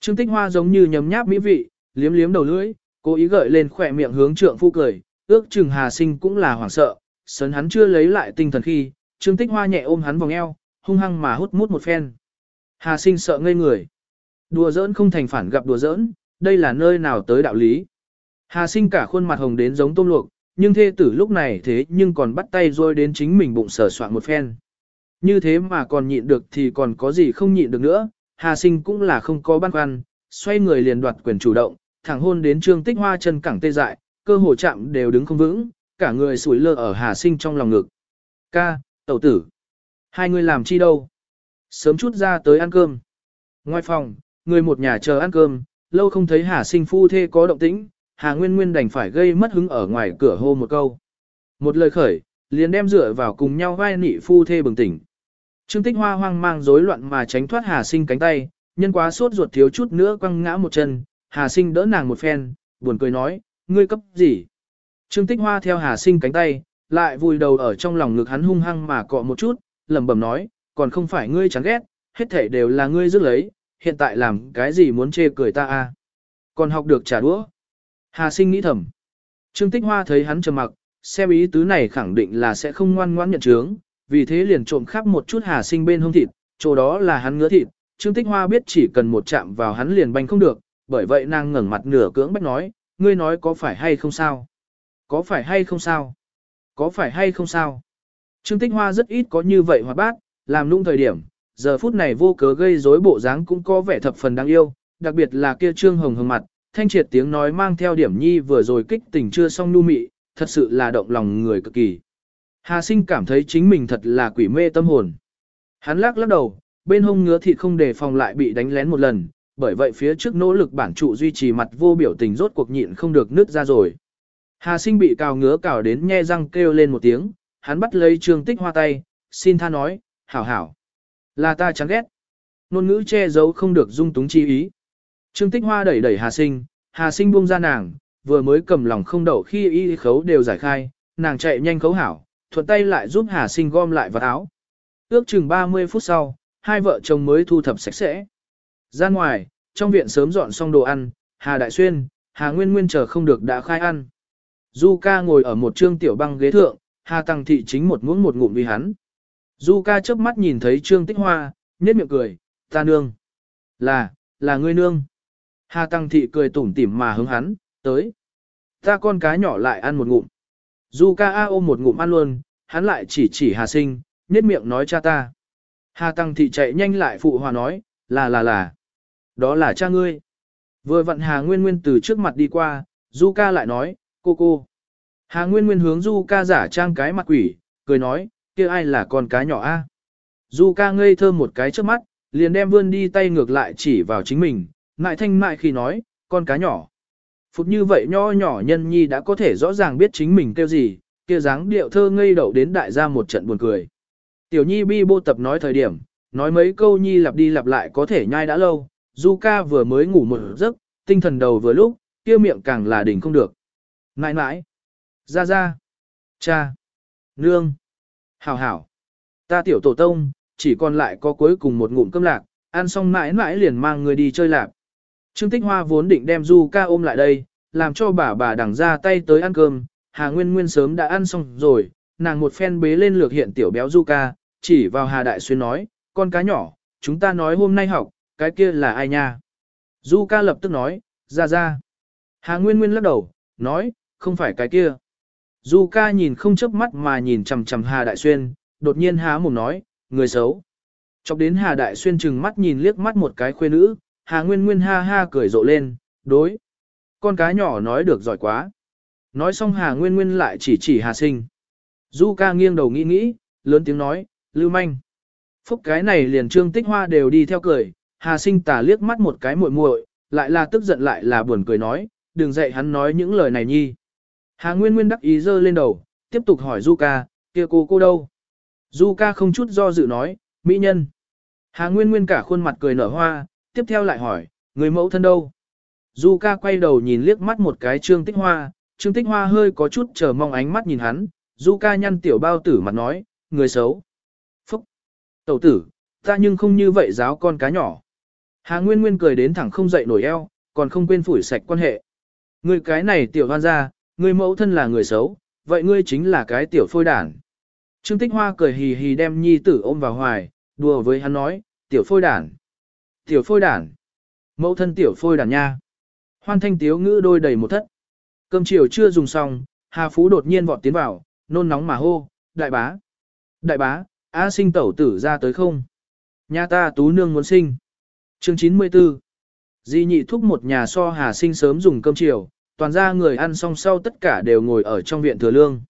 Trương Tích Hoa giống như nhấm nháp mỹ vị, liếm liếm đầu lưỡi, cố ý gợi lên khỏe miệng hướng trượng phu cười, ước chừng Hà Sinh cũng là hoảng sợ, sấn hắn chưa lấy lại tinh thần khi, Trương Tích Hoa nhẹ ôm hắn vòng eo, hung hăng mà hút mút một phen. Hà Sinh sợ ngây người. Đùa giỡn không thành phản gặp đùa giỡn, đây là nơi nào tới đạo lý. Hà sinh cả khuôn mặt hồng đến giống tôm luộc, nhưng thê tử lúc này thế nhưng còn bắt tay rôi đến chính mình bụng sở soạn một phen. Như thế mà còn nhịn được thì còn có gì không nhịn được nữa, Hà sinh cũng là không có băn khoăn, xoay người liền đoạt quyền chủ động, thẳng hôn đến trương tích hoa chân cẳng tê dại, cơ hồ chạm đều đứng không vững, cả người sủi lơ ở Hà sinh trong lòng ngực. Ca, tẩu tử, hai người làm chi đâu? Sớm chút ra tới ăn cơm. Ngoài phòng, người một nhà chờ ăn cơm, lâu không thấy Hà sinh phu thê có động tĩnh, Hà Nguyên Nguyên đành phải gây mất hứng ở ngoài cửa hô một câu. Một lời khởi, liền đem dựa vào cùng nhau vai nị phu thê bừng tỉnh. Trương Tích Hoa hoang mang rối loạn mà tránh thoát Hà Sinh cánh tay, nhân quá sốt ruột thiếu chút nữa quăng ngã một chân, Hà Sinh đỡ nàng một phen, buồn cười nói, ngươi cấp gì? Trương Tích Hoa theo Hà Sinh cánh tay, lại vùi đầu ở trong lòng ngực hắn hung hăng mà cọ một chút, lẩm bẩm nói, còn không phải ngươi chán ghét, hết thể đều là ngươi dứt lấy, hiện tại làm cái gì muốn chê cười ta à? Còn học được trả đũa. Hà Sinh nghĩ thầm. Trương Tích Hoa thấy hắn trầm mặc, xem ý tứ này khẳng định là sẽ không ngoan ngoãn nhận chướng, vì thế liền trộm khắp một chút Hà Sinh bên hông thịt, chỗ đó là hắn ngứa thịt, Trương Tích Hoa biết chỉ cần một chạm vào hắn liền banh không được, bởi vậy nàng ngẩng mặt nửa cưỡng bách nói, ngươi nói có phải hay không sao? Có phải hay không sao? Có phải hay không sao? Trương Tích Hoa rất ít có như vậy hoạt bát, làm nung thời điểm, giờ phút này vô cớ gây rối bộ dáng cũng có vẻ thập phần đáng yêu, đặc biệt là kia Trương Hồng hồng mặt, thanh triệt tiếng nói mang theo điểm nhi vừa rồi kích tình chưa xong nu mị, thật sự là động lòng người cực kỳ. Hà sinh cảm thấy chính mình thật là quỷ mê tâm hồn. Hắn lắc lắc đầu, bên hông ngứa thịt không đề phòng lại bị đánh lén một lần, bởi vậy phía trước nỗ lực bản trụ duy trì mặt vô biểu tình rốt cuộc nhịn không được nứt ra rồi. Hà sinh bị cào ngứa cào đến nhe răng kêu lên một tiếng, hắn bắt lấy trương tích hoa tay, xin tha nói, hảo hảo. Là ta chán ghét. Nôn ngữ che giấu không được dung túng chi ý. Trương tích hoa đẩy đẩy hà sinh, hà sinh buông ra nàng, vừa mới cầm lòng không đậu khi y khấu đều giải khai, nàng chạy nhanh khấu hảo, thuận tay lại giúp hà sinh gom lại vật áo. Ước chừng 30 phút sau, hai vợ chồng mới thu thập sạch sẽ. Ra ngoài, trong viện sớm dọn xong đồ ăn, Hà Đại Xuyên, Hà Nguyên Nguyên chờ không được đã khai ăn. Du ca ngồi ở một trương tiểu băng ghế thượng, Hà Tăng Thị chính một muỗng một ngụm vì hắn. Du ca chớp mắt nhìn thấy trương tích hoa, nhếch miệng cười, ta nương. Là, là ngươi nương. Hà Tăng Thị cười tủm tỉm mà hướng hắn, tới. Ta con cá nhỏ lại ăn một ngụm. Du ca a ôm một ngụm ăn luôn, hắn lại chỉ chỉ Hà Sinh, nhếch miệng nói cha ta. Hà Tăng Thị chạy nhanh lại phụ hòa nói, là là là. Đó là cha ngươi. Vừa vặn Hà Nguyên Nguyên từ trước mặt đi qua, Du ca lại nói, cô cô. Hà Nguyên Nguyên hướng Du ca giả trang cái mặt quỷ, cười nói, kia ai là con cá nhỏ a? Du ca ngây thơ một cái trước mắt, liền đem vươn đi tay ngược lại chỉ vào chính mình, ngại thanh mại khi nói, con cá nhỏ. Phục như vậy nho nhỏ nhân nhi đã có thể rõ ràng biết chính mình kêu gì, kia dáng điệu thơ ngây đậu đến đại gia một trận buồn cười. Tiểu nhi bi bô tập nói thời điểm, nói mấy câu nhi lặp đi lặp lại có thể nhai đã lâu, Du ca vừa mới ngủ một giấc, tinh thần đầu vừa lúc, kia miệng càng là đỉnh không được. Nãi nãi, ra ra, cha, nương, hảo hảo, ta tiểu tổ tông, chỉ còn lại có cuối cùng một ngụm cơm lạc, ăn xong mãi mãi liền mang người đi chơi lạc. Trương Tích Hoa vốn định đem Du ca ôm lại đây, làm cho bà bà đằng ra tay tới ăn cơm, Hà Nguyên Nguyên sớm đã ăn xong rồi, nàng một phen bế lên lược hiện tiểu béo Du ca, chỉ vào Hà Đại Xuyên nói, con cá nhỏ, chúng ta nói hôm nay học, cái kia là ai nha? Du ca lập tức nói, ra ra. Hà Nguyên Nguyên lắc đầu, nói, không phải cái kia. Du ca nhìn không chớp mắt mà nhìn chằm chằm Hà Đại Xuyên, đột nhiên há mồm nói, người xấu. Chọc đến Hà Đại Xuyên chừng mắt nhìn liếc mắt một cái khuê nữ, Hà Nguyên Nguyên ha ha cười rộ lên, đối. Con cá nhỏ nói được giỏi quá. Nói xong Hà Nguyên Nguyên lại chỉ chỉ Hà Sinh. Du ca nghiêng đầu nghĩ nghĩ, lớn tiếng nói, lưu manh. Phúc cái này liền trương tích hoa đều đi theo cười, Hà Sinh tà liếc mắt một cái muội muội, lại là tức giận lại là buồn cười nói, đừng dạy hắn nói những lời này nhi. Hà Nguyên Nguyên đắc ý giơ lên đầu, tiếp tục hỏi Du ca, kia cô cô đâu? Du ca không chút do dự nói, mỹ nhân. Hà Nguyên Nguyên cả khuôn mặt cười nở hoa, tiếp theo lại hỏi, người mẫu thân đâu? Du ca quay đầu nhìn liếc mắt một cái trương tích hoa, trương tích hoa hơi có chút chờ mong ánh mắt nhìn hắn, Du ca nhăn tiểu bao tử mặt nói, người xấu. Phúc! Tẩu tử, ta nhưng không như vậy giáo con cá nhỏ. Hà Nguyên Nguyên cười đến thẳng không dậy nổi eo, còn không quên phủi sạch quan hệ. người cái này tiểu hoan ra ngươi mẫu thân là người xấu, vậy ngươi chính là cái tiểu phôi đản. Trương Tích Hoa cười hì hì đem nhi tử ôm vào hoài, đùa với hắn nói, tiểu phôi đản. Tiểu phôi đản. Mẫu thân tiểu phôi đản nha. Hoan thanh tiếu ngữ đôi đầy một thất. Cơm chiều chưa dùng xong, Hà Phú đột nhiên vọt tiến vào, nôn nóng mà hô, đại bá. Đại bá, A sinh tẩu tử ra tới không? Nhà ta tú nương muốn sinh. Chương 94 Di nhị thúc một nhà so hà sinh sớm dùng cơm chiều, toàn ra người ăn xong sau tất cả đều ngồi ở trong viện thừa lương.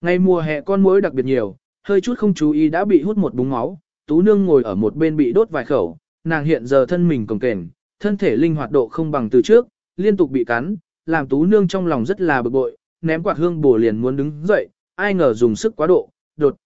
Ngày mùa hè con muỗi đặc biệt nhiều, hơi chút không chú ý đã bị hút một búng máu, Tú Nương ngồi ở một bên bị đốt vài khẩu, nàng hiện giờ thân mình cồng kềnh, thân thể linh hoạt độ không bằng từ trước, liên tục bị cắn, làm Tú Nương trong lòng rất là bực bội, ném quạt hương bổ liền muốn đứng dậy, ai ngờ dùng sức quá độ, đột